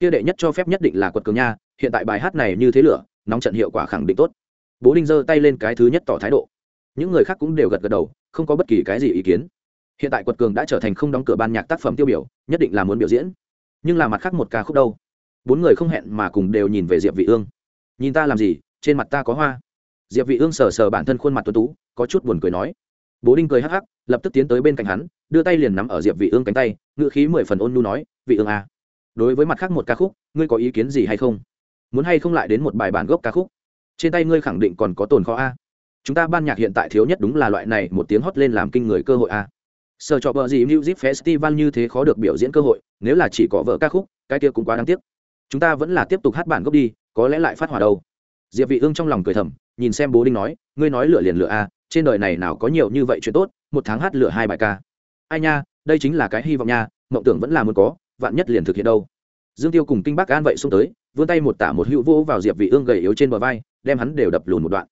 Kia đệ nhất cho phép nhất định là quật cường nha, hiện tại bài hát này như thế lửa, nóng trận hiệu quả khẳng định tốt. Bố đinh giơ tay lên cái thứ nhất tỏ thái độ. Những người khác cũng đều gật gật đầu, không có bất kỳ cái gì ý kiến. Hiện tại quật cường đã trở thành không đóng cửa ban nhạc tác phẩm tiêu biểu, nhất định là muốn biểu diễn. Nhưng là mặt khác một ca khúc đâu? Bốn người không hẹn mà cùng đều nhìn về diệp vị ương. Nhìn ta làm gì, trên mặt ta có hoa diệp vị ương sờ sờ bản thân khuôn mặt tuấn tú, có chút buồn cười nói. Bố đinh cười hắc hắc, lập tức tiến tới bên cạnh hắn, đưa tay liền nắm ở diệp vị ương cánh tay ngựa khí mười phần ôn nhu nói, vị ương à đối với mặt khác một ca khúc, ngươi có ý kiến gì hay không? Muốn hay không lại đến một bài bản gốc ca khúc? Trên tay ngươi khẳng định còn có tồn kho a. Chúng ta ban nhạc hiện tại thiếu nhất đúng là loại này, một tiếng hót lên làm kinh người cơ hội a. Sợ cho vợ gì music festival như thế khó được biểu diễn cơ hội, nếu là chỉ có vợ ca khúc, cái kia cũng quá đáng tiếc. Chúng ta vẫn là tiếp tục hát bản gốc đi, có lẽ lại phát hỏa đâu. Diệp vị ương trong lòng cười thầm nhìn xem bố đinh nói, ngươi nói lựa liền lựa a à, trên đời này nào có nhiều như vậy chuyện tốt, một tháng hát lựa hai bài ca. Ai nha, đây chính là cái hy vọng nha, mộng tưởng vẫn là muốn có, vạn nhất liền thực hiện đâu. Dương tiêu cùng kinh bác an vậy xông tới, vươn tay một tả một hữu vô vào diệp vị ương gầy yếu trên bờ vai, đem hắn đều đập lùn một đoạn.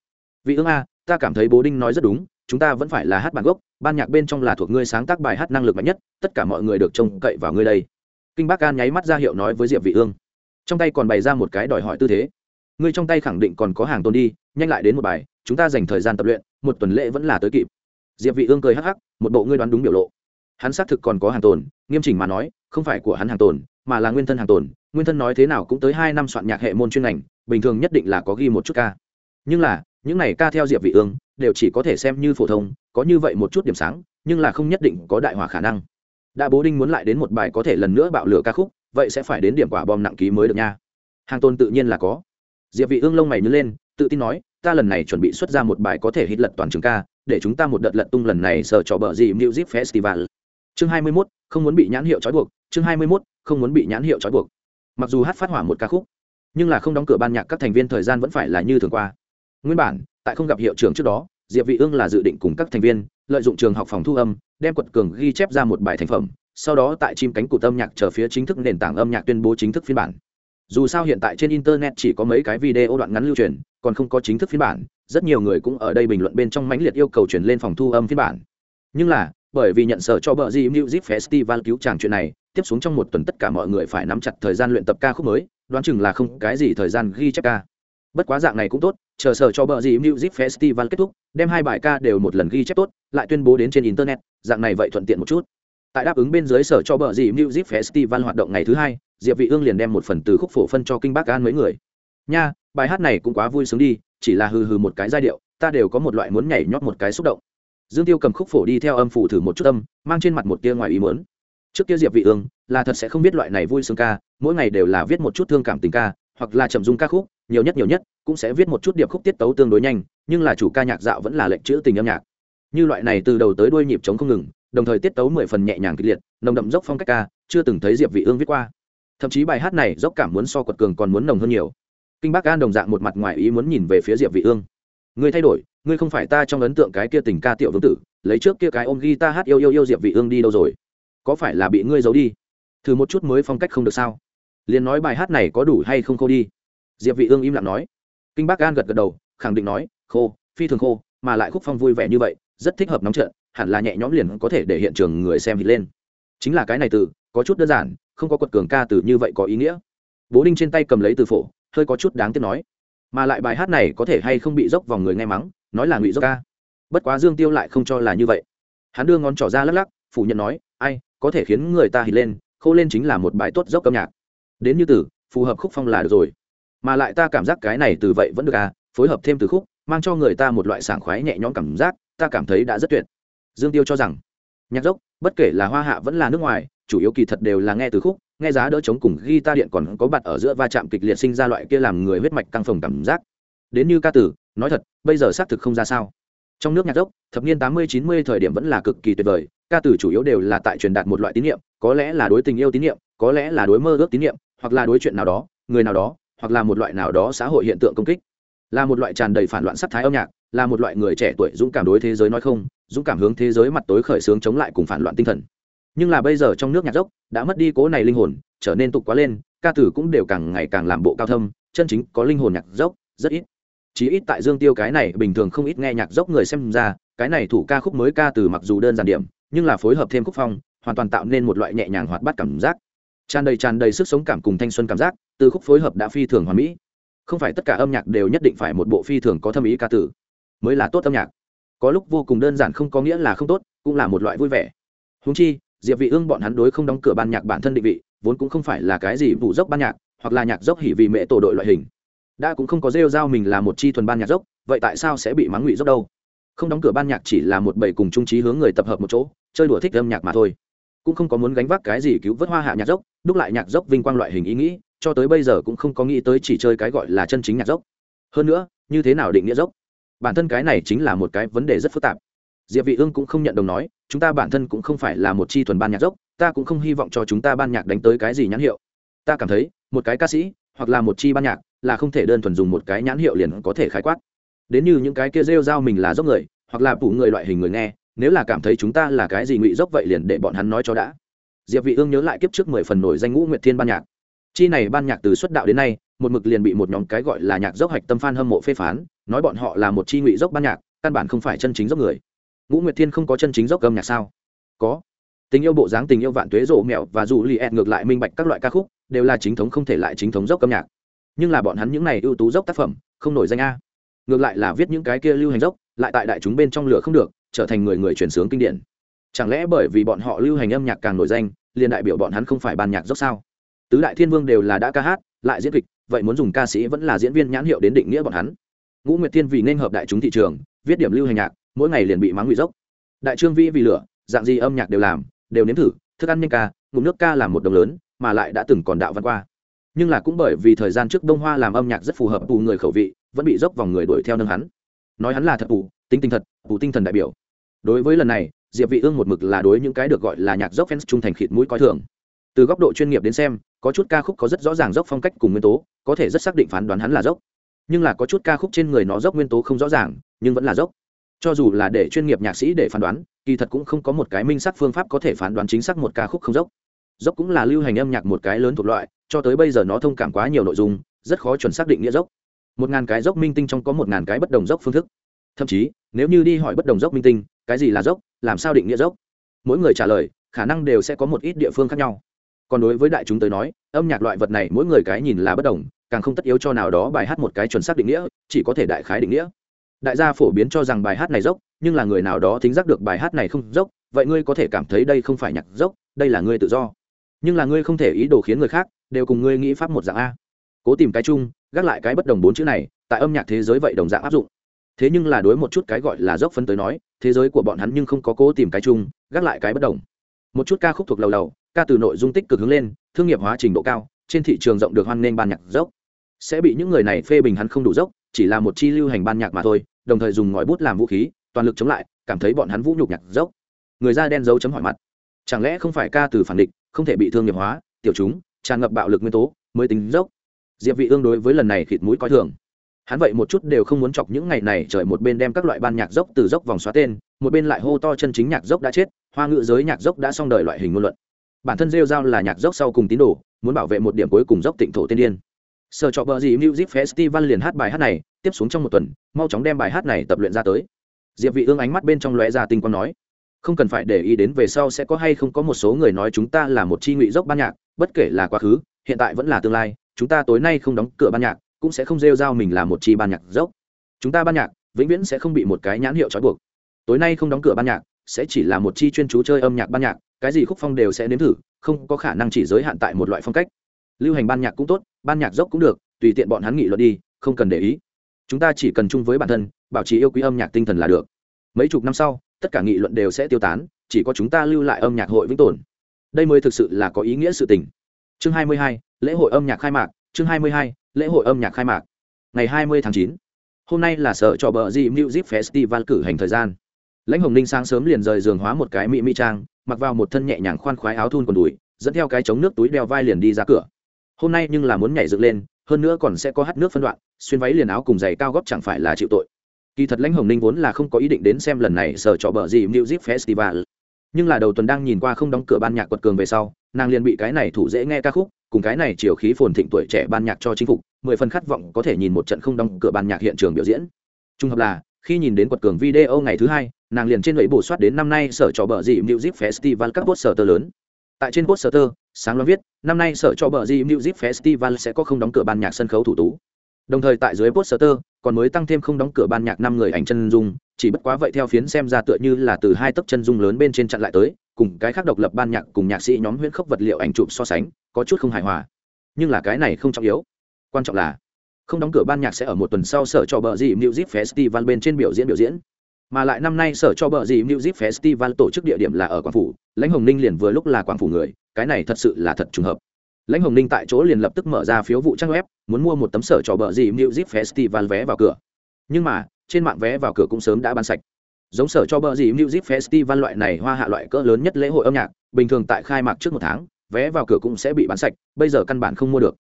Vị ương a, ta cảm thấy bố đinh nói rất đúng, chúng ta vẫn phải là hát bản gốc, ban nhạc bên trong là thuộc ngươi sáng tác bài hát năng lực mạnh nhất, tất cả mọi người được trông cậy vào ngươi đây. Kinh bác an nháy mắt ra hiệu nói với diệp vị ương. Trong tay còn bày ra một cái đòi hỏi tư thế ngươi trong tay khẳng định còn có hàng tồn đi, nhanh lại đến một bài, chúng ta dành thời gian tập luyện, một tuần lễ vẫn là tới kịp. Diệp vị ương cười hắc hắc, một bộ ngươi đoán đúng biểu lộ. Hắn xác thực còn có hàng tồn, nghiêm chỉnh mà nói, không phải của hắn hàng tồn, mà là nguyên thân hàng tồn. Nguyên thân nói thế nào cũng tới hai năm soạn nhạc hệ môn chuyên ngành, bình thường nhất định là có ghi một chút ca. Nhưng là, những này ca theo diệp vị ương, đều chỉ có thể xem như phổ thông, có như vậy một chút điểm sáng, nhưng là không nhất định có đại hòa khả năng. Đã bố đinh muốn lại đến một bài có thể lần nữa bạo lửa ca khúc, vậy sẽ phải đến điểm quả bom nặng ký mới được nha. Hàng tồn tự nhiên là có diệp vị ương lông mày nhướng lên tự tin nói ta lần này chuẩn bị xuất ra một bài có thể hit lật toàn trường ca để chúng ta một đợt lật tung lần này sở trò bờ gì music festival. Chương 21, không muốn bị nhãn hiệu trói buộc. Chương 21, không muốn bị nhãn hiệu trói buộc. Mặc dù hát phát hỏa một ca khúc nhưng là không đóng cửa ban nhạc các thành viên thời gian vẫn phải là như thường qua. Nguyên bản tại không gặp hiệu trưởng trước đó diệp vị ương là dự định cùng các thành viên lợi dụng trường học phòng thu âm đem quật cường ghi chép ra một bài thành phẩm sau đó tại chim cánh cụt âm nhạc chờ phía chính thức nền tảng âm nhạc tuyên bố chính thức phiên bản dù sao hiện tại trên internet chỉ có mấy cái video đoạn ngắn lưu truyền, còn không có chính thức phiên bản, rất nhiều người cũng ở đây bình luận bên trong mãnh liệt yêu cầu chuyển lên phòng thu âm phiên bản. Nhưng là, bởi vì nhận sở cho bờ di music festival cứu chàng chuyện này, tiếp xuống trong một tuần tất cả mọi người phải nắm chặt thời gian luyện tập ca khúc mới, đoán chừng là không cái gì thời gian ghi chép ca. Bất quá dạng này cũng tốt, chờ sở cho bờ gì music festival kết thúc, đem hai bài ca đều một lần ghi chép tốt, lại tuyên bố đến trên internet, dạng này vậy thuận tiện một chút. Tại đáp ứng bên dưới sở cho bờ gì music festival hoạt động ngày thứ hai diệp vị ương liền đem một phần từ khúc phổ phân cho kinh bác an mấy người. Nha, bài hát này cũng quá vui sướng đi, chỉ là hừ hừ một cái giai điệu, ta đều có một loại muốn nhảy nhót một cái xúc động. Dương tiêu cầm khúc phổ đi theo âm phủ thử một chút âm, mang trên mặt một tia ngoài ý muốn. Trước kia diệp vị ương là thật sẽ không biết loại này vui sướng ca, mỗi ngày đều là viết một chút thương cảm tình ca, hoặc là trầm dung ca khúc, nhiều nhất nhiều nhất cũng sẽ viết một chút điệp khúc tiết tấu tương đối nhanh, nhưng là chủ ca nhạc dạo vẫn là lệnh chữ tình âm nhạc. Như loại này từ đầu tới đuôi nhịp chống không ngừng, đồng thời tiết tấu mười phần nhẹ nhàng kịch liệt, nồng đậm dốc phong cách ca, chưa từng thấy diệp vị ương viết qua thậm chí bài hát này dốc cảm muốn so quật cường còn muốn nồng hơn nhiều. Kinh bác an đồng dạng một mặt ngoài ý muốn nhìn về phía diệp vị ương. Ngươi thay đổi, ngươi không phải ta trong ấn tượng cái kia tình ca tiểu vương tử, lấy trước kia cái ôm ghi ta hát yêu yêu yêu diệp vị ương đi đâu rồi? Có phải là bị ngươi giấu đi? Thử một chút mới phong cách không được sao? Liền nói bài hát này có đủ hay không khô đi? Diệp vị ương im lặng nói. Kinh bác an gật gật đầu, khẳng định nói, khô, phi thường khô, mà lại khúc phong vui vẻ như vậy, rất thích hợp nóng trận hẳn là nhẹ nhõm liền có thể để hiện trường người xem hít lên. Chính là cái này từ, có chút đơn giản không có quật cường ca từ như vậy có ý nghĩa. Bố đinh trên tay cầm lấy từ phổ, hơi có chút đáng tiếc nói, mà lại bài hát này có thể hay không bị dốc vào người nghe mắng, nói là ngụy dốc ca. Bất quá dương tiêu lại không cho là như vậy. Hắn đưa ngón trỏ ra lắc lắc, phủ nhận nói, ai, có thể khiến người ta hít lên, khô lên chính là một bài tốt dốc âm nhạc. Đến như từ, phù hợp khúc phong là được rồi. Mà lại ta cảm giác cái này từ vậy vẫn được à phối hợp thêm từ khúc, mang cho người ta một loại sảng khoái nhẹ nhõm cảm giác, ta cảm thấy đã rất tuyệt. Dương tiêu cho rằng, nhạc dốc, bất kể là hoa hạ vẫn là nước ngoài chủ yếu kỳ thật đều là nghe từ khúc, nghe giá đỡ chống cùng ghi ta điện còn có bặt ở giữa va chạm kịch liệt sinh ra loại kia làm người huyết mạch căng phồng cảm giác. Đến như ca tử nói thật, bây giờ xác thực không ra sao. Trong nước nhạc dốc thập niên tám mươi, chín mươi thời điểm vẫn là cực kỳ tuyệt vời, ca tử chủ yếu đều là tại truyền đạt một loại tín nhiệm có lẽ là đối tình yêu tín nhiệm có lẽ là đối mơ ước tín nhiệm hoặc là đối chuyện nào đó, người nào đó, hoặc là một loại nào đó xã hội hiện tượng công kích. Là một loại tràn đầy phản loạn sắc thái âm nhạc, là một loại người trẻ tuổi dũng cảm đối thế giới nói không, dũng cảm hướng thế giới mặt tối khởi xướng chống lại cùng phản loạn tinh thần nhưng là bây giờ trong nước nhạc dốc đã mất đi cố này linh hồn, trở nên tục quá lên, ca tử cũng đều càng ngày càng làm bộ cao thâm, chân chính có linh hồn nhạc dốc, rất ít. Chí ít tại dương tiêu cái này bình thường không ít nghe nhạc dốc người xem ra, cái này thủ ca khúc mới ca từ mặc dù đơn giản điểm, nhưng là phối hợp thêm khúc phong, hoàn toàn tạo nên một loại nhẹ nhàng hoạt bát cảm giác. Tràn đầy tràn đầy sức sống cảm cùng thanh xuân cảm giác, từ khúc phối hợp đã phi thường hoàn mỹ. Không phải tất cả âm nhạc đều nhất định phải một bộ phi thường có thâm ý ca tử, mới là tốt âm nhạc. Có lúc vô cùng đơn giản không có nghĩa là không tốt, cũng là một loại vui vẻ. Húng chi diệp vị ương bọn hắn đối không đóng cửa ban nhạc bản thân định vị, vốn cũng không phải là cái gì vụ dốc ban nhạc, hoặc là nhạc dốc hỉ vì mẹ tổ đội loại hình. Đã cũng không có rêu giao mình là một chi thuần ban nhạc dốc, vậy tại sao sẽ bị mắng ngụy dốc đâu? Không đóng cửa ban nhạc chỉ là một bầy cùng trung trí hướng người tập hợp một chỗ, chơi đùa thích âm nhạc mà thôi. Cũng không có muốn gánh vác cái gì cứu vớt hoa hạ nhạc dốc, đúc lại nhạc dốc vinh quang loại hình ý nghĩ, cho tới bây giờ cũng không có nghĩ tới chỉ chơi cái gọi là chân chính nhạc dốc. Hơn nữa, như thế nào định nghĩa dốc? Bản thân cái này chính là một cái vấn đề rất phức tạp diệp vị ương cũng không nhận đồng nói, chúng ta bản thân cũng không phải là một chi thuần ban nhạc dốc, ta cũng không hy vọng cho chúng ta ban nhạc đánh tới cái gì nhãn hiệu. Ta cảm thấy, một cái ca sĩ, hoặc là một chi ban nhạc, là không thể đơn thuần dùng một cái nhãn hiệu liền có thể khái quát. Đến như những cái kia rêu rao mình là dốc người, hoặc là phủ người loại hình người nghe, nếu là cảm thấy chúng ta là cái gì ngụy dốc vậy liền để bọn hắn nói cho đã. Diệp vị ương nhớ lại kiếp trước mười phần nổi danh ngũ nguyệt thiên ban nhạc. Chi này ban nhạc từ xuất đạo đến nay, một mực liền bị một nhóm cái gọi là nhạc dốc hạch tâm fan hâm mộ phê phán, nói bọn họ là một chi ngụy dốc ban nhạc, căn bản không phải chân chính dốc người ngũ nguyệt thiên không có chân chính dốc âm nhạc sao? Có. Tình yêu bộ dáng tình yêu vạn tuế rộ mẹo và dù li ẹt ngược lại minh bạch các loại ca khúc, đều là chính thống không thể lại chính thống dốc âm nhạc. Nhưng là bọn hắn những này ưu tú dốc tác phẩm, không nổi danh a. Ngược lại là viết những cái kia lưu hành dốc, lại tại đại chúng bên trong lửa không được, trở thành người người chuyển sướng kinh điển. Chẳng lẽ bởi vì bọn họ lưu hành âm nhạc càng nổi danh, liền đại biểu bọn hắn không phải ban nhạc dốc sao? Tứ đại thiên vương đều là đã ca hát, lại diễn kịch, vậy muốn dùng ca sĩ vẫn là diễn viên nhãn hiệu đến định nghĩa bọn hắn. Ngũ nguyệt thiên vì nên hợp đại chúng thị trường, viết điểm lưu hành nhạc mỗi ngày liền bị mắng ngụy dốc. Đại trương vĩ vì lửa, dạng gì âm nhạc đều làm, đều nếm thử, thức ăn nhanh ca, ngụm nước ca làm một đồng lớn, mà lại đã từng còn đạo văn qua. Nhưng là cũng bởi vì thời gian trước đông hoa làm âm nhạc rất phù hợp tù người khẩu vị, vẫn bị dốc vòng người đuổi theo nâng hắn. Nói hắn là thật tù, tính tinh thật, tù tinh thần đại biểu. Đối với lần này, diệp vị ương một mực là đối những cái được gọi là nhạc dốc fans trung thành khịt mũi coi thường. Từ góc độ chuyên nghiệp đến xem, có chút ca khúc có rất rõ ràng dốc phong cách cùng nguyên tố, có thể rất xác định phán đoán hắn là dốc. Nhưng là có chút ca khúc trên người nó dốc nguyên tố không rõ ràng, nhưng vẫn là dốc cho dù là để chuyên nghiệp nhạc sĩ để phán đoán, kỳ thật cũng không có một cái minh sắc phương pháp có thể phán đoán chính xác một ca khúc không dốc. Dốc cũng là lưu hành âm nhạc một cái lớn thuộc loại, cho tới bây giờ nó thông cảm quá nhiều nội dung, rất khó chuẩn xác định nghĩa dốc. Một ngàn cái dốc minh tinh trong có một ngàn cái bất đồng dốc phương thức. Thậm chí, nếu như đi hỏi bất đồng dốc minh tinh, cái gì là dốc, làm sao định nghĩa dốc? Mỗi người trả lời, khả năng đều sẽ có một ít địa phương khác nhau. Còn đối với đại chúng tới nói, âm nhạc loại vật này mỗi người cái nhìn là bất đồng, càng không tất yếu cho nào đó bài hát một cái chuẩn xác định nghĩa, chỉ có thể đại khái định nghĩa đại gia phổ biến cho rằng bài hát này dốc, nhưng là người nào đó thính giác được bài hát này không dốc, vậy ngươi có thể cảm thấy đây không phải nhạc dốc, đây là ngươi tự do. Nhưng là ngươi không thể ý đồ khiến người khác, đều cùng ngươi nghĩ pháp một dạng a. Cố tìm cái chung, gác lại cái bất đồng bốn chữ này, tại âm nhạc thế giới vậy đồng dạng áp dụng. Thế nhưng là đối một chút cái gọi là dốc phân tới nói, thế giới của bọn hắn nhưng không có cố tìm cái chung, gác lại cái bất đồng. Một chút ca khúc thuộc lầu lầu, ca từ nội dung tích cực hướng lên, thương nghiệp hóa trình độ cao, trên thị trường rộng được hoan nghênh ban nhạc dốc. Sẽ bị những người này phê bình hắn không đủ dốc chỉ là một chi lưu hành ban nhạc mà thôi, đồng thời dùng ngòi bút làm vũ khí, toàn lực chống lại, cảm thấy bọn hắn vũ nhục nhạc dốc. Người da đen dấu chấm hỏi mặt. Chẳng lẽ không phải ca từ phản địch, không thể bị thương nghiệp hóa, tiểu chúng, tràn ngập bạo lực nguyên tố, mới tính dốc? Diệp vị ương đối với lần này khịt mũi coi thường. Hắn vậy một chút đều không muốn chọc những ngày này trời một bên đem các loại ban nhạc dốc từ dốc vòng xóa tên, một bên lại hô to chân chính nhạc dốc đã chết, hoa ngữ giới nhạc dốc đã xong đời loại hình ngôn luận. Bản thân rêu giao là nhạc dốc sau cùng tín đồ, muốn bảo vệ một điểm cuối cùng dốc tịnh thổ tiên điên sở trọ bờ gì music festival liền hát bài hát này, tiếp xuống trong một tuần, mau chóng đem bài hát này tập luyện ra tới. Diệp vị ương ánh mắt bên trong lóe ra tinh quang nói, không cần phải để ý đến về sau sẽ có hay không có một số người nói chúng ta là một chi ngụy dốc ban nhạc, bất kể là quá khứ, hiện tại vẫn là tương lai, chúng ta tối nay không đóng cửa ban nhạc, cũng sẽ không rêu rao mình là một chi ban nhạc dốc. Chúng ta ban nhạc, vĩnh viễn sẽ không bị một cái nhãn hiệu trói buộc. Tối nay không đóng cửa ban nhạc, sẽ chỉ là một chi chuyên chú chơi âm nhạc ban nhạc, cái gì khúc phong đều sẽ nếm thử, không có khả năng chỉ giới hạn tại một loại phong cách. Lưu hành ban nhạc cũng tốt ban nhạc dốc cũng được tùy tiện bọn hắn nghị luận đi không cần để ý. Chúng ta chỉ cần chung với bản thân bảo trì yêu quý âm nhạc tinh thần là được. Mấy chục năm sau tất cả nghị luận đều sẽ tiêu tán chỉ có chúng ta lưu lại âm nhạc hội vĩnh tồn. Đây mới thực sự là có ý nghĩa sự tình. Chương 22, lễ hội âm nhạc khai mạc chương 22, lễ hội âm nhạc khai mạc. Ngày 20 tháng 9. hôm nay là sở trò bờ di music festival cử hành thời gian. Lãnh hồng ninh sáng sớm liền rời giường hóa một cái mỹ mỹ trang mặc vào một thân nhẹ nhàng khoan khoái áo thun quần đùi dẫn theo cái chống nước túi đeo vai liền đi ra cửa hôm nay nhưng là muốn nhảy dựng lên, hơn nữa còn sẽ có hát nước phân đoạn, xuyên váy liền áo cùng giày cao góp chẳng phải là chịu tội. Kỳ thật lãnh hồng ninh vốn là không có ý định đến xem lần này sở trò bờ gì music festival. Nhưng là đầu tuần đang nhìn qua không đóng cửa ban nhạc quật cường về sau, nàng liền bị cái này thủ dễ nghe ca khúc, cùng cái này chiều khí phồn thịnh tuổi trẻ ban nhạc cho chính phục, mười phần khát vọng có thể nhìn một trận không đóng cửa ban nhạc hiện trường biểu diễn. Trung hợp là, khi nhìn đến quật cường video ngày thứ hai, nàng liền trên lưỡi bổ soát đến năm nay sở trò bờ gì music festival các poster lớn. Tại trên poster sáng loáng viết, năm nay sở cho bờ di music festival sẽ có không đóng cửa ban nhạc sân khấu thủ tú. Đồng thời tại dưới poster, còn mới tăng thêm không đóng cửa ban nhạc năm người ảnh chân dung, chỉ bất quá vậy theo phiến xem ra tựa như là từ hai tấc chân dung lớn bên trên chặn lại tới, cùng cái khác độc lập ban nhạc cùng nhạc sĩ nhóm huyễn khốc vật liệu ảnh chụp so sánh, có chút không hài hòa. Nhưng là cái này không trọng yếu. Quan trọng là, không đóng cửa ban nhạc sẽ ở một tuần sau sở cho bờ gì music festival bên trên biểu diễn biểu diễn mà lại năm nay sở cho bờ gì music festival tổ chức địa điểm là ở quảng phủ. Lãnh hồng ninh liền vừa lúc là quảng phủ người, cái này thật sự là thật trùng hợp. Lãnh hồng ninh tại chỗ liền lập tức mở ra phiếu vụ trang web, muốn mua một tấm sở cho bờ gì music festival vé vào cửa. Nhưng mà, trên mạng vé vào cửa cũng sớm đã bán sạch. Giống sở cho bờ gì music festival loại này hoa hạ loại cỡ lớn nhất lễ hội âm nhạc, bình thường tại khai mạc trước một tháng, vé vào cửa cũng sẽ bị bán sạch, bây giờ căn bản không mua được.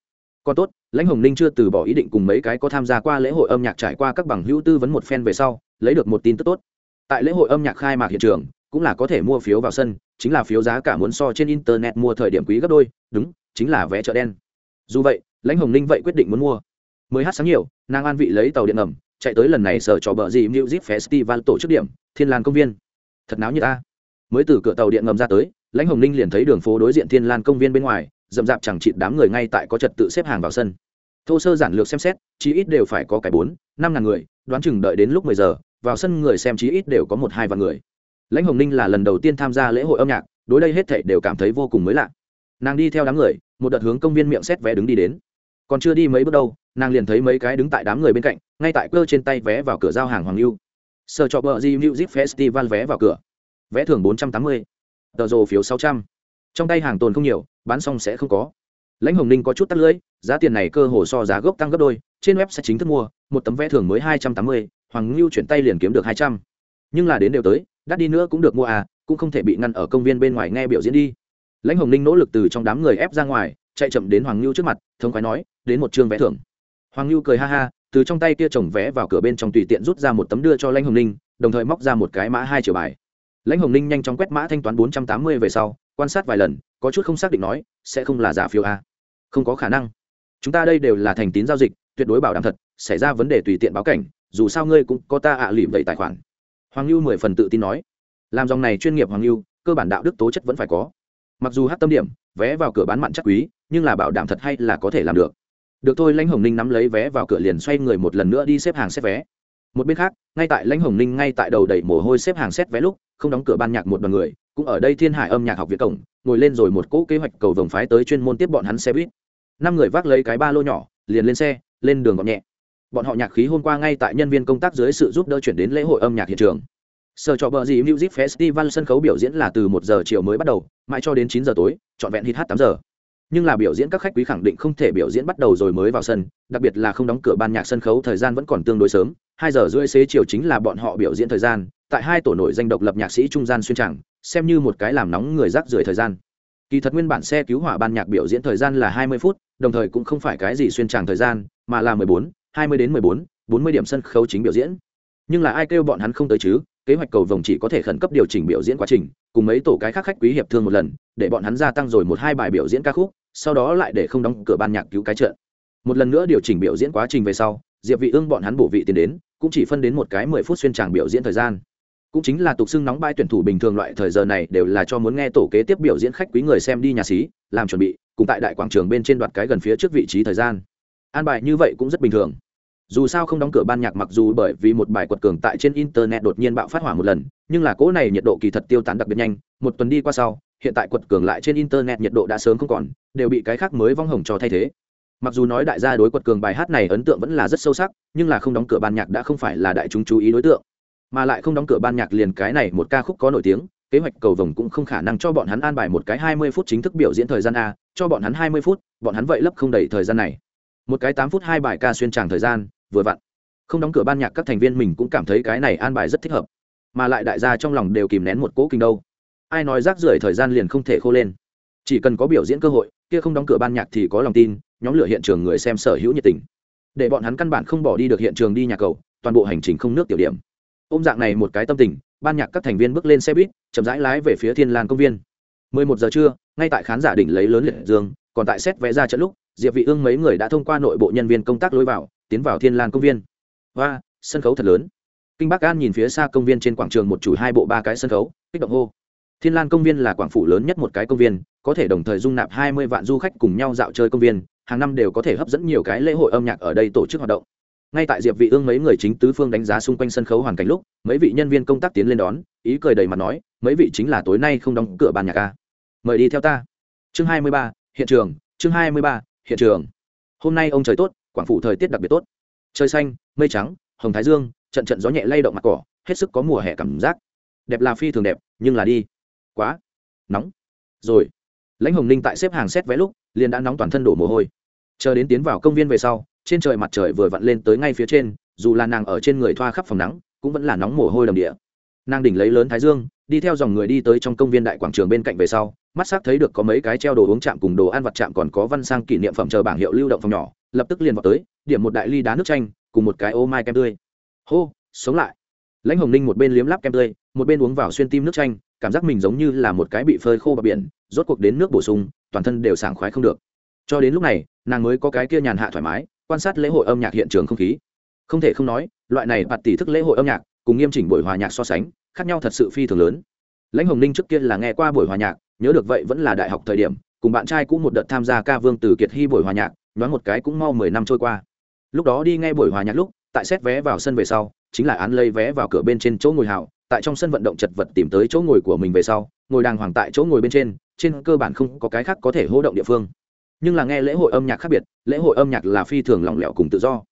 Còn tốt, lãnh hồng ninh chưa từ bỏ ý định cùng mấy cái có tham gia qua lễ hội âm nhạc trải qua các bằng hữu tư vấn một phen về sau lấy được một tin tức tốt. Tại lễ hội âm nhạc khai mạc hiện trường, cũng là có thể mua phiếu vào sân, chính là phiếu giá cả muốn so trên internet mua thời điểm quý gấp đôi, đúng, chính là vé chợ đen. Dù vậy, lãnh hồng ninh vậy quyết định muốn mua. Mới hát sáng nhiều, nàng an vị lấy tàu điện ngầm, chạy tới lần này sở trò bờ gì music festival tổ chức điểm, thiên lan công viên. Thật náo như ta. Mới từ cửa tàu điện ngầm ra tới, lãnh hồng ninh liền thấy đường phố đối diện thiên lan công viên bên ngoài, rậm rạp chẳng chịt đám người ngay tại có trật tự xếp hàng vào sân. Thô sơ giản lược xem xét, chí ít đều phải có cái bốn, năm ngàn người đoán chừng đợi đến lúc mười giờ, vào sân người xem chí ít đều có một hai vạn người. Lãnh hồng ninh là lần đầu tiên tham gia lễ hội âm nhạc, đối đây hết thảy đều cảm thấy vô cùng mới lạ. Nàng đi theo đám người, một đợt hướng công viên miệng xét vé đứng đi đến. Còn chưa đi mấy bước đâu, nàng liền thấy mấy cái đứng tại đám người bên cạnh, ngay tại cơ trên tay vé vào cửa giao hàng hoàng lưu sở cho bờ di music festival vé vào cửa. Vé thưởng bốn trăm tám mươi, tờ rồ phiếu sáu trăm. Trong tay hàng tồn không nhiều, bán xong sẽ không có lãnh hồng ninh có chút tắt lưỡi, giá tiền này cơ hồ so giá gốc tăng gấp đôi, trên web sẽ chính thức mua, một tấm vé thưởng mới hai trăm tám mươi, hoàng lưu chuyển tay liền kiếm được hai trăm. Nhưng là đến đều tới, đắt đi nữa cũng được mua à cũng không thể bị ngăn ở công viên bên ngoài nghe biểu diễn đi. Lãnh hồng ninh nỗ lực từ trong đám người ép ra ngoài, chạy chậm đến hoàng lưu trước mặt, thống khoái nói, đến một chương vé thưởng. Hoàng lưu cười ha ha, từ trong tay kia chồng vé vào cửa bên trong tùy tiện rút ra một tấm đưa cho lãnh hồng ninh, đồng thời móc ra một cái mã hai triệu bài. Lãnh hồng ninh nhanh chóng quét mã thanh toán bốn trăm tám mươi về sau, quan sát vài lần có chút không xác định nói, sẽ không là giả phiếu a. Không có khả năng. Chúng ta đây đều là thành tín giao dịch, tuyệt đối bảo đảm thật, xảy ra vấn đề tùy tiện báo cảnh, dù sao ngươi cũng có ta ạ à lỉm vậy tài khoản. Hoàng lưu mười phần tự tin nói. Làm dòng này chuyên nghiệp hoàng lưu cơ bản đạo đức tố chất vẫn phải có. Mặc dù hát tâm điểm, vé vào cửa bán mặn chắc quý, nhưng là bảo đảm thật hay là có thể làm được. Được thôi, lãnh hồng ninh nắm lấy vé vào cửa liền xoay người một lần nữa đi xếp hàng xếp vé. Một bên khác, ngay tại lãnh hồng ninh ngay tại đầu đẩy mồ hôi xếp hàng xét vé lúc, không đóng cửa ban nhạc một đoàn người, cũng ở đây thiên hải âm nhạc học viện cổng ngồi lên rồi một cỗ kế hoạch cầu vồng phái tới chuyên môn tiếp bọn hắn xe buýt. Năm người vác lấy cái ba lô nhỏ, liền lên xe, lên đường gọn nhẹ. Bọn họ nhạc khí hôm qua ngay tại nhân viên công tác dưới sự giúp đỡ chuyển đến lễ hội âm nhạc hiện trường. Sở trọ bờ gì music festival sân khấu biểu diễn là từ một giờ chiều mới bắt đầu, mãi cho đến chín giờ tối, trọn vẹn hít hát tám giờ. Nhưng là biểu diễn các khách quý khẳng định không thể biểu diễn bắt đầu rồi mới vào sân, đặc biệt là không đóng cửa ban nhạc sân khấu thời gian vẫn còn tương đối sớm hai giờ rưỡi xế chiều chính là bọn họ biểu diễn thời gian, tại hai tổ nổi danh độc lập nhạc sĩ trung gian xuyên chẳng xem như một cái làm nóng người rác rưởi thời gian. Kỳ thật nguyên bản xe cứu hỏa ban nhạc biểu diễn thời gian là hai mươi phút, đồng thời cũng không phải cái gì xuyên tràng thời gian, mà là mười bốn, hai mươi đến mười bốn bốn mươi điểm sân khấu chính biểu diễn. Nhưng là ai kêu bọn hắn không tới chứ? Kế hoạch cầu vồng chỉ có thể khẩn cấp điều chỉnh biểu diễn quá trình, cùng mấy tổ cái khác khách quý hiệp thương một lần, để bọn hắn gia tăng rồi một hai bài biểu diễn ca khúc, sau đó lại để không đóng cửa ban nhạc cứu cái trận. Một lần nữa điều chỉnh biểu diễn quá trình về sau, diệp vị ương bọn hắn bổ vị tiền đến cũng chỉ phân đến một cái mười phút xuyên tràng biểu diễn thời gian. Cũng chính là tục xưng nóng bay tuyển thủ bình thường loại thời giờ này đều là cho muốn nghe tổ kế tiếp biểu diễn khách quý người xem đi nhà xí, làm chuẩn bị, cùng tại đại quảng trường bên trên đoạt cái gần phía trước vị trí thời gian. An bài như vậy cũng rất bình thường. Dù sao không đóng cửa ban nhạc mặc dù bởi vì một bài quật cường tại trên internet đột nhiên bạo phát hỏa một lần, nhưng là cỗ này nhiệt độ kỳ thật tiêu tán đặc biệt nhanh, một tuần đi qua sau, hiện tại quật cường lại trên internet nhiệt độ đã sớm không còn, đều bị cái khác mới vong hồng cho thay thế mặc dù nói đại gia đối quật cường bài hát này ấn tượng vẫn là rất sâu sắc, nhưng là không đóng cửa ban nhạc đã không phải là đại chúng chú ý đối tượng. Mà lại không đóng cửa ban nhạc liền cái này một ca khúc có nổi tiếng, kế hoạch cầu vồng cũng không khả năng cho bọn hắn an bài một cái hai mươi phút chính thức biểu diễn thời gian a, cho bọn hắn hai mươi phút, bọn hắn vậy lấp không đầy thời gian này. Một cái tám phút hai bài ca xuyên tràng thời gian, vừa vặn. Không đóng cửa ban nhạc các thành viên mình cũng cảm thấy cái này an bài rất thích hợp. Mà lại đại gia trong lòng đều kìm nén một cỗ kinh đâu. Ai nói rác rưởi thời gian liền không thể khô lên. Chỉ cần có biểu diễn cơ hội kia không đóng cửa ban nhạc thì có lòng tin, nhóm lửa hiện trường người xem sở hữu nhiệt tình. Để bọn hắn căn bản không bỏ đi được hiện trường đi nhà cầu, toàn bộ hành trình không nước tiểu điểm. Ôm dạng này một cái tâm tình, ban nhạc các thành viên bước lên xe buýt, chậm rãi lái về phía thiên lan công viên. 11 giờ trưa, ngay tại khán giả đỉnh lấy lớn liệt dương, còn tại xét vẽ ra trận lúc, diệp vị ương mấy người đã thông qua nội bộ nhân viên công tác lối vào, tiến vào thiên lan công viên. Và sân khấu thật lớn. Kinh bắc an nhìn phía xa công viên trên quảng trường một chủ hai bộ ba cái sân khấu, kích động hô. Thiên lan công viên là quảng phủ lớn nhất một cái công viên có thể đồng thời dung nạp 20 vạn du khách cùng nhau dạo chơi công viên hàng năm đều có thể hấp dẫn nhiều cái lễ hội âm nhạc ở đây tổ chức hoạt động. Ngay tại diệp vị ương mấy người chính tứ phương đánh giá xung quanh sân khấu hoàn cảnh lúc mấy vị nhân viên công tác tiến lên đón ý cười đầy mặt nói mấy vị chính là tối nay không đóng cửa ban nhạc a mời đi theo ta. Chương 23, hiện trường chương 23, hiện trường. Hôm nay ông trời tốt quảng phủ thời tiết đặc biệt tốt. Trời xanh mây trắng hồng thái dương trận trận gió nhẹ lay động mặt cỏ hết sức có mùa hè cảm giác. Đẹp là phi thường đẹp nhưng là đi. Quá nóng. Rồi lãnh hồng ninh tại xếp hàng xét vé lúc, liền đã nóng toàn thân đổ mồ hôi. Chờ đến tiến vào công viên về sau, trên trời mặt trời vừa vặn lên tới ngay phía trên, dù là nàng ở trên người thoa khắp phòng nắng, cũng vẫn là nóng mồ hôi đầm địa. Nàng đỉnh lấy lớn thái dương, đi theo dòng người đi tới trong công viên đại quảng trường bên cạnh về sau, mắt s thấy được có mấy cái treo đồ uống chạm cùng đồ ăn vặt chạm còn có văn sang kỷ niệm phẩm chờ bảng hiệu lưu động phòng nhỏ, lập tức liền vào tới, điểm một đại ly đá nước chanh, cùng một cái ô mai kem tươi. Hô, sống lại. Lãnh hồng ninh một bên liếm lắp kem tươi, một bên uống vào xuyên tim nước chanh, cảm giác mình giống như là một cái bị phơi khô bờ biển rốt cuộc đến nước bổ sung, toàn thân đều sảng khoái không được. Cho đến lúc này, nàng mới có cái kia nhàn hạ thoải mái, quan sát lễ hội âm nhạc hiện trường không khí. Không thể không nói, loại này bạt tỷ thức lễ hội âm nhạc, cùng nghiêm chỉnh buổi hòa nhạc so sánh, khác nhau thật sự phi thường lớn. Lãnh hồng ninh trước kia là nghe qua buổi hòa nhạc, nhớ được vậy vẫn là đại học thời điểm, cùng bạn trai cũng một đợt tham gia ca vương từ kiệt hy buổi hòa nhạc nói một cái cũng mau mười năm trôi qua. Lúc đó đi nghe buổi hòa nhạc lúc, tại xét vé vào sân về sau, chính là án lây vé vào cửa bên trên chỗ ngồi hào, tại trong sân vận động chật vật tìm tới chỗ ngồi của mình về sau, ngồi đàng hoàng tại chỗ ngồi bên trên trên cơ bản không có cái khác có thể hỗ động địa phương. Nhưng là nghe lễ hội âm nhạc khác biệt, lễ hội âm nhạc là phi thường lỏng lẻo cùng tự do.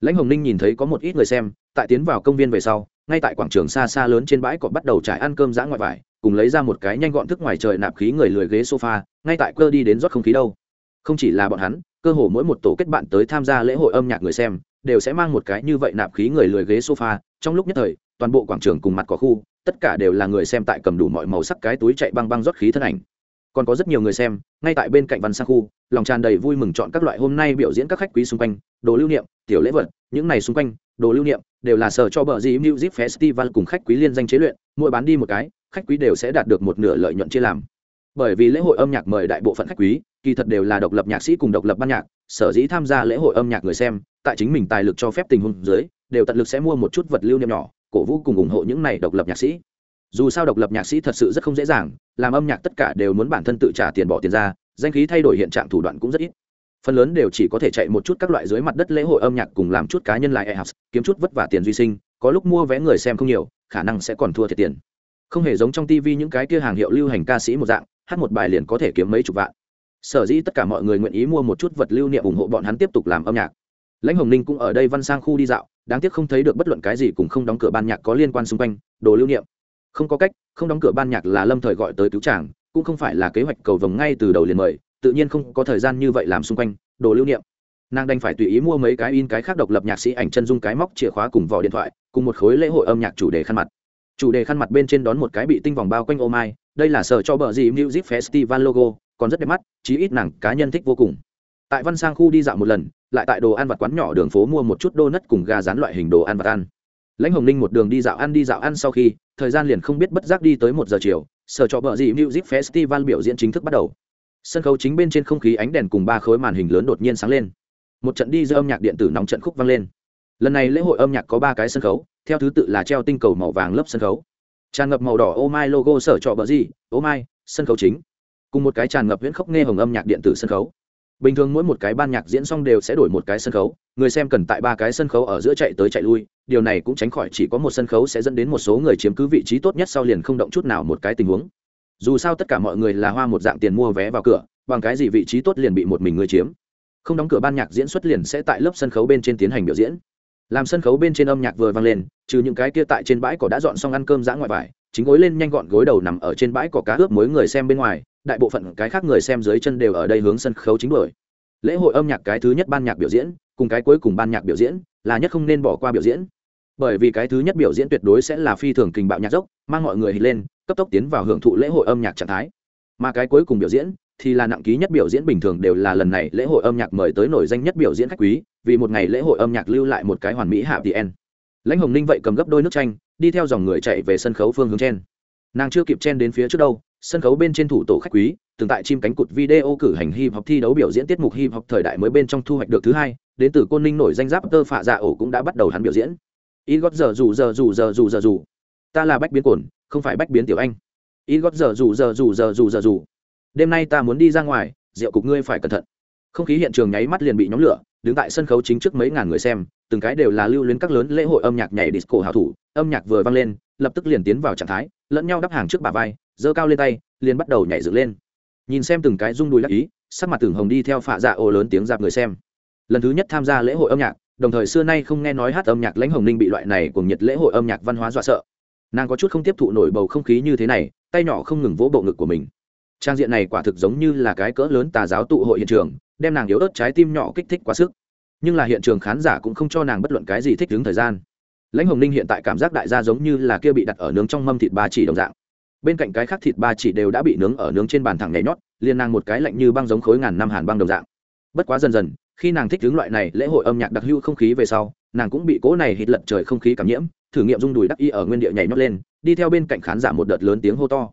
Lãnh hồng ninh nhìn thấy có một ít người xem, tại tiến vào công viên về sau, ngay tại quảng trường xa xa lớn trên bãi cỏ bắt đầu trải ăn cơm giã ngoại vải, cùng lấy ra một cái nhanh gọn thức ngoài trời nạp khí người lười ghế sofa, ngay tại cơ đi đến rót không khí đâu. Không chỉ là bọn hắn, cơ hồ mỗi một tổ kết bạn tới tham gia lễ hội âm nhạc người xem, đều sẽ mang một cái như vậy nạp khí người lười ghế sofa, trong lúc nhất thời, toàn bộ quảng trường cùng mặt có khu, tất cả đều là người xem tại cầm đủ mọi màu sắc cái túi chạy băng băng rót khí thân ảnh còn có rất nhiều người xem, ngay tại bên cạnh văn sang khu, lòng tràn đầy vui mừng chọn các loại hôm nay biểu diễn các khách quý xung quanh, đồ lưu niệm, tiểu lễ vật, những này xung quanh, đồ lưu niệm, đều là sở cho bờ gì music festival cùng khách quý liên danh chế luyện, mỗi bán đi một cái, khách quý đều sẽ đạt được một nửa lợi nhuận chia làm. Bởi vì lễ hội âm nhạc mời đại bộ phận khách quý, kỳ thật đều là độc lập nhạc sĩ cùng độc lập ban nhạc, sở dĩ tham gia lễ hội âm nhạc người xem, tại chính mình tài lực cho phép tình huống dưới, đều tận lực sẽ mua một chút vật lưu niệm nhỏ, cổ vũ cùng ủng hộ những này độc lập nhạc sĩ dù sao độc lập nhạc sĩ thật sự rất không dễ dàng, làm âm nhạc tất cả đều muốn bản thân tự trả tiền bỏ tiền ra, danh khí thay đổi hiện trạng thủ đoạn cũng rất ít. Phần lớn đều chỉ có thể chạy một chút các loại dưới mặt đất lễ hội âm nhạc cùng làm chút cá nhân lại e kiếm chút vất vả tiền duy sinh, có lúc mua vé người xem không nhiều, khả năng sẽ còn thua thiệt tiền. Không hề giống trong tv những cái kia hàng hiệu lưu hành ca sĩ một dạng, hát một bài liền có thể kiếm mấy chục vạn. Sở dĩ tất cả mọi người nguyện ý mua một chút vật lưu niệm ủng hộ bọn hắn tiếp tục làm âm nhạc. Lãnh hồng ninh cũng ở đây văn sang khu đi dạo, đáng tiếc không thấy được bất luận cái gì cùng không đóng cửa ban nhạc có liên quan xung quanh, đồ lưu niệm không có cách, không đóng cửa ban nhạc là lâm thời gọi tới cứu tràng cũng không phải là kế hoạch cầu vồng ngay từ đầu liền mời, tự nhiên không có thời gian như vậy làm xung quanh, đồ lưu niệm. Nàng đành phải tùy ý mua mấy cái in cái khác độc lập nhạc sĩ ảnh chân dung cái móc chìa khóa cùng vỏ điện thoại, cùng một khối lễ hội âm nhạc chủ đề khăn mặt. Chủ đề khăn mặt bên trên đón một cái bị tinh vòng bao quanh ô mai, đây là sở cho bờ gì music festival logo, còn rất đẹp mắt, chí ít nàng cá nhân thích vô cùng. Tại văn sang khu đi dạo một lần, lại tại đồ ăn vặt quán nhỏ đường phố mua một chút đô nất cùng gà rán loại hình đồ ăn vặt ăn. Lãnh hồng ninh một đường đi dạo ăn đi dạo ăn sau khi thời gian liền không biết bất giác đi tới một giờ chiều, sở trọ bờ gì music festival biểu diễn chính thức bắt đầu. Sân khấu chính bên trên không khí ánh đèn cùng ba khối màn hình lớn đột nhiên sáng lên. Một trận đi giữa âm nhạc điện tử nóng trận khúc vang lên. Lần này lễ hội âm nhạc có ba cái sân khấu, theo thứ tự là treo tinh cầu màu vàng lớp sân khấu. Tràn ngập màu đỏ oh ô mai logo sở trọ bờ gì oh ô mai sân khấu chính. Cùng một cái tràn ngập viễn khốc nghe hồng âm nhạc điện tử sân khấu bình thường mỗi một cái ban nhạc diễn xong đều sẽ đổi một cái sân khấu, người xem cần tại ba cái sân khấu ở giữa chạy tới chạy lui, điều này cũng tránh khỏi chỉ có một sân khấu sẽ dẫn đến một số người chiếm cứ vị trí tốt nhất sau liền không động chút nào một cái tình huống. Dù sao tất cả mọi người là hoa một dạng tiền mua vé vào cửa, bằng cái gì vị trí tốt liền bị một mình người chiếm. Không đóng cửa ban nhạc diễn xuất liền sẽ tại lớp sân khấu bên trên tiến hành biểu diễn. Làm sân khấu bên trên âm nhạc vừa vang lên, trừ những cái kia tại trên bãi cỏ đã dọn xong ăn cơm dã ngoại vải, chính gối lên nhanh gọn gối đầu nằm ở trên bãi cỏ cá ướp mối người xem bên ngoài đại bộ phận cái khác người xem dưới chân đều ở đây hướng sân khấu chính đuổi. Lễ hội âm nhạc cái thứ nhất ban nhạc biểu diễn, cùng cái cuối cùng ban nhạc biểu diễn, là nhất không nên bỏ qua biểu diễn. Bởi vì cái thứ nhất biểu diễn tuyệt đối sẽ là phi thường kình bạo nhạc dốc, mang mọi người hít lên, cấp tốc tiến vào hưởng thụ lễ hội âm nhạc trạng thái. Mà cái cuối cùng biểu diễn, thì là nặng ký nhất biểu diễn bình thường đều là lần này lễ hội âm nhạc mời tới nổi danh nhất biểu diễn khách quý, vì một ngày lễ hội âm nhạc lưu lại một cái hoàn mỹ hạ tn lãnh hồng ninh vậy cầm gấp đôi nước chanh, đi theo dòng người chạy về sân khấu phương hướng trên. Nàng chưa kịp chen đến phía trước đâu sân khấu bên trên thủ tổ khách quý, từng tại chim cánh cụt video cử hành hip hop thi đấu biểu diễn tiết mục hip hop thời đại mới bên trong thu hoạch được thứ hai, đến từ côn ninh nổi danh giáp tơ phạ dạ ổ cũng đã bắt đầu hắn biểu diễn. Ít gót giờ dù giờ dù giờ dù giờ dù. Ta là bách biến cồn không phải bách biến tiểu anh. Ít gót giờ dù giờ dù giờ dù giờ dù. Đêm nay ta muốn đi ra ngoài, rượu cục ngươi phải cẩn thận. Không khí hiện trường nháy mắt liền bị nhóm lửa, đứng tại sân khấu chính trước mấy ngàn người xem, từng cái đều là lưu luyến các lớn lễ hội âm nhạc nhảy disco hào thủ, âm nhạc vừa vang lên, lập tức liền tiến vào trạng thái, lẫn nhau đắp hàng trước bà vai giơ cao lên tay, liền bắt đầu nhảy dựng lên. Nhìn xem từng cái rung đùi lắc ý, sắc mặt tưởng hồng đi theo phạ dạ ô lớn tiếng dạp người xem. Lần thứ nhất tham gia lễ hội âm nhạc, đồng thời xưa nay không nghe nói hát âm nhạc lãnh hồng ninh bị loại này cùng nhiệt lễ hội âm nhạc văn hóa dọa sợ. Nàng có chút không tiếp thụ nổi bầu không khí như thế này, tay nhỏ không ngừng vỗ bộ ngực của mình. Trang diện này quả thực giống như là cái cỡ lớn tà giáo tụ hội hiện trường, đem nàng yếu ớt trái tim nhỏ kích thích quá sức. Nhưng là hiện trường khán giả cũng không cho nàng bất luận cái gì thích đứng thời gian. Lãnh hồng ninh hiện tại cảm giác đại gia giống như là kia bị đặt ở nướng trong mâm thịt ba chỉ đồng dạng bên cạnh cái khác thịt ba chỉ đều đã bị nướng ở nướng trên bàn thẳng nhảy nhót, liền nàng một cái lạnh như băng giống khối ngàn năm hàn băng đồng dạng. Bất quá dần dần, khi nàng thích đứng loại này lễ hội âm nhạc đặc hữu không khí về sau, nàng cũng bị cố này hít lật trời không khí cảm nhiễm, thử nghiệm rung đùi đắc y ở nguyên địa nhảy nhót lên, đi theo bên cạnh khán giả một đợt lớn tiếng hô to.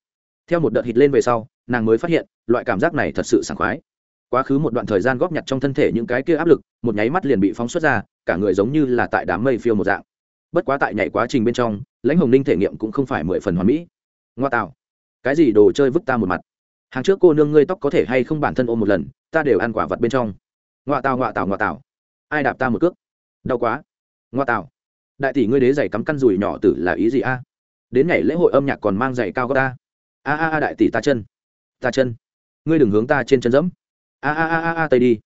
Theo một đợt hít lên về sau, nàng mới phát hiện, loại cảm giác này thật sự sảng khoái. Quá khứ một đoạn thời gian góp nhặt trong thân thể những cái kia áp lực, một nháy mắt liền bị phóng xuất ra, cả người giống như là tại đám mây phiêu một dạng. Bất quá tại nhảy quá trình bên trong, lãnh hồng ninh thể nghiệm cũng không phải mười phần hoàn mỹ ngoa tạo cái gì đồ chơi vứt ta một mặt? Hàng trước cô nương ngươi tóc có thể hay không bản thân ôm một lần, ta đều ăn quả vật bên trong. Ngoa tào ngoa tào ngoa tào. Ai đạp ta một cước? Đau quá. Ngoa tào. Đại tỷ ngươi đế giày cắm căn dùi nhỏ tử là ý gì a? Đến ngày lễ hội âm nhạc còn mang giày cao có ta. A a a, đại tỷ ta chân. Ta chân. Ngươi đừng hướng ta trên chân dẫm. A a a a a, tây đi.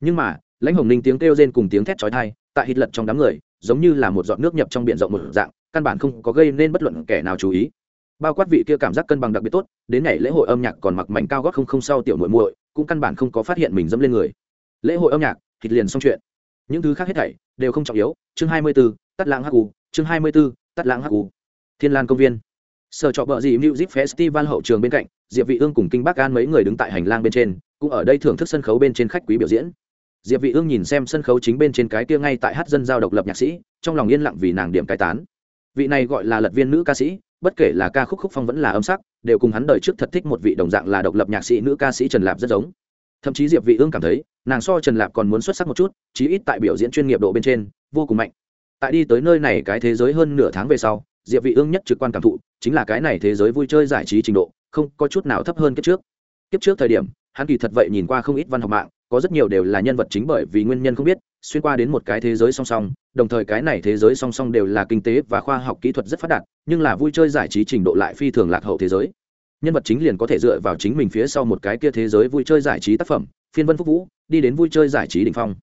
Nhưng mà, lãnh hồng ninh tiếng kêu rên cùng tiếng thét chói tai, tại hít lật trong đám người, giống như là một giọt nước nhập trong biển rộng một dạng, căn bản không có gây nên bất luận kẻ nào chú ý bao quát vị kia cảm giác cân bằng đặc biệt tốt đến ngày lễ hội âm nhạc còn mặc mảnh cao gót không không sau tiểu muội muội cũng căn bản không có phát hiện mình dẫm lên người. Lễ hội âm nhạc thịt liền xong chuyện. Những thứ khác hết thảy đều không trọng yếu. Chương hai mươi 24, tắt lãng hắc u chương hai mươi 24, tắt lãng hắc u thiên lan công viên. Sở trọ bờ gì music festival hậu trường bên cạnh diệp vị ương cùng kinh bắc an mấy người đứng tại hành lang bên trên cũng ở đây thưởng thức sân khấu bên trên khách quý biểu diễn. Diệp vị ương nhìn xem sân khấu chính bên trên cái kia ngay tại hát dân giao độc lập nhạc sĩ trong lòng yên lặng vì nàng điểm cái tán. Vị này gọi là lật viên nữ ca sĩ bất kể là ca khúc khúc phong vẫn là âm sắc, đều cùng hắn đời trước thật thích một vị đồng dạng là độc lập nhạc sĩ nữ ca sĩ trần lạp rất giống. Thậm chí diệp vị ương cảm thấy, nàng so trần lạp còn muốn xuất sắc một chút, chí ít tại biểu diễn chuyên nghiệp độ bên trên, vô cùng mạnh. Tại đi tới nơi này cái thế giới hơn nửa tháng về sau, diệp vị ương nhất trực quan cảm thụ, chính là cái này thế giới vui chơi giải trí trình độ, không có chút nào thấp hơn kiếp trước. Kiếp trước thời điểm, hắn kỳ thật vậy nhìn qua không ít văn học mạng có rất nhiều đều là nhân vật chính bởi vì nguyên nhân không biết, xuyên qua đến một cái thế giới song song, đồng thời cái này thế giới song song đều là kinh tế và khoa học kỹ thuật rất phát đạt, nhưng là vui chơi giải trí trình độ lại phi thường lạc hậu thế giới. Nhân vật chính liền có thể dựa vào chính mình phía sau một cái kia thế giới vui chơi giải trí tác phẩm, phiên vân phúc vũ, đi đến vui chơi giải trí đ ỉ n h phong.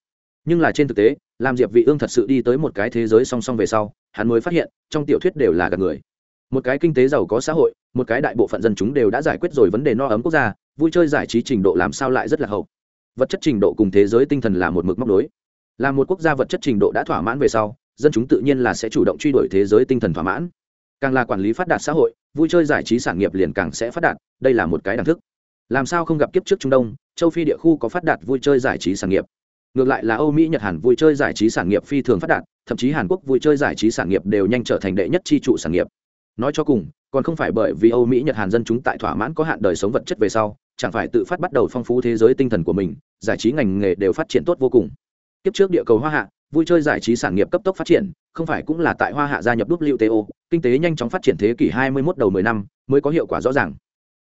Nhưng là trên thực tế làm diệp vị ương thật sự đi tới một cái thế giới song song về sau, hắn mới phát hiện, trong tiểu thuyết đều là gạt người. Một cái kinh tế giàu có xã hội, một cái đại bộ phận dân chúng đều đã giải quyết rồi vấn đề no ấm quốc gia, vui chơi giải trí trình độ làm sao lại rất là hậu vật chất trình độ cùng thế giới tinh thần là một mực móc đối là một quốc gia vật chất trình độ đã thỏa mãn về sau, dân chúng tự nhiên là sẽ chủ động truy đuổi thế giới tinh thần thỏa mãn. Càng là quản lý phát đạt xã hội, vui chơi giải trí sản nghiệp liền càng sẽ phát đạt, đây là một cái đẳng thức. Làm sao không gặp kiếp trước trung đông, châu phi địa khu có phát đạt vui chơi giải trí sản nghiệp? Ngược lại là âu mỹ, nhật, hàn vui chơi giải trí sản nghiệp phi thường phát đạt, thậm chí hàn quốc vui chơi giải trí sản nghiệp đều nhanh trở thành đệ nhất chi trụ sản nghiệp nói cho cùng, còn không phải bởi vì âu mỹ, nhật, hàn dân chúng tại thỏa mãn có hạn đời sống vật chất về sau, chẳng phải tự phát bắt đầu phong phú thế giới tinh thần của mình, giải trí ngành nghề đều phát triển tốt vô cùng. Kiếp trước địa cầu hoa hạ, vui chơi giải trí sản nghiệp cấp tốc phát triển, không phải cũng là tại hoa hạ gia nhập wto kinh tế nhanh chóng phát triển thế kỷ 21 đầu 10 năm mới có hiệu quả rõ ràng.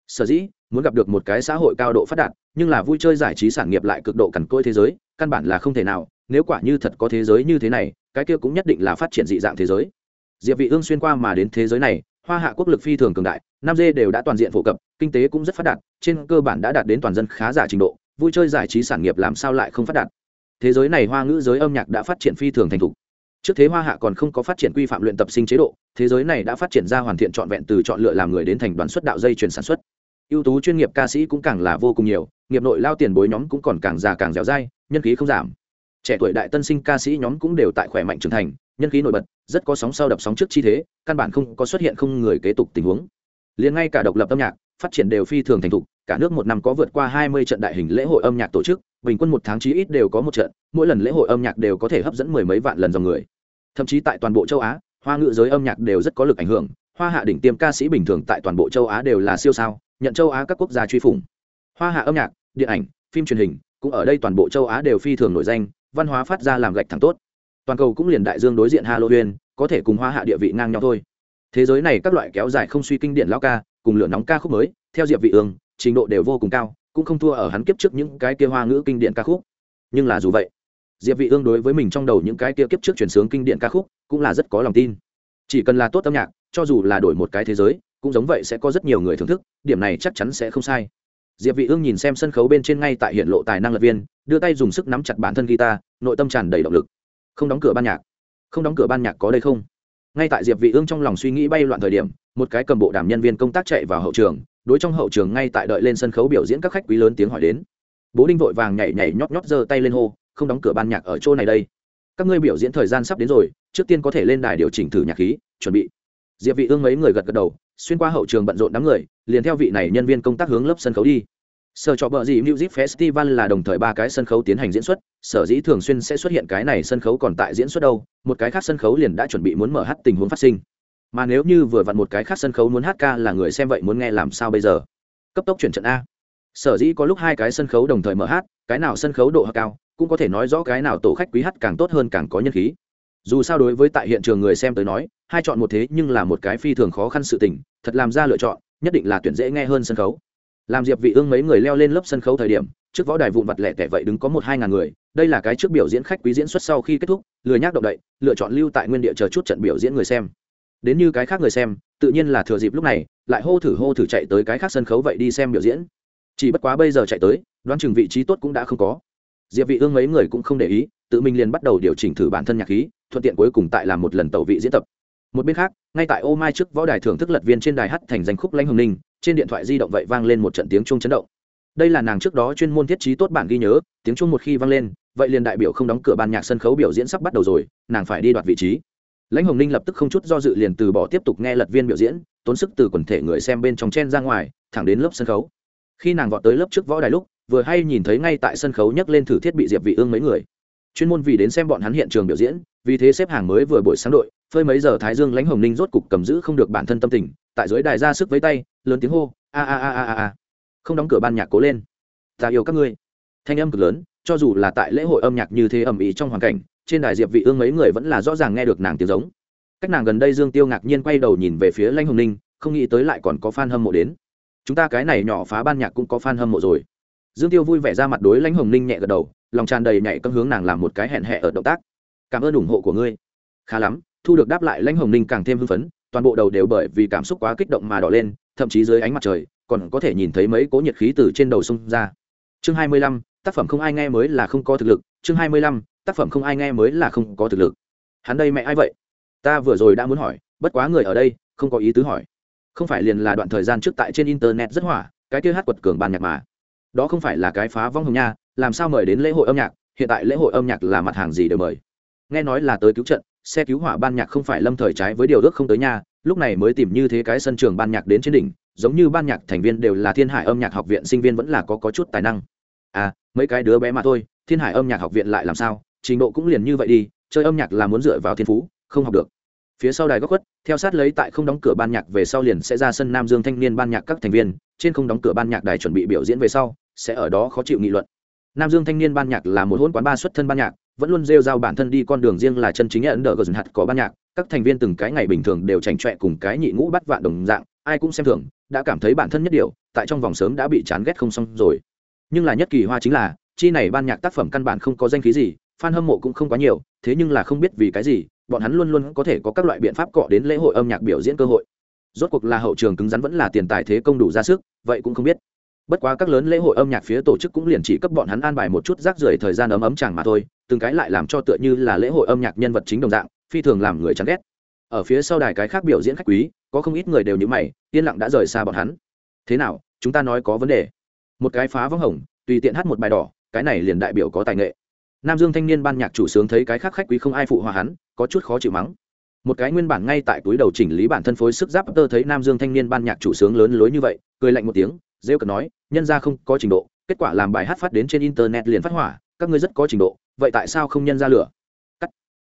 Sở dĩ, muốn gặp được một cái xã hội cao độ phát đạt, nhưng là vui chơi giải trí sản nghiệp lại cực độ cằn côi thế giới, căn bản là không thể nào, nếu quả như thật có thế giới như thế này, cái kia cũng nhất định là phát triển dị dạng thế giới. Diệp vị ương xuyên qua mà đến thế giới này hoa hạ quốc lực phi thường cường đại nam dê đều đã toàn diện phổ cập, kinh tế cũng rất phát đạt, trên cơ bản đã đạt đến toàn dân khá giả trình độ, vui chơi giải trí sản nghiệp làm sao lại không phát đạt. Thế giới này hoa ngữ giới âm nhạc đã phát triển phi thường thành thục. Trước thế hoa hạ còn không có phát triển quy phạm luyện tập sinh chế độ, thế giới này đã phát triển ra hoàn thiện trọn vẹn từ chọn lựa làm người đến thành đoàn xuất đạo dây chuyển sản xuất. Ưu tú chuyên nghiệp ca sĩ cũng càng là vô cùng nhiều, nghiệp nội lao tiền bối nhóm cũng còn càng già càng dẻo dai, nhân khí không giảm. Trẻ tuổi đại tân sinh ca sĩ nhóm cũng đều tại khỏe mạnh trưởng thành nhân khí nổi bật, rất có sóng sau đập sóng trước chi thế, căn bản không có xuất hiện không người kế tục tình huống. Liền ngay cả độc lập âm nhạc, phát triển đều phi thường thành thục, cả nước một năm có vượt qua hai mươi trận đại hình lễ hội âm nhạc tổ chức, bình quân một tháng chí ít đều có một trận, mỗi lần lễ hội âm nhạc đều có thể hấp dẫn mười mấy vạn lần dòng người. Thậm chí tại toàn bộ châu á, hoa ngữ giới âm nhạc đều rất có lực ảnh hưởng, hoa hạ đỉnh tiêm ca sĩ bình thường tại toàn bộ châu á đều là siêu sao, nhận châu á các quốc gia truy phủng. Hoa hạ âm nhạc, điện ảnh, phim truyền hình, cũng ở đây toàn bộ châu á đều phi thường nổi danh, văn hóa phát ra làm gạch thẳng tốt toàn cầu cũng liền đại dương đối diện halloween, có thể cùng hoa hạ địa vị ngang nhau thôi. Thế giới này các loại kéo dài không suy kinh điển lao ca, cùng lửa nóng ca khúc mới, theo diệp vị ương, trình độ đều vô cùng cao, cũng không thua ở hắn kiếp trước những cái kia hoa ngữ kinh điển ca khúc. Nhưng là dù vậy, diệp vị ương đối với mình trong đầu những cái kia kiếp trước truyền sướng kinh điển ca khúc cũng là rất có lòng tin. Chỉ cần là tốt âm nhạc, cho dù là đổi một cái thế giới, cũng giống vậy sẽ có rất nhiều người thưởng thức, điểm này chắc chắn sẽ không sai. Diệp vị ương nhìn xem sân khấu bên trên ngay tại hiện lộ tài năng lật viên, đưa tay dùng sức nắm chặt bản thân guitar, nội tâm tràn đầy động lực không đóng cửa ban nhạc. Không đóng cửa ban nhạc có đây không? Ngay tại diệp vị ương trong lòng suy nghĩ bay loạn thời điểm, một cái cầm bộ đàm nhân viên công tác chạy vào hậu trường, đối trong hậu trường ngay tại đợi lên sân khấu biểu diễn các khách quý lớn tiếng hỏi đến. Bố đinh vội vàng nhảy nhảy nhót nhót giơ tay lên hô, không đóng cửa ban nhạc ở chỗ này đây. Các ngươi biểu diễn thời gian sắp đến rồi, trước tiên có thể lên đài điều chỉnh thử nhạc khí, chuẩn bị. Diệp vị ương mấy người gật gật đầu, xuyên qua hậu trường bận rộn đám người, liền theo vị này nhân viên công tác hướng lớp sân khấu đi sở trọ bờ gì music festival là đồng thời ba cái sân khấu tiến hành diễn xuất. Sở dĩ thường xuyên sẽ xuất hiện cái này sân khấu còn tại diễn xuất đâu, một cái khác sân khấu liền đã chuẩn bị muốn mở hát tình huống phát sinh. Mà nếu như vừa vặn một cái khác sân khấu muốn hát ca là người xem vậy muốn nghe làm sao bây giờ? Cấp tốc chuyển trận a. Sở dĩ có lúc hai cái sân khấu đồng thời mở hát, cái nào sân khấu độ hát cao, cũng có thể nói rõ cái nào tổ khách quý hát càng tốt hơn càng có nhân khí. Dù sao đối với tại hiện trường người xem tới nói, hai chọn một thế nhưng là một cái phi thường khó khăn sự tình, thật làm ra lựa chọn, nhất định là tuyển dễ nghe hơn sân khấu làm diệp vị ương mấy người leo lên lớp sân khấu thời điểm, trước võ đài vụn vặt lẻ tẻ vậy đứng có một hai ngàn người, đây là cái trước biểu diễn khách quý diễn xuất sau khi kết thúc, lười nhác động đậy, lựa chọn lưu tại nguyên địa chờ chút trận biểu diễn người xem. Đến như cái khác người xem, tự nhiên là thừa dịp lúc này, lại hô thử hô thử chạy tới cái khác sân khấu vậy đi xem biểu diễn. Chỉ bất quá bây giờ chạy tới, đoán chừng vị trí tốt cũng đã không có. Diệp vị ương mấy người cũng không để ý, tự mình liền bắt đầu điều chỉnh thử bản thân nhạc khí, thuận tiện cuối cùng tại làm một lần tẩu vị diễn tập một bên khác, ngay tại ô mai trước võ đài thưởng thức lật viên trên đài hát thành danh khúc lãnh hồng ninh, trên điện thoại di động vậy vang lên một trận tiếng chuông chấn động. Đây là nàng trước đó chuyên môn thiết trí tốt bản ghi nhớ, tiếng chuông một khi vang lên, vậy liền đại biểu không đóng cửa ban nhạc sân khấu biểu diễn sắp bắt đầu rồi, nàng phải đi đoạt vị trí. Lãnh hồng ninh lập tức không chút do dự liền từ bỏ tiếp tục nghe lật viên biểu diễn, tốn sức từ quần thể người xem bên trong chen ra ngoài, thẳng đến lớp sân khấu. Khi nàng vọt tới lớp trước võ đài lúc, vừa hay nhìn thấy ngay tại sân khấu nhấc lên thử thiết bị diệp vị ương mấy người. Chuyên môn vì đến xem bọn hắn hiện trường biểu diễn, vì thế xếp hàng mới vừa buổi sáng đội phơi mấy giờ thái dương lãnh hồng ninh rốt cục cầm giữ không được bản thân tâm tình, tại dưới đài ra sức với tay, lớn tiếng hô, a a a a a không đóng cửa ban nhạc cố lên. Ta yêu các ngươi. Thanh âm cực lớn, cho dù là tại lễ hội âm nhạc như thế ầm ĩ trong hoàn cảnh, trên đài diệp vị ương mấy người vẫn là rõ ràng nghe được nàng tiếng giống. Cách nàng gần đây dương tiêu ngạc nhiên quay đầu nhìn về phía lãnh hồng ninh, không nghĩ tới lại còn có fan hâm mộ đến. Chúng ta cái này nhỏ phá ban nhạc cũng có fan hâm mộ rồi. Dương tiêu vui vẻ ra mặt đối lãnh hồng ninh nhẹ gật đầu, lòng tràn đầy nhảy cấm hướng nàng làm một cái hẹn hẹ ở động tác. Cảm ơn ủng hộ của ngươi. Khá lắm thu được đáp lại lãnh hồng ninh càng thêm hưng phấn, toàn bộ đầu đều bởi vì cảm xúc quá kích động mà đỏ lên, thậm chí dưới ánh mặt trời, còn có thể nhìn thấy mấy cố nhiệt khí từ trên đầu sông ra. Chương hai mươi lăm, tác phẩm không ai nghe mới là không có thực lực. Chương hai mươi lăm, tác phẩm không ai nghe mới là không có thực lực. Hắn đây mẹ ai vậy? Ta vừa rồi đã muốn hỏi, bất quá người ở đây, không có ý tứ hỏi. Không phải liền là đoạn thời gian trước tại trên internet rất hỏa, cái kia hát quật cường bàn nhạc mà. Đó không phải là cái phá vong hồng nha, làm sao mời đến lễ hội âm nhạc, hiện tại lễ hội âm nhạc là mặt hàng gì đều mời? Nghe nói là tới cứu trận xe cứu hỏa ban nhạc không phải lâm thời trái với điều ước không tới nha, lúc này mới tìm như thế cái sân trường ban nhạc đến trên đỉnh, giống như ban nhạc thành viên đều là thiên hải âm nhạc học viện sinh viên vẫn là có có chút tài năng. À mấy cái đứa bé mà thôi, thiên hải âm nhạc học viện lại làm sao? Trình độ cũng liền như vậy đi, chơi âm nhạc là muốn dựa vào thiên phú, không học được. Phía sau đài góc khuất, theo sát lấy tại không đóng cửa ban nhạc về sau liền sẽ ra sân nam dương thanh niên ban nhạc các thành viên, trên không đóng cửa ban nhạc đài chuẩn bị biểu diễn về sau, sẽ ở đó khó chịu nghị luận. Nam dương thanh niên ban nhạc là một hôn quán ba xuất thân ban nhạc vẫn luôn rêu rao bản thân đi con đường riêng là chân chính ấn đờ gờ hạt có ban nhạc. Các thành viên từng cái ngày bình thường đều chảnh chọe cùng cái nhị ngũ bắt vạn đồng dạng, ai cũng xem thường, đã cảm thấy bản thân nhất điều, tại trong vòng sớm đã bị chán ghét không xong rồi. Nhưng là nhất kỳ hoa chính là, chi này ban nhạc tác phẩm căn bản không có danh khí gì, fan hâm mộ cũng không quá nhiều, thế nhưng là không biết vì cái gì, bọn hắn luôn luôn có thể có các loại biện pháp cọ đến lễ hội âm nhạc biểu diễn cơ hội. Rốt cuộc là hậu trường cứng rắn vẫn là tiền tài thế công đủ ra sức, vậy cũng không biết bất quá các lớn lễ hội âm nhạc phía tổ chức cũng liền chỉ cấp bọn hắn an bài một chút rác rưởi thời gian ấm ấm chẳng mà thôi, từng cái lại làm cho tựa như là lễ hội âm nhạc nhân vật chính đồng dạng, phi thường làm người chán ghét. Ở phía sau đài cái khác biểu diễn khách quý, có không ít người đều như mày, yên lặng đã rời xa bọn hắn. Thế nào, chúng ta nói có vấn đề. Một cái phá vắng hồng, tùy tiện hát một bài đỏ, cái này liền đại biểu có tài nghệ. Nam dương thanh niên ban nhạc chủ sướng thấy cái khác khách quý không ai phụ hòa hắn, có chút khó chịu mắng. Một cái nguyên bản ngay tại túi đầu chỉnh lý bản thân phối sức giáp tơ thấy nam dương thanh niên ban nhạc chủ sướng lớn lối như vậy, cười lạnh một tiếng rêu cần nói, nhân ra không có trình độ, kết quả làm bài hát phát đến trên internet liền phát hỏa, các ngươi rất có trình độ, vậy tại sao không nhân ra lửa? Cắt.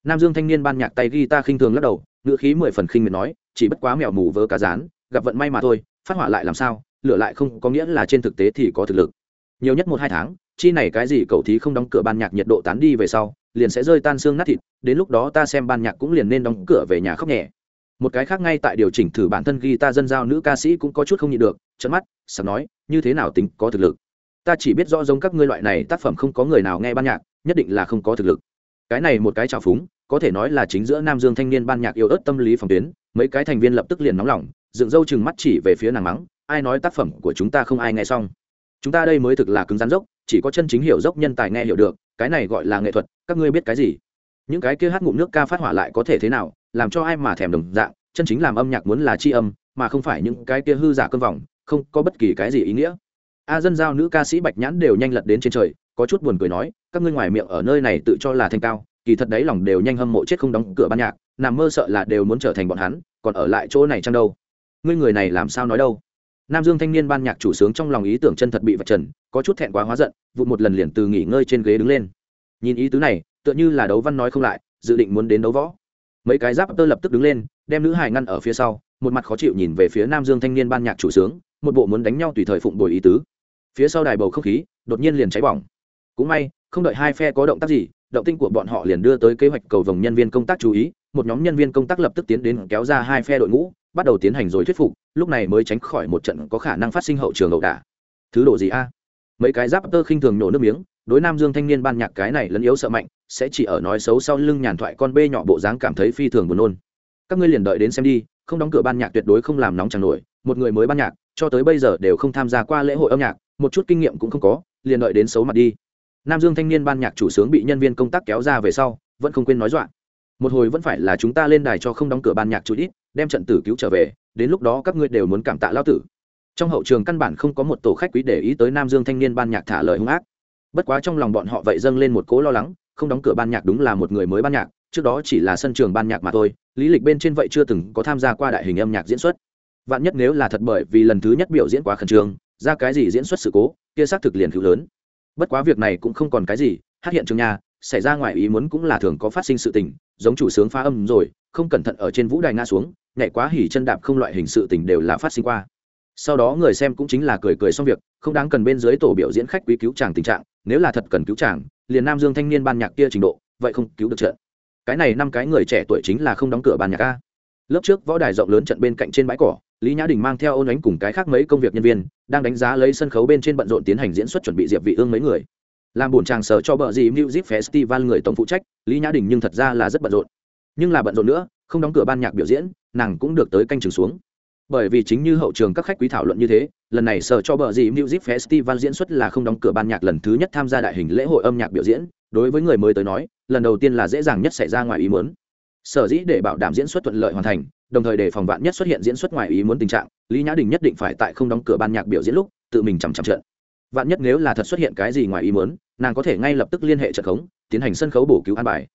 nam dương thanh niên ban nhạc tay guitar khinh thường lắc đầu ngựa khí mười phần khinh miệt nói, chỉ bất quá mèo mù vớ cá rán, gặp vận may mà thôi, phát hỏa lại làm sao, lửa lại không có nghĩa là trên thực tế thì có thực lực. Nhiều nhất một hai tháng, chi này cái gì cậu thí không đóng cửa ban nhạc nhiệt độ tán đi về sau, liền sẽ rơi tan xương nát thịt, đến lúc đó ta xem ban nhạc cũng liền nên đóng cửa về nhà khóc nhẹ một cái khác ngay tại điều chỉnh thử bản thân ghi ta dân giao nữ ca sĩ cũng có chút không nhịn được trận mắt sẵn nói, như thế nào tính có thực lực? Ta chỉ biết rõ giống các ngươi loại này tác phẩm không có người nào nghe ban nhạc, nhất định là không có thực lực. Cái này một cái trào phúng, có thể nói là chính giữa nam dương thanh niên ban nhạc yêu ớt tâm lý phòng tuyến, mấy cái thành viên lập tức liền nóng lòng, dựng râu chừng mắt chỉ về phía nàng mắng, ai nói tác phẩm của chúng ta không ai nghe xong? Chúng ta đây mới thực là cứng rắn dốc, chỉ có chân chính hiểu dốc nhân tài nghe hiểu được, cái này gọi là nghệ thuật, các ngươi biết cái gì? Những cái kia hát ngụm nước ca phát hỏa lại có thể thế nào làm cho ai mà thèm đồng dạng, chân chính làm âm nhạc muốn là tri âm, mà không phải những cái kia hư giả cơn vòng không có bất kỳ cái gì ý nghĩa. A dân giao nữ ca sĩ bạch nhãn đều nhanh lật đến trên trời, có chút buồn cười nói, các ngươi ngoài miệng ở nơi này tự cho là thanh cao, kỳ thật đấy lòng đều nhanh hâm mộ chết không đóng cửa ban nhạc, nằm mơ sợ là đều muốn trở thành bọn hắn, còn ở lại chỗ này chăng đâu? Ngươi người này làm sao nói đâu? Nam dương thanh niên ban nhạc chủ sướng trong lòng ý tưởng chân thật bị vật trần, có chút thẹn quá hóa giận, vụt một lần liền từ nghỉ ngơi trên ghế đứng lên. Nhìn ý tứ này, tựa như là đấu văn nói không lại, dự định muốn đến đấu võ mấy cái giáp tơ lập tức đứng lên, đem nữ hải ngăn ở phía sau, một mặt khó chịu nhìn về phía nam dương thanh niên ban nhạc chủ sướng, một bộ muốn đánh nhau tùy thời phụng bồi ý tứ. Phía sau đài bầu không khí, đột nhiên liền cháy bỏng. Cũng may, không đợi hai phe có động tác gì, động tinh của bọn họ liền đưa tới kế hoạch cầu vồng nhân viên công tác chú ý, một nhóm nhân viên công tác lập tức tiến đến kéo ra hai phe đội ngũ, bắt đầu tiến hành rồi thuyết phục, lúc này mới tránh khỏi một trận có khả năng phát sinh hậu trường ẩu đả. Thứ độ gì a? Mấy cái giáp tơ khinh thường nổ nước miếng đối nam dương thanh niên ban nhạc cái này lấn yếu sợ mạnh, sẽ chỉ ở nói xấu sau lưng nhàn thoại con bê nhỏ bộ dáng cảm thấy phi thường buồn nôn. Các ngươi liền đợi đến xem đi, không đóng cửa ban nhạc tuyệt đối không làm nóng chẳng nổi, một người mới ban nhạc, cho tới bây giờ đều không tham gia qua lễ hội âm nhạc, một chút kinh nghiệm cũng không có, liền đợi đến xấu mặt đi. Nam dương thanh niên ban nhạc chủ sướng bị nhân viên công tác kéo ra về sau, vẫn không quên nói dọa. Một hồi vẫn phải là chúng ta lên đài cho không đóng cửa ban nhạc chút ít, đem trận tử cứu trở về, đến lúc đó các ngươi đều muốn cảm tạ lao tử. Trong hậu trường căn bản không có một tổ khách quý để ý tới nam dương thanh niên ban nhạc thả lời hung ác bất quá trong lòng bọn họ vậy dâng lên một cố lo lắng, không đóng cửa ban nhạc đúng là một người mới ban nhạc, trước đó chỉ là sân trường ban nhạc mà thôi, lý lịch bên trên vậy chưa từng có tham gia qua đại hình âm nhạc diễn xuất. Vạn nhất nếu là thật bởi vì lần thứ nhất biểu diễn quá khẩn trương, ra cái gì diễn xuất sự cố, kia xác thực liền cứu lớn. Bất quá việc này cũng không còn cái gì, hát hiện trường nhà, xảy ra ngoài ý muốn cũng là thường có phát sinh sự tình, giống chủ sướng phá âm rồi, không cẩn thận ở trên vũ đài ngã xuống, nhảy quá hỉ chân đạp không loại hình sự tình đều là phát sinh qua sau đó người xem cũng chính là cười cười xong việc, không đáng cần bên dưới tổ biểu diễn khách quý cứu chàng tình trạng, nếu là thật cần cứu chàng, liền nam dương thanh niên ban nhạc kia trình độ, vậy không cứu được trận. Cái này năm cái người trẻ tuổi chính là không đóng cửa ban nhạc a. Lớp trước võ đài rộng lớn trận bên cạnh trên bãi cỏ, lý nhã đình mang theo ôn ánh cùng cái khác mấy công việc nhân viên, đang đánh giá lấy sân khấu bên trên bận rộn tiến hành diễn xuất chuẩn bị diệp vị ương mấy người. Làm buồn chàng sở cho bờ gì music festival người tổng phụ trách, lý nhã đình nhưng thật ra là rất bận rộn. Nhưng là bận rộn nữa, không đóng cửa ban nhạc biểu diễn, nàng cũng được tới canh trường xuống bởi vì chính như hậu trường các khách quý thảo luận như thế, lần này sở cho bờ gì music festival diễn xuất là không đóng cửa ban nhạc lần thứ nhất tham gia đại hình lễ hội âm nhạc biểu diễn. Đối với người mới tới nói, lần đầu tiên là dễ dàng nhất xảy ra ngoài ý muốn. Sở dĩ để bảo đảm diễn xuất thuận lợi hoàn thành, đồng thời để phòng vạn nhất xuất hiện diễn xuất ngoài ý muốn tình trạng, lý nhã đình nhất định phải tại không đóng cửa ban nhạc biểu diễn lúc, tự mình chằm chằm trận. Vạn nhất nếu là thật xuất hiện cái gì ngoài ý muốn, nàng có thể ngay lập tức liên hệ trận khống, tiến hành sân khấu bổ cứu an bài.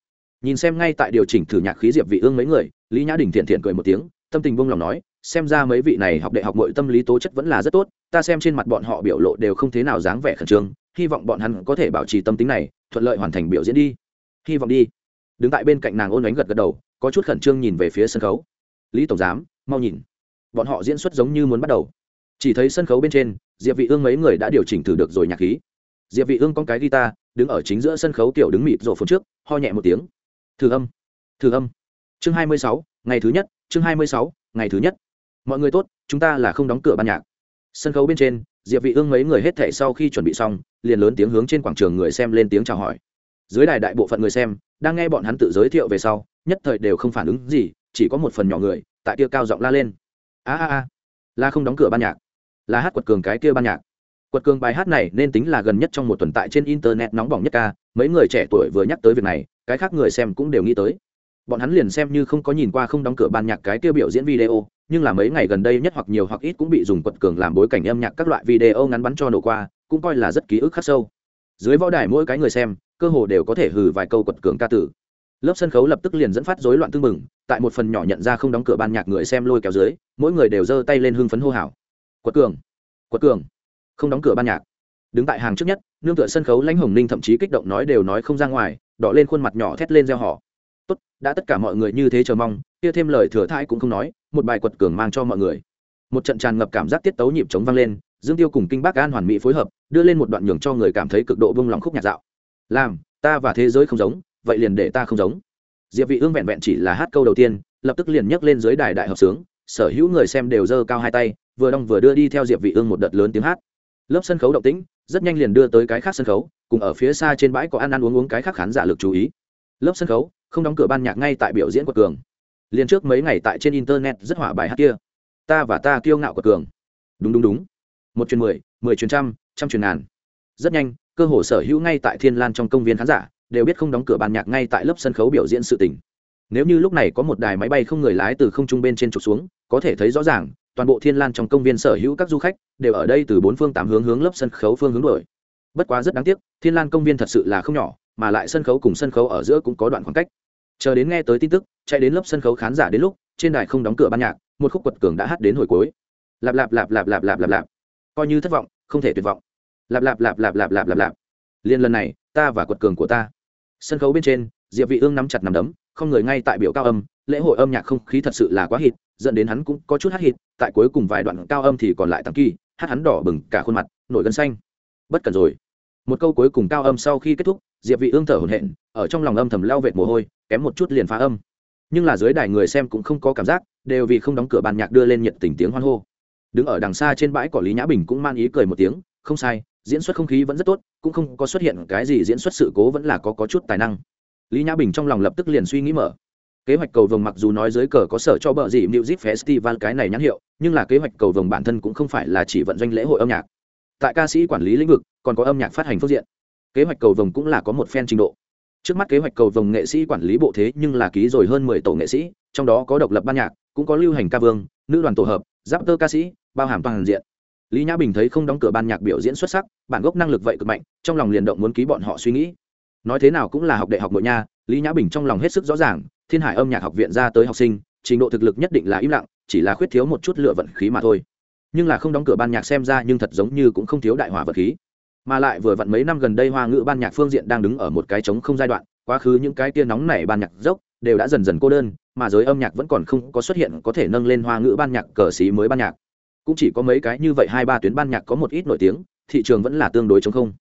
Nhìn xem ngay tại điều chỉnh thử nhạc khí diệp vị ương mấy người, lý nhã đình thiện thiện cười một tiếng, tâm tình buông lòng nói xem ra mấy vị này học đại học mọi tâm lý tố chất vẫn là rất tốt ta xem trên mặt bọn họ biểu lộ đều không thế nào dáng vẻ khẩn trương hy vọng bọn hắn có thể bảo trì tâm tính này thuận lợi hoàn thành biểu diễn đi. Hy vọng đi. Đứng tại bên cạnh nàng ôn ánh gật gật đầu có chút khẩn trương nhìn về phía sân khấu. Lý tổng giám mau nhìn. Bọn họ diễn xuất giống như muốn bắt đầu. Chỉ thấy sân khấu bên trên diệp vị ương mấy người đã điều chỉnh thử được rồi nhạc khí. Diệp vị ương con cái guitar đứng ở chính giữa sân khấu tiểu đứng mịt rộ phun trước ho nhẹ một tiếng. Thử âm. Thử âm. Chương 26, ngày thứ nhất chương 26, ngày thứ nhất mọi người tốt, chúng ta là không đóng cửa ban nhạc. Sân khấu bên trên, diệp vị ương mấy người hết thảy sau khi chuẩn bị xong, liền lớn tiếng hướng trên quảng trường người xem lên tiếng chào hỏi. Dưới đài đại bộ phận người xem, đang nghe bọn hắn tự giới thiệu về sau, nhất thời đều không phản ứng gì, chỉ có một phần nhỏ người, tại kia cao giọng la lên. A a a, là không đóng cửa ban nhạc. Là hát quật cường cái kia ban nhạc. Quật cường bài hát này nên tính là gần nhất trong một tuần tại trên internet nóng bỏng nhất ca, mấy người trẻ tuổi vừa nhắc tới việc này, cái khác người xem cũng đều nghĩ tới bọn hắn liền xem như không có nhìn qua không đóng cửa ban nhạc cái tiêu biểu diễn video, nhưng là mấy ngày gần đây nhất hoặc nhiều hoặc ít cũng bị dùng quật cường làm bối cảnh âm nhạc các loại video ngắn bắn cho nổ qua, cũng coi là rất ký ức khắc sâu. Dưới võ đài mỗi cái người xem, cơ hồ đều có thể hừ vài câu quật cường ca tử. Lớp sân khấu lập tức liền dẫn phát rối loạn tương mừng tại một phần nhỏ nhận ra không đóng cửa ban nhạc người xem lôi kéo dưới, mỗi người đều giơ tay lên hưng phấn hô hào. Quật cường quật cường, không đóng cửa ban nhạc. Đứng tại hàng trước nhất, nương tựa sân khấu lãnh hồng ninh thậm chí kích động nói đều nói không ra ngoài, đỏ lên khuôn mặt nhỏ thét lên gieo họ tốt, đã tất cả mọi người như thế chờ mong, kia thêm lời thừa thãi cũng không nói, một bài quật cường mang cho mọi người. Một trận tràn ngập cảm giác tiết tấu nhịp chống vang lên, dương tiêu cùng kinh bác an hoàn mỹ phối hợp, đưa lên một đoạn nhường cho người cảm thấy cực độ bông lòng khúc nhạc dạo. Làm, ta và thế giới không giống, vậy liền để ta không giống. Diệp vị ương vẹn vẹn chỉ là hát câu đầu tiên, lập tức liền nhấc lên dưới đài đại hợp sướng, sở hữu người xem đều giơ cao hai tay, vừa đong vừa đưa đi theo diệp vị ương một đợt lớn tiếng hát. Lớp sân khấu động tĩnh, rất nhanh liền đưa tới cái khác sân khấu, cùng ở phía xa trên bãi có ăn ăn uống uống cái khác khán giả lực chú ý. Lớp sân khấu không đóng cửa ban nhạc ngay tại biểu diễn của cường. Liền trước mấy ngày tại trên internet rất hỏa bài hát kia. Ta và ta kiêu ngạo của cường. Đúng đúng đúng. Một chuyến mười mười chuyến trăm trăm chuyến ngàn. Rất nhanh, cơ hồ sở hữu ngay tại thiên lan trong công viên khán giả đều biết không đóng cửa ban nhạc ngay tại lớp sân khấu biểu diễn sự tình. Nếu như lúc này có một đài máy bay không người lái từ không trung bên trên trục xuống, có thể thấy rõ ràng, toàn bộ thiên lan trong công viên sở hữu các du khách đều ở đây từ bốn phương tám hướng hướng lớp sân khấu phương hướng đổi bất quá rất đáng tiếc, thiên lan công viên thật sự là không nhỏ mà lại sân khấu cùng sân khấu ở giữa cũng có đoạn khoảng cách chờ đến nghe tới tin tức chạy đến lớp sân khấu khán giả đến lúc trên đài không đóng cửa ban nhạc một khúc quật cường đã hát đến hồi cuối lạp lạp lạp lạp lạp lạp lạp lạp coi như thất vọng không thể tuyệt vọng lạp lạp lạp lạp lạp lạp lạp lạp liên lần này ta và quật cường của ta sân khấu bên trên diệp vị ương nắm chặt nắm đấm không người ngay tại biểu cao âm lễ hội âm nhạc không khí thật sự là quá hít dẫn đến hắn cũng có chút hát hít tại cuối cùng vài đoạn cao âm thì còn lại tăng kỳ hát hắn đỏ bừng cả khuôn mặt nổi gân xanh bất cần rồi một câu cuối cùng cao âm sau khi kết thúc diệp vị ương thở hổn hển ở trong lòng âm thầm leo vệt mồ hôi kém một chút liền phá âm. Nhưng là dưới đài người xem cũng không có cảm giác đều vì không đóng cửa bàn nhạc đưa lên nhiệt tình tiếng hoan hô. Đứng ở đằng xa trên bãi cỏ lý nhã bình cũng man ý cười một tiếng không sai diễn xuất không khí vẫn rất tốt cũng không có xuất hiện cái gì diễn xuất sự cố vẫn là có, có chút tài năng. Lý nhã bình trong lòng lập tức liền suy nghĩ mở. Kế hoạch cầu vồng mặc dù nói dưới cờ có sở cho bờ gì music festival cái này nhãn hiệu nhưng là kế hoạch cầu vồng bản thân cũng không phải là chỉ vận doanh lễ hội âm nhạc. Tại ca sĩ quản lý lĩnh vực còn có âm nhạc phát hành phương diện kế hoạch cầu vồng cũng là có một phen trình độ. Trước mắt kế hoạch cầu vồng nghệ sĩ quản lý bộ thế nhưng là ký rồi hơn mười tổ nghệ sĩ, trong đó có độc lập ban nhạc, cũng có lưu hành ca vương, nữ đoàn tổ hợp, giáp tơ ca sĩ, bao hàm toàn diện. Lý nhã bình thấy không đóng cửa ban nhạc biểu diễn xuất sắc, bản gốc năng lực vậy cực mạnh, trong lòng liền động muốn ký bọn họ suy nghĩ. Nói thế nào cũng là học đại học nội nha, lý nhã bình trong lòng hết sức rõ ràng, thiên hải âm nhạc học viện ra tới học sinh, trình độ thực lực nhất định là im lặng, chỉ là khuyết thiếu một chút lựa vận khí mà thôi. Nhưng là không đóng cửa ban nhạc xem ra nhưng thật giống như cũng không thiếu đại hỏa vật khí mà lại vừa vặn mấy năm gần đây hoa ngữ ban nhạc phương diện đang đứng ở một cái trống không giai đoạn, quá khứ những cái tia nóng nảy ban nhạc dốc đều đã dần dần cô đơn, mà giới âm nhạc vẫn còn không có xuất hiện có thể nâng lên hoa ngữ ban nhạc cờ xí mới ban nhạc. Cũng chỉ có mấy cái như vậy hai ba tuyến ban nhạc có một ít nổi tiếng, thị trường vẫn là tương đối chống không.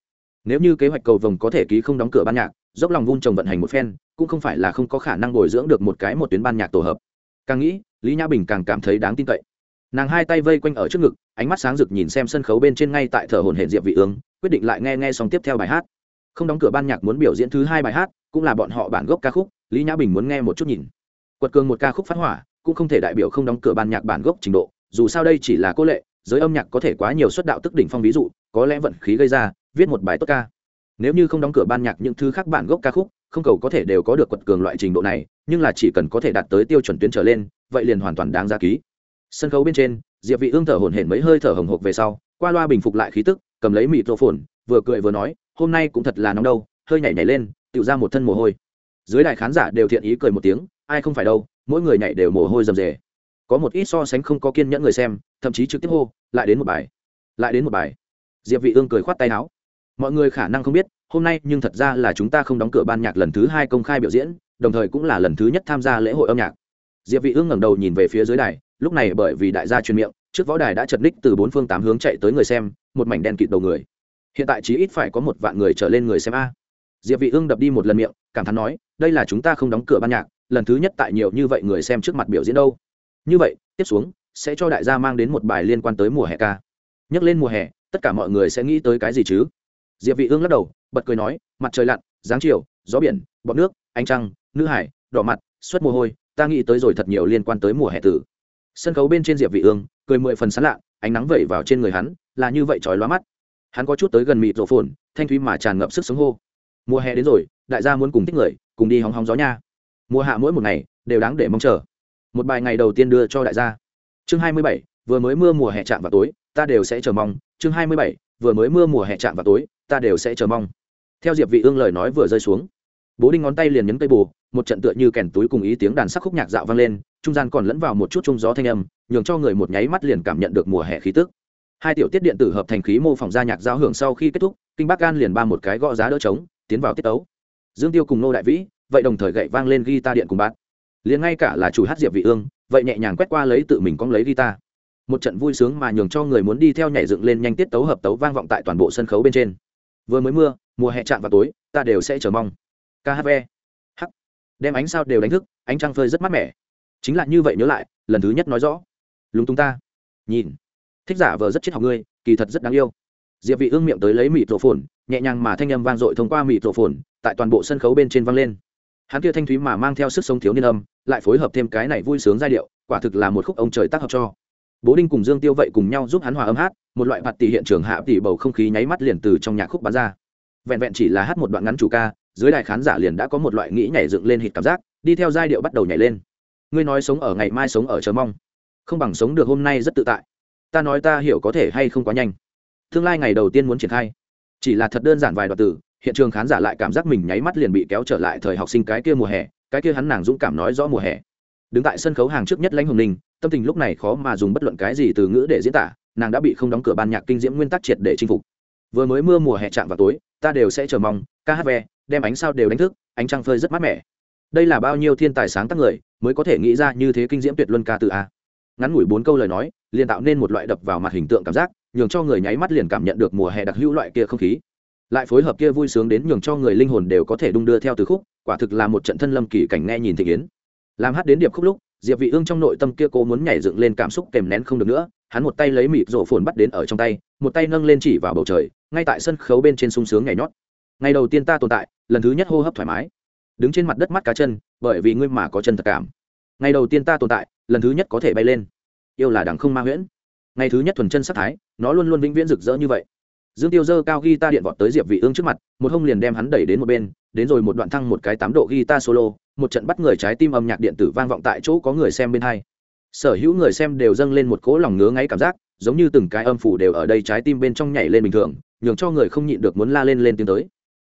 Nếu như kế hoạch cầu vồng có thể ký không đóng cửa ban nhạc, dốc lòng vun trồng vận hành một phen, cũng không phải là không có khả năng bồi dưỡng được một cái một tuyến ban nhạc tổ hợp. Càng nghĩ, lý nhã bình càng cảm thấy đáng tin cậy. Nàng hai tay vây quanh ở trước ngực, ánh mắt sáng rực nhìn xem sân khấu bên trên ngay tại thờ hồn hệ diệp vị ương quyết định lại nghe nghe xong tiếp theo bài hát. Không đóng cửa ban nhạc muốn biểu diễn thứ hai bài hát, cũng là bọn họ bản gốc ca khúc, lý nhã bình muốn nghe một chút nhìn. Quật cường một ca khúc phát hỏa, cũng không thể đại biểu không đóng cửa ban nhạc bản gốc trình độ, dù sao đây chỉ là cô lệ, giới âm nhạc có thể quá nhiều xuất đạo tức đỉnh phong ví dụ, có lẽ vận khí gây ra, viết một bài tốt ca. Nếu như không đóng cửa ban nhạc những thứ khác bản gốc ca khúc, không cầu có thể đều có được quật cường loại trình độ này, nhưng là chỉ cần có thể đạt tới tiêu chuẩn tuyến trở lên, vậy liền hoàn toàn đáng giá ký. Sân khấu bên trên, diệp vị ương thở hổn hển mấy hơi thở hồng hộc về sau, qua loa bình phục lại khí tức cầm lấy mịt rô phồn, vừa cười vừa nói, hôm nay cũng thật là nóng đâu, hơi nhảy nhảy lên tự ra một thân mồ hôi. Dưới đài khán giả đều thiện ý cười một tiếng, ai không phải đâu, mỗi người nhảy đều mồ hôi rầm rề. Có một ít so sánh không có kiên nhẫn người xem, thậm chí trực tiếp hô, lại đến một bài, lại đến một bài. Diệp vị ương cười khoát tay áo. Mọi người khả năng không biết, hôm nay nhưng thật ra là chúng ta không đóng cửa ban nhạc lần thứ hai công khai biểu diễn, đồng thời cũng là lần thứ nhất tham gia lễ hội âm nhạc. Diệp vị ương ngẩng đầu nhìn về phía dưới đài, lúc này bởi vì đại gia truyền miệng, trước võ đài đã chật ních từ bốn phương tám hướng chạy tới người xem một mảnh đen kịt đầu người. Hiện tại chí ít phải có một vạn người trở lên người xem a. Diệp vị ương đập đi một lần miệng, cảm thán nói, đây là chúng ta không đóng cửa ban nhạc, lần thứ nhất tại nhiều như vậy người xem trước mặt biểu diễn đâu. Như vậy, tiếp xuống, sẽ cho đại gia mang đến một bài liên quan tới mùa hè ca. Nhắc lên mùa hè, tất cả mọi người sẽ nghĩ tới cái gì chứ? Diệp vị ương lắc đầu, bật cười nói, mặt trời lặn, dáng chiều, gió biển, bọt nước, ánh trăng, nữ hải, đỏ mặt xuất mồ hôi, ta nghĩ tới rồi thật nhiều liên quan tới mùa hè tử. Sân khấu bên trên diệp vị ương cười mười phần sán lạ, ánh nắng vẩy vào trên người hắn là như vậy chói lóa mắt. Hắn có chút tới gần mịt rổ phồn thanh thúy mà tràn ngập sức sống hô. Mùa hè đến rồi đại gia muốn cùng thích người cùng đi hóng hóng gió nha. Mùa hạ mỗi một ngày đều đáng để mong chờ. Một bài ngày đầu tiên đưa cho đại gia. Chương 27, vừa mới mưa mùa hè chạm vào tối ta đều sẽ chờ mong. Chương 27, vừa mới mưa mùa hè chạm vào tối ta đều sẽ chờ mong. Theo diệp vị ương lời nói vừa rơi xuống bố đinh ngón tay liền nhấn cây bù một trận tựa như kèn túi cùng ý tiếng đàn sắc khúc nhạc dạo vang lên trung gian còn lẫn vào một chút trung gió thanh âm nhường cho người một nháy mắt liền cảm nhận được mùa hè khí tức hai tiểu tiết điện tử hợp thành khí mô phỏng ra nhạc giao hưởng sau khi kết thúc, kinh bắc gan liền ba một cái gõ giá đỡ trống, tiến vào tiết tấu. Dương tiêu cùng nô đại vĩ, vậy đồng thời gậy vang lên guitar điện cùng bạn liền ngay cả là chủ hát diệp vị ương, vậy nhẹ nhàng quét qua lấy tự mình cong lấy guitar. Một trận vui sướng mà nhường cho người muốn đi theo nhảy dựng lên nhanh tiết tấu hợp tấu vang vọng tại toàn bộ sân khấu bên trên. Vừa mới mưa, mùa hè chạm vào tối, ta đều sẽ chờ mong. Khv hắc. Đem ánh sao đều đánh thức, ánh trăng phơi rất mát mẻ. Chính là như vậy nhớ lại, lần thứ nhất nói rõ. Lúng túng ta. Nhìn thích giả vờ rất chết học ngươi, kỳ thật rất đáng yêu. Diệp vị ương miệng tới lấy mịt rổ phồn nhẹ nhàng mà thanh âm vang dội thông qua mịt rổ phồn tại toàn bộ sân khấu bên trên vang lên. Hắn kia thanh thúy mà mang theo sức sống thiếu niên âm, lại phối hợp thêm cái này vui sướng giai điệu, quả thực là một khúc ông trời tác hợp cho. Bố đinh cùng dương tiêu vậy cùng nhau giúp hắn hòa âm hát, một loại mặt tỷ hiện trường hạ tỷ bầu không khí nháy mắt liền từ trong nhạc khúc bắn ra. Vẹn vẹn chỉ là hát một đoạn ngắn chủ ca, dưới đài khán giả liền đã có một loại nghĩ nhảy dựng lên hít cảm giác, đi theo giai điệu bắt đầu nhảy lên. Ngươi nói sống ở ngày mai sống ở chờ mong. Không bằng sống được hôm nay rất tự tại ta nói ta hiểu có thể hay không quá nhanh. Tương lai ngày đầu tiên muốn triển khai. Chỉ là thật đơn giản vài đoạn từ, hiện trường khán giả lại cảm giác mình nháy mắt liền bị kéo trở lại thời học sinh cái kia mùa hè, cái kia hắn nàng dũng cảm nói rõ mùa hè. Đứng tại sân khấu hàng trước nhất lãnh hồng ninh, tâm tình lúc này khó mà dùng bất luận cái gì từ ngữ để diễn tả, nàng đã bị không đóng cửa ban nhạc kinh diễm nguyên tắc triệt để chinh phục. Vừa mới mưa mùa hè chạm vào tối, ta đều sẽ chờ mong, ca hát ve, đem ánh sao đều đánh thức, ánh trăng phơi rất mát mẻ. Đây là bao nhiêu thiên tài sáng tác người mới có thể nghĩ ra như thế kinh diễm tuyệt luân ca từ a. Ngắn ngủi bốn câu lời nói liền tạo nên một loại đập vào mặt hình tượng cảm giác, nhường cho người nháy mắt liền cảm nhận được mùa hè đặc hữu loại kia không khí. Lại phối hợp kia vui sướng đến nhường cho người linh hồn đều có thể đung đưa theo từ khúc, quả thực là một trận thân lâm kỳ cảnh nghe nhìn thị kiến làm hát đến điệp khúc lúc, diệp vị ương trong nội tâm kia cố muốn nhảy dựng lên cảm xúc kèm nén không được nữa, hắn một tay lấy mịt rổ phồn bắt đến ở trong tay, một tay nâng lên chỉ vào bầu trời, ngay tại sân khấu bên trên sung sướng nhảy nhót. Ngày đầu tiên ta tồn tại, lần thứ nhất hô hấp thoải mái. Đứng trên mặt đất mắt cá chân, bởi vì ngươi mà có chân thật cảm. Ngày đầu tiên ta tồn tại, lần thứ nhất có thể bay lên yêu là đằng không ma huyễn. Ngày thứ nhất thuần chân sắc thái, nó luôn luôn vĩnh viễn rực rỡ như vậy. Dương tiêu dơ cao ghi ta điện vọt tới diệp vị ương trước mặt, một hông liền đem hắn đẩy đến một bên, đến rồi một đoạn thăng một cái tám độ ghi ta solo, một trận bắt người trái tim âm nhạc điện tử vang vọng tại chỗ có người xem bên hai. Sở hữu người xem đều dâng lên một cỗ lòng ngứa ngáy cảm giác, giống như từng cái âm phủ đều ở đây trái tim bên trong nhảy lên bình thường, nhường cho người không nhịn được muốn la lên lên tiếng tới.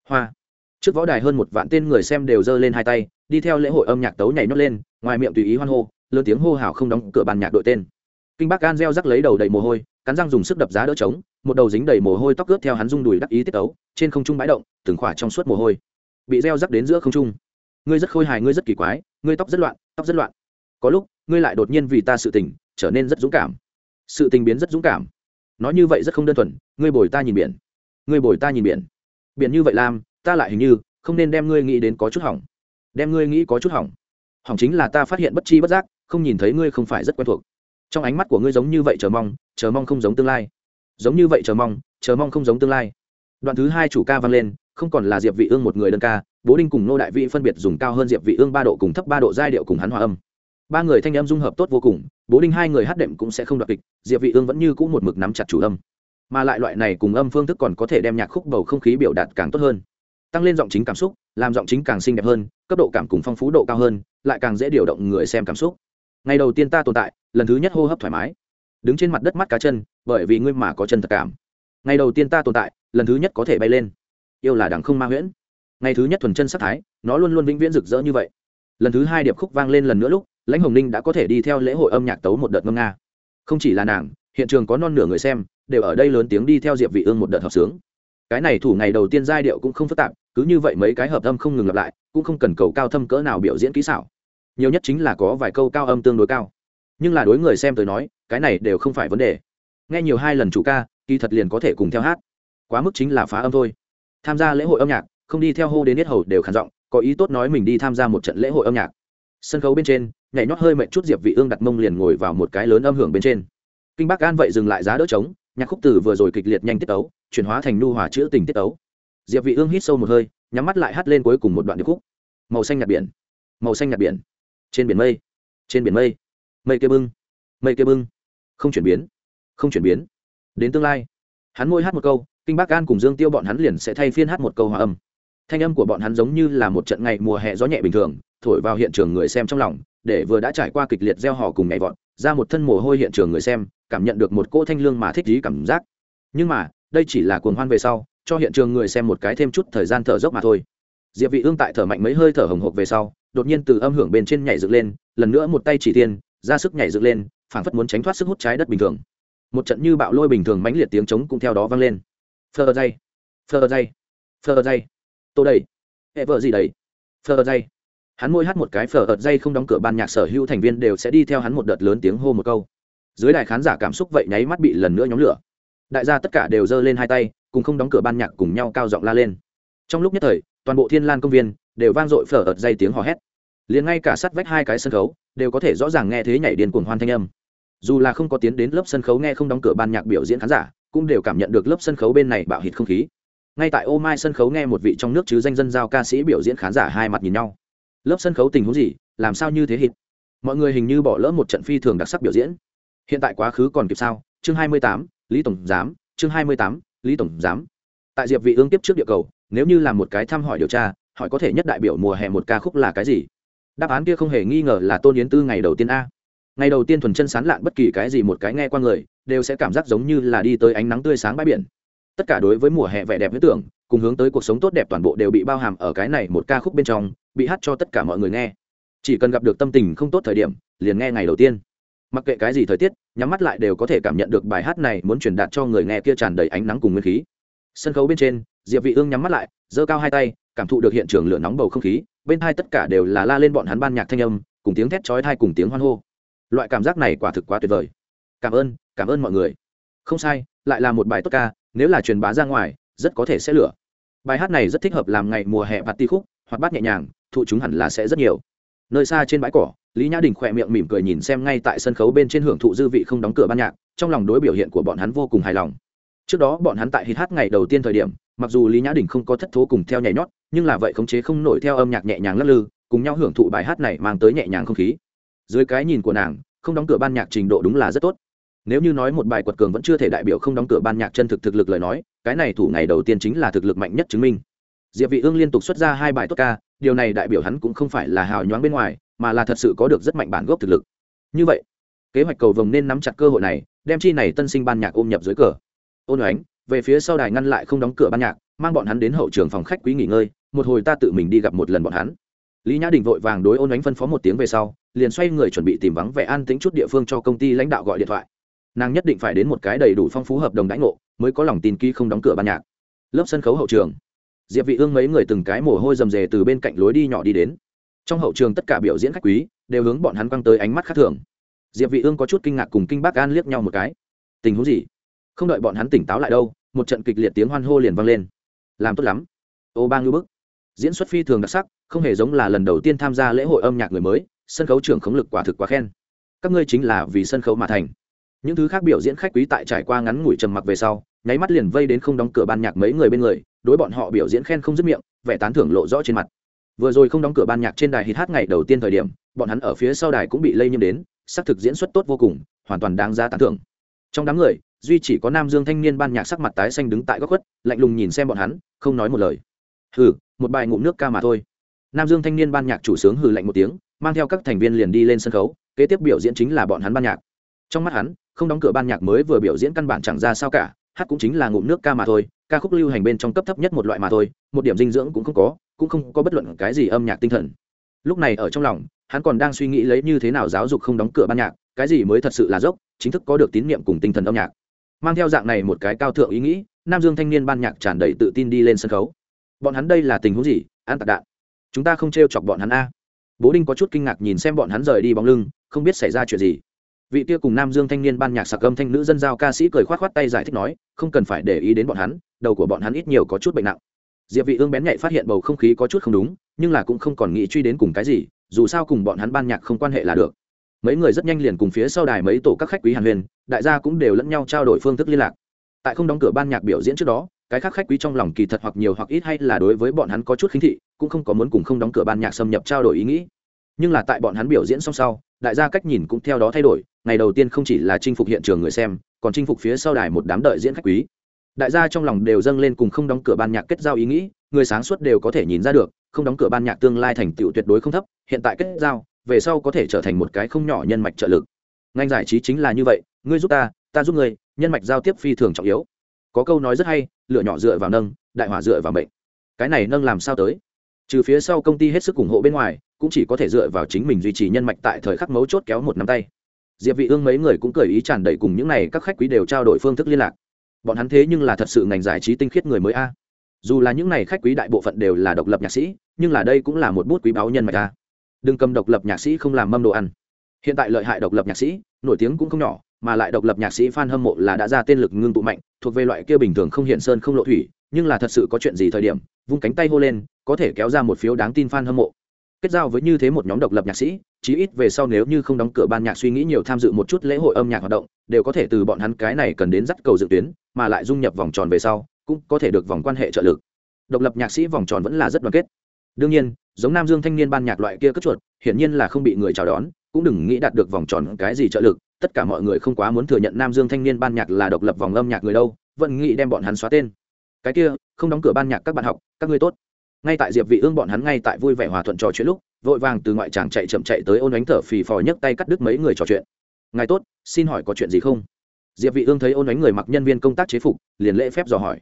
Hoa. Trước võ đài hơn một vạn tên người xem đều giơ lên hai tay, đi theo lễ hội âm nhạc tấu nhảy nhót lên, ngoài miệng tùy ý hoan hô, lớn tiếng hô hào không đóng cửa bàn nhạc đội tên kinh bác gan reo rắc lấy đầu đầy mồ hôi, cắn răng dùng sức đập giá đỡ trống, một đầu dính đầy mồ hôi tóc ướt theo hắn rung đùi đắc ý tiết ấu, trên không trung bãi động, từng khỏa trong suốt mồ hôi. Bị reo rắc đến giữa không trung. Ngươi rất khôi hài, ngươi rất kỳ quái, ngươi tóc rất loạn, tóc rất loạn. Có lúc, ngươi lại đột nhiên vì ta sự tình, trở nên rất dũng cảm. Sự tình biến rất dũng cảm. Nói như vậy rất không đơn thuần, ngươi bồi ta nhìn biển. Ngươi bồi ta nhìn biển. Biển như vậy làm, ta lại hình như, không nên đem ngươi nghĩ đến có chút hỏng. Đem ngươi nghĩ có chút hỏng. Hỏng chính là ta phát hiện bất chi bất giác, không nhìn thấy ngươi không phải rất quen thuộc trong ánh mắt của ngươi giống như vậy chờ mong chờ mong không giống tương lai. Giống như vậy chờ mong chờ mong không giống tương lai. Đoạn thứ hai chủ ca vang lên, không còn là diệp vị ương một người đơn ca, bố đinh cùng nô đại vị phân biệt dùng cao hơn diệp vị ương ba độ cùng thấp ba độ giai điệu cùng hắn hòa âm. Ba người thanh âm dung hợp tốt vô cùng, bố đinh hai người hát đệm cũng sẽ không đoạt kịch, diệp vị ương vẫn như cũ một mực nắm chặt chủ âm. Mà lại loại này cùng âm phương thức còn có thể đem nhạc khúc bầu không khí biểu đạt càng tốt hơn. Tăng lên giọng chính cảm xúc, làm giọng chính càng xinh đẹp hơn, cấp độ cảm cùng phong phú độ cao hơn, lại càng dễ điều động người xem cảm xúc ngày đầu tiên ta tồn tại, lần thứ nhất hô hấp thoải mái. Đứng trên mặt đất mắt cá chân, bởi vì ngươi mà có chân thật cảm. Ngày đầu tiên ta tồn tại, lần thứ nhất có thể bay lên. Yêu là đằng không ma huyễn. Ngày thứ nhất thuần chân sắc thái, nó luôn luôn vĩnh viễn rực rỡ như vậy. Lần thứ hai điệp khúc vang lên lần nữa lúc, lãnh hồng ninh đã có thể đi theo lễ hội âm nhạc tấu một đợt ngâm nga. Không chỉ là nàng, hiện trường có non nửa người xem, đều ở đây lớn tiếng đi theo diệp vị ương một đợt hợp sướng. Cái này thủ ngày đầu tiên giai điệu cũng không phức tạp, cứ như vậy mấy cái hợp âm không ngừng lặp lại, cũng không cần cầu cao thâm cỡ nào biểu diễn kỹ xảo nhiều nhất chính là có vài câu cao âm tương đối cao. Nhưng là đối người xem tới nói, cái này đều không phải vấn đề. Nghe nhiều hai lần chủ ca, kỳ thật liền có thể cùng theo hát. Quá mức chính là phá âm thôi. Tham gia lễ hội âm nhạc, không đi theo hô đến hết hầu đều khản giọng, có ý tốt nói mình đi tham gia một trận lễ hội âm nhạc. Sân khấu bên trên, nhảy nhót hơi mệt chút diệp vị ương đặt mông liền ngồi vào một cái lớn âm hưởng bên trên. Kinh bắc an vậy dừng lại giá đỡ trống, nhạc khúc từ vừa rồi kịch liệt nhanh tiết tấu, chuyển hóa thành nu hòa chữa tình tiết tấu. Diệp vị ương hít sâu một hơi, nhắm mắt lại hát lên cuối cùng một đoạn điệp khúc. Màu xanh nhạt biển. Màu xanh nhạt biển trên biển mây. Trên biển mây. Mây kia bưng. Mây kia bưng. Không chuyển biến. Không chuyển biến. Đến tương lai. Hắn môi hát một câu, kinh bắc an cùng dương tiêu bọn hắn liền sẽ thay phiên hát một câu hòa âm. Thanh âm của bọn hắn giống như là một trận ngày mùa hè gió nhẹ bình thường, thổi vào hiện trường người xem trong lòng, để vừa đã trải qua kịch liệt gieo họ cùng nhảy vọt, ra một thân mồ hôi hiện trường người xem, cảm nhận được một cỗ thanh lương mà thích trí cảm giác. Nhưng mà, đây chỉ là cuồng hoan về sau, cho hiện trường người xem một cái thêm chút thời gian thở dốc mà thôi. Diệp vị ương tại thở mạnh mấy hơi thở hồng hộc về sau đột nhiên từ âm hưởng bên trên nhảy dựng lên, lần nữa một tay chỉ tiên ra sức nhảy dựng lên, phảng phất muốn tránh thoát sức hút trái đất bình thường. Một trận như bạo lôi bình thường mãnh liệt tiếng trống cũng theo đó vang lên. Phờ dây phờ dây phờ dây. Tô đầy, hệ vợ gì đấy phờ dây. Hắn môi hát một cái phở ợt dây không đóng cửa ban nhạc sở hữu thành viên đều sẽ đi theo hắn một đợt lớn tiếng hô một câu. Dưới đài khán giả cảm xúc vậy nháy mắt bị lần nữa nhóm lửa. Đại gia tất cả đều giơ lên hai tay, cùng không đóng cửa ban nhạc cùng nhau cao giọng la lên trong lúc nhất thời, toàn bộ thiên lan công viên đều vang dội phở ợt dây tiếng hò hét. Liền ngay cả sắt vách hai cái sân khấu đều có thể rõ ràng nghe thế nhảy điên cuồng hoan thanh âm. Dù là không có tiến đến lớp sân khấu nghe không đóng cửa ban nhạc biểu diễn khán giả, cũng đều cảm nhận được lớp sân khấu bên này bạo hít không khí. Ngay tại ô mai sân khấu nghe một vị trong nước chứ danh dân giao ca sĩ biểu diễn khán giả hai mặt nhìn nhau. Lớp sân khấu tình huống gì, làm sao như thế hít mọi người hình như bỏ lỡ một trận phi thường đặc sắc biểu diễn. Hiện tại quá khứ còn kịp sao? Chương hai mươi tám, lý tổng giám, chương hai mươi tám, lý tổng giám. Tại diệp vị ương tiếp trước địa cầu nếu như là một cái thăm hỏi điều tra, hỏi có thể nhất đại biểu mùa hè một ca khúc là cái gì? Đáp án kia không hề nghi ngờ là tôn yến tư ngày đầu tiên a. Ngày đầu tiên thuần chân sán lạn bất kỳ cái gì một cái nghe qua người, đều sẽ cảm giác giống như là đi tới ánh nắng tươi sáng bãi biển. Tất cả đối với mùa hè vẻ đẹp huyết tưởng, cùng hướng tới cuộc sống tốt đẹp toàn bộ đều bị bao hàm ở cái này một ca khúc bên trong, bị hát cho tất cả mọi người nghe. Chỉ cần gặp được tâm tình không tốt thời điểm, liền nghe ngày đầu tiên. Mặc kệ cái gì thời tiết, nhắm mắt lại đều có thể cảm nhận được bài hát này muốn truyền đạt cho người nghe kia tràn đầy ánh nắng cùng nguyên khí. Sân khấu bên trên diệp vị ương nhắm mắt lại, giơ cao hai tay, cảm thụ được hiện trường lửa nóng bầu không khí, bên hai tất cả đều là la lên bọn hắn ban nhạc thanh âm, cùng tiếng thét chói tai cùng tiếng hoan hô. Loại cảm giác này quả thực quá tuyệt vời. Cảm ơn cảm ơn mọi người. Không sai, lại là một bài tốt ca, nếu là truyền bá ra ngoài, rất có thể sẽ lửa. Bài hát này rất thích hợp làm ngày mùa hè bạt ti khúc hoặc bát nhẹ nhàng, thụ chúng hẳn là sẽ rất nhiều. Nơi xa trên bãi cỏ, lý nhã đình khỏe miệng mỉm cười nhìn xem ngay tại sân khấu bên trên hưởng thụ dư vị không đóng cửa ban nhạc, trong lòng đối biểu hiện của bọn hắn vô cùng hài lòng. Trước đó bọn hắn tại hít hát ngày đầu tiên thời điểm mặc dù lý nhã đình không có thất thố cùng theo nhảy nhót nhưng là vậy khống chế không nổi theo âm nhạc nhẹ nhàng lắc lư cùng nhau hưởng thụ bài hát này mang tới nhẹ nhàng không khí dưới cái nhìn của nàng không đóng cửa ban nhạc trình độ đúng là rất tốt nếu như nói một bài quật cường vẫn chưa thể đại biểu không đóng cửa ban nhạc chân thực thực lực lời nói cái này thủ ngày đầu tiên chính là thực lực mạnh nhất chứng minh diệp vị ương liên tục xuất ra hai bài tốt ca điều này đại biểu hắn cũng không phải là hào nhoáng bên ngoài mà là thật sự có được rất mạnh bản gốc thực lực như vậy kế hoạch cầu vồng nên nắm chặt cơ hội này đem chi này tân sinh ban nhạc ôm nhập dưới cờ ôn oánh về phía sau đài ngăn lại không đóng cửa ban nhạc, mang bọn hắn đến hậu trường phòng khách quý nghỉ ngơi, một hồi ta tự mình đi gặp một lần bọn hắn. Lý nhã đình vội vàng đối ôn ánh phân phó một tiếng về sau, liền xoay người chuẩn bị tìm vắng vẻ an tĩnh chút địa phương cho công ty lãnh đạo gọi điện thoại. Nàng nhất định phải đến một cái đầy đủ phong phú hợp đồng đãi ngộ, mới có lòng tin ký không đóng cửa ban nhạc. Lớp sân khấu hậu trường. Diệp vị ương mấy người từng cái mồ hôi rầm rề từ bên cạnh lối đi nhỏ đi đến. Trong hậu trường tất cả biểu diễn khách quý đều hướng bọn hắn quăng tới ánh mắt khác thường. Diệp vị ương có chút kinh ngạc cùng kinh bác an liếc nhau một cái. Tình huống gì? Không đợi bọn hắn tỉnh táo lại đâu, một trận kịch liệt tiếng hoan hô liền vang lên. Làm tốt lắm. Ô ba ngư bức. Diễn xuất phi thường đặc sắc, không hề giống là lần đầu tiên tham gia lễ hội âm nhạc người mới, sân khấu trưởng khống lực quả thực quá khen. Các ngươi chính là vì sân khấu mà thành. Những thứ khác biểu diễn khách quý tại trải qua ngắn ngủi trầm mặc về sau, nháy mắt liền vây đến không đóng cửa ban nhạc mấy người bên người, đối bọn họ biểu diễn khen không dứt miệng, vẻ tán thưởng lộ rõ trên mặt. Vừa rồi không đóng cửa ban nhạc trên đài hít hát ngày đầu tiên thời điểm, bọn hắn ở phía sau đài cũng bị lây nhiễm đến, xác thực diễn xuất tốt vô cùng, hoàn toàn đáng ra tán thưởng. Trong đám người duy chỉ có nam dương thanh niên ban nhạc sắc mặt tái xanh đứng tại góc khuất, lạnh lùng nhìn xem bọn hắn, không nói một lời. Hừ, một bài ngụm nước ca mà thôi. Nam dương thanh niên ban nhạc chủ sướng hừ lạnh một tiếng, mang theo các thành viên liền đi lên sân khấu, kế tiếp biểu diễn chính là bọn hắn ban nhạc. Trong mắt hắn, không đóng cửa ban nhạc mới vừa biểu diễn căn bản chẳng ra sao cả, hát cũng chính là ngụm nước ca mà thôi, ca khúc lưu hành bên trong cấp thấp nhất một loại mà thôi, một điểm dinh dưỡng cũng không có, cũng không có bất luận cái gì âm nhạc tinh thần. Lúc này ở trong lòng, hắn còn đang suy nghĩ lấy như thế nào giáo dục không đóng cửa ban nhạc, cái gì mới thật sự là dốc, chính thức có được tín nhiệm cùng tinh thần âm nhạc mang theo dạng này một cái cao thượng ý nghĩ, nam dương thanh niên ban nhạc tràn đầy tự tin đi lên sân khấu. Bọn hắn đây là tình huống gì? An tạc đạn. Chúng ta không t r e o chọc bọn hắn a. Bố đinh có chút kinh ngạc nhìn xem bọn hắn rời đi bóng lưng, không biết xảy ra chuyện gì. Vị kia cùng nam dương thanh niên ban nhạc sạc âm thanh nữ dân giao ca sĩ cười k h o á t k h o á t tay giải thích nói, không cần phải để ý đến bọn hắn, đầu của bọn hắn ít nhiều có chút bệnh nặng. Diệp vị ương bén nhạy phát hiện bầu không khí có chút không đúng, nhưng là cũng không còn nghĩ truy đến cùng cái gì, dù sao cùng bọn hắn ban nhạc không quan hệ là được mấy người rất nhanh liền cùng phía sau đài mấy tổ các khách quý hàn huyền, đại gia cũng đều lẫn nhau trao đổi phương thức liên lạc. Tại không đóng cửa ban nhạc biểu diễn trước đó, cái khác khách quý trong lòng kỳ thật hoặc nhiều hoặc ít hay là đối với bọn hắn có chút khinh thị, cũng không có muốn cùng không đóng cửa ban nhạc xâm nhập trao đổi ý nghĩ. Nhưng là tại bọn hắn biểu diễn xong sau, đại gia cách nhìn cũng theo đó thay đổi, ngày đầu tiên không chỉ là chinh phục hiện trường người xem, còn chinh phục phía sau đài một đám đợi diễn khách quý. Đại gia trong lòng đều dâng lên cùng không đóng cửa ban nhạc kết giao ý nghĩ, người sáng suốt đều có thể nhìn ra được, không đóng cửa ban nhạc tương lai thành tựu tuyệt đối không thấp, hiện tại kết giao về sau có thể trở thành một cái không nhỏ nhân mạch trợ lực. Ngành giải trí chính là như vậy, ngươi giúp ta ta giúp ngươi, nhân mạch giao tiếp phi thường trọng yếu. Có câu nói rất hay lựa nhỏ dựa vào nâng, đại hỏa dựa vào bệnh cái này nâng làm sao tới? Trừ phía sau công ty hết sức ủng hộ bên ngoài, cũng chỉ có thể dựa vào chính mình duy trì nhân mạch tại thời khắc mấu chốt kéo một nắm tay. Diệp vị ương mấy người cũng cởi ý tràn đầy cùng những này các khách quý đều trao đổi phương thức liên lạc. Bọn hắn thế nhưng là thật sự ngành giải trí tinh khiết người mới a. Dù là những này khách quý đại bộ phận đều là độc lập nhạc sĩ, nhưng là đây cũng là một bút quý báu nhân mạch a đừng cầm độc lập nhạc sĩ không làm mâm đồ ăn. Hiện tại lợi hại độc lập nhạc sĩ, nổi tiếng cũng không nhỏ, mà lại độc lập nhạc sĩ fan hâm mộ là đã ra tên lực ngưng tụ mạnh, thuộc về loại kia bình thường không hiện sơn không lộ thủy, nhưng là thật sự có chuyện gì thời điểm, vung cánh tay hô lên, có thể kéo ra một phiếu đáng tin fan hâm mộ. Kết giao với như thế một nhóm độc lập nhạc sĩ, chí ít về sau nếu như không đóng cửa ban nhạc suy nghĩ nhiều tham dự một chút lễ hội âm nhạc hoạt động, đều có thể từ bọn hắn cái này cần đến dắt cầu dự tuyến, mà lại dung nhập vòng tròn về sau, cũng có thể được vòng quan hệ trợ lực. Độc lập nhạc sĩ vòng tròn vẫn là rất đoàn kết. Đương nhiên giống nam dương thanh niên ban nhạc loại kia cất chuột, hiển nhiên là không bị người chào đón, cũng đừng nghĩ đạt được vòng tròn cái gì trợ lực, tất cả mọi người không quá muốn thừa nhận nam dương thanh niên ban nhạc là độc lập vòng âm nhạc người đâu, vẫn nghĩ đem bọn hắn xóa tên. Cái kia, không đóng cửa ban nhạc các bạn học, các ngươi tốt. Ngay tại diệp vị ương bọn hắn ngay tại vui vẻ hòa thuận trò chuyện lúc, vội vàng từ ngoại tràng chạy chậm chạy tới ôn ánh thở phì phò nhấc tay cắt đứt mấy người trò chuyện. Ngài tốt, xin hỏi có chuyện gì không? Diệp vị ương thấy ôn ánh người mặc nhân viên công tác chế phục, liền lễ phép dò hỏi.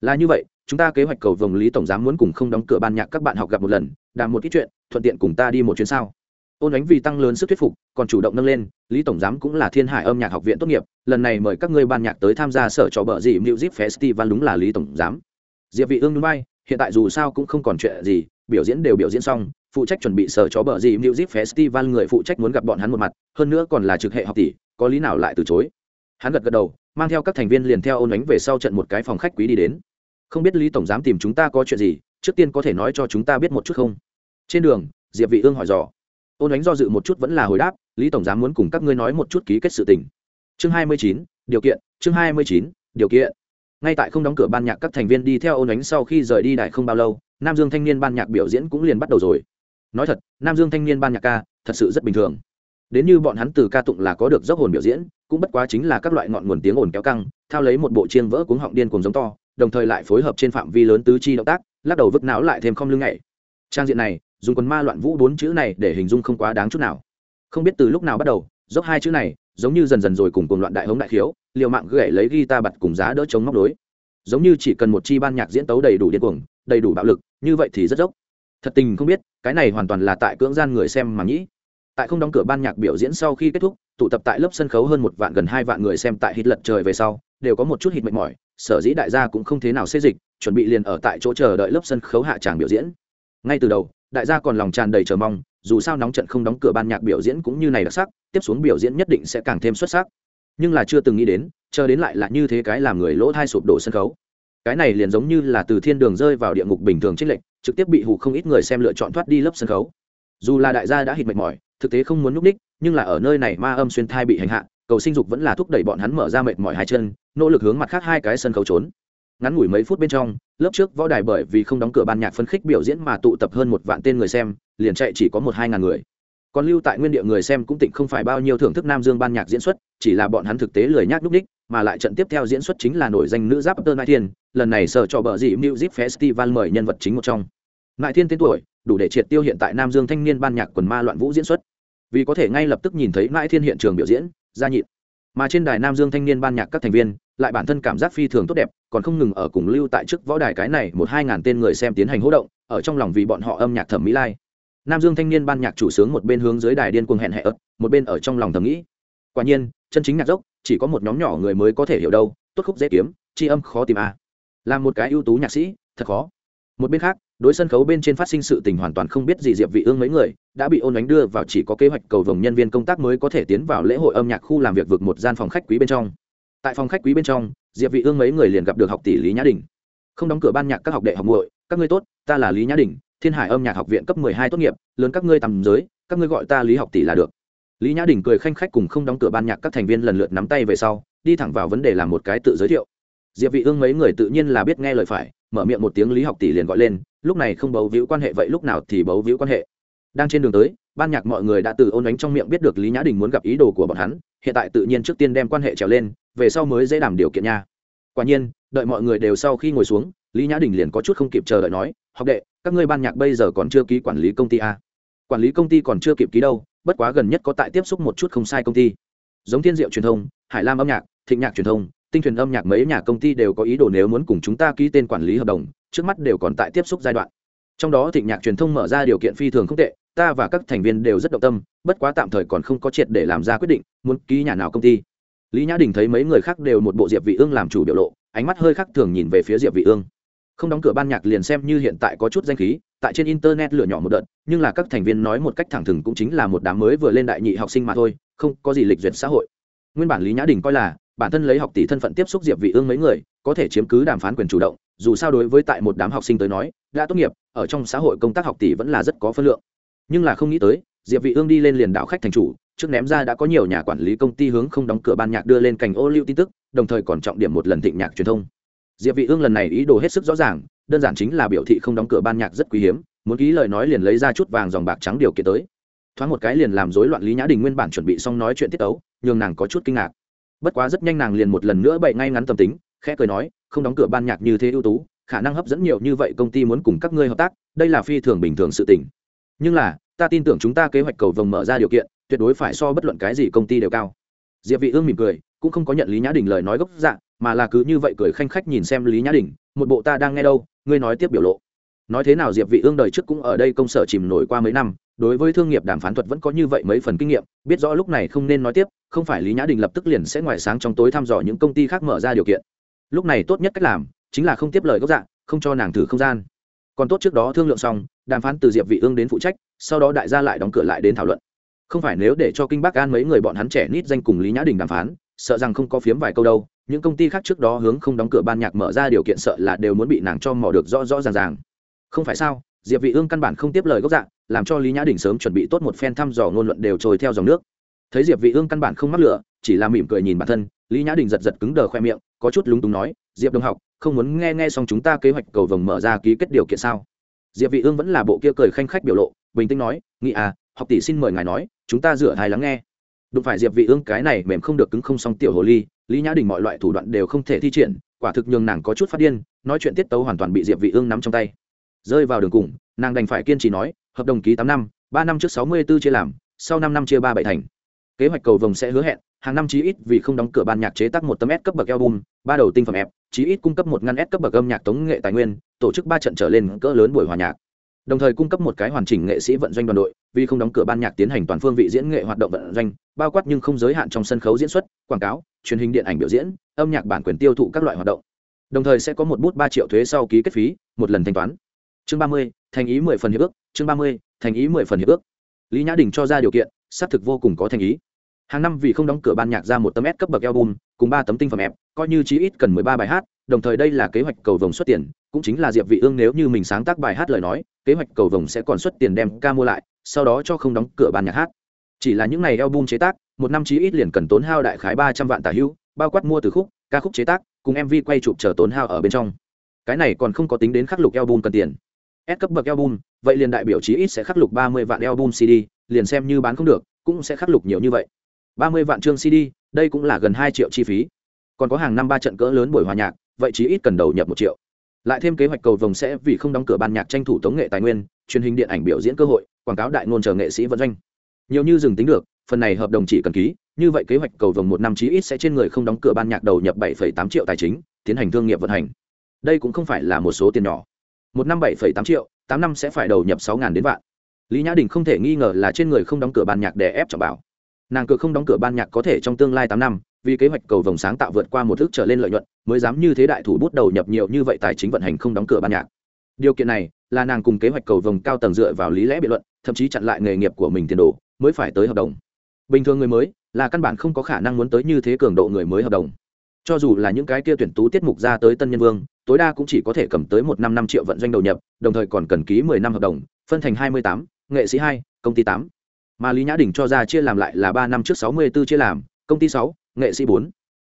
Là như vậy chúng ta kế hoạch cầu vồng lý tổng giám muốn cùng không đóng cửa ban nhạc các bạn học gặp một lần, đàm một ít chuyện, thuận tiện cùng ta đi một chuyến sao? Ôn ánh vì tăng lớn sức thuyết phục, còn chủ động nâng lên, lý tổng giám cũng là thiên hải âm nhạc học viện tốt nghiệp, lần này mời các ngươi ban nhạc tới tham gia sở trò bờ gì music festival đúng là lý tổng giám. Diệp vị ương núi bay, hiện tại dù sao cũng không còn chuyện gì, biểu diễn đều biểu diễn xong, phụ trách chuẩn bị sở chó bờ gì music festival người phụ trách muốn gặp bọn hắn một mặt, hơn nữa còn là trực hệ học tỷ, có lý nào lại từ chối? Hắn gật gật đầu, mang theo các thành viên liền theo ôn ánh về sau trận một cái phòng khách quý đi đến không biết lý tổng giám tìm chúng ta có chuyện gì trước tiên có thể nói cho chúng ta biết một chút không? Trên đường diệp vị ương hỏi dò. Ôn ánh do dự một chút vẫn là hồi đáp lý tổng giám muốn cùng các ngươi nói một chút ký kết sự tình. Chương 29, điều kiện chương 29, điều kiện. Ngay tại không đóng cửa ban nhạc các thành viên đi theo ôn ánh sau khi rời đi đại không bao lâu nam dương thanh niên ban nhạc biểu diễn cũng liền bắt đầu rồi. Nói thật nam dương thanh niên ban nhạc ca thật sự rất bình thường. Đến như bọn hắn từ ca tụng là có được dốc hồn biểu diễn cũng bất quá chính là các loại ngọn nguồn tiếng ồn kéo căng thao lấy một bộ chiên vỡ cuống họng điên cuồng giống to đồng thời lại phối hợp trên phạm vi lớn tứ chi động tác, lắc đầu vứt não lại thêm không lưng nhảy. Trang diện này, dùng quần ma loạn vũ bốn chữ này để hình dung không quá đáng chút nào. Không biết từ lúc nào bắt đầu, dốc hai chữ này, giống như dần dần rồi cùng cuồng loạn đại hống đại khiếu, liều mạng gậy lấy guitar bật cùng giá đỡ chống móc đối. Giống như chỉ cần một chi ban nhạc diễn tấu đầy đủ điên cuồng, đầy đủ bạo lực, như vậy thì rất dốc. Thật tình không biết, cái này hoàn toàn là tại cưỡng gian người xem mà nghĩ. Tại không đóng cửa ban nhạc biểu diễn sau khi kết thúc, tụ tập tại lớp sân khấu hơn một vạn gần hai vạn người xem tại hít lật trời về sau, đều có một chút hít mệt mỏi sở dĩ đại gia cũng không thế nào xê dịch, chuẩn bị liền ở tại chỗ chờ đợi lớp sân khấu hạ tràng biểu diễn. Ngay từ đầu, đại gia còn lòng tràn đầy chờ mong, dù sao nóng trận không đóng cửa ban nhạc biểu diễn cũng như này đặc sắc, tiếp xuống biểu diễn nhất định sẽ càng thêm xuất sắc. Nhưng là chưa từng nghĩ đến, chờ đến lại là như thế cái làm người lỗ thai sụp đổ sân khấu. Cái này liền giống như là từ thiên đường rơi vào địa ngục bình thường trích lệnh trực tiếp bị hụ không ít người xem lựa chọn thoát đi lớp sân khấu. Dù là đại gia đã hít mệt mỏi, thực tế không muốn núp ních, nhưng là ở nơi này ma âm xuyên thai bị hành hạ cầu sinh dục vẫn là thúc đẩy bọn hắn mở ra mệt mỏi hai chân, nỗ lực hướng mặt khác hai cái sân khấu trốn. Ngắn ngủi mấy phút bên trong, lớp trước võ đài bởi vì không đóng cửa ban nhạc phân khích biểu diễn mà tụ tập hơn một vạn tên người xem, liền chạy chỉ có một hai ngàn người. Còn lưu tại nguyên địa người xem cũng tịnh không phải bao nhiêu thưởng thức nam dương ban nhạc diễn xuất, chỉ là bọn hắn thực tế lười nhác núp đích, mà lại trận tiếp theo diễn xuất chính là nổi danh nữ giáp tơ nại thiên lần này sở cho bờ dị music festival mời nhân vật chính một trong. Nại thiên tên tuổi, đủ để triệt tiêu hiện tại nam dương thanh niên ban nhạc quần ma loạn vũ diễn xuất. Vì có thể ngay lập tức nhìn thấy mãi thiên hiện trường biểu diễn gia nhịn mà trên đài nam dương thanh niên ban nhạc các thành viên, lại bản thân cảm giác phi thường tốt đẹp, còn không ngừng ở cùng lưu tại trước võ đài cái này một hai ngàn tên người xem tiến hành hỗ động, ở trong lòng vì bọn họ âm nhạc thẩm mỹ lai. Nam dương thanh niên ban nhạc chủ sướng một bên hướng dưới đài điên cuồng hẹn hẹ ớt, một bên ở trong lòng thầm nghĩ. Quả nhiên, chân chính nhạc dốc, chỉ có một nhóm nhỏ người mới có thể hiểu đâu, tốt khúc dễ kiếm tri âm khó tìm a à. là một cái ưu tú nhạc sĩ, thật khó. Một bên khác đối sân khấu bên trên phát sinh sự tình hoàn toàn không biết gì diệp vị ương mấy người, đã bị ôn ánh đưa vào chỉ có kế hoạch cầu vồng nhân viên công tác mới có thể tiến vào lễ hội âm nhạc khu làm việc vượt một gian phòng khách quý bên trong. Tại phòng khách quý bên trong, diệp vị ương mấy người liền gặp được học tỷ lý nhã đình. Không đóng cửa ban nhạc các học đệ học muội, các ngươi tốt, ta là lý nhã đình, thiên hải âm nhạc học viện cấp 12 tốt nghiệp, lớn các ngươi tầm giới, các ngươi gọi ta lý học tỷ là được. Lý nhã đình cười khanh khách cùng không đóng cửa ban nhạc các thành viên lần lượt nắm tay về sau, đi thẳng vào vấn đề làm một cái tự giới thiệu. Diệp vị ương mấy người tự nhiên là biết nghe lời phải mở miệng một tiếng lý học tỷ liền gọi lên, lúc này không bấu víu quan hệ vậy lúc nào thì bấu víu quan hệ. Đang trên đường tới, ban nhạc mọi người đã từ ôn ánh trong miệng biết được lý nhã đình muốn gặp ý đồ của bọn hắn, hiện tại tự nhiên trước tiên đem quan hệ trèo lên, về sau mới dễ đảm điều kiện nha. Quả nhiên, đợi mọi người đều sau khi ngồi xuống, lý nhã đình liền có chút không kịp chờ đợi nói, học đệ, các ngươi ban nhạc bây giờ còn chưa ký quản lý công ty a quản lý công ty còn chưa kịp ký đâu, bất quá gần nhất có tại tiếp xúc một chút không sai công ty. Giống thiên diệu truyền thông, hải lam âm nhạc, thịnh nhạc truyền thông tinh thuyền âm nhạc mấy nhà công ty đều có ý đồ nếu muốn cùng chúng ta ký tên quản lý hợp đồng, trước mắt đều còn tại tiếp xúc giai đoạn. Trong đó thịnh nhạc truyền thông mở ra điều kiện phi thường không tệ, ta và các thành viên đều rất động tâm, bất quá tạm thời còn không có triệt để làm ra quyết định, muốn ký nhà nào công ty. Lý nhã đình thấy mấy người khác đều một bộ diệp vị ương làm chủ biểu lộ, ánh mắt hơi khác thường nhìn về phía diệp vị ương. Không đóng cửa ban nhạc liền xem như hiện tại có chút danh khí, tại trên internet lửa nhỏ một đợt, nhưng là các thành viên nói một cách thẳng thừng cũng chính là một đám mới vừa lên đại nhị học sinh mà thôi, không có gì lịch duyệt xã hội. Nguyên bản lý nhã đình coi là bản thân lấy học tỷ thân phận tiếp xúc diệp vị ương mấy người, có thể chiếm cứ đàm phán quyền chủ động, dù sao đối với tại một đám học sinh tới nói, đã tốt nghiệp, ở trong xã hội công tác học tỷ vẫn là rất có phân lượng. Nhưng là không nghĩ tới, diệp vị ương đi lên liền đảo khách thành chủ, trước ném ra đã có nhiều nhà quản lý công ty hướng không đóng cửa ban nhạc đưa lên cành ô liu tin tức, đồng thời còn trọng điểm một lần thịnh nhạc truyền thông. Diệp vị ương lần này ý đồ hết sức rõ ràng, đơn giản chính là biểu thị không đóng cửa ban nhạc rất quý hiếm, muốn ký lời nói liền lấy ra chút vàng dòng bạc trắng điều kiện tới. Thoáng một cái liền làm rối loạn lý nhã đình nguyên bản chuẩn bị xong nói chuyện tiết tấu, nhường nàng có chút kinh ngạc bất quá rất nhanh nàng liền một lần nữa bậy ngay ngắn tâm tính, khẽ cười nói, không đóng cửa ban nhạc như thế ưu tú, khả năng hấp dẫn nhiều như vậy công ty muốn cùng các ngươi hợp tác, đây là phi thường bình thường sự tình. Nhưng là, ta tin tưởng chúng ta kế hoạch cầu vồng mở ra điều kiện, tuyệt đối phải so bất luận cái gì công ty đều cao. Diệp vị ương mỉm cười, cũng không có nhận lý nhã đình lời nói gốc dạng mà là cứ như vậy cười khanh khách nhìn xem lý nhã đình, một bộ ta đang nghe đâu, ngươi nói tiếp biểu lộ. Nói thế nào diệp vị ương đời trước cũng ở đây công sở chìm nổi qua mấy năm, đối với thương nghiệp đàm phán thuật vẫn có như vậy mấy phần kinh nghiệm, biết rõ lúc này không nên nói tiếp không phải lý nhã đình lập tức liền sẽ ngoài sáng trong tối thăm dò những công ty khác mở ra điều kiện. Lúc này tốt nhất cách làm, chính là không tiếp lời gốc dạng không cho nàng thử không gian. Còn tốt trước đó thương lượng xong, đàm phán từ diệp vị ương đến phụ trách, sau đó đại gia lại đóng cửa lại đến thảo luận. Không phải nếu để cho kinh bắc an mấy người bọn hắn trẻ nít danh cùng lý nhã đình đàm phán, sợ rằng không có phiếm vài câu đâu, những công ty khác trước đó hướng không đóng cửa ban nhạc mở ra điều kiện sợ là đều muốn bị nàng cho mò được rõ rõ ràng ràng. Không phải sao, diệp vị ương căn bản không tiếp lời gốc dạng làm cho lý nhã đình sớm chuẩn bị tốt một phen thăm dò ngôn luận đều trôi theo dòng nước thấy diệp vị ương căn bản không mắc lửa, chỉ là mỉm cười nhìn bản thân, lý nhã đình giật giật cứng đờ khoe miệng, có chút lúng túng nói, diệp đồng học, không muốn nghe nghe xong chúng ta kế hoạch cầu vồng mở ra ký kết điều kiện sao? Diệp vị ương vẫn là bộ kia cười khanh khách biểu lộ, bình tĩnh nói, nghĩ à học tỷ xin mời ngài nói, chúng ta rửa hài lắng nghe. Đụng phải diệp vị ương cái này mềm không được cứng không xong tiểu hồ ly, lý nhã đình mọi loại thủ đoạn đều không thể thi triển, quả thực nhường nàng có chút phát điên, nói chuyện tiết tấu hoàn toàn bị diệp vị ương nắm trong tay. Rơi vào đường cùng, nàng đành phải kiên trì nói, hợp đồng ký tám năm, ba năm trước sáu mươi 64 chia làm, sau năm năm chia ba bảy thành kế hoạch cầu vồng sẽ hứa hẹn hàng năm chí ít vì không đóng cửa ban nhạc chế tác một tấm S cấp bậc album, ba đầu tinh phẩm ép, chí ít cung cấp một ngăn S cấp bậc âm nhạc tống nghệ tài nguyên, tổ chức ba trận trở lên cỡ lớn buổi hòa nhạc. Đồng thời cung cấp một cái hoàn chỉnh nghệ sĩ vận doanh đoàn đội, vì không đóng cửa ban nhạc tiến hành toàn phương vị diễn nghệ hoạt động vận doanh, bao quát nhưng không giới hạn trong sân khấu diễn xuất, quảng cáo, truyền hình điện ảnh biểu diễn, âm nhạc bản quyền tiêu thụ các loại hoạt động. Đồng thời sẽ có một bút ba triệu thuế sau ký kết phí, một lần thanh toán. Chương ba mươi, thành ý mười phần hiệp ước, chương ba mươi, thành ý mười phần hiệp ước. Lý Nhã Đình cho ra điều kiện, xác thực vô cùng có thành ý. Hàng năm vì không đóng cửa ban nhạc ra một tấm S cấp bậc album, cùng ba tấm tinh phẩm ép, coi như chí ít cần mười ba bài hát, đồng thời đây là kế hoạch cầu vồng xuất tiền, cũng chính là diệp vị ương nếu như mình sáng tác bài hát lời nói, kế hoạch cầu vồng sẽ còn xuất tiền đem ca mua lại, sau đó cho không đóng cửa ban nhạc hát. Chỉ là những này album chế tác, một năm chí ít liền cần tốn hao đại khái ba trăm vạn tả hữu bao quát mua từ khúc, ca khúc chế tác, cùng mv quay chụp chờ tốn hao ở bên trong. Cái này còn không có tính đến khắc lục album cần tiền. S cấp bậc album, vậy liền đại biểu chí ít sẽ khắc lục ba mươi vạn album CD liền xem như bán không được cũng sẽ khắc lục nhiều như vậy. Ba mươi vạn chương cd đây cũng là gần hai triệu chi phí. Còn có hàng năm ba trận cỡ lớn buổi hòa nhạc vậy chí ít cần đầu nhập một triệu. Lại thêm kế hoạch cầu vồng sẽ vì không đóng cửa ban nhạc tranh thủ tống nghệ tài nguyên truyền hình điện ảnh biểu diễn cơ hội quảng cáo đại ngôn chờ nghệ sĩ vận doanh. Nhiều như dừng tính được phần này hợp đồng chỉ cần ký như vậy kế hoạch cầu vồng một năm chí ít sẽ trên người không đóng cửa ban nhạc đầu nhập 7,8 triệu tài chính tiến hành thương nghiệp vận hành. Đây cũng không phải là một số tiền nhỏ. Một năm 7,8 triệu tám năm sẽ phải đầu nhập 6.000 đến vạn lý nhã đình không thể nghi ngờ là trên người không đóng cửa ban nhạc để ép trọng bảo. Nàng cửa không đóng cửa ban nhạc có thể trong tương lai tám năm, vì kế hoạch cầu vồng sáng tạo vượt qua một thước trở lên lợi nhuận, mới dám như thế đại thủ bút đầu nhập nhiều như vậy tài chính vận hành không đóng cửa ban nhạc. Điều kiện này là nàng cùng kế hoạch cầu vồng cao tầng dựa vào lý lẽ biện luận, thậm chí chặn lại nghề nghiệp của mình tiền đồ, mới phải tới hợp đồng. Bình thường người mới là căn bản không có khả năng muốn tới như thế cường độ người mới hợp đồng. Cho dù là những cái kia tuyển tú tiết mục ra tới tân nhân vương, tối đa cũng chỉ có thể cầm tới một năm năm triệu vận doanh đầu nhập, đồng thời còn cần ký mười năm hợp đồng, phân thành hai mươi tám nghệ sĩ hai, công ty tám. Mà lý nhã đình cho ra chia làm lại là ba năm trước sáu mươi b ố chia làm, công ty sáu, nghệ sĩ bốn.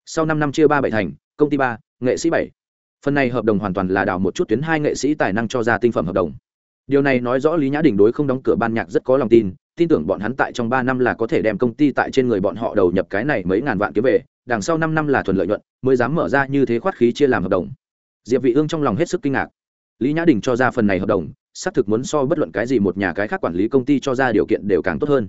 Sau năm năm chia ba bảy thành, công ty ba, nghệ sĩ bảy. Phần này hợp đồng hoàn toàn là đào một chút tuyến hai nghệ sĩ tài năng cho ra tinh phẩm hợp đồng. Điều này nói rõ lý nhã đình đối không đóng cửa ban nhạc rất có lòng tin tin tưởng bọn hắn tại trong ba năm là có thể đem công ty tại trên người bọn họ đầu nhập cái này mấy ngàn vạn kiếm về, đằng sau năm năm là thuần lợi nhuận, mới dám mở ra như thế khoát khí chia làm hợp đồng. Diệp vị ương trong lòng hết sức kinh ngạc. Lý nhã đình cho ra phần này hợp đồng xác thực muốn so bất luận cái gì một nhà cái khác quản lý công ty cho ra điều kiện đều càng tốt hơn.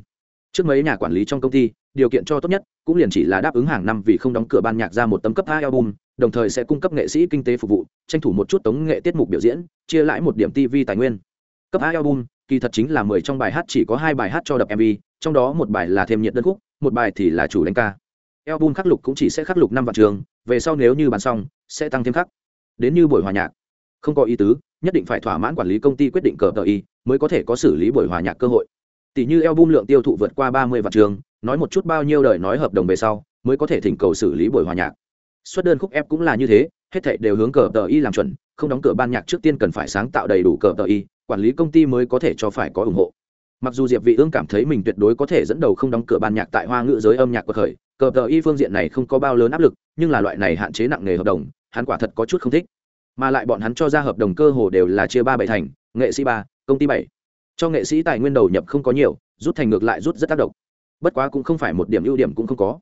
Trước mấy nhà quản lý trong công ty, điều kiện cho tốt nhất cũng liền chỉ là đáp ứng hàng năm vì không đóng cửa ban nhạc ra một tấm cấp hai album, đồng thời sẽ cung cấp nghệ sĩ kinh tế phục vụ, tranh thủ một chút tống nghệ tiết mục biểu diễn, chia lãi một điểm tv tài nguyên. Cấp hai album, kỳ thật chính là mười trong bài hát chỉ có hai bài hát cho đập mv trong đó một bài là thêm nhiệt đơn khúc, một bài thì là chủ đánh ca. Album khắc lục cũng chỉ sẽ khắc lục năm vạn trường, về sau nếu như bán xong, sẽ tăng thêm khắc. Đến như buổi hòa nhạc, không có ý tứ nhất định phải thỏa mãn quản lý công ty quyết định cờ tờ y, mới có thể có xử lý buổi hòa nhạc cơ hội. Tỷ như Eo album lượng tiêu thụ vượt qua ba mươi vạn trường, nói một chút bao nhiêu đời nói hợp đồng về sau, mới có thể thỉnh cầu xử lý buổi hòa nhạc. Xuất đơn khúc ép cũng là như thế, hết thảy đều hướng cờ tờ y làm chuẩn, không đóng cửa ban nhạc trước tiên cần phải sáng tạo đầy đủ cờ tờ y, quản lý công ty mới có thể cho phải có ủng hộ. Mặc dù diệp vị ương cảm thấy mình tuyệt đối có thể dẫn đầu không đóng cửa ban nhạc tại hoa ngữ giới âm nhạc của khởi cờ tờ y phương diện này không có bao lớn áp lực, nhưng là loại này hạn chế nặng nề hợp đồng, hắn quả thật có chút không thích mà lại bọn hắn cho ra hợp đồng cơ hồ đều là chia ba bảy thành, nghệ sĩ ba, công ty bảy. Cho nghệ sĩ tài nguyên đầu nhập không có nhiều, rút thành ngược lại rút rất tác động. Bất quá cũng không phải một điểm ưu điểm cũng không có.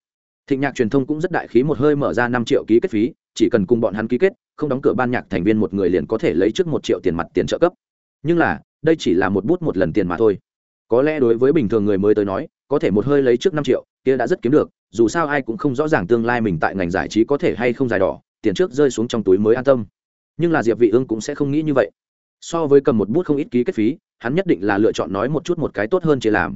Thịnh nhạc truyền thông cũng rất đại khí một hơi mở ra năm triệu ký kết phí, chỉ cần cùng bọn hắn ký kết, không đóng cửa ban nhạc thành viên một người liền có thể lấy trước một triệu tiền mặt tiền trợ cấp. Nhưng là, đây chỉ là một bút một lần tiền mà thôi. Có lẽ đối với bình thường người mới tới nói, có thể một hơi lấy trước năm triệu, kia đã rất kiếm được, dù sao ai cũng không rõ ràng tương lai mình tại ngành giải trí có thể hay không dài đỏ, tiền trước rơi xuống trong túi mới an tâm nhưng là diệp vị ương cũng sẽ không nghĩ như vậy. So với cầm một bút không ít ký kết phí, hắn nhất định là lựa chọn nói một chút một cái tốt hơn chỉ làm.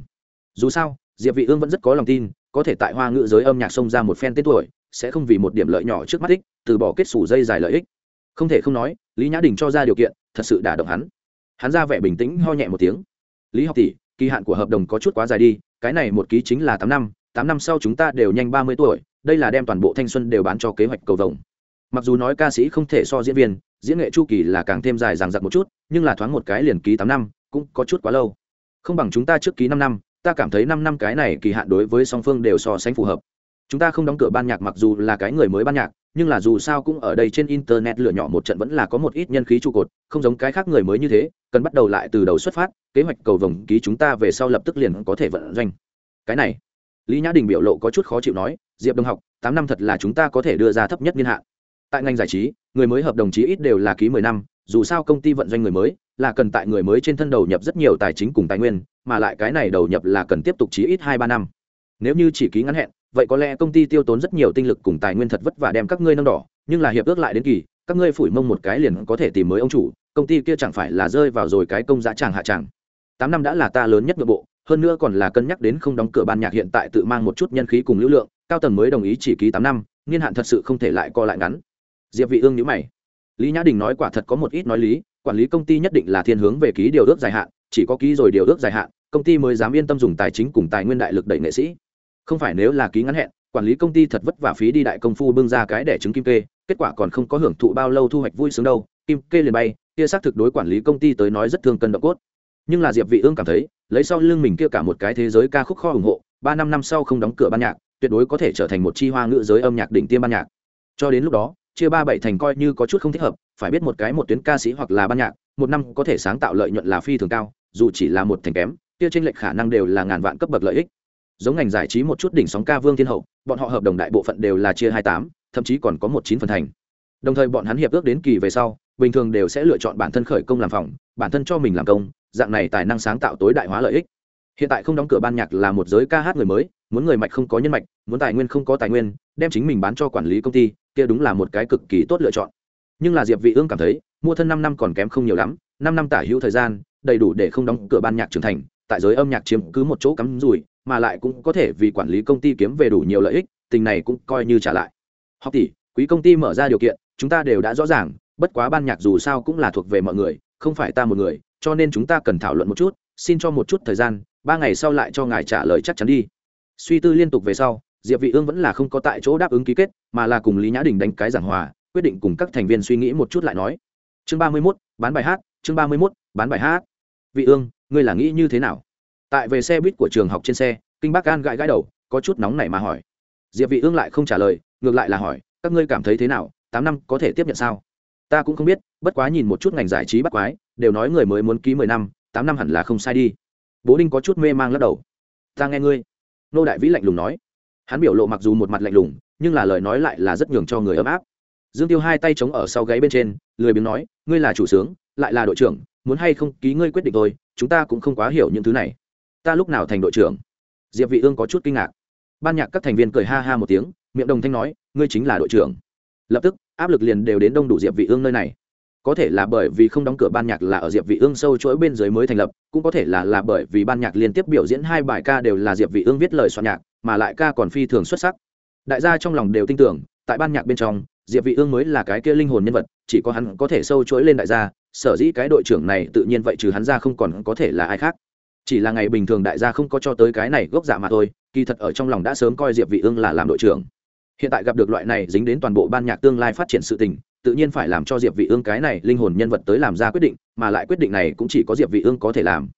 Dù sao, diệp vị ương vẫn rất có lòng tin, có thể tại hoa ngữ giới âm nhạc xông ra một phen tên tuổi, sẽ không vì một điểm lợi nhỏ trước mắt ích, từ bỏ kết sủ dây dài lợi ích. Không thể không nói, lý nhã đình cho ra điều kiện, thật sự đả động hắn. Hắn ra vẻ bình tĩnh ho nhẹ một tiếng. Lý học tỷ, kỳ hạn của hợp đồng có chút quá dài đi, cái này một ký chính là tám năm tám năm sau chúng ta đều nhanh ba mươi tuổi, đây là đem toàn bộ thanh xuân đều bán cho kế hoạch cầu vồng. Mặc dù nói ca sĩ không thể so diễn viên diễn nghệ chu kỳ là càng thêm dài dằng dặc một chút, nhưng là thoáng một cái liền ký tám năm, cũng có chút quá lâu. Không bằng chúng ta trước ký năm năm, ta cảm thấy năm năm cái này kỳ hạn đối với song phương đều so sánh phù hợp. Chúng ta không đóng cửa ban nhạc mặc dù là cái người mới ban nhạc, nhưng là dù sao cũng ở đây trên internet lựa nhỏ một trận vẫn là có một ít nhân khí trụ cột, không giống cái khác người mới như thế, cần bắt đầu lại từ đầu xuất phát, kế hoạch cầu vồng ký chúng ta về sau lập tức liền có thể vận doanh. Cái này, lý nhã đình biểu lộ có chút khó chịu nói, diệp đồng học, tám năm thật là chúng ta có thể đưa ra thấp nhất niên hạn. Tại ngành giải trí người mới hợp đồng chí ít đều là ký mười năm, dù sao công ty vận doanh người mới, là cần tại người mới trên thân đầu nhập rất nhiều tài chính cùng tài nguyên, mà lại cái này đầu nhập là cần tiếp tục chí ít hai ba năm. Nếu như chỉ ký ngắn hẹn, vậy có lẽ công ty tiêu tốn rất nhiều tinh lực cùng tài nguyên thật vất vả đem các ngươi nâng đỏ, nhưng là hiệp ước lại đến kỳ, các ngươi phủi mông một cái liền có thể tìm mới ông chủ, công ty kia chẳng phải là rơi vào rồi cái công giá tràng hạ tràng. Tám năm đã là ta lớn nhất nội bộ, hơn nữa còn là cân nhắc đến không đóng cửa ban nhạc hiện tại tự mang một chút nhân khí cùng lưu lượng, cao tầng mới đồng ý chỉ ký tám năm, niên hạn thật sự không thể lại co lại ngắn diệp vị ương nhíu mày. Lý nhã đình nói quả thật có một ít nói lý, quản lý công ty nhất định là thiên hướng về ký điều ước dài hạn, chỉ có ký rồi điều ước dài hạn, công ty mới dám yên tâm dùng tài chính cùng tài nguyên đại lực đẩy nghệ sĩ. Không phải nếu là ký ngắn hẹn, quản lý công ty thật vất vả phí đi đại công phu bưng ra cái để chứng kim kê, kết quả còn không có hưởng thụ bao lâu thu hoạch vui sướng đâu, kim kê liền bay, kia xác thực đối quản lý công ty tới nói rất thương cân độ cốt. Nhưng là diệp vị ương cảm thấy, lấy sau lưng mình kia cả một cái thế giới ca khúc kho ủng hộ, ba năm năm sau không đóng cửa ban nhạc, tuyệt đối có thể trở thành một chi hoa ngữ giới âm nhạc đỉnh tiêm ban nhạc. Cho đến lúc đó chia ba bảy thành coi như có chút không thích hợp, phải biết một cái một tuyến ca sĩ hoặc là ban nhạc, một năm có thể sáng tạo lợi nhuận là phi thường cao, dù chỉ là một thành kém, kia tranh lệch khả năng đều là ngàn vạn cấp bậc lợi ích. Giống ngành giải trí một chút đỉnh sóng ca vương thiên hậu, bọn họ hợp đồng đại bộ phận đều là chia hai tám, thậm chí còn có một chín phần thành. Đồng thời bọn hắn hiệp ước đến kỳ về sau, bình thường đều sẽ lựa chọn bản thân khởi công làm phòng, bản thân cho mình làm công, dạng này tài năng sáng tạo tối đại hóa lợi ích. Hiện tại không đóng cửa ban nhạc là một giới ca hát người mới, muốn người mạch không có nhân mạch, muốn tài nguyên không có tài nguyên đem chính mình bán cho quản lý công ty, kia đúng là một cái cực kỳ tốt lựa chọn. Nhưng là diệp vị ương cảm thấy, mua thân 5 năm còn kém không nhiều lắm 5 năm tả hữu thời gian, đầy đủ để không đóng cửa ban nhạc trưởng thành, tại giới âm nhạc chiếm cứ một chỗ cắm rủi, mà lại cũng có thể vì quản lý công ty kiếm về đủ nhiều lợi ích, tình này cũng coi như trả lại. Học tỷ, quý công ty mở ra điều kiện, chúng ta đều đã rõ ràng, bất quá ban nhạc dù sao cũng là thuộc về mọi người, không phải ta một người, cho nên chúng ta cần thảo luận một chút, xin cho một chút thời gian, ba ngày sau lại cho ngài trả lời chắc chắn đi. Suy tư liên tục về sau diệp vị ương vẫn là không có tại chỗ đáp ứng ký kết mà là cùng lý nhã đình đánh cái giảng hòa quyết định cùng các thành viên suy nghĩ một chút lại nói. Chương 31, bán bài hát chương 31, bán bài hát. Vị ương ngươi là nghĩ như thế nào? Tại về xe buýt của trường học trên xe kinh bác An gãi gãi đầu có chút nóng nảy mà hỏi. Diệp vị ương lại không trả lời ngược lại là hỏi các ngươi cảm thấy thế nào? Tám năm có thể tiếp nhận sao? Ta cũng không biết bất quá nhìn một chút ngành giải trí bắt quái đều nói người mới muốn ký mười năm tám năm hẳn là không sai đi. Bố đinh có chút mê mang lắc đầu. Ta nghe ngươi. Nô đại vĩ lạnh lùng nói hắn biểu lộ mặc dù một mặt lạnh lùng, nhưng là lời nói lại là rất nhường cho người ấm áp. Dương tiêu hai tay chống ở sau gáy bên trên, lười biếng nói, ngươi là chủ sướng, lại là đội trưởng, muốn hay không ký ngươi quyết định thôi, chúng ta cũng không quá hiểu những thứ này. Ta lúc nào thành đội trưởng? Diệp vị ương có chút kinh ngạc. Ban nhạc các thành viên cười ha ha một tiếng, miệng đồng thanh nói, ngươi chính là đội trưởng. Lập tức, áp lực liền đều đến đông đủ diệp vị ương nơi này có thể là bởi vì không đóng cửa ban nhạc là ở diệp vị ương sâu chuỗi bên dưới mới thành lập, cũng có thể là là bởi vì ban nhạc liên tiếp biểu diễn hai bài ca đều là diệp vị ương viết lời soạn nhạc, mà lại ca còn phi thường xuất sắc. Đại gia trong lòng đều tin tưởng, tại ban nhạc bên trong, diệp vị ương mới là cái kia linh hồn nhân vật, chỉ có hắn có thể sâu chuỗi lên đại gia, sở dĩ cái đội trưởng này tự nhiên vậy trừ hắn ra không còn có thể là ai khác. Chỉ là ngày bình thường đại gia không có cho tới cái này gốc dạ mà thôi, kỳ thật ở trong lòng đã sớm coi diệp vị ương là làm đội trưởng. Hiện tại gặp được loại này dính đến toàn bộ ban nhạc tương lai phát triển sự tình tự nhiên phải làm cho diệp vị ương cái này linh hồn nhân vật tới làm ra quyết định, mà lại quyết định này cũng chỉ có diệp vị ương có thể làm.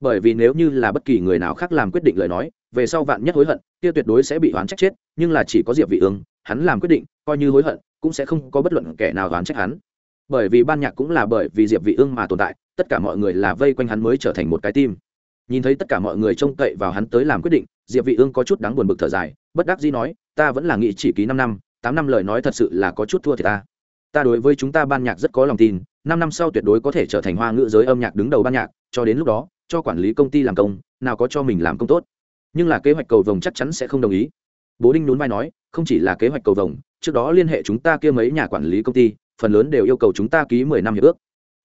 Bởi vì nếu như là bất kỳ người nào khác làm quyết định lời nói, về sau vạn nhất hối hận, kia tuyệt đối sẽ bị oán trách chết, nhưng là chỉ có diệp vị ương, hắn làm quyết định, coi như hối hận, cũng sẽ không có bất luận kẻ nào oán trách hắn. Bởi vì ban nhạc cũng là bởi vì diệp vị ương mà tồn tại, tất cả mọi người là vây quanh hắn mới trở thành một cái tim nhìn thấy tất cả mọi người trông cậy vào hắn tới làm quyết định, diệp vị ương có chút đáng buồn bực thở dài, bất đắc dĩ nói, ta vẫn là nghĩ chỉ ký 5 năm 8 năm lời nói thật sự là có chút thua thì ta ta đối với chúng ta ban nhạc rất có lòng tin, năm năm sau tuyệt đối có thể trở thành hoa ngữ giới âm nhạc đứng đầu ban nhạc, cho đến lúc đó, cho quản lý công ty làm công, nào có cho mình làm công tốt. Nhưng là kế hoạch cầu vồng chắc chắn sẽ không đồng ý. Bố đinh nhún vai nói, không chỉ là kế hoạch cầu vồng, trước đó liên hệ chúng ta kia mấy nhà quản lý công ty, phần lớn đều yêu cầu chúng ta ký mười năm hiệp ước.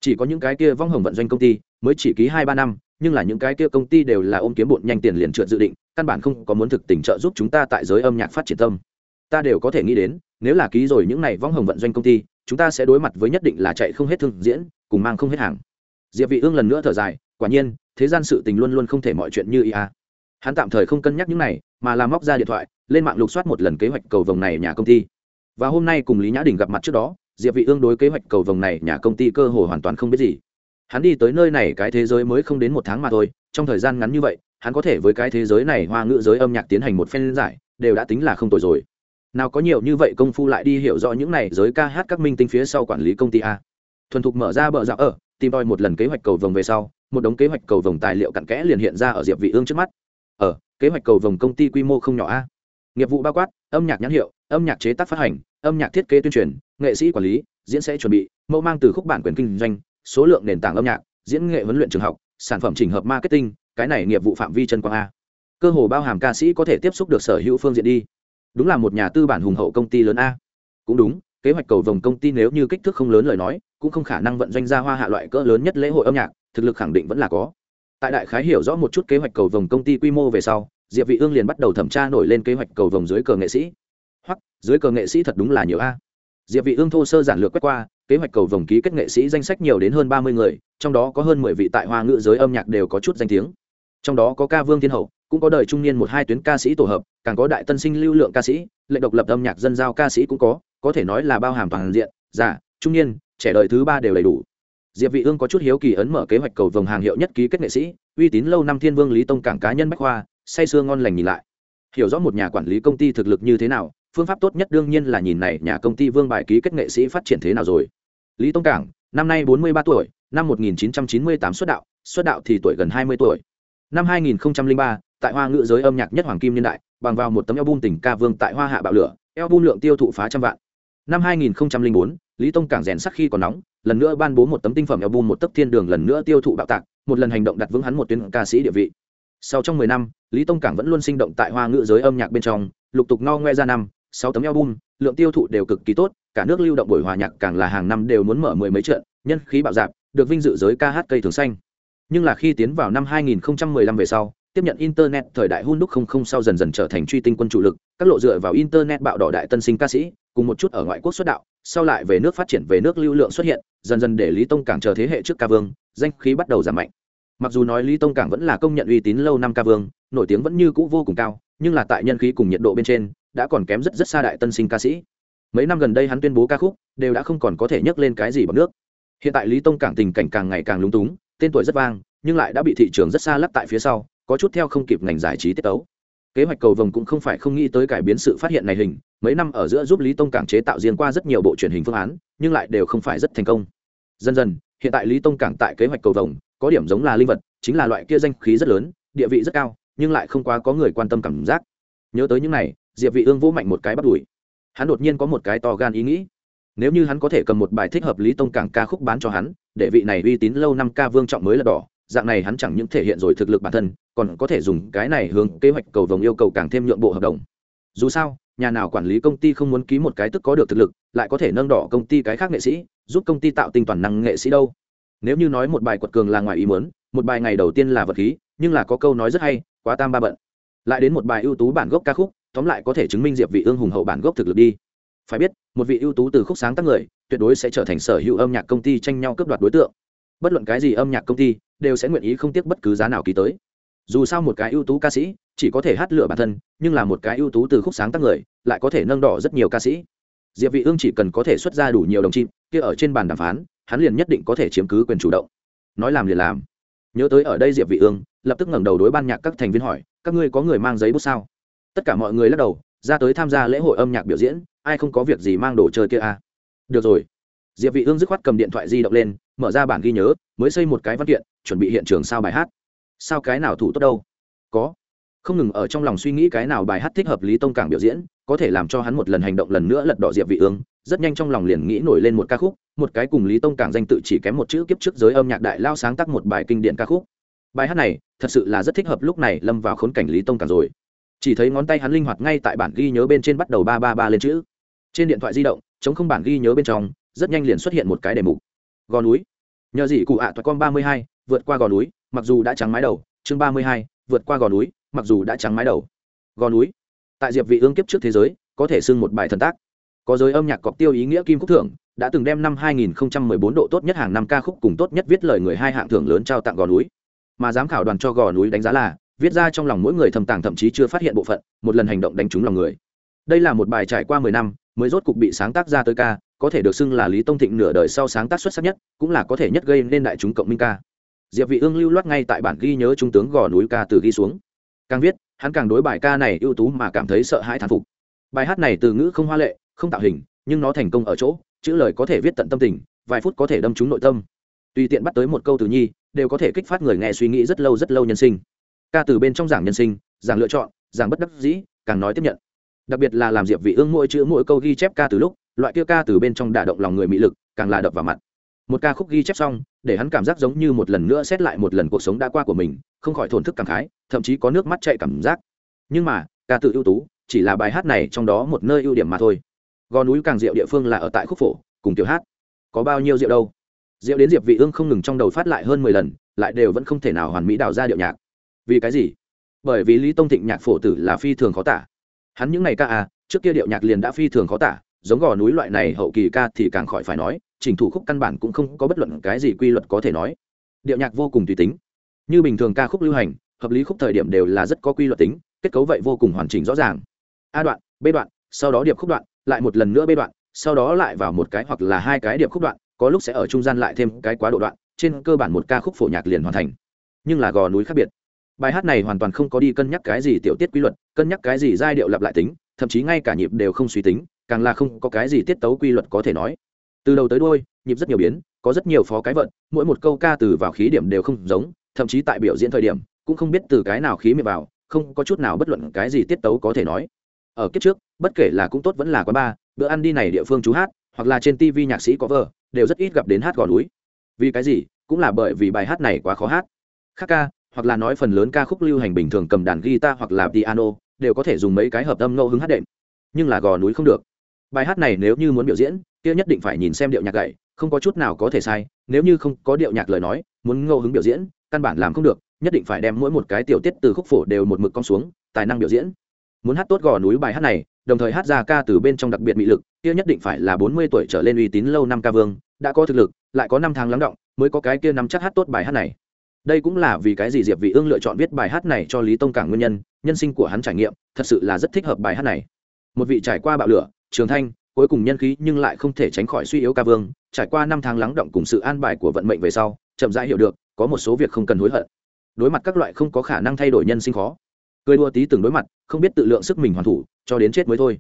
Chỉ có những cái kia vong hồng vận doanh công ty mới chỉ ký hai ba năm, nhưng là những cái kia công ty đều là ôm kiếm bộn nhanh tiền liền trượt dự định, căn bản không có muốn thực tình trợ giúp chúng ta tại giới âm nhạc phát triển tâm. Ta đều có thể nghĩ đến, nếu là ký rồi những này vong hồng vận doanh công ty chúng ta sẽ đối mặt với nhất định là chạy không hết thương diễn, cùng mang không hết hàng. Diệp vị ương lần nữa thở dài, quả nhiên, thế gian sự tình luôn luôn không thể mọi chuyện như ý a hắn tạm thời không cân nhắc những này, mà làm móc ra điện thoại, lên mạng lục soát một lần kế hoạch cầu vòng này nhà công ty. Và hôm nay cùng lý nhã đình gặp mặt trước đó, diệp vị ương đối kế hoạch cầu vòng này nhà công ty cơ hồ hoàn toàn không biết gì. Hắn đi tới nơi này cái thế giới mới không đến một tháng mà thôi, trong thời gian ngắn như vậy, hắn có thể với cái thế giới này hoa ngữ giới âm nhạc tiến hành một phen giải, đều đã tính là không tồi rồi nào có nhiều như vậy công phu lại đi hiểu rõ những này giới ca hát các minh tinh phía sau quản lý công ty a. Thuần thục mở ra bờ dạo ở, tìm tòi một lần kế hoạch cầu vồng về sau, một đống kế hoạch cầu vồng tài liệu cặn kẽ liền hiện ra ở diệp vị ương trước mắt. Ở, kế hoạch cầu vồng công ty quy mô không nhỏ a. Nghiệp vụ bao quát, âm nhạc nhãn hiệu, âm nhạc chế tác phát hành, âm nhạc thiết kế tuyên truyền, nghệ sĩ quản lý, diễn sẽ chuẩn bị, mẫu mang từ khúc bản quyền kinh doanh, số lượng nền tảng âm nhạc, diễn nghệ huấn luyện trường học, sản phẩm chỉnh hợp marketing, cái này nghiệp vụ phạm vi chân quang a. Cơ hồ bao hàm ca sĩ có thể tiếp xúc được sở hữu phương diện đi đúng là một nhà tư bản hùng hậu công ty lớn a. Cũng đúng, kế hoạch cầu vồng công ty nếu như kích thước không lớn lời nói, cũng không khả năng vận doanh ra hoa hạ loại cỡ lớn nhất lễ hội âm nhạc, thực lực khẳng định vẫn là có. Tại đại khái hiểu rõ một chút kế hoạch cầu vồng công ty quy mô về sau, diệp vị ương liền bắt đầu thẩm tra nổi lên kế hoạch cầu vồng dưới cờ nghệ sĩ. Hoặc, dưới cờ nghệ sĩ thật đúng là nhiều a. Diệp vị ương thô sơ giản lược quét qua, kế hoạch cầu vồng ký kết nghệ sĩ danh sách nhiều đến hơn ba mươi người, trong đó có hơn mười vị tại hoa ngữ giới âm nhạc đều có chút danh tiếng. Trong đó có ca vương thiên hậu cũng có đời trung niên một hai tuyến ca sĩ tổ hợp, càng có đại tân sinh lưu lượng ca sĩ, lệnh độc lập âm nhạc dân giao ca sĩ cũng có có thể nói là bao hàm toàn diện, già, trung niên, trẻ đời thứ ba đều đầy đủ. Diệp vị ương có chút hiếu kỳ ấn mở kế hoạch cầu vồng hàng hiệu nhất ký kết nghệ sĩ, uy tín lâu năm thiên vương lý tông cảng cá nhân bách khoa, say sưa ngon lành nhìn lại. Hiểu rõ một nhà quản lý công ty thực lực như thế nào, phương pháp tốt nhất đương nhiên là nhìn này nhà công ty vương bài ký kết nghệ sĩ phát triển thế nào rồi. Lý tông cảng, năm nay 43 tuổi, năm 1998 xuất đạo xuất đạo thì tuổi gần 20 tuổi năm 2003 tại hoa ngữ giới âm nhạc nhất hoàng kim niên đại, bằng vào một tấm album tình ca vương tại hoa hạ bạo lửa, album lượng tiêu thụ phá trăm vạn. Năm 2004 lý tông cảng rèn sắc khi còn nóng, lần nữa ban bố một tấm tinh phẩm album một tấc thiên đường lần nữa tiêu thụ bạo tạc, một lần hành động đặt vững hắn một tuyến ca sĩ địa vị. Sau trong mười năm, lý tông cảng vẫn luôn sinh động tại hoa ngữ giới âm nhạc bên trong, lục tục no ngoe ra năm, sáu tấm album, lượng tiêu thụ đều cực kỳ tốt, cả nước lưu động buổi hòa nhạc càng là hàng năm đều muốn mở mười mấy trận, nhân khí bạo dạp, được vinh dự giới ca hát cây thường xanh nhưng là khi tiến vào năm 2015 về sau, tiếp nhận internet thời đại hun đúc không không sau dần dần trở thành truy tinh quân chủ lực, các lộ dựa vào internet bạo đỏ đại tân sinh ca sĩ, cùng một chút ở ngoại quốc xuất đạo, sau lại về nước phát triển về nước lưu lượng xuất hiện, dần dần để lý tông cảng chờ thế hệ trước ca vương, danh khí bắt đầu giảm mạnh. Mặc dù nói lý tông cảng vẫn là công nhận uy tín lâu năm ca vương, nổi tiếng vẫn như cũ vô cùng cao, nhưng là tại nhân khí cùng nhiệt độ bên trên, đã còn kém rất rất xa đại tân sinh ca sĩ. Mấy năm gần đây hắn tuyên bố ca khúc đều đã không còn có thể nhắc lên cái gì bằng nước. Hiện tại lý tông cảng tình cảnh càng ngày càng lúng túng tên tuổi rất vang, nhưng lại đã bị thị trường rất xa lắp tại phía sau, có chút theo không kịp ngành giải trí tiết tấu. Kế hoạch cầu vồng cũng không phải không nghĩ tới cải biến sự phát hiện này hình, mấy năm ở giữa giúp lý tông cảng chế tạo riêng qua rất nhiều bộ truyền hình phương án, nhưng lại đều không phải rất thành công. Dần dần, hiện tại lý tông cảng tại kế hoạch cầu vồng, có điểm giống là linh vật, chính là loại kia danh khí rất lớn, địa vị rất cao, nhưng lại không quá có người quan tâm cảm giác. Nhớ tới những này, diệp vị ương vỗ mạnh một cái bắt đuổi. Hắn đột nhiên có một cái to gan ý nghĩ nếu như hắn có thể cầm một bài thích hợp lý tông cảng ca khúc bán cho hắn, để vị này uy tín lâu năm ca vương trọng mới là đỏ, dạng này hắn chẳng những thể hiện rồi thực lực bản thân, còn có thể dùng cái này hướng kế hoạch cầu vồng yêu cầu càng thêm nhượng bộ hợp đồng. Dù sao, nhà nào quản lý công ty không muốn ký một cái tức có được thực lực, lại có thể nâng đỏ công ty cái khác nghệ sĩ, giúp công ty tạo tinh toàn năng nghệ sĩ đâu. Nếu như nói một bài quật cường là ngoài ý muốn, một bài ngày đầu tiên là vật khí, nhưng là có câu nói rất hay, quá tam ba bận. Lại đến một bài ưu tú bản gốc ca khúc, tóm lại có thể chứng minh diệp vị ương hùng hậu bản gốc thực lực đi phải biết, một vị ưu tú từ khúc sáng tác người, tuyệt đối sẽ trở thành sở hữu âm nhạc công ty tranh nhau cướp đoạt đối tượng. Bất luận cái gì âm nhạc công ty, đều sẽ nguyện ý không tiếc bất cứ giá nào ký tới. Dù sao một cái ưu tú ca sĩ, chỉ có thể hát lựa bản thân, nhưng là một cái ưu tú từ khúc sáng tác người, lại có thể nâng đỏ rất nhiều ca sĩ. Diệp vị ương chỉ cần có thể xuất ra đủ nhiều đồng chim kia ở trên bàn đàm phán, hắn liền nhất định có thể chiếm cứ quyền chủ động. Nói làm liền làm. Nhớ tới ở đây diệp vị ương, lập tức ngẩng đầu đối ban nhạc các thành viên hỏi, các ngươi có người mang giấy bút sao? Tất cả mọi người lắc đầu ra tới tham gia lễ hội âm nhạc biểu diễn, ai không có việc gì mang đồ chơi kia à? Được rồi. Diệp vị ương dứt khoát cầm điện thoại di động lên, mở ra bản ghi nhớ, mới xây một cái văn kiện, chuẩn bị hiện trường sao bài hát. Sao cái nào thủ tốt đâu? Có. Không ngừng ở trong lòng suy nghĩ cái nào bài hát thích hợp lý tông cảng biểu diễn, có thể làm cho hắn một lần hành động lần nữa lật đỏ diệp vị ương, rất nhanh trong lòng liền nghĩ nổi lên một ca khúc, một cái cùng lý tông cảng danh tự chỉ kém một chữ kiếp trước giới âm nhạc đại lao sáng tác một bài kinh điển ca khúc. Bài hát này thật sự là rất thích hợp lúc này lâm vào khốn cảnh lý tông cảng rồi chỉ thấy ngón tay hắn linh hoạt ngay tại bản ghi nhớ bên trên bắt đầu ba ba ba lên chữ. Trên điện thoại di động, chống không bản ghi nhớ bên trong, rất nhanh liền xuất hiện một cái đề mục. Gò núi. Nhờ gì cụ ạ à toại con ba mươi hai, vượt qua gò núi, mặc dù đã trắng mái đầu. Chương ba mươi hai, vượt qua gò núi, mặc dù đã trắng mái đầu. Gò núi. Tại diệp vị ương kiếp trước thế giới, có thể xưng một bài thần tác. Có giới âm nhạc cọc tiêu ý nghĩa kim khúc thưởng, đã từng đem năm 2014 độ tốt nhất hàng năm ca khúc cùng tốt nhất viết lời người hai hạng thưởng lớn trao tặng gò núi. Mà giám khảo đoàn cho gò núi đánh giá là viết ra trong lòng mỗi người thầm tàng thậm chí chưa phát hiện bộ phận, một lần hành động đánh trúng lòng người. Đây là một bài trải qua 10 năm, mới rốt cục bị sáng tác ra tới ca, có thể được xưng là lý tông thịnh nửa đời sau sáng tác xuất sắc nhất, cũng là có thể nhất gây nên đại chúng cộng minh ca. Diệp vị ương lưu loát ngay tại bản ghi nhớ trung tướng gò núi ca từ ghi xuống. Càng viết, hắn càng đối bài ca này ưu tú mà cảm thấy sợ hãi thán phục. Bài hát này từ ngữ không hoa lệ, không tạo hình, nhưng nó thành công ở chỗ, chữ lời có thể viết tận tâm tình, vài phút có thể đâm trúng nội tâm. Tùy tiện bắt tới một câu từ nhi, đều có thể kích phát người nghe suy nghĩ rất lâu rất lâu nhân sinh ca từ bên trong giảng nhân sinh, giảng lựa chọn, giảng bất đắc dĩ, càng nói tiếp nhận. Đặc biệt là làm diệp vị ương mỗi chữ mỗi câu ghi chép ca từ lúc, loại kia ca từ bên trong đả động lòng người mỹ lực, càng là đập vào mặt. Một ca khúc ghi chép xong, để hắn cảm giác giống như một lần nữa xét lại một lần cuộc sống đã qua của mình, không khỏi thổn thức cảm khái, thậm chí có nước mắt chảy cảm giác. Nhưng mà, ca từ ưu tú, chỉ là bài hát này trong đó một nơi ưu điểm mà thôi. Gò núi càng diệu địa phương là ở tại khúc phổ, cùng tiểu hát. Có bao nhiêu rượu đâu? Rượu đến diệp vị ương không ngừng trong đầu phát lại hơn 10 lần, lại đều vẫn không thể nào hoàn mỹ đào ra điệu nhạc vì cái gì? Bởi vì lý tông thịnh nhạc phổ tử là phi thường khó tả. Hắn những ngày ca à trước kia điệu nhạc liền đã phi thường khó tả, giống gò núi loại này hậu kỳ ca thì càng khỏi phải nói chỉnh thủ khúc căn bản cũng không có bất luận cái gì quy luật có thể nói. Điệu nhạc vô cùng tùy tính. Như bình thường ca khúc lưu hành, hợp lý khúc thời điểm đều là rất có quy luật tính, kết cấu vậy vô cùng hoàn chỉnh rõ ràng. A đoạn, b đoạn, sau đó điệp khúc đoạn, lại một lần nữa b đoạn, sau đó lại vào một cái hoặc là hai cái điệp khúc đoạn, có lúc sẽ ở trung gian lại thêm cái quá độ đoạn, trên cơ bản một ca khúc phổ nhạc liền hoàn thành. Nhưng là gò núi khác biệt bài hát này hoàn toàn không có đi cân nhắc cái gì tiểu tiết quy luật, cân nhắc cái gì giai điệu lặp lại tính, thậm chí ngay cả nhịp đều không suy tính, càng là không có cái gì tiết tấu quy luật có thể nói. Từ đầu tới đôi nhịp rất nhiều biến, có rất nhiều phó cái vận, mỗi một câu ca từ vào khí điểm đều không giống, thậm chí tại biểu diễn thời điểm, cũng không biết từ cái nào khí miệng vào, không có chút nào bất luận cái gì tiết tấu có thể nói. Ở kiếp trước, bất kể là cũng tốt vẫn là quán ba bữa ăn đi này địa phương chú hát, hoặc là trên tv nhạc sĩ có vợ đều rất ít gặp đến hát gò núi. Vì cái gì? Cũng là bởi vì bài hát này quá khó hát. Khác ca hoặc là nói phần lớn ca khúc lưu hành bình thường cầm đàn guitar hoặc là piano, đều có thể dùng mấy cái hợp âm ngẫu hứng hát đệm. Nhưng là gò núi không được. Bài hát này nếu như muốn biểu diễn, kia nhất định phải nhìn xem điệu nhạc gậy, không có chút nào có thể sai. Nếu như không có điệu nhạc lời nói, muốn ngẫu hứng biểu diễn, căn bản làm không được, nhất định phải đem mỗi một cái tiểu tiết từ khúc phổ đều một mực cong xuống, tài năng biểu diễn. Muốn hát tốt gò núi bài hát này, đồng thời hát ra ca từ bên trong đặc biệt mị lực, kia nhất định phải là bốn mươi tuổi trở lên uy tín lâu năm ca vương, đã có thực lực, lại có năm tháng lắng động, mới có cái kia nắm chắc hát tốt bài hát này đây cũng là vì cái gì diệp vị ương lựa chọn viết bài hát này cho lý tông cảng nguyên nhân nhân sinh của hắn trải nghiệm, thật sự là rất thích hợp bài hát này. Một vị trải qua bạo lửa, trường thanh, cuối cùng nhân khí nhưng lại không thể tránh khỏi suy yếu ca vương, trải qua năm tháng lắng động cùng sự an bài của vận mệnh về sau, chậm rãi hiểu được, có một số việc không cần hối hận. Đối mặt các loại không có khả năng thay đổi nhân sinh khó. Cười đua tí từng đối mặt, không biết tự lượng sức mình hoàn thủ, cho đến chết mới thôi.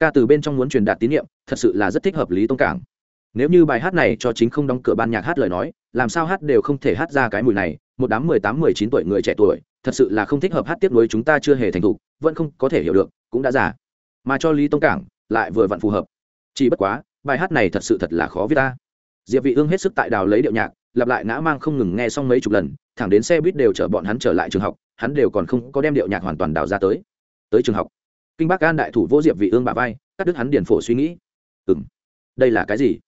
Ca từ bên trong muốn truyền đạt tín nhiệm thật sự là rất thích hợp lý tông cảng. Nếu như bài hát này cho chính không đóng cửa ban nhạc hát lời nói, làm sao hát đều không thể hát ra cái mùi này một đám mười tám, mười chín tuổi người trẻ tuổi, thật sự là không thích hợp hát tiếp nối chúng ta chưa hề thành thục, vẫn không có thể hiểu được, cũng đã già. Mà cho lý tông cảng, lại vừa vặn phù hợp. Chỉ bất quá, bài hát này thật sự thật là khó viết ta. Diệp vị ương hết sức tại đào lấy điệu nhạc, lặp lại ngã mang không ngừng nghe xong mấy chục lần, thẳng đến xe buýt đều chở bọn hắn trở lại trường học, hắn đều còn không có đem điệu nhạc hoàn toàn đào ra tới. Tới trường học, kinh bắc an đại thủ vô diệp vị ương bả vai, cắt đứt hắn điền phổ suy nghĩ. Ừm, đây là cái gì?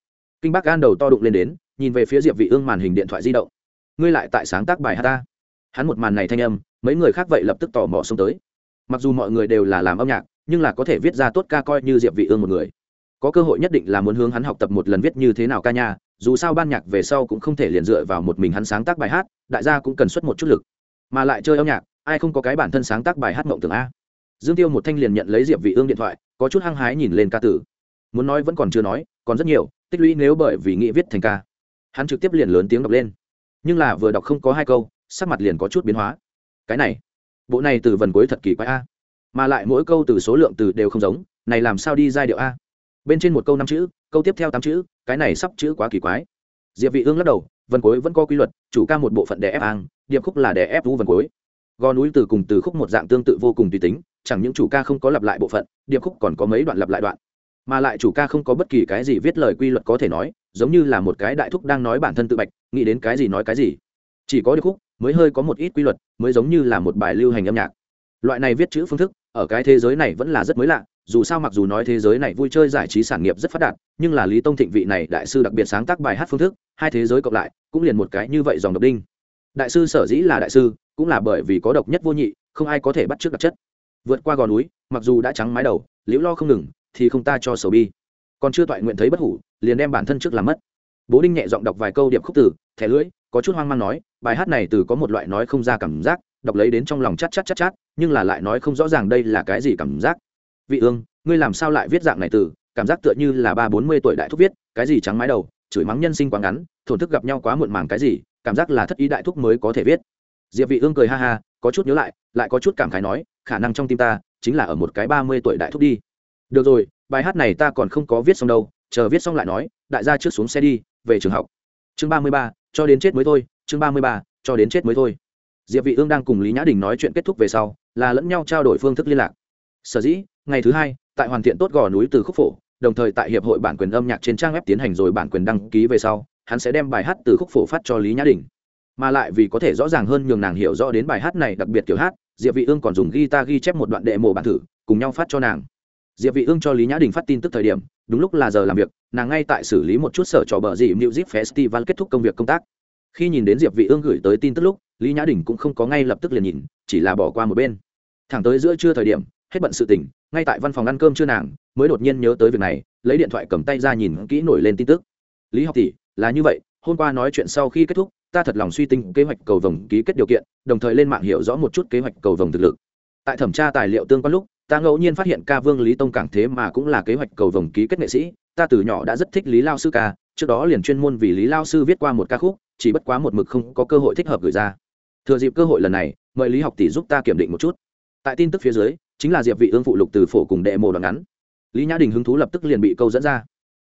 Kinh bắc an đầu to đụng lên đến, nhìn về phía diệp vị ương màn hình điện thoại di động ngươi lại tại sáng tác bài hát ta. Hắn một màn này thanh âm, mấy người khác vậy lập tức tò mò xông tới. Mặc dù mọi người đều là làm âm nhạc, nhưng là có thể viết ra tốt ca coi như diệp vị ương một người. Có cơ hội nhất định là muốn hướng hắn học tập một lần viết như thế nào ca nha, dù sao ban nhạc về sau cũng không thể liền dựa vào một mình hắn sáng tác bài hát, đại gia cũng cần xuất một chút lực. Mà lại chơi âm nhạc, ai không có cái bản thân sáng tác bài hát mộng tưởng a? Dương tiêu một thanh liền nhận lấy diệp vị ương điện thoại, có chút hăng hái nhìn lên ca tử. Muốn nói vẫn còn chưa nói, còn rất nhiều, tích lũy nếu bởi vì nghĩ viết thành ca. Hắn trực tiếp liền lớn tiếng đọc lên nhưng là vừa đọc không có hai câu, sắc mặt liền có chút biến hóa. Cái này, bộ này từ vần cuối thật kỳ quái a. Mà lại mỗi câu từ số lượng từ đều không giống, này làm sao đi giai điệu a? Bên trên một câu năm chữ, câu tiếp theo tám chữ, cái này sắp chữ quá kỳ quái. Diệp vị ương lắc đầu, vần cuối vẫn có quy luật, chủ ca một bộ phận đè ép ang điệp khúc là đè ép vũ vần cuối. Gò núi từ cùng từ khúc một dạng tương tự vô cùng tùy tính, chẳng những chủ ca không có lặp lại bộ phận, điệp khúc còn có mấy đoạn lặp lại đoạn. Mà lại chủ ca không có bất kỳ cái gì viết lời quy luật có thể nói giống như là một cái đại thúc đang nói bản thân tự bạch, nghĩ đến cái gì nói cái gì. Chỉ có điệp khúc, mới hơi có một ít quy luật, mới giống như là một bài lưu hành âm nhạc. Loại này viết chữ phương thức, ở cái thế giới này vẫn là rất mới lạ, dù sao mặc dù nói thế giới này vui chơi giải trí sản nghiệp rất phát đạt, nhưng là lý tông thịnh vị này đại sư đặc biệt sáng tác bài hát phương thức, hai thế giới cộng lại, cũng liền một cái như vậy dòng độc đinh. Đại sư sở dĩ là đại sư, cũng là bởi vì có độc nhất vô nhị, không ai có thể bắt trước đặc chất. Vượt qua gò núi, mặc dù đã trắng mái đầu, liễu lo không ngừng, thì không ta cho sầu bi còn chưa toại nguyện thấy bất hủ, liền đem bản thân trước làm mất. Bố đinh nhẹ giọng đọc vài câu điệp khúc tử thẻ lưỡi, có chút hoang mang nói, bài hát này từ có một loại nói không ra cảm giác, đọc lấy đến trong lòng chát chát chát chát, nhưng là lại nói không rõ ràng đây là cái gì cảm giác. Vị ương, ngươi làm sao lại viết dạng này từ, cảm giác tựa như là ba bốn mươi tuổi đại thúc viết, cái gì trắng mái đầu, chửi mắng nhân sinh quá ngắn, thổn thức gặp nhau quá muộn màng cái gì, cảm giác là thất ý đại thúc mới có thể viết. Diệp vị ương cười ha ha, có chút nhớ lại lại có chút cảm khái nói, khả năng trong tim ta chính là ở một cái ba mươi tuổi đại thúc đi được rồi, bài hát này ta còn không có viết xong đâu, chờ viết xong lại nói, đại gia trước xuống xe đi, về trường học. Chương ba mươi ba, cho đến chết mới thôi, chương ba mươi ba, cho đến chết mới thôi. Diệp vị ương đang cùng lý nhã đình nói chuyện kết thúc về sau, là lẫn nhau trao đổi phương thức liên lạc. Sở dĩ, ngày thứ hai, tại hoàn thiện tốt gò núi từ khúc phổ, đồng thời tại hiệp hội bản quyền âm nhạc trên trang web tiến hành rồi bản quyền đăng ký về sau, hắn sẽ đem bài hát từ khúc phổ phát cho lý nhã đình. Mà lại vì có thể rõ ràng hơn nhường nàng hiểu rõ đến bài hát này đặc biệt kiểu hát, diệp vị ương còn dùng guitar ghi chép một đoạn đệ mổ bản thử, cùng nhau phát cho nàng diệp vị ương cho lý nhã đình phát tin tức thời điểm, đúng lúc là giờ làm việc, nàng ngay tại xử lý một chút sở trò bờ gì music festival kết thúc công việc công tác. Khi nhìn đến diệp vị ương gửi tới tin tức lúc, lý nhã đình cũng không có ngay lập tức liền nhìn, chỉ là bỏ qua một bên. Thẳng tới giữa trưa thời điểm, hết bận sự tỉnh, ngay tại văn phòng ăn cơm chưa nàng, mới đột nhiên nhớ tới việc này, lấy điện thoại cầm tay ra nhìn kỹ nổi lên tin tức. Lý học tỷ, là như vậy, hôm qua nói chuyện sau khi kết thúc, ta thật lòng suy tính kế hoạch cầu vồng ký kết điều kiện, đồng thời lên mạng hiểu rõ một chút kế hoạch cầu vồng thực lực. Tại thẩm tra tài liệu tương quan lúc ta ngẫu nhiên phát hiện ca vương lý tông cảng thế mà cũng là kế hoạch cầu vồng ký kết nghệ sĩ, ta từ nhỏ đã rất thích lý lao sư ca, trước đó liền chuyên môn vì lý lao sư viết qua một ca khúc, chỉ bất quá một mực không có cơ hội thích hợp gửi ra. Thừa dịp cơ hội lần này, mời lý học tỷ giúp ta kiểm định một chút. Tại tin tức phía dưới, chính là diệp vị ương phụ lục từ phổ cùng đệ mồ đoạn ngắn. Lý nhã đình hứng thú lập tức liền bị câu dẫn ra.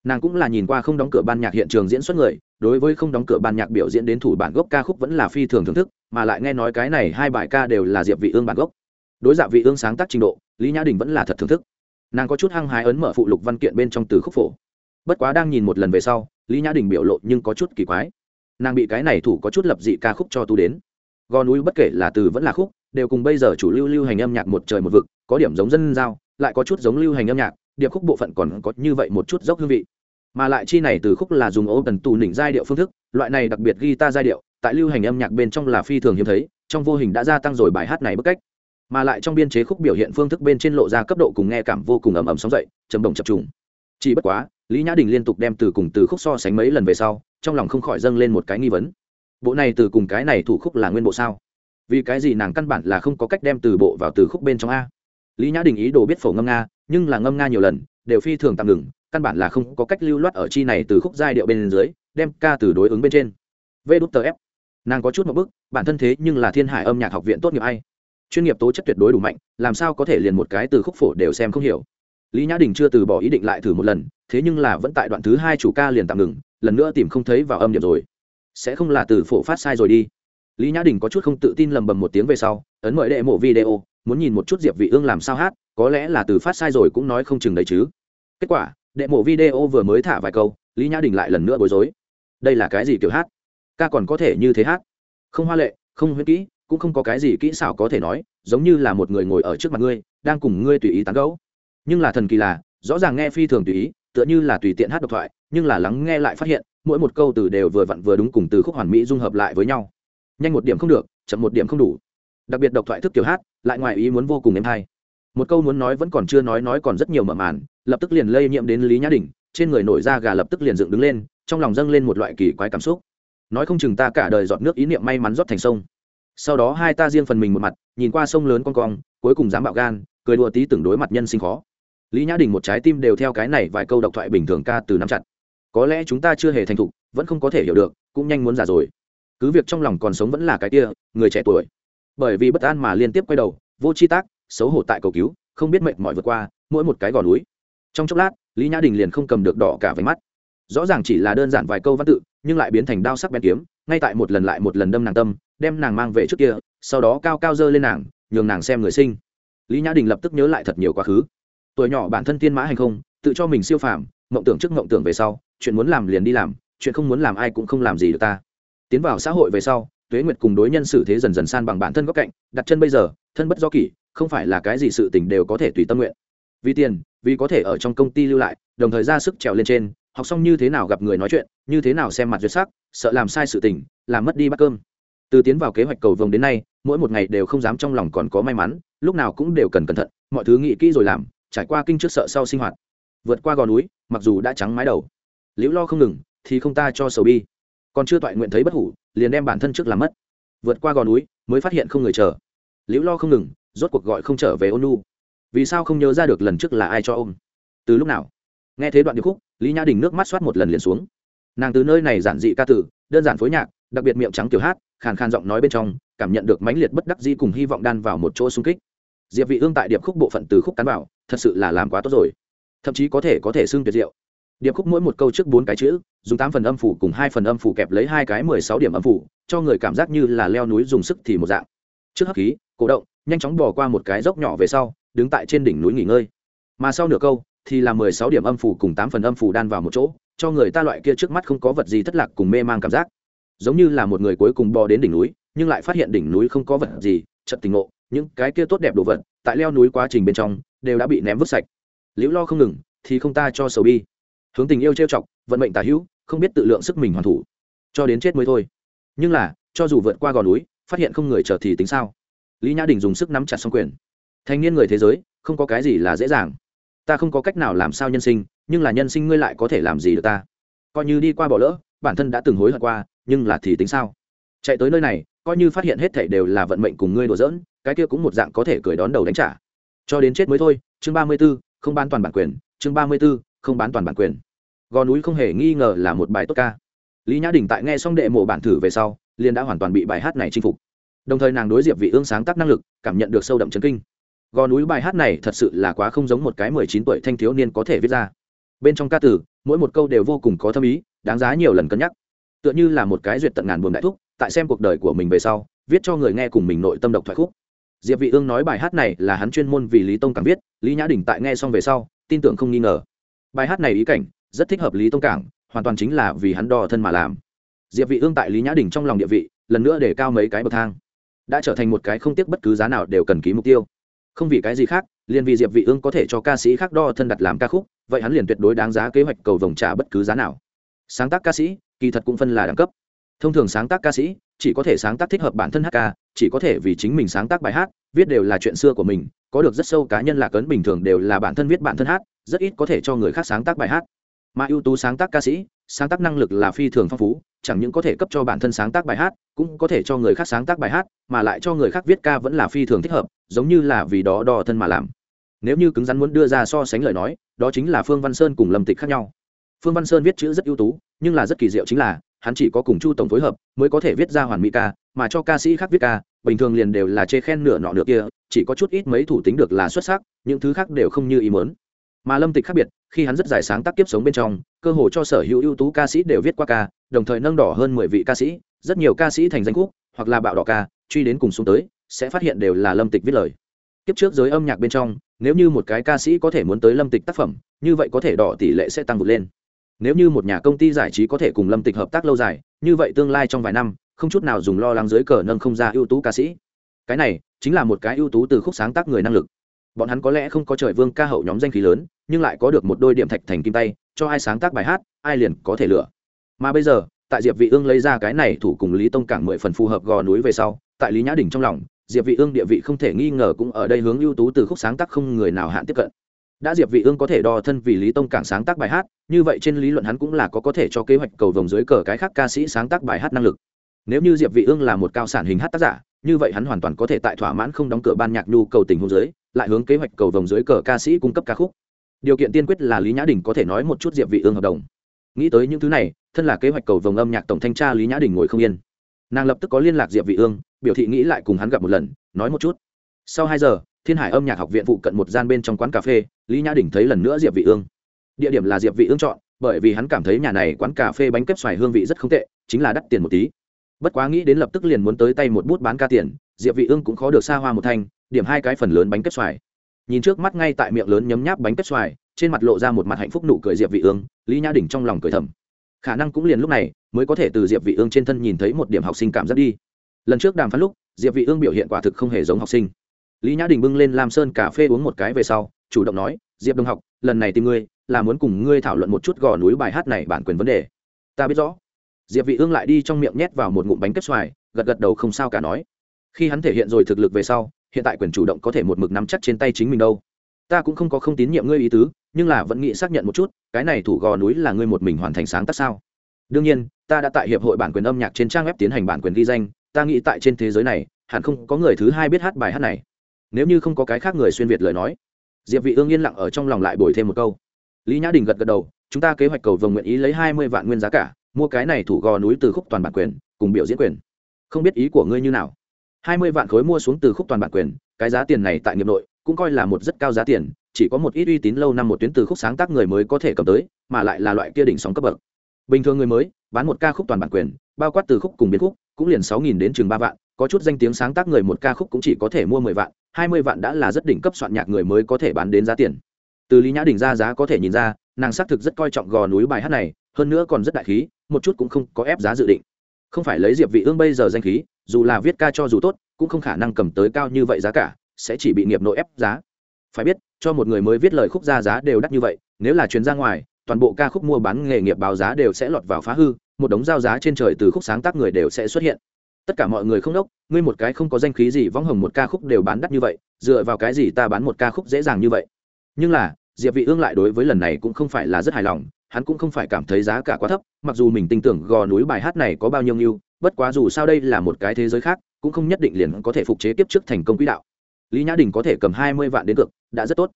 Nàng cũng là nhìn qua không đóng cửa ban nhạc hiện trường diễn xuất người, đối với không đóng cửa ban nhạc biểu diễn đến thủ bản gốc ca khúc vẫn là phi thường thưởng thức, mà lại nghe nói cái này hai bài ca đều là diệp vị ương bản gốc đối dạ vị ương sáng tác trình độ, lý nhã đình vẫn là thật thưởng thức. Nàng có chút hăng hái ấn mở phụ lục văn kiện bên trong từ khúc phổ. Bất quá đang nhìn một lần về sau, lý nhã đình biểu lộ nhưng có chút kỳ quái. Nàng bị cái này thủ có chút lập dị ca khúc cho tu đến. Gò núi bất kể là từ vẫn là khúc, đều cùng bây giờ chủ lưu lưu hành âm nhạc một trời một vực, có điểm giống dân giao, lại có chút giống lưu hành âm nhạc điệp khúc bộ phận còn có như vậy một chút dốc hương vị. Mà lại chi này từ khúc là dùng ô tần tù nỉnh giai điệu phương thức, loại này đặc biệt guitar giai điệu, tại lưu hành âm nhạc bên trong là phi thường hiếm thấy, trong vô hình đã gia tăng rồi bài hát này bức cách mà lại trong biên chế khúc biểu hiện phương thức bên trên lộ ra cấp độ cùng nghe cảm vô cùng ầm ầm sóng dậy chầm động chập trùng. Chỉ bất quá, lý nhã đình liên tục đem từ cùng từ khúc so sánh mấy lần về sau, trong lòng không khỏi dâng lên một cái nghi vấn. Bộ này từ cùng cái này thủ khúc là nguyên bộ sao? Vì cái gì nàng căn bản là không có cách đem từ bộ vào từ khúc bên trong a? Lý nhã đình ý đồ biết phổ ngâm nga, nhưng là ngâm nga nhiều lần, đều phi thường tạm ngừng, căn bản là không có cách lưu loát ở chi này từ khúc giai điệu bên dưới, đem ca từ đối ứng bên trên. V đút tờ ép. Nàng có chút một bức bản thân thế nhưng là thiên hải âm nhạc học viện tốt nghiệp ai? Chuyên nghiệp tố chất tuyệt đối đủ mạnh, làm sao có thể liền một cái từ khúc phổ đều xem không hiểu. Lý nhã đình chưa từ bỏ ý định lại thử một lần, thế nhưng là vẫn tại đoạn thứ hai chủ ca liền tạm ngừng, lần nữa tìm không thấy vào âm điểm rồi. Sẽ không là từ phổ phát sai rồi đi. Lý nhã đình có chút không tự tin lầm bầm một tiếng về sau, ấn mời đệ mộ video, muốn nhìn một chút diệp vị ương làm sao hát, có lẽ là từ phát sai rồi cũng nói không chừng đấy chứ. Kết quả, đệ mộ video vừa mới thả vài câu, lý nhã đình lại lần nữa bối rối. Đây là cái gì kiểu hát? Ca còn có thể như thế hát? Không hoa lệ, không huyễn kỹ cũng không có cái gì kỹ xảo có thể nói, giống như là một người ngồi ở trước mặt ngươi, đang cùng ngươi tùy ý tán gẫu. Nhưng là thần kỳ là, rõ ràng nghe phi thường tùy ý, tựa như là tùy tiện hát độc thoại, nhưng là lắng nghe lại phát hiện, mỗi một câu từ đều vừa vặn vừa đúng cùng từ khúc hoàn mỹ dung hợp lại với nhau. Nhanh một điểm không được, chậm một điểm không đủ. Đặc biệt độc thoại thức kiểu hát, lại ngoài ý muốn vô cùng êm hay. Một câu muốn nói vẫn còn chưa nói nói còn rất nhiều mở màn, lập tức liền lây nhiễm đến lý nhã đình, trên người nổi da gà lập tức liền dựng đứng lên, trong lòng dâng lên một loại kỳ quái cảm xúc. Nói không chừng ta cả đời giọt nước ý niệm may mắn rót thành sông sau đó hai ta riêng phần mình một mặt, nhìn qua sông lớn con cong, cuối cùng dám bạo gan, cười đùa tí từng đối mặt nhân sinh khó. Lý nhã đình một trái tim đều theo cái này vài câu độc thoại bình thường ca từ nắm chặt. Có lẽ chúng ta chưa hề thành thục, vẫn không có thể hiểu được, cũng nhanh muốn già rồi. Cứ việc trong lòng còn sống vẫn là cái kia, người trẻ tuổi. Bởi vì bất an mà liên tiếp quay đầu, vô chi tác, xấu hổ tại cầu cứu, không biết mệt mỏi vượt qua, mỗi một cái gò núi. Trong chốc lát, lý nhã đình liền không cầm được đỏ cả váy mắt. Rõ ràng chỉ là đơn giản vài câu văn tự, nhưng lại biến thành đao sắc bén kiếm, ngay tại một lần lại một lần đâm nàng tâm đem nàng mang về trước kia, sau đó cao cao dơ lên nàng, nhường nàng xem người sinh. Lý nhã đình lập tức nhớ lại thật nhiều quá khứ. Tuổi nhỏ bản thân tiên mã hành không, tự cho mình siêu phàm, mộng tưởng trước mộng tưởng về sau, chuyện muốn làm liền đi làm, chuyện không muốn làm ai cũng không làm gì được ta. Tiến vào xã hội về sau, tuế nguyệt cùng đối nhân xử thế dần dần san bằng bản thân góc cạnh, đặt chân bây giờ, thân bất do kỷ, không phải là cái gì sự tình đều có thể tùy tâm nguyện. Vì tiền, vì có thể ở trong công ty lưu lại, đồng thời ra sức trèo lên trên, học xong như thế nào gặp người nói chuyện, như thế nào xem mặt duyệt sắc, sợ làm sai sự tình, làm mất đi bát cơm từ tiến vào kế hoạch cầu vồng đến nay, mỗi một ngày đều không dám trong lòng còn có may mắn, lúc nào cũng đều cần cẩn thận, mọi thứ nghĩ kỹ rồi làm, trải qua kinh trước sợ sau sinh hoạt. Vượt qua gò núi, mặc dù đã trắng mái đầu. Liễu lo không ngừng, thì không ta cho sầu bi. Còn chưa toại nguyện thấy bất hủ, liền đem bản thân trước làm mất. Vượt qua gò núi, mới phát hiện không người chờ. Liễu lo không ngừng, rốt cuộc gọi không trở về ôn nu. Vì sao không nhớ ra được lần trước là ai cho ôm? Từ lúc nào? Nghe thấy đoạn điệp khúc, lý nhã đình nước mắt soát một lần liền xuống. Nàng từ nơi này giản dị ca tử, đơn giản phối nhạc đặc biệt miệng trắng tiểu hát, khàn khàn giọng nói bên trong, cảm nhận được mãnh liệt bất đắc dĩ cùng hy vọng đan vào một chỗ xung kích. Diệp vị ương tại điệp khúc bộ phận từ khúc cán vào, thật sự là làm quá tốt rồi. Thậm chí có thể có thể xưng tuyệt diệu. Điệp khúc mỗi một câu trước bốn cái chữ, dùng tám phần âm phủ cùng hai phần âm phủ kẹp lấy hai cái mười sáu điểm âm phủ, cho người cảm giác như là leo núi dùng sức thì một dạng. Trước hấp khí, cổ động, nhanh chóng bò qua một cái dốc nhỏ về sau, đứng tại trên đỉnh núi nghỉ ngơi. Mà sau nửa câu, thì là mười sáu điểm âm phủ cùng tám phần âm phủ đan vào một chỗ, cho người ta loại kia trước mắt không có vật gì thất lạc cùng mê mang cảm giác giống như là một người cuối cùng bò đến đỉnh núi, nhưng lại phát hiện đỉnh núi không có vật gì chật tình ngộ, những cái kia tốt đẹp đồ vật tại leo núi quá trình bên trong đều đã bị ném vứt sạch. Liễu lo không ngừng, thì không ta cho sầu bi. Hướng tình yêu trêu chọc, vận mệnh tà hữu, không biết tự lượng sức mình hoàn thủ. Cho đến chết mới thôi. Nhưng là, cho dù vượt qua gò núi, phát hiện không người chờ thì tính sao? Lý nhã đình dùng sức nắm chặt xong quyền. Thanh niên người thế giới, không có cái gì là dễ dàng. Ta không có cách nào làm sao nhân sinh, nhưng là nhân sinh ngươi lại có thể làm gì được ta? Coi như đi qua bỏ lỡ, bản thân đã từng hối hận qua nhưng là thì tính sao? Chạy tới nơi này, coi như phát hiện hết thảy đều là vận mệnh cùng ngươi đùa giỡn, cái kia cũng một dạng có thể cười đón đầu đánh trả. Cho đến chết mới thôi, chương ba mươi b ố không bán toàn bản quyền, chương ba mươi b ố không bán toàn bản quyền. Gò núi không hề nghi ngờ là một bài tốt ca. Lý nhã đình tại nghe xong đệ mộ bản thử về sau, liền đã hoàn toàn bị bài hát này chinh phục. Đồng thời nàng đối diệp vị ương sáng tác năng lực, cảm nhận được sâu đậm chấn kinh. Gò núi bài hát này thật sự là quá không giống một cái mười chín tuổi thanh thiếu niên có thể viết ra. Bên trong ca từ mỗi một câu đều vô cùng có thâm ý, đáng giá nhiều lần cân nhắc tựa như là một cái duyệt tận ngàn buồn đại thúc, tại xem cuộc đời của mình về sau, viết cho người nghe cùng mình nội tâm độc thoại khúc. Diệp vị ương nói bài hát này là hắn chuyên môn vì lý tông cảng viết, lý nhã đình tại nghe xong về sau, tin tưởng không nghi ngờ. Bài hát này ý cảnh, rất thích hợp lý tông cảng, hoàn toàn chính là vì hắn đo thân mà làm. Diệp vị ương tại lý nhã đình trong lòng địa vị, lần nữa để cao mấy cái bậc thang. Đã trở thành một cái không tiếc bất cứ giá nào đều cần ký mục tiêu. Không vì cái gì khác, liền vì diệp vị ương có thể cho ca sĩ khác đo thân đặt làm ca khúc, vậy hắn liền tuyệt đối đáng giá kế hoạch cầu vồng trả bất cứ giá nào sáng tác ca sĩ, kỳ thật cũng phân là đẳng cấp. Thông thường sáng tác ca sĩ, chỉ có thể sáng tác thích hợp bản thân hát ca, chỉ có thể vì chính mình sáng tác bài hát, viết đều là chuyện xưa của mình, có được rất sâu cá nhân lạc ấn bình thường đều là bản thân viết bản thân hát, rất ít có thể cho người khác sáng tác bài hát. Mà ưu tú sáng tác ca sĩ, sáng tác năng lực là phi thường phong phú, chẳng những có thể cấp cho bản thân sáng tác bài hát, cũng có thể cho người khác sáng tác bài hát, mà lại cho người khác viết ca vẫn là phi thường thích hợp, giống như là vì đó đo thân mà làm. Nếu như cứng rắn muốn đưa ra so sánh lời nói, đó chính là phương văn sơn cùng lâm tịch khác nhau phương văn sơn viết chữ rất ưu tú, nhưng là rất kỳ diệu chính là, hắn chỉ có cùng chu tổng phối hợp mới có thể viết ra hoàn mỹ ca, mà cho ca sĩ khác viết ca, bình thường liền đều là chê khen nửa nọ nửa kia, chỉ có chút ít mấy thủ tính được là xuất sắc, những thứ khác đều không như ý mớn mà lâm tịch khác biệt, khi hắn rất giải sáng tác kiếp sống bên trong, cơ hồ cho sở hữu ưu tú ca sĩ đều viết qua ca, đồng thời nâng đỏ hơn mười vị ca sĩ, rất nhiều ca sĩ thành danh khúc, hoặc là bạo đỏ ca, truy đến cùng xuống tới, sẽ phát hiện đều là lâm tịch viết lời. Kiếp trước giới âm nhạc bên trong, nếu như một cái ca sĩ có thể muốn tới lâm tịch tác phẩm, như vậy có thể đỏ tỷ lệ sẽ tăng vượt lên nếu như một nhà công ty giải trí có thể cùng lâm tịch hợp tác lâu dài, như vậy tương lai trong vài năm, không chút nào dùng lo lắng dưới cờ nâng không ra ưu tú ca sĩ. Cái này chính là một cái ưu tú từ khúc sáng tác người năng lực. Bọn hắn có lẽ không có trời vương ca hậu nhóm danh khí lớn, nhưng lại có được một đôi điểm thạch thành kim tay, cho ai sáng tác bài hát, ai liền có thể lựa. Mà bây giờ, tại diệp vị ương lấy ra cái này thủ cùng lý tông cảng mười phần phù hợp gò núi về sau, tại lý nhã đỉnh trong lòng, diệp vị ương địa vị không thể nghi ngờ cũng ở đây hướng ưu tú từ khúc sáng tác không người nào hạn tiếp cận đã diệp vị ương có thể đo thân vì lý tông cảng sáng tác bài hát, như vậy trên lý luận hắn cũng là có có thể cho kế hoạch cầu vồng dưới cờ cái khác ca sĩ sáng tác bài hát năng lực. Nếu như diệp vị ương là một cao sản hình hát tác giả, như vậy hắn hoàn toàn có thể tại thỏa mãn không đóng cửa ban nhạc nhu cầu tình huống dưới, lại hướng kế hoạch cầu vồng dưới cờ ca sĩ cung cấp ca khúc. Điều kiện tiên quyết là lý nhã đình có thể nói một chút diệp vị ương hợp đồng. Nghĩ tới những thứ này, thân là kế hoạch cầu vồng âm nhạc tổng thanh tra lý nhã đình ngồi không yên. Nàng lập tức có liên lạc diệp vị ương, biểu thị nghĩ lại cùng hắn gặp một lần, nói một chút. Sau hai giờ thiên hải âm nhạc học viện phụ cận một gian bên trong quán cà phê, lý nhã đình thấy lần nữa diệp vị ương. Địa điểm là diệp vị ương chọn, bởi vì hắn cảm thấy nhà này quán cà phê bánh kép xoài hương vị rất không tệ, chính là đắt tiền một tí. Bất quá nghĩ đến lập tức liền muốn tới tay một bút bán ca tiền, diệp vị ương cũng khó được xa hoa một thanh, điểm hai cái phần lớn bánh kép xoài. Nhìn trước mắt ngay tại miệng lớn nhấm nháp bánh kép xoài, trên mặt lộ ra một mặt hạnh phúc nụ cười diệp vị ương, lý nhã đình trong lòng cười thầm. Khả năng cũng liền lúc này, mới có thể từ diệp vị ương trên thân nhìn thấy một điểm học sinh cảm giác đi. Lần trước đàm phán lúc, diệp vị ương biểu hiện quả thực không hề giống học sinh lý nhã đình bưng lên lam sơn cà phê uống một cái về sau, chủ động nói, diệp đồng học, lần này tìm ngươi, là muốn cùng ngươi thảo luận một chút gò núi bài hát này bản quyền vấn đề. Ta biết rõ. Diệp vị ương lại đi trong miệng nhét vào một ngụm bánh kép xoài, gật gật đầu không sao cả nói. Khi hắn thể hiện rồi thực lực về sau, hiện tại quyền chủ động có thể một mực nắm chắc trên tay chính mình đâu. Ta cũng không có không tín nhiệm ngươi ý tứ, nhưng là vẫn nghĩ xác nhận một chút, cái này thủ gò núi là ngươi một mình hoàn thành sáng tác sao? Đương nhiên, ta đã tại hiệp hội bản quyền âm nhạc trên trang web tiến hành bản quyền ghi danh, ta nghĩ tại trên thế giới này, hẳn không có người thứ hai biết hát bài hát này nếu như không có cái khác người xuyên việt lời nói, diệp vị ương yên lặng ở trong lòng lại bồi thêm một câu. Lý nhã đình gật gật đầu, chúng ta kế hoạch cầu vồng nguyện ý lấy hai mươi vạn nguyên giá cả, mua cái này thủ gò núi từ khúc toàn bản quyền, cùng biểu diễn quyền. Không biết ý của ngươi như nào? Hai mươi vạn khối mua xuống từ khúc toàn bản quyền, cái giá tiền này tại nghiệp nội, cũng coi là một rất cao giá tiền, chỉ có một ít uy tín lâu năm một tuyến từ khúc sáng tác người mới có thể cầm tới, mà lại là loại kia đỉnh sóng cấp bậc. Bình thường người mới, bán một ca khúc toàn bản quyền, bao quát từ khúc cùng biến khúc, cũng liền sáu nghìn đến chừng ba vạn có chút danh tiếng sáng tác người một ca khúc cũng chỉ có thể mua mười vạn, hai mươi vạn đã là rất đỉnh cấp soạn nhạc người mới có thể bán đến giá tiền. Từ lý nhã đình ra giá có thể nhìn ra, nàng xác thực rất coi trọng gò núi bài hát này, hơn nữa còn rất đại khí, một chút cũng không có ép giá dự định. Không phải lấy diệp vị ương bây giờ danh khí, dù là viết ca cho dù tốt, cũng không khả năng cầm tới cao như vậy giá cả, sẽ chỉ bị nghiệp nội ép giá. Phải biết, cho một người mới viết lời khúc ra giá đều đắt như vậy, nếu là chuyến ra ngoài, toàn bộ ca khúc mua bán nghề nghiệp báo giá đều sẽ lọt vào phá hư, một đống giao giá trên trời từ khúc sáng tác người đều sẽ xuất hiện tất cả mọi người không đốc, ngươi một cái không có danh khí gì võng hồng một ca khúc đều bán đắt như vậy, dựa vào cái gì ta bán một ca khúc dễ dàng như vậy? Nhưng là, diệp vị ương lại đối với lần này cũng không phải là rất hài lòng, hắn cũng không phải cảm thấy giá cả quá thấp, mặc dù mình tin tưởng gò núi bài hát này có bao nhiêu nhiêu, bất quá dù sao đây là một cái thế giới khác, cũng không nhất định liền có thể phục chế tiếp trước thành công quỹ đạo. Lý nhã đình có thể cầm hai mươi vạn đến cực đã rất tốt.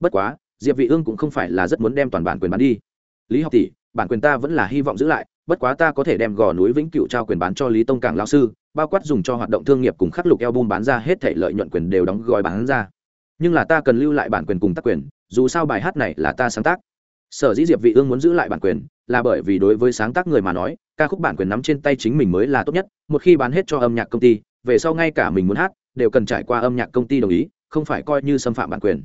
Bất quá, diệp vị ương cũng không phải là rất muốn đem toàn bản quyền bán đi. Lý học tỷ, bản quyền ta vẫn là hy vọng giữ lại bất quá ta có thể đem gò núi vĩnh cửu trao quyền bán cho lý tông cảng lão sư, bao quát dùng cho hoạt động thương nghiệp cùng khắc lục eo bum bán ra hết thể lợi nhuận quyền đều đóng gói bán ra. Nhưng là ta cần lưu lại bản quyền cùng tác quyền, dù sao bài hát này là ta sáng tác. Sở dĩ diệp vị ương muốn giữ lại bản quyền, là bởi vì đối với sáng tác người mà nói, ca khúc bản quyền nắm trên tay chính mình mới là tốt nhất, một khi bán hết cho âm nhạc công ty, về sau ngay cả mình muốn hát, đều cần trải qua âm nhạc công ty đồng ý, không phải coi như xâm phạm bản quyền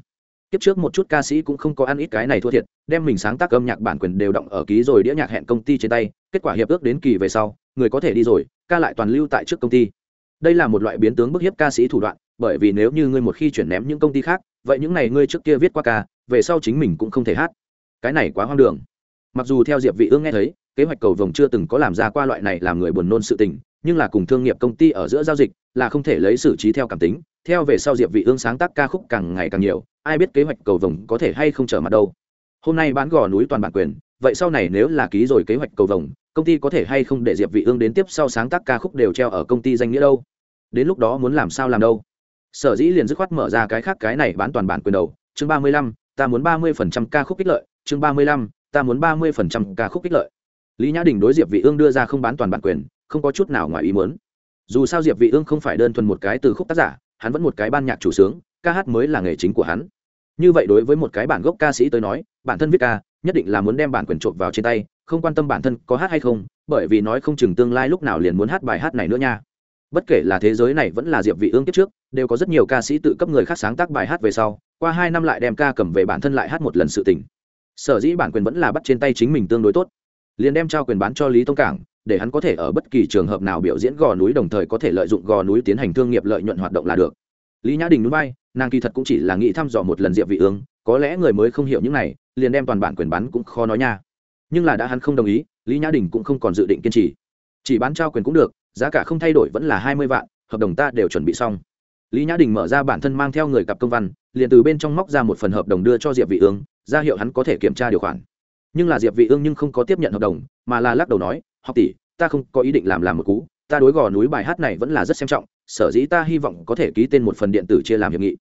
kiếp trước một chút ca sĩ cũng không có ăn ít cái này thua thiệt, đem mình sáng tác âm nhạc bản quyền đều động ở ký rồi đĩa nhạc hẹn công ty trên tay, kết quả hiệp ước đến kỳ về sau, người có thể đi rồi, ca lại toàn lưu tại trước công ty. Đây là một loại biến tướng bức hiếp ca sĩ thủ đoạn, bởi vì nếu như ngươi một khi chuyển ném những công ty khác, vậy những này ngươi trước kia viết qua ca, về sau chính mình cũng không thể hát. Cái này quá hoang đường. Mặc dù theo diệp vị ương nghe thấy, kế hoạch cầu vồng chưa từng có làm ra qua loại này làm người buồn nôn sự tình, nhưng là cùng thương nghiệp công ty ở giữa giao dịch, là không thể lấy xử trí theo cảm tính. Theo về sau diệp vị ương sáng tác ca khúc càng ngày càng nhiều ai biết kế hoạch cầu vồng có thể hay không trở mặt đâu. Hôm nay bán gò núi toàn bản quyền vậy sau này nếu là ký rồi kế hoạch cầu vồng công ty có thể hay không để diệp vị ương đến tiếp sau sáng tác ca khúc đều treo ở công ty danh nghĩa đâu? Đến lúc đó muốn làm sao làm đâu? Sở dĩ liền dứt khoát mở ra cái khác cái này bán toàn bản quyền đầu. Chương 35, ta muốn 30% ca khúc kích lợi. Chương 35, ta muốn 30% ca khúc kích lợi. Lý nhã đình đối diệp vị ương đưa ra không bán toàn bản quyền không có chút nào ngoài ý muốn. Dù sao diệp vị ương không phải đơn thuần một cái từ khúc tác giả hắn vẫn một cái ban nhạc chủ sướng ca hát mới là nghề chính của hắn như vậy đối với một cái bản gốc ca sĩ tới nói, bản thân viết ca, nhất định là muốn đem bản quyền trộm vào trên tay, không quan tâm bản thân có hát hay không, bởi vì nói không chừng tương lai lúc nào liền muốn hát bài hát này nữa nha. Bất kể là thế giới này vẫn là diệp vị ương kiếp trước, đều có rất nhiều ca sĩ tự cấp người khác sáng tác bài hát về sau, qua hai năm lại đem ca cầm về bản thân lại hát một lần sự tình. Sở dĩ bản quyền vẫn là bắt trên tay chính mình tương đối tốt. Liền đem trao quyền bán cho lý tông cảng, để hắn có thể ở bất kỳ trường hợp nào biểu diễn gò núi đồng thời có thể lợi dụng gò núi tiến hành thương nghiệp lợi nhuận hoạt động là được. Lý nhã đình núi bay nàng kỳ thật cũng chỉ là nghĩ thăm dò một lần diệp vị ương, có lẽ người mới không hiểu những này, liền đem toàn bản quyền bán cũng khó nói nha. Nhưng là đã hắn không đồng ý, lý nhã đình cũng không còn dự định kiên trì. Chỉ bán trao quyền cũng được, giá cả không thay đổi vẫn là hai mươi vạn, hợp đồng ta đều chuẩn bị xong. Lý nhã đình mở ra bản thân mang theo người cặp công văn, liền từ bên trong móc ra một phần hợp đồng đưa cho diệp vị ương, ra hiệu hắn có thể kiểm tra điều khoản. Nhưng là diệp vị ương nhưng không có tiếp nhận hợp đồng, mà là lắc đầu nói, học tỷ, ta không có ý định làm làm một cú, ta đối gò núi bài hát này vẫn là rất xem trọng, sở dĩ ta hy vọng có thể ký tên một phần điện tử chia làm hiệp nghị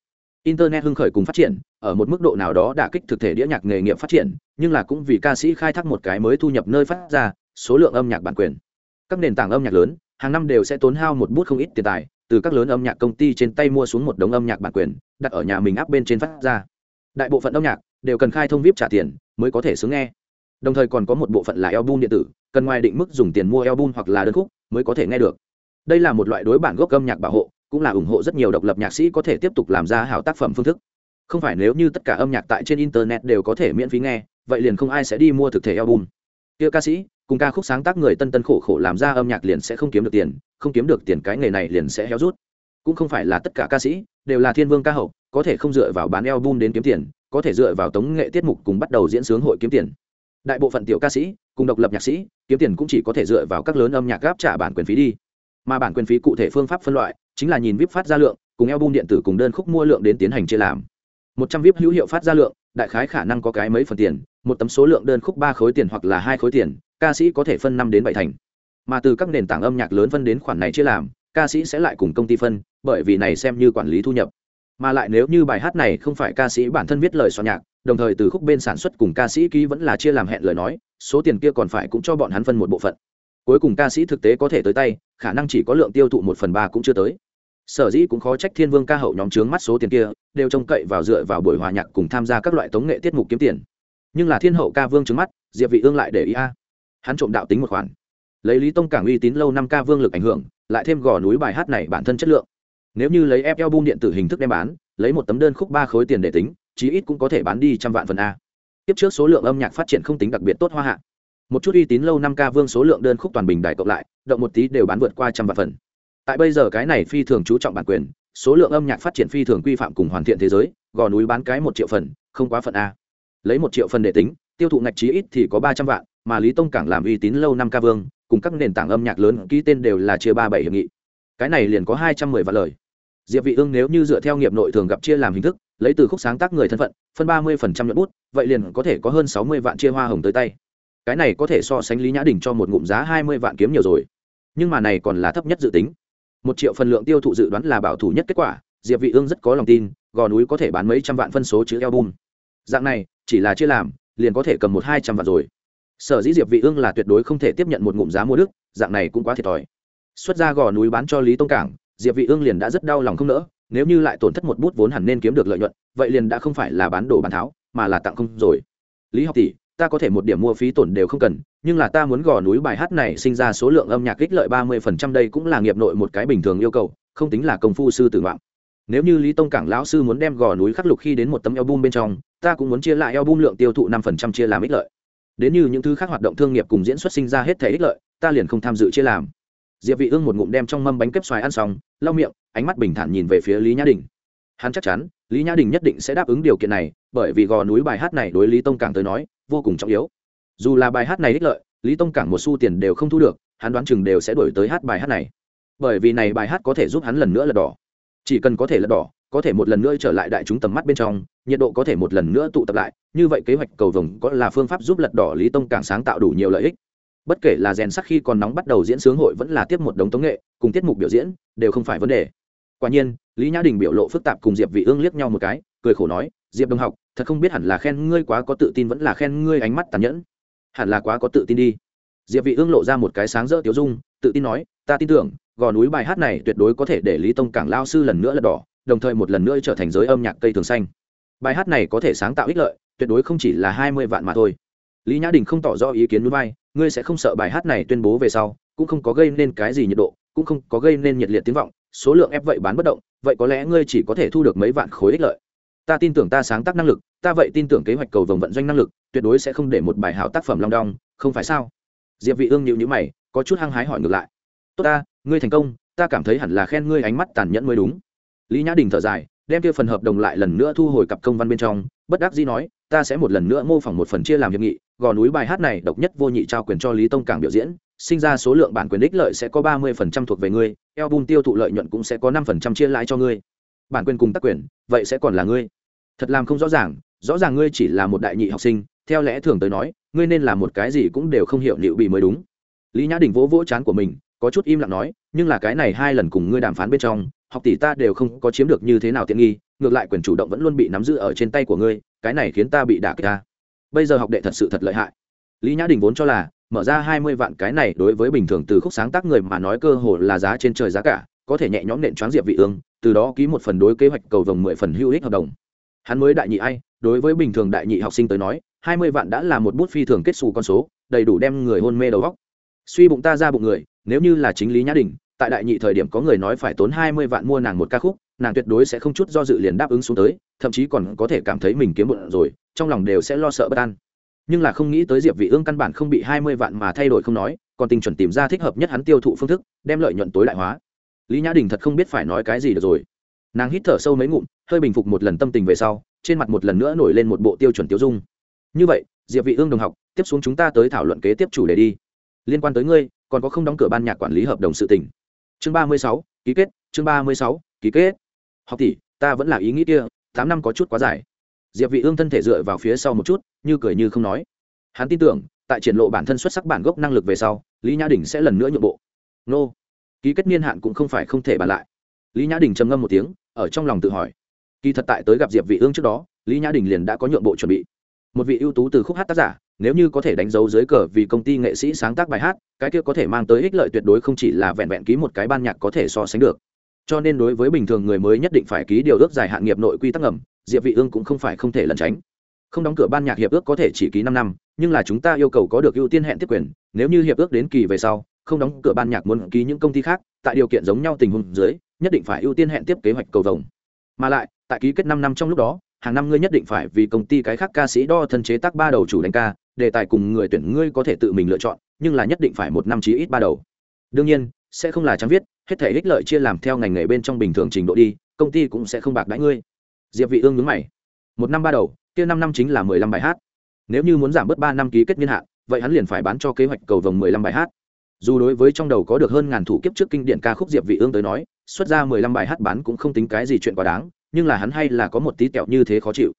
internet hưng khởi cùng phát triển, ở một mức độ nào đó đã kích thực thể đĩa nhạc nghề nghiệp phát triển, nhưng là cũng vì ca sĩ khai thác một cái mới thu nhập nơi phát ra, số lượng âm nhạc bản quyền. Các nền tảng âm nhạc lớn, hàng năm đều sẽ tốn hao một bút không ít tiền tài, từ các lớn âm nhạc công ty trên tay mua xuống một đống âm nhạc bản quyền, đặt ở nhà mình áp bên trên phát ra. Đại bộ phận âm nhạc đều cần khai thông vip trả tiền mới có thể sướng nghe. Đồng thời còn có một bộ phận là album điện tử, cần ngoài định mức dùng tiền mua album hoặc là đơn khúc mới có thể nghe được. Đây là một loại đối bản gốc âm nhạc bảo hộ cũng là ủng hộ rất nhiều độc lập nhạc sĩ có thể tiếp tục làm ra hảo tác phẩm phương thức. Không phải nếu như tất cả âm nhạc tại trên internet đều có thể miễn phí nghe, vậy liền không ai sẽ đi mua thực thể album. Kia ca sĩ, cùng ca khúc sáng tác người tân tân khổ khổ làm ra âm nhạc liền sẽ không kiếm được tiền, không kiếm được tiền cái nghề này liền sẽ héo rút. Cũng không phải là tất cả ca sĩ đều là thiên vương ca hậu, có thể không dựa vào bán album đến kiếm tiền, có thể dựa vào tống nghệ tiết mục cùng bắt đầu diễn sướng hội kiếm tiền. Đại bộ phận tiểu ca sĩ, cùng độc lập nhạc sĩ, kiếm tiền cũng chỉ có thể dựa vào các lớn âm nhạc gáp trả bản quyền phí đi. Mà bản quyền phí cụ thể phương pháp phân loại chính là nhìn vip phát ra lượng, cùng album điện tử cùng đơn khúc mua lượng đến tiến hành chia làm. Một trăm vip hữu hiệu phát ra lượng, đại khái khả năng có cái mấy phần tiền, một tấm số lượng đơn khúc ba khối tiền hoặc là hai khối tiền, ca sĩ có thể phân năm đến bảy thành. Mà từ các nền tảng âm nhạc lớn phân đến khoản này chia làm, ca sĩ sẽ lại cùng công ty phân, bởi vì này xem như quản lý thu nhập. Mà lại nếu như bài hát này không phải ca sĩ bản thân viết lời soạn nhạc, đồng thời từ khúc bên sản xuất cùng ca sĩ ký vẫn là chia làm hẹn lời nói, số tiền kia còn phải cũng cho bọn hắn phân một bộ phận. Cuối cùng ca sĩ thực tế có thể tới tay, khả năng chỉ có lượng tiêu thụ một phần ba cũng chưa tới sở dĩ cũng khó trách thiên vương ca hậu nhóm trướng mắt số tiền kia, đều trông cậy vào dựa vào buổi hòa nhạc cùng tham gia các loại tống nghệ tiết mục kiếm tiền. Nhưng là thiên hậu ca vương trướng mắt, diệp vị ương lại để ý a. Hắn trộm đạo tính một khoản. Lấy lý tông cảng uy tín lâu năm ca vương lực ảnh hưởng, lại thêm gò núi bài hát này bản thân chất lượng. Nếu như lấy ép album điện tử hình thức đem bán, lấy một tấm đơn khúc ba khối tiền để tính, chí ít cũng có thể bán đi trăm vạn phần a. Tiếp trước số lượng âm nhạc phát triển không tính đặc biệt tốt hoa hạ. Một chút uy tín lâu năm ca vương số lượng đơn khúc toàn bình đại cộng lại, động một tí đều bán vượt qua trăm vạn phần tại bây giờ cái này phi thường chú trọng bản quyền, số lượng âm nhạc phát triển phi thường quy phạm cùng hoàn thiện thế giới, gò núi bán cái một triệu phần, không quá phần a. Lấy một triệu phần để tính, tiêu thụ ngạch trí ít thì có ba trăm vạn, mà lý tông cảng làm uy tín lâu năm ca vương, cùng các nền tảng âm nhạc lớn ký tên đều là chia ba bảy hiệp nghị. Cái này liền có hai trăm mười vạn lời. Diệp vị ương nếu như dựa theo nghiệp nội thường gặp chia làm hình thức, lấy từ khúc sáng tác người thân phận, phân ba mươi phần trăm nhuận bút, vậy liền có thể có hơn sáu mươi vạn chia hoa hồng tới tay. Cái này có thể so sánh lý nhã đình cho một ngụm giá hai mươi vạn kiếm nhiều rồi. Nhưng mà này còn là thấp nhất dự tính một triệu phần lượng tiêu thụ dự đoán là bảo thủ nhất kết quả, diệp vị ương rất có lòng tin, gò núi có thể bán mấy trăm vạn phân số chữ album. Dạng này, chỉ là chưa làm, liền có thể cầm một hai trăm vạn rồi. Sở dĩ diệp vị ương là tuyệt đối không thể tiếp nhận một ngụm giá mua đức, dạng này cũng quá thiệt thòi. Xuất ra gò núi bán cho lý tông cảng, diệp vị ương liền đã rất đau lòng không nỡ, nếu như lại tổn thất một bút vốn hẳn nên kiếm được lợi nhuận, vậy liền đã không phải là bán đồ bán tháo, mà là tặng không rồi. Lý học tỷ ta có thể một điểm mua phí tổn đều không cần, nhưng là ta muốn gò núi bài hát này sinh ra số lượng âm nhạc kích lợi ba mươi phần trăm đây cũng là nghiệp nội một cái bình thường yêu cầu, không tính là công phu sư tử ngoạn. Nếu như lý tông cảng lão sư muốn đem gò núi khắc lục khi đến một tấm album bên trong, ta cũng muốn chia lại album lượng tiêu thụ năm phần trăm chia làm ích lợi. Đến như những thứ khác hoạt động thương nghiệp cùng diễn xuất sinh ra hết thể ích lợi, ta liền không tham dự chia làm. Diệp vị ương một ngụm đem trong mâm bánh kếp xoài ăn xong, lau miệng, ánh mắt bình thản nhìn về phía lý nhã đình. Hắn chắc chắn, lý nhã đình nhất định sẽ đáp ứng điều kiện này, bởi vì gò núi bài hát này đối lý tông cảng tới nói vô cùng trọng yếu. Dù là bài hát này ích lợi, lý tông cảng một xu tiền đều không thu được, hắn đoán chừng đều sẽ đổi tới hát bài hát này. Bởi vì này bài hát có thể giúp hắn lần nữa lật đỏ. Chỉ cần có thể lật đỏ, có thể một lần nữa trở lại đại chúng tầm mắt bên trong, nhiệt độ có thể một lần nữa tụ tập lại, như vậy kế hoạch cầu vồng có là phương pháp giúp lật đỏ lý tông cảng sáng tạo đủ nhiều lợi ích. Bất kể là rèn sắc khi còn nóng bắt đầu diễn sướng hội vẫn là tiếp một đống tống nghệ, cùng tiết mục biểu diễn, đều không phải vấn đề. Quả nhiên, lý nhã đình biểu lộ phức tạp cùng diệp vị ương liếc nhau một cái, cười khổ nói, diệp đồng học thật không biết hẳn là khen ngươi quá có tự tin vẫn là khen ngươi ánh mắt tàn nhẫn. Hẳn là quá có tự tin đi. Diệp vị ương lộ ra một cái sáng rỡ tiểu dung, tự tin nói, ta tin tưởng, gò núi bài hát này tuyệt đối có thể để lý tông cảng lao sư lần nữa lật đỏ, đồng thời một lần nữa trở thành giới âm nhạc cây thường xanh. Bài hát này có thể sáng tạo ích lợi, tuyệt đối không chỉ là hai mươi vạn mà thôi. Lý nhã đình không tỏ rõ ý kiến núi bay ngươi sẽ không sợ bài hát này tuyên bố về sau, cũng không có gây nên cái gì nhiệt độ, cũng không có gây nên nhiệt liệt tiếng vọng, số lượng ép vậy bán bất động, vậy có lẽ ngươi chỉ có thể thu được mấy vạn khối ích lợi ta tin tưởng ta sáng tác năng lực, ta vậy tin tưởng kế hoạch cầu vồng vận doanh năng lực, tuyệt đối sẽ không để một bài hảo tác phẩm long đong, không phải sao? Diệp vị ương nhíu nhíu mày, có chút hăng hái hỏi ngược lại. Tốt ta, ngươi thành công, ta cảm thấy hẳn là khen ngươi ánh mắt tàn nhẫn mới đúng. Lý nhã đình thở dài, đem kia phần hợp đồng lại lần nữa thu hồi cặp công văn bên trong, bất đắc dĩ nói, ta sẽ một lần nữa mô phỏng một phần chia làm hiệp nghị, gò núi bài hát này độc nhất vô nhị trao quyền cho lý tông cảng biểu diễn, sinh ra số lượng bản quyền ích lợi sẽ có ba mươi phần trăm thuộc về ngươi, album tiêu thụ lợi nhuận cũng sẽ có năm phần trăm chia lãi cho ngươi bản quyền cùng tác quyền, vậy sẽ còn là ngươi. Thật làm không rõ ràng rõ ràng ngươi chỉ là một đại nhị học sinh, theo lẽ thường tới nói, ngươi nên là một cái gì cũng đều không hiểu liệu bị mới đúng. Lý nhã đình vỗ vỗ chán của mình, có chút im lặng nói, nhưng là cái này hai lần cùng ngươi đàm phán bên trong, học tỷ ta đều không có chiếm được như thế nào tiện nghi, ngược lại quyền chủ động vẫn luôn bị nắm giữ ở trên tay của ngươi, cái này khiến ta bị đả kích ta. Bây giờ học đệ thật sự thật lợi hại. Lý nhã đình vốn cho là, mở ra hai mươi vạn cái này đối với bình thường từ khúc sáng tác người mà nói cơ hồ là giá trên trời giá cả, có thể nhẹ nhõm nện choáng diệp vị ương từ đó ký một phần đối kế hoạch cầu vồng mười phần hữu ích hợp đồng. Hắn mới đại nhị ai, đối với bình thường đại nhị học sinh tới nói, hai mươi vạn đã là một bút phi thường kết xù con số, đầy đủ đem người hôn mê đầu óc. Suy bụng ta ra bụng người, nếu như là chính lý nhã đình, tại đại nhị thời điểm có người nói phải tốn hai mươi vạn mua nàng một ca khúc, nàng tuyệt đối sẽ không chút do dự liền đáp ứng xuống tới, thậm chí còn có thể cảm thấy mình kiếm bụng rồi, trong lòng đều sẽ lo sợ bất an. Nhưng là không nghĩ tới diệp vị ương căn bản không bị hai mươi vạn mà thay đổi không nói, còn tình chuẩn tìm ra thích hợp nhất hắn tiêu thụ phương thức, đem lợi nhuận tối đại hóa lý nhã đình thật không biết phải nói cái gì được rồi. Nàng hít thở sâu mấy ngụm, hơi bình phục một lần tâm tình về sau, trên mặt một lần nữa nổi lên một bộ tiêu chuẩn tiêu dung. Như vậy, diệp vị ương đồng học, tiếp xuống chúng ta tới thảo luận kế tiếp chủ đề đi. Liên quan tới ngươi, còn có không đóng cửa ban nhạc quản lý hợp đồng sự tình. Chương ba mươi sáu, ký kết, chương ba mươi sáu, ký kết. Học tỷ, ta vẫn là ý nghĩ kia, tám năm có chút quá dài. Diệp vị ương thân thể dựa vào phía sau một chút, như cười như không nói. Hắn tin tưởng, tại triển lộ bản thân xuất sắc bản gốc năng lực về sau, lý nhã đình sẽ lần nữa nhượng bộ. Nô ký kết niên hạn cũng không phải không thể bàn lại. Lý nhã đình trầm ngâm một tiếng, ở trong lòng tự hỏi. Kỳ thật tại tới gặp diệp vị ương trước đó, lý nhã đình liền đã có nhượng bộ chuẩn bị. Một vị ưu tú từ khúc hát tác giả, nếu như có thể đánh dấu dưới cờ vì công ty nghệ sĩ sáng tác bài hát, cái kia có thể mang tới ích lợi tuyệt đối không chỉ là vẹn vẹn ký một cái ban nhạc có thể so sánh được. Cho nên đối với bình thường người mới nhất định phải ký điều ước dài hạn nghiệp nội quy tắc ngầm, diệp vị ương cũng không phải không thể lẩn tránh. Không đóng cửa ban nhạc hiệp ước có thể chỉ ký 5 năm, nhưng là chúng ta yêu cầu có được ưu tiên hẹn tiếp quyền, nếu như hiệp ước đến kỳ về sau không đóng cửa ban nhạc muốn ký những công ty khác, tại điều kiện giống nhau tình huống dưới, nhất định phải ưu tiên hẹn tiếp kế hoạch cầu vồng. Mà lại, tại ký kết năm năm trong lúc đó, hàng năm ngươi nhất định phải vì công ty cái khác ca sĩ đo thân chế tác ba đầu chủ đánh ca, đề tài cùng người tuyển ngươi có thể tự mình lựa chọn, nhưng là nhất định phải một năm chí ít ba đầu. Đương nhiên, sẽ không là trắng viết, hết thể ích lợi chia làm theo ngành nghề bên trong bình thường trình độ đi, công ty cũng sẽ không bạc đãi ngươi. Diệp vị ương nhướng mày. Một năm ba đầu, kia năm năm chính là mười lăm bài hát. Nếu như muốn giảm bớt ba năm ký kết niên hạn, vậy hắn liền phải bán cho kế hoạch cầu vồng mười lăm bài hát dù đối với trong đầu có được hơn ngàn thủ kiếp trước kinh điển ca khúc diệp vị ương tới nói, xuất ra mười lăm bài hát bán cũng không tính cái gì chuyện quá đáng, nhưng là hắn hay là có một tí kẹo như thế khó chịu.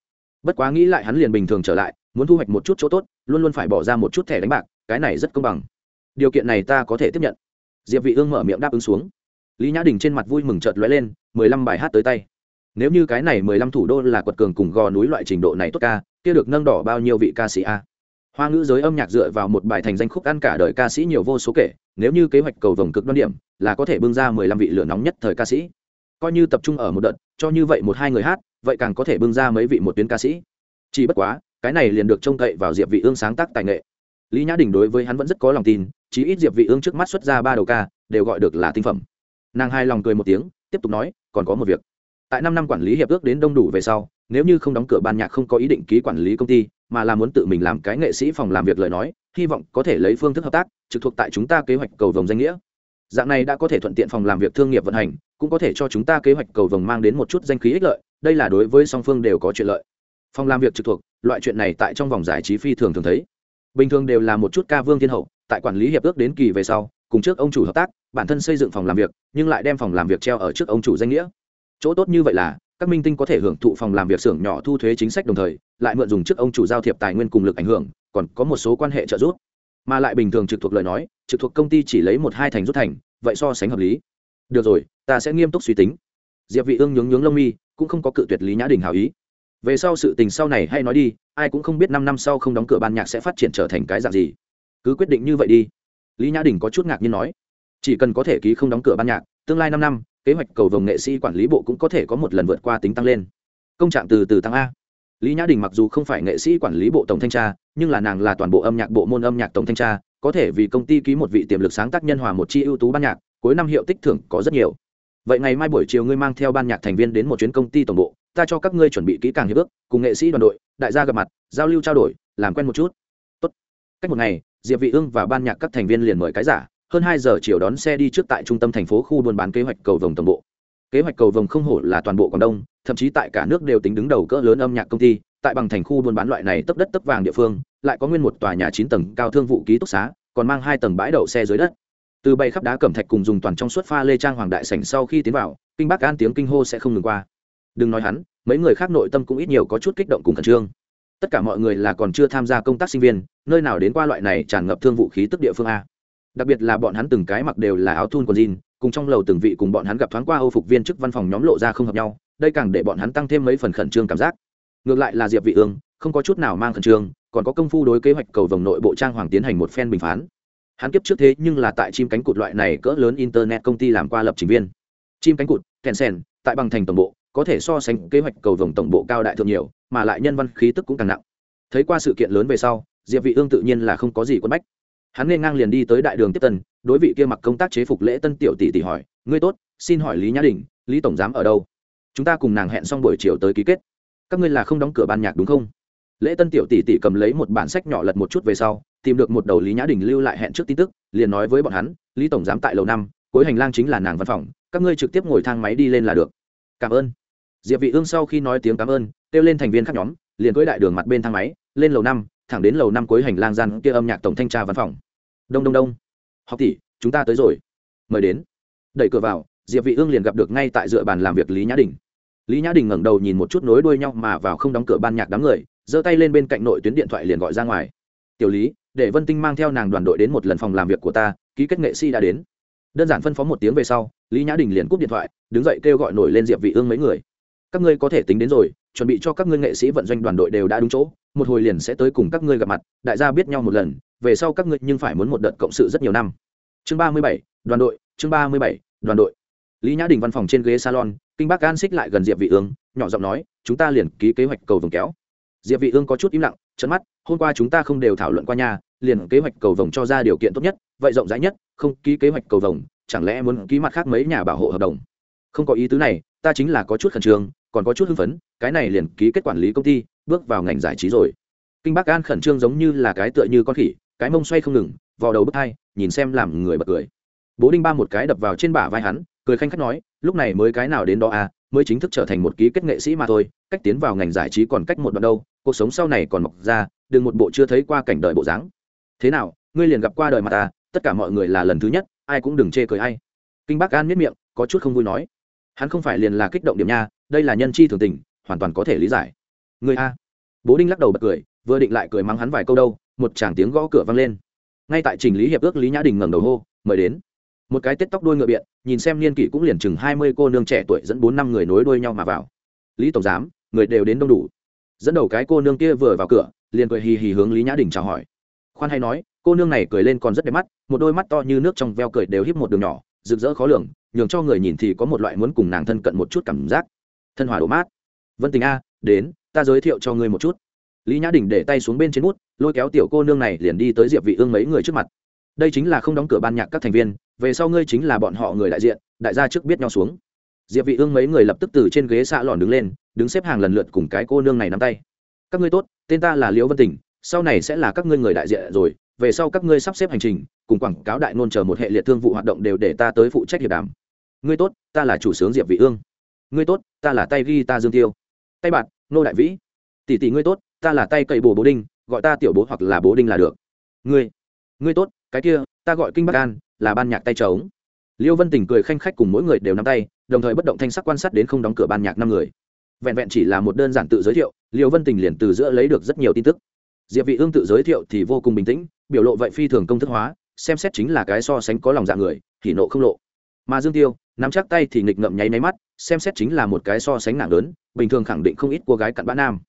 Bất quá nghĩ lại hắn liền bình thường trở lại, muốn thu hoạch một chút chỗ tốt, luôn luôn phải bỏ ra một chút thẻ đánh bạc, cái này rất công bằng. Điều kiện này ta có thể tiếp nhận. Diệp vị ương mở miệng đáp ứng xuống. Lý nhã đình trên mặt vui mừng chợt lóe lên, mười lăm bài hát tới tay. Nếu như cái này mười lăm thủ đô là quật cường cùng gò núi loại trình độ này tốt ca, kia được nâng đỏ bao nhiêu vị ca sĩ a? Hoa ngữ giới âm nhạc dựa vào một bài thành danh khúc ăn cả đời ca sĩ nhiều vô số kể, nếu như kế hoạch cầu vồng cực đoan điểm, là có thể bưng ra mười lăm vị lửa nóng nhất thời ca sĩ. Coi như tập trung ở một đợt, cho như vậy một hai người hát, vậy càng có thể bưng ra mấy vị một tuyến ca sĩ. Chỉ bất quá, cái này liền được trông cậy vào diệp vị ương sáng tác tài nghệ. Lý nhã đình đối với hắn vẫn rất có lòng tin, chí ít diệp vị ương trước mắt xuất ra ba đầu ca, đều gọi được là tinh phẩm. Nàng hai lòng cười một tiếng, tiếp tục nói, còn có một việc. Tại năm năm quản lý hiệp ước đến đông đủ về sau, nếu như không đóng cửa ban nhạc không có ý định ký quản lý công ty mà là muốn tự mình làm cái nghệ sĩ phòng làm việc lời nói, hy vọng có thể lấy phương thức hợp tác, trực thuộc tại chúng ta kế hoạch cầu vồng danh nghĩa. Dạng này đã có thể thuận tiện phòng làm việc thương nghiệp vận hành, cũng có thể cho chúng ta kế hoạch cầu vồng mang đến một chút danh khí ích lợi, đây là đối với song phương đều có chuyện lợi. Phòng làm việc trực thuộc, loại chuyện này tại trong vòng giải trí phi thường thường thấy. Bình thường đều là một chút ca vương thiên hậu, tại quản lý hiệp ước đến kỳ về sau, cùng trước ông chủ hợp tác, bản thân xây dựng phòng làm việc, nhưng lại đem phòng làm việc treo ở trước ông chủ danh nghĩa. Chỗ tốt như vậy là các minh tinh có thể hưởng thụ phòng làm việc xưởng nhỏ thu thuế chính sách đồng thời, lại mượn dùng trước ông chủ giao thiệp tài nguyên cùng lực ảnh hưởng, còn có một số quan hệ trợ giúp. Mà lại bình thường trực thuộc lời nói, trực thuộc công ty chỉ lấy một hai thành rút thành, vậy so sánh hợp lý. Được rồi, ta sẽ nghiêm túc suy tính. Diệp vị ương nhướng nhướng lông mi, cũng không có cự tuyệt lý nhã đình hảo ý. Về sau sự tình sau này hay nói đi, ai cũng không biết năm năm sau không đóng cửa ban nhạc sẽ phát triển trở thành cái dạng gì. Cứ quyết định như vậy đi. Lý nhã đình có chút ngạc nhiên nói, chỉ cần có thể ký không đóng cửa ban nhạc, tương lai năm năm kế hoạch cầu vồng nghệ sĩ quản lý bộ cũng có thể có một lần vượt qua tính tăng lên. Công trạng từ từ tăng a. Lý nhã đình mặc dù không phải nghệ sĩ quản lý bộ tổng thanh tra, nhưng là nàng là toàn bộ âm nhạc bộ môn âm nhạc tổng thanh tra, có thể vì công ty ký một vị tiềm lực sáng tác nhân hòa một chi ưu tú ban nhạc, cuối năm hiệu tích thưởng có rất nhiều. Vậy ngày mai buổi chiều ngươi mang theo ban nhạc thành viên đến một chuyến công ty tổng bộ, ta cho các ngươi chuẩn bị kỹ càng hiệp ước, cùng nghệ sĩ đoàn đội, đại gia gặp mặt, giao lưu trao đổi, làm quen một chút. Tốt. cách một ngày, diệp vị ương và ban nhạc các thành viên liền mời cái giả hơn hai giờ chiều đón xe đi trước tại trung tâm thành phố khu buôn bán kế hoạch cầu vồng tổng bộ. Kế hoạch cầu vồng không hổ là toàn bộ quảng đông, thậm chí tại cả nước đều tính đứng đầu cỡ lớn âm nhạc công ty, tại bằng thành khu buôn bán loại này tấp đất tấp vàng địa phương, lại có nguyên một tòa nhà chín tầng cao thương vụ ký túc xá, còn mang hai tầng bãi đậu xe dưới đất. Từ bay khắp đá cẩm thạch cùng dùng toàn trong suốt pha lê trang hoàng đại sảnh sau khi tiến vào, kinh bác an tiếng kinh hô sẽ không ngừng qua. Đừng nói hắn, mấy người khác nội tâm cũng ít nhiều có chút kích động cùng khẩn trương. Tất cả mọi người là còn chưa tham gia công tác sinh viên, nơi nào đến qua loại này tràn ngập thương vụ khí tức địa phương a đặc biệt là bọn hắn từng cái mặc đều là áo thun quần jean, cùng trong lầu từng vị cùng bọn hắn gặp thoáng qua âu phục viên chức văn phòng nhóm lộ ra không hợp nhau, đây càng để bọn hắn tăng thêm mấy phần khẩn trương cảm giác. Ngược lại là diệp vị ương, không có chút nào mang khẩn trương, còn có công phu đối kế hoạch cầu vòng nội bộ trang hoàng tiến hành một phen bình phán. Hắn kiếp trước thế nhưng là tại chim cánh cụt loại này cỡ lớn internet công ty làm qua lập trình viên. Chim cánh cụt, tencent, tại bằng thành tổng bộ, có thể so sánh kế hoạch cầu vòng tổng bộ cao đại thượng nhiều, mà lại nhân văn khí tức cũng càng nặng. Thấy qua sự kiện lớn về sau, diệp vị ương tự nhiên là không có gì quân bách hắn nên ngang liền đi tới đại đường tiếp tân, đối vị kia mặc công tác chế phục lễ tân tiểu tỷ tỷ hỏi, ngươi tốt, xin hỏi lý nhã đình, lý tổng giám ở đâu? Chúng ta cùng nàng hẹn xong buổi chiều tới ký kết. Các ngươi là không đóng cửa ban nhạc đúng không? Lễ tân tiểu tỷ tỷ cầm lấy một bản sách nhỏ lật một chút về sau, tìm được một đầu lý nhã đình lưu lại hẹn trước tin tức, liền nói với bọn hắn, lý tổng giám tại lầu năm, cuối hành lang chính là nàng văn phòng, các ngươi trực tiếp ngồi thang máy đi lên là được. Cảm ơn. Diệp vị ương sau khi nói tiếng cảm ơn, kêu lên thành viên khác nhóm, liền cưỡi đại đường mặt bên thang máy, lên lầu năm, thẳng đến lầu năm cuối hành lang gian kia âm nhạc tổng thanh tra văn phòng đông đông đông. Học tỷ, chúng ta tới rồi. Mời đến. Đẩy cửa vào, diệp vị ương liền gặp được ngay tại dựa bàn làm việc lý nhã đình. Lý nhã đình ngẩng đầu nhìn một chút nối đuôi nhau mà vào không đóng cửa ban nhạc đám người, giơ tay lên bên cạnh nội tuyến điện thoại liền gọi ra ngoài. Tiểu lý, để vân tinh mang theo nàng đoàn đội đến một lần phòng làm việc của ta, ký kết nghệ sĩ đã đến. Đơn giản phân phó một tiếng về sau, lý nhã đình liền cúp điện thoại, đứng dậy kêu gọi nổi lên diệp vị ương mấy người. Các ngươi có thể tính đến rồi, chuẩn bị cho các ngươi nghệ sĩ vận doanh đoàn đội đều đã đúng chỗ, một hồi liền sẽ tới cùng các ngươi gặp mặt, đại gia biết nhau một lần về sau các ngươi nhưng phải muốn một đợt cộng sự rất nhiều năm. Chương ba mươi bảy, đoàn đội, chương ba mươi bảy, đoàn đội. Lý nhã đình văn phòng trên ghế salon, kinh bác an xích lại gần diệp vị ương, nhỏ giọng nói, chúng ta liền ký kế hoạch cầu vồng kéo. Diệp vị ương có chút im lặng chớp mắt, hôm qua chúng ta không đều thảo luận qua nhà liền kế hoạch cầu vồng cho ra điều kiện tốt nhất, vậy rộng rãi nhất, không ký kế hoạch cầu vồng, chẳng lẽ muốn ký mặt khác mấy nhà bảo hộ hợp đồng? Không có ý tứ này, ta chính là có chút khẩn trương, còn có chút hưng phấn, cái này liền ký kết quản lý công ty, bước vào ngành giải trí rồi. Kinh bắc an khẩn trương giống như là cái tựa như con khỉ cái mông xoay không ngừng vào đầu bức hai, nhìn xem làm người bật cười. Bố đinh ba một cái đập vào trên bả vai hắn, cười khanh khách nói, lúc này mới cái nào đến đó à mới chính thức trở thành một ký kết nghệ sĩ mà thôi, cách tiến vào ngành giải trí còn cách một đoạn đâu, cuộc sống sau này còn mọc ra, đừng một bộ chưa thấy qua cảnh đời bộ dáng. Thế nào, ngươi liền gặp qua đời mà ta, tất cả mọi người là lần thứ nhất, ai cũng đừng chê cười hay kinh bác an miết miệng, có chút không vui nói, hắn không phải liền là kích động điểm nha, đây là nhân chi thường tình, hoàn toàn có thể lý giải. Người a? Bố đinh lắc đầu bật cười, vừa định lại cười mắng hắn vài câu đâu một chàng tiếng gõ cửa vang lên. Ngay tại trình lý hiệp ước lý nhã đình ngẩng đầu hô, mời đến. Một cái tết tóc đôi ngựa biện, nhìn xem niên kỷ cũng liền chừng hai mươi cô nương trẻ tuổi dẫn bốn năm người nối đuôi nhau mà vào. Lý tổng giám, người đều đến đông đủ. Dẫn đầu cái cô nương kia vừa vào cửa, liền cười hì hì hướng lý nhã đình chào hỏi. Khoan hay nói, cô nương này cười lên còn rất đẹp mắt, một đôi mắt to như nước trong veo cười đều híp một đường nhỏ, rực rỡ khó lường, nhường cho người nhìn thì có một loại muốn cùng nàng thân cận một chút cảm giác. Thân hòa đổ mát. Vân tình a, đến, ta giới thiệu cho ngươi một chút lý nhã đình để tay xuống bên trên bút, lôi kéo tiểu cô nương này liền đi tới diệp vị ương mấy người trước mặt. đây chính là không đóng cửa ban nhạc các thành viên, về sau ngươi chính là bọn họ người đại diện, đại gia trước biết nhau xuống. diệp vị ương mấy người lập tức từ trên ghế xạ lòn đứng lên, đứng xếp hàng lần lượt cùng cái cô nương này nắm tay. các ngươi tốt, tên ta là liễu vân tình, sau này sẽ là các ngươi người đại diện rồi, về sau các ngươi sắp xếp hành trình, cùng quảng cáo đại nôn chờ một hệ liệt thương vụ hoạt động đều để ta tới phụ trách hiệp đàm. ngươi tốt, ta là chủ sướng diệp vị ương. ngươi tốt, ta là tay ghi ta dương tiêu. tay bạn nô đại vĩ. tỷ tỷ ngươi tốt ta là tay cậy bồ bố đinh, gọi ta tiểu bố hoặc là bố đinh là được. Ngươi ngươi tốt, cái kia, ta gọi kinh bắc an, là ban nhạc tay trống. Liêu vân tình cười khanh khách cùng mỗi người đều nắm tay, đồng thời bất động thanh sắc quan sát đến không đóng cửa ban nhạc năm người. Vẹn vẹn chỉ là một đơn giản tự giới thiệu, liêu vân tình liền từ giữa lấy được rất nhiều tin tức. Diệp vị ương tự giới thiệu thì vô cùng bình tĩnh, biểu lộ vậy phi thường công thức hóa, xem xét chính là cái so sánh có lòng dạ người thì nộ không lộ. Mà dương tiêu, nắm chắc tay thì nghịch ngậm nháy máy mắt, xem xét chính là một cái so sánh nặng lớn, bình thường khẳng định không ít cô gái cặn bã nam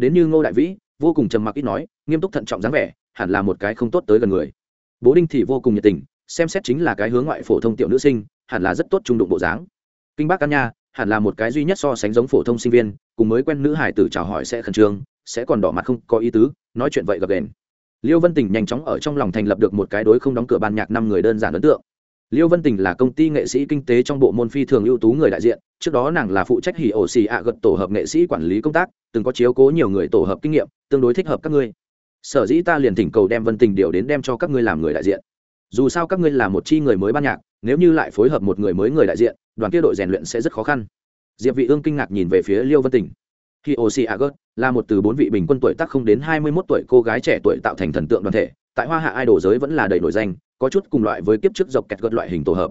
đến như ngô đại vĩ, vô cùng trầm mặc ít nói, nghiêm túc thận trọng dáng vẻ, hẳn là một cái không tốt tới gần người. Bố đinh thì vô cùng nhiệt tình, xem xét chính là cái hướng ngoại phổ thông tiểu nữ sinh, hẳn là rất tốt trung đụng bộ dáng. Kinh bác căn nha, hẳn là một cái duy nhất so sánh giống phổ thông sinh viên, cùng mới quen nữ hải tử chào hỏi sẽ khẩn trương, sẽ còn đỏ mặt không có ý tứ, nói chuyện vậy gặp đèn liêu vân tình nhanh chóng ở trong lòng thành lập được một cái đối không đóng cửa ban nhạc năm người đơn giản ấn tượng liêu vân tình là công ty nghệ sĩ kinh tế trong bộ môn phi thường ưu tú người đại diện, trước đó nàng là phụ trách hỉ ổ xì ạ gật tổ hợp nghệ sĩ quản lý công tác, từng có chiếu cố nhiều người tổ hợp kinh nghiệm, tương đối thích hợp các ngươi. Sở dĩ ta liền thỉnh cầu đem vân tình điều đến đem cho các ngươi làm người đại diện. Dù sao các ngươi là một chi người mới ban nhạc, nếu như lại phối hợp một người mới người đại diện, đoàn kia đội rèn luyện sẽ rất khó khăn. Diệp vị ương kinh ngạc nhìn về phía liêu vân tình. Khi ạ agot là một từ bốn vị bình quân tuổi tác không đến 21 tuổi cô gái trẻ tuổi tạo thành thần tượng đoàn thể, tại hoa hạ idol giới vẫn là đầy nổi danh có chút cùng loại với kiếp trước dọc kẹt gợt loại hình tổ hợp.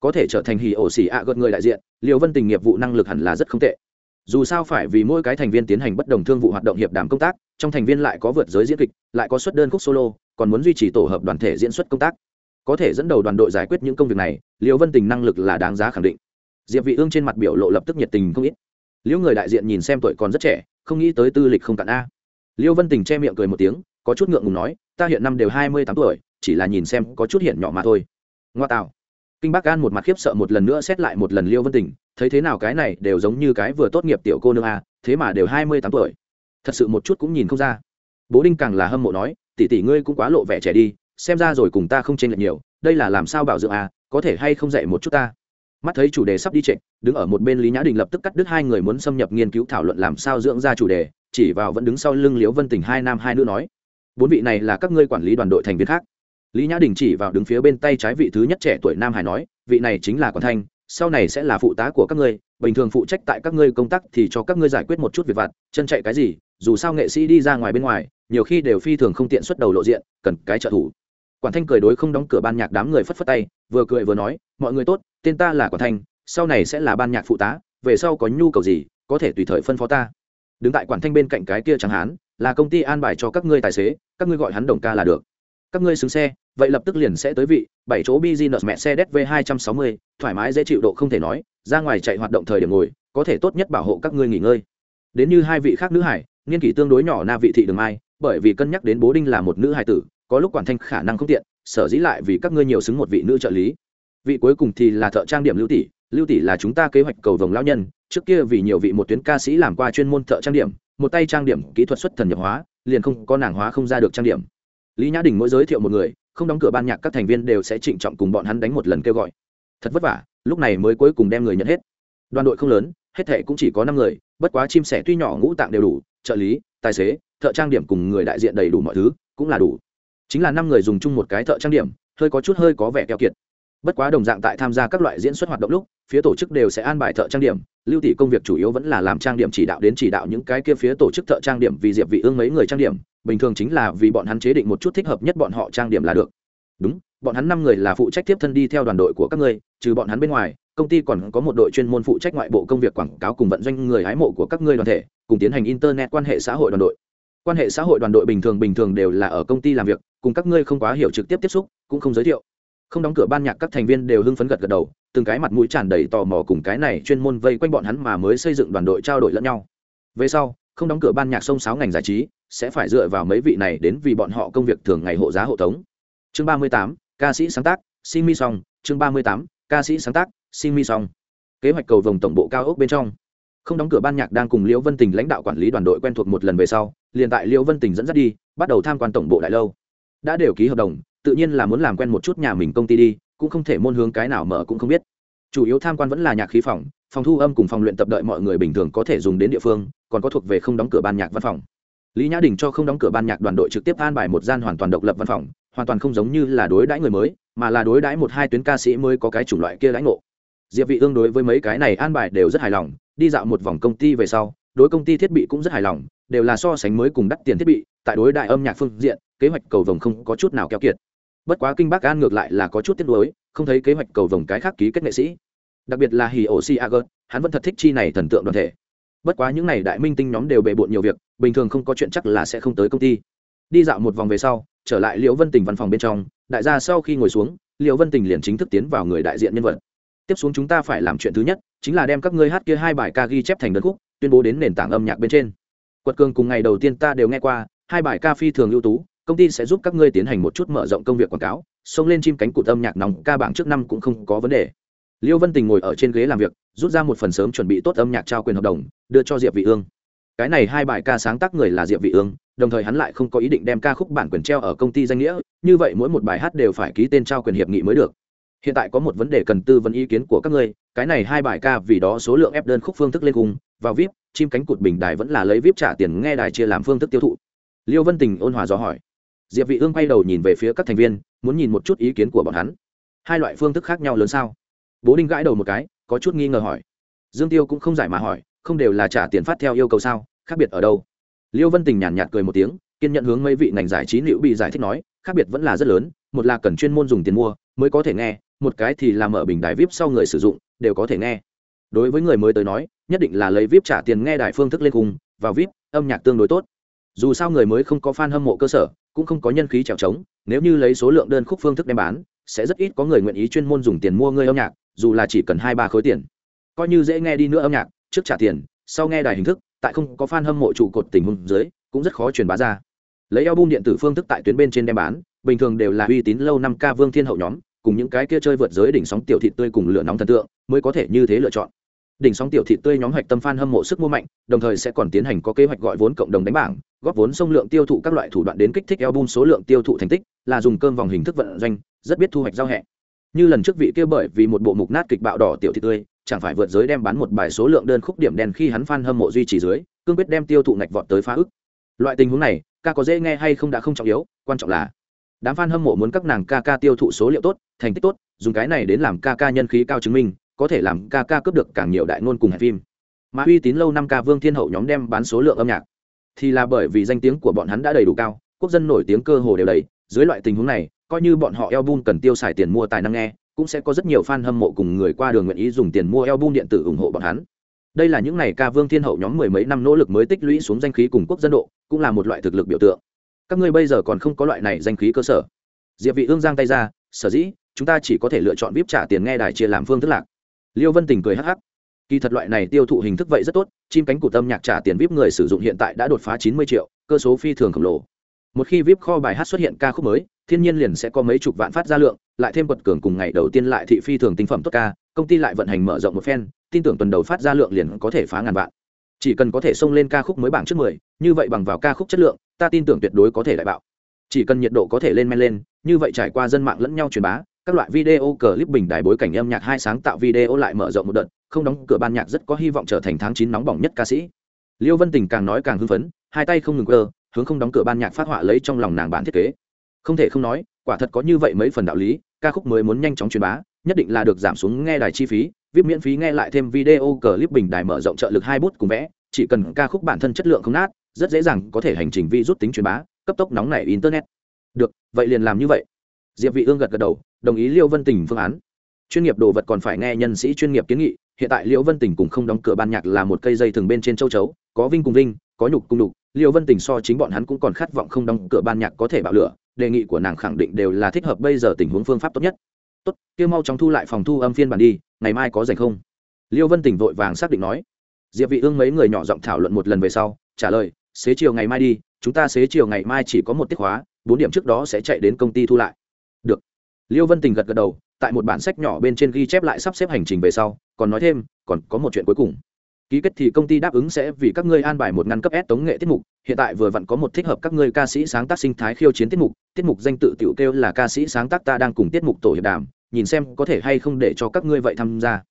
Có thể trở thành hì ổ xỉ ạ gợt người đại diện liều vân tình nghiệp vụ năng lực hẳn là rất không tệ. Dù sao phải vì mỗi cái thành viên tiến hành bất đồng thương vụ hoạt động hiệp đàm công tác, trong thành viên lại có vượt giới diễn kịch, lại có xuất đơn khúc solo, còn muốn duy trì tổ hợp đoàn thể diễn xuất công tác. Có thể dẫn đầu đoàn đội giải quyết những công việc này liều vân tình năng lực là đáng giá khẳng định. Diệp vị ương trên mặt biểu lộ lập tức nhiệt tình không ít. Liễu người đại diện nhìn xem tuổi còn rất trẻ, không nghĩ tới tư lịch không cạn a. Liêu vân tình che miệng cười một tiếng, có chút ngượng ngùng nói, ta hiện năm đều hai mươi tám tuổi chỉ là nhìn xem có chút hiện nhỏ mà thôi. Ngoa tạo. Kinh bắc an một mặt khiếp sợ một lần nữa xét lại một lần liêu vân tình thấy thế nào cái này đều giống như cái vừa tốt nghiệp tiểu cô nương a thế mà đều hai mươi tám tuổi. Thật sự một chút cũng nhìn không ra. Bố đinh càng là hâm mộ nói tỷ tỷ ngươi cũng quá lộ vẻ trẻ đi xem ra rồi cùng ta không chênh lệch nhiều đây là làm sao bảo dưỡng à, có thể hay không dạy một chút ta? Mắt thấy chủ đề sắp đi trịnh đứng ở một bên lý nhã đình lập tức cắt đứt hai người muốn xâm nhập nghiên cứu thảo luận làm sao dưỡng ra chủ đề chỉ vào vẫn đứng sau lưng liễu vân tình hai nam hai nữ nói bốn vị này là các ngươi quản lý đoàn đội thành viên khác lý nhã đình chỉ vào đứng phía bên tay trái vị thứ nhất trẻ tuổi nam hải nói, vị này chính là quản thanh, sau này sẽ là phụ tá của các ngươi, bình thường phụ trách tại các ngươi công tác thì cho các ngươi giải quyết một chút việc vặt, chân chạy cái gì, dù sao nghệ sĩ đi ra ngoài bên ngoài, nhiều khi đều phi thường không tiện xuất đầu lộ diện, cần cái trợ thủ. Quản thanh cười đối không đóng cửa ban nhạc đám người phất phất tay, vừa cười vừa nói, mọi người tốt, tên ta là quản thanh, sau này sẽ là ban nhạc phụ tá, về sau có nhu cầu gì, có thể tùy thời phân phó ta. Đứng tại quản thanh bên cạnh cái kia chẳng hán, là công ty an bài cho các ngươi tài xế, các ngươi gọi hắn đồng ca là được. Các ngươi xứng xe vậy lập tức liền sẽ tới vị, bảy chỗ business mẹ xe dv hai trăm sáu mươi thoải mái dễ chịu độ không thể nói, ra ngoài chạy hoạt động thời điểm ngồi, có thể tốt nhất bảo hộ các ngươi nghỉ ngơi. Đến như hai vị khác nữ hải, niên kỷ tương đối nhỏ na vị thị đường mai, bởi vì cân nhắc đến bố đinh là một nữ hải tử, có lúc quản thanh khả năng không tiện, sở dĩ lại vì các ngươi nhiều xứng một vị nữ trợ lý. Vị cuối cùng thì là thợ trang điểm lưu tỷ lưu tỷ là chúng ta kế hoạch cầu vồng lão nhân, trước kia vì nhiều vị một tuyến ca sĩ làm qua chuyên môn thợ trang điểm, một tay trang điểm kỹ thuật xuất thần nhập hóa, liền không có nàng hóa không ra được trang điểm. Lý nhã đình mỗi giới thiệu một người không đóng cửa ban nhạc các thành viên đều sẽ trịnh trọng cùng bọn hắn đánh một lần kêu gọi. Thật vất vả, lúc này mới cuối cùng đem người nhận hết. Đoàn đội không lớn, hết thệ cũng chỉ có năm người, bất quá chim sẻ tuy nhỏ ngũ tạng đều đủ, trợ lý, tài xế, thợ trang điểm cùng người đại diện đầy đủ mọi thứ cũng là đủ. Chính là năm người dùng chung một cái thợ trang điểm, hơi có chút hơi có vẻ keo kiệt. Bất quá đồng dạng tại tham gia các loại diễn xuất hoạt động lúc, phía tổ chức đều sẽ an bài thợ trang điểm, lưu tỷ công việc chủ yếu vẫn là làm trang điểm chỉ đạo đến chỉ đạo những cái kia phía tổ chức thợ trang điểm vì diệp vị ương mấy người trang điểm bình thường chính là vì bọn hắn chế định một chút thích hợp nhất bọn họ trang điểm là được. Đúng, bọn hắn năm người là phụ trách tiếp thân đi theo đoàn đội của các ngươi, trừ bọn hắn bên ngoài, công ty còn có một đội chuyên môn phụ trách ngoại bộ công việc quảng cáo cùng vận doanh người hái mộ của các ngươi đoàn thể, cùng tiến hành internet quan hệ xã hội đoàn đội. Quan hệ xã hội đoàn đội bình thường bình thường đều là ở công ty làm việc, cùng các ngươi không quá hiểu trực tiếp tiếp xúc, cũng không giới thiệu. Không đóng cửa ban nhạc các thành viên đều hưng phấn gật gật đầu, từng cái mặt mũi tràn đầy tò mò cùng cái này chuyên môn vây quanh bọn hắn mà mới xây dựng đoàn đội trao đổi lẫn nhau. Về sau, không đóng cửa ban nhạc sông sáo ngành giải trí sẽ phải dựa vào mấy vị này đến vì bọn họ công việc thường ngày hộ giá hộ tống. Chương ba mươi tám, ca sĩ sáng tác sinh mi song. Chương ba mươi tám, ca sĩ sáng tác sinh mi song. Kế hoạch cầu vòng tổng bộ cao ốc bên trong. Không đóng cửa ban nhạc đang cùng liễu vân tình lãnh đạo quản lý đoàn đội quen thuộc một lần về sau, liền tại liễu vân tình dẫn dắt đi, bắt đầu tham quan tổng bộ đại lâu. Đã đều ký hợp đồng, tự nhiên là muốn làm quen một chút nhà mình công ty đi, cũng không thể môn hướng cái nào mở cũng không biết. Chủ yếu tham quan vẫn là nhạc khí phòng phòng thu âm cùng phòng luyện tập đợi mọi người bình thường có thể dùng đến địa phương, còn có thuộc về không đóng cửa ban nhạc văn phòng lý nhã đình cho không đóng cửa ban nhạc đoàn đội trực tiếp an bài một gian hoàn toàn độc lập văn phòng, hoàn toàn không giống như là đối đãi người mới, mà là đối đãi một hai tuyến ca sĩ mới có cái chủng loại kia lãnh ngộ. Diệp vị ương đối với mấy cái này an bài đều rất hài lòng, đi dạo một vòng công ty về sau, đối công ty thiết bị cũng rất hài lòng, đều là so sánh mới cùng đắt tiền thiết bị, tại đối đại âm nhạc phương diện, kế hoạch cầu vồng không có chút nào keo kiệt. Bất quá kinh bắc an ngược lại là có chút tiếc nuối, không thấy kế hoạch cầu vồng cái khác ký kết nghệ sĩ. Đặc biệt là hì ổ si hắn vẫn thật thích chi này thần tượng đoàn thể. Bất quá những n à y đại minh tinh nhóm đều bề bộn nhiều việc bình thường không có chuyện chắc là sẽ không tới công ty. Đi dạo một vòng về sau, trở lại liễu vân tình văn phòng bên trong, đại gia sau khi ngồi xuống, liễu vân tình liền chính thức tiến vào người đại diện nhân vật. Tiếp xuống chúng ta phải làm chuyện thứ nhất, chính là đem các ngươi hát kia hai bài ca ghi chép thành đơn khúc, tuyên bố đến nền tảng âm nhạc bên trên. Quật cường cùng ngày đầu tiên ta đều nghe qua, hai bài ca phi thường ưu tú, công ty sẽ giúp các ngươi tiến hành một chút mở rộng công việc quảng cáo, xông lên chim cánh cụt âm nhạc nóng ca bảng trước năm cũng không có vấn đề. Liêu vân tình ngồi ở trên ghế làm việc, rút ra một phần sớm chuẩn bị tốt âm nhạc trao quyền hợp đồng, đưa cho diệp vị ương cái này hai bài ca sáng tác người là diệp vị ương, đồng thời hắn lại không có ý định đem ca khúc bản quyền treo ở công ty danh nghĩa, như vậy mỗi một bài hát đều phải ký tên trao quyền hiệp nghị mới được. Hiện tại có một vấn đề cần tư vấn ý kiến của các ngươi, cái này hai bài ca vì đó số lượng ép đơn khúc phương thức lên cùng, vào vip, chim cánh cụt bình đài vẫn là lấy vip trả tiền nghe đài chia làm phương thức tiêu thụ. Liêu vân tình ôn hòa dò hỏi. Diệp vị ương quay đầu nhìn về phía các thành viên, muốn nhìn một chút ý kiến của bọn hắn. Hai loại phương thức khác nhau lớn sao? Bố đinh gãi đầu một cái, có chút nghi ngờ hỏi. Dương tiêu cũng không giải mà hỏi không đều là trả tiền phát theo yêu cầu sao, khác biệt ở đâu? Liêu vân tình nhàn nhạt cười một tiếng, kiên nhận hướng mấy vị ngành giải trí liệu bị giải thích nói, khác biệt vẫn là rất lớn, một là cần chuyên môn dùng tiền mua mới có thể nghe, một cái thì làm mở bình đài vip sau người sử dụng đều có thể nghe. Đối với người mới tới nói, nhất định là lấy vip trả tiền nghe đài phương thức lên cùng, vào vip, âm nhạc tương đối tốt. Dù sao người mới không có fan hâm mộ cơ sở, cũng không có nhân khí trèo trống, nếu như lấy số lượng đơn khúc phương thức đem bán, sẽ rất ít có người nguyện ý chuyên môn dùng tiền mua ngươi âm nhạc, dù là chỉ cần hai ba khối tiền. Coi như dễ nghe đi nữa âm nhạc trước trả tiền, sau nghe đài hình thức, tại không có fan hâm mộ trụ cột tình huống dưới, cũng rất khó truyền bá ra lấy album điện tử phương thức tại tuyến bên trên đem bán, bình thường đều là uy tín lâu năm ca vương thiên hậu nhóm, cùng những cái kia chơi vượt giới đỉnh sóng tiểu thị tươi cùng lửa nóng thần tượng, mới có thể như thế lựa chọn đỉnh sóng tiểu thị tươi nhóm hoạch tâm fan hâm mộ sức mua mạnh, đồng thời sẽ còn tiến hành có kế hoạch gọi vốn cộng đồng đánh bảng, góp vốn sông lượng tiêu thụ các loại thủ đoạn đến kích thích album số lượng tiêu thụ thành tích, là dùng cơm vòng hình thức vận doanh, rất biết thu hoạch giao hẹn như lần trước vị kia bởi vì một bộ mục nát kịch bạo đỏ tiểu thị tươi, chẳng phải vượt giới đem bán một bài số lượng đơn khúc điểm đen khi hắn phan hâm mộ duy trì dưới, cương quyết đem tiêu thụ ngạch vọt tới phá ức. Loại tình huống này, ca có dễ nghe hay không đã không trọng yếu, quan trọng là đám fan hâm mộ muốn các nàng ca ca tiêu thụ số liệu tốt, thành tích tốt, dùng cái này đến làm ca ca nhân khí cao chứng minh, có thể làm ca ca cướp được càng nhiều đại ngôn cùng hẹp phim. Mà uy tín lâu năm ca vương thiên hậu nhóm đem bán số lượng âm nhạc, thì là bởi vì danh tiếng của bọn hắn đã đầy đủ cao, quốc dân nổi tiếng cơ hồ đều đầy. Dưới loại tình huống này coi như bọn họ album cần tiêu xài tiền mua tài năng nghe, cũng sẽ có rất nhiều fan hâm mộ cùng người qua đường nguyện ý dùng tiền mua album điện tử ủng hộ bọn hắn. Đây là những ngày ca vương thiên hậu nhóm mười mấy năm nỗ lực mới tích lũy xuống danh khí cùng quốc dân độ, cũng là một loại thực lực biểu tượng. Các ngươi bây giờ còn không có loại này danh khí cơ sở. Diệp vị ương giang tay ra, sở dĩ, chúng ta chỉ có thể lựa chọn vip trả tiền nghe đài chia làm phương thức lạc. Liêu vân tình cười hắc hắc. Kỳ thật loại này tiêu thụ hình thức vậy rất tốt, chim cánh cụt âm nhạc trả tiền vip người sử dụng hiện tại đã đột phá 90 triệu, cơ số phi thường khổng lồ. Một khi vip kho bài hát xuất hiện ca khúc mới thiên nhiên liền sẽ có mấy chục vạn phát ra lượng, lại thêm quật cường cùng ngày đầu tiên lại thị phi thường tinh phẩm tốt ca, công ty lại vận hành mở rộng một phen, tin tưởng tuần đầu phát ra lượng liền có thể phá ngàn vạn. Chỉ cần có thể xông lên ca khúc mới bảng trước mười, như vậy bằng vào ca khúc chất lượng, ta tin tưởng tuyệt đối có thể đại bạo. Chỉ cần nhiệt độ có thể lên men lên, như vậy trải qua dân mạng lẫn nhau truyền bá, các loại video clip bình đài bối cảnh âm nhạc hai sáng tạo video lại mở rộng một đợt, không đóng cửa ban nhạc rất có hy vọng trở thành tháng chín nóng bỏng nhất ca sĩ. Liêu vân tình càng nói càng hưng phấn, hai tay không ngừng cơ hướng không đóng cửa ban nhạc phát họa lấy trong lòng nàng bản thiết kế không thể không nói, quả thật có như vậy mấy phần đạo lý, ca khúc mới muốn nhanh chóng truyền bá, nhất định là được giảm xuống nghe đài chi phí, viết miễn phí nghe lại thêm video clip bình đài mở rộng trợ lực hai bút cùng vẽ, chỉ cần ca khúc bản thân chất lượng không nát, rất dễ dàng có thể hành trình vi rút tính truyền bá, cấp tốc nóng nảy internet. Được, vậy liền làm như vậy. Diệp vị ương gật gật đầu, đồng ý liêu vân tình phương án. Chuyên nghiệp đồ vật còn phải nghe nhân sĩ chuyên nghiệp kiến nghị, hiện tại liêu vân tình cùng không đóng cửa ban nhạc là một cây dây thường bên trên châu chấu, có vinh cùng vinh có nhục cung nhục, liêu vân tình so chính bọn hắn cũng còn khát vọng không đóng cửa ban nhạc có thể bạo lửa, đề nghị của nàng khẳng định đều là thích hợp bây giờ tình huống phương pháp tốt nhất. Tốt, kia mau chóng thu lại phòng thu âm phiên bản đi, ngày mai có dành không? Liêu vân Tỉnh vội vàng xác định nói. Diệp vị ương mấy người nhỏ giọng thảo luận một lần về sau, trả lời, xế chiều ngày mai đi, chúng ta xế chiều ngày mai chỉ có một tiết khóa bốn điểm trước đó sẽ chạy đến công ty thu lại. Được. Liêu vân tình gật gật đầu, tại một bản sách nhỏ bên trên ghi chép lại sắp xếp hành trình về sau, còn nói thêm, còn có một chuyện cuối cùng ký kết thì công ty đáp ứng sẽ vì các ngươi an bài một ngăn cấp S tống nghệ tiết mục. Hiện tại vừa vặn có một thích hợp các ngươi ca sĩ sáng tác sinh thái khiêu chiến tiết mục. Tiết mục danh tự tiểu kêu là ca sĩ sáng tác ta đang cùng tiết mục tổ hiệp đàm. Nhìn xem có thể hay không để cho các ngươi vậy tham gia.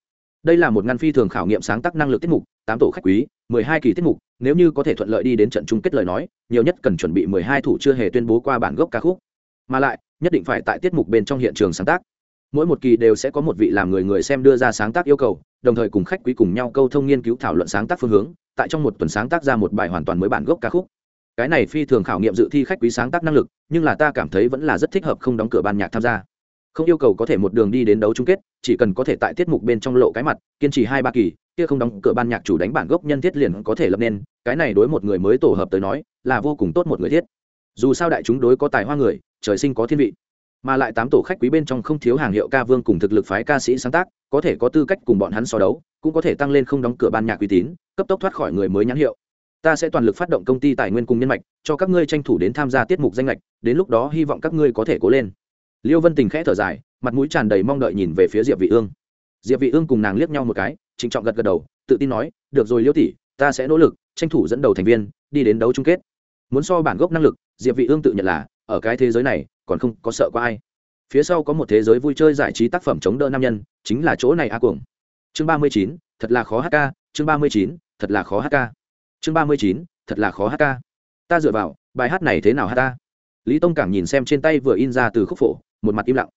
Đây là một ngăn phi thường khảo nghiệm sáng tác năng lực tiết mục, tám tổ khách quý, mười hai kỳ tiết mục. Nếu như có thể thuận lợi đi đến trận chung kết lời nói, nhiều nhất cần chuẩn bị mười hai thủ chưa hề tuyên bố qua bản gốc ca khúc. Mà lại, nhất định phải tại tiết mục bên trong hiện trường sáng tác mỗi một kỳ đều sẽ có một vị làm người người xem đưa ra sáng tác yêu cầu, đồng thời cùng khách quý cùng nhau câu thông nghiên cứu thảo luận sáng tác phương hướng, tại trong một tuần sáng tác ra một bài hoàn toàn mới bản gốc ca khúc. Cái này phi thường khảo nghiệm dự thi khách quý sáng tác năng lực, nhưng là ta cảm thấy vẫn là rất thích hợp không đóng cửa ban nhạc tham gia. Không yêu cầu có thể một đường đi đến đấu chung kết, chỉ cần có thể tại tiết mục bên trong lộ cái mặt, kiên trì hai ba kỳ, kia không đóng cửa ban nhạc chủ đánh bản gốc nhân thiết liền có thể lập nên, cái này đối một người mới tổ hợp tới nói, là vô cùng tốt một người thiết. Dù sao đại chúng đối có tài hoa người, trời sinh có thiên vị mà lại tám tổ khách quý bên trong không thiếu hàng hiệu ca vương cùng thực lực phái ca sĩ sáng tác, có thể có tư cách cùng bọn hắn so đấu, cũng có thể tăng lên không đóng cửa ban nhạc uy tín, cấp tốc thoát khỏi người mới nhãn hiệu. Ta sẽ toàn lực phát động công ty tài nguyên cùng nhân mạch, cho các ngươi tranh thủ đến tham gia tiết mục danh lệch, đến lúc đó hy vọng các ngươi có thể cố lên. Liêu vân tình khẽ thở dài, mặt mũi tràn đầy mong đợi nhìn về phía diệp vị ương. Diệp vị ương cùng nàng liếc nhau một cái, trịnh trọng gật gật đầu, tự tin nói, được rồi liêu tỷ, ta sẽ nỗ lực, tranh thủ dẫn đầu thành viên, đi đến đấu chung kết. Muốn so bản gốc năng lực, diệp vị ương tự nhận là ở cái thế giới này còn không có sợ có ai. Phía sau có một thế giới vui chơi giải trí tác phẩm chống đỡ nam nhân chính là chỗ này a cuồng. Chương 39, thật là khó hát ca. Chương 39, thật là khó hát ca. Chương 39, thật là khó hát ca. Ta dựa vào bài hát này thế nào hát ta? Lý tông cảng nhìn xem trên tay vừa in ra từ khúc phổ một mặt im lặng.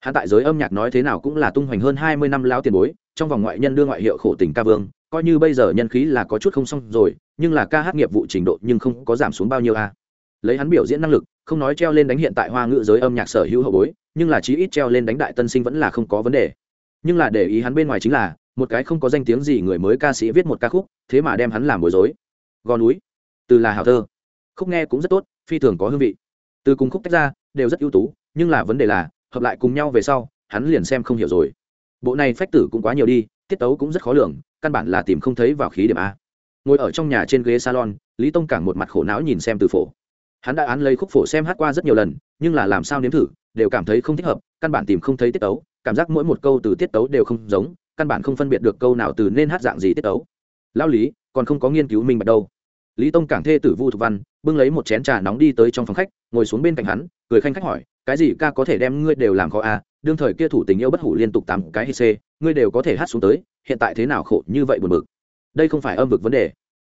Hắn tại giới âm nhạc nói thế nào cũng là tung hoành hơn hai mươi năm lao tiền bối trong vòng ngoại nhân đưa ngoại hiệu khổ tình ca vương coi như bây giờ nhân khí là có chút không xong rồi nhưng là ca hát nghiệp vụ trình độ nhưng không có giảm xuống bao nhiêu a lấy hắn biểu diễn năng lực, không nói treo lên đánh hiện tại hoa ngữ giới âm nhạc sở hữu hậu bối, nhưng là chí ít treo lên đánh đại tân sinh vẫn là không có vấn đề. Nhưng là để ý hắn bên ngoài chính là, một cái không có danh tiếng gì người mới ca sĩ viết một ca khúc, thế mà đem hắn làm bối rối. Gò núi, từ là hào thơ. Khúc nghe cũng rất tốt, phi thường có hương vị. Từ cùng khúc tách ra, đều rất ưu tú, nhưng là vấn đề là, hợp lại cùng nhau về sau, hắn liền xem không hiểu rồi. Bộ này phách tử cũng quá nhiều đi, tiết tấu cũng rất khó lường, căn bản là tìm không thấy vào khí điểm a. Ngồi ở trong nhà trên ghế salon, lý tông cảng một mặt khổ não nhìn xem từ phổ hắn đã án lấy khúc phổ xem hát qua rất nhiều lần, nhưng là làm sao nếm thử, đều cảm thấy không thích hợp, căn bản tìm không thấy tiết tấu, cảm giác mỗi một câu từ tiết tấu đều không giống, căn bản không phân biệt được câu nào từ nên hát dạng gì tiết tấu. Lao lý, còn không có nghiên cứu minh bạch đâu. Lý tông cảng thê tử vu thục văn, bưng lấy một chén trà nóng đi tới trong phòng khách, ngồi xuống bên cạnh hắn, cười khanh khách hỏi, cái gì ca có thể đem ngươi đều làm khó à? Đương thời kia thủ tình yêu bất hủ liên tục tám cái hi c ngươi đều có thể hát xuống tới, hiện tại thế nào khổ như vậy buồn bực? Đây không phải âm vực vấn đề.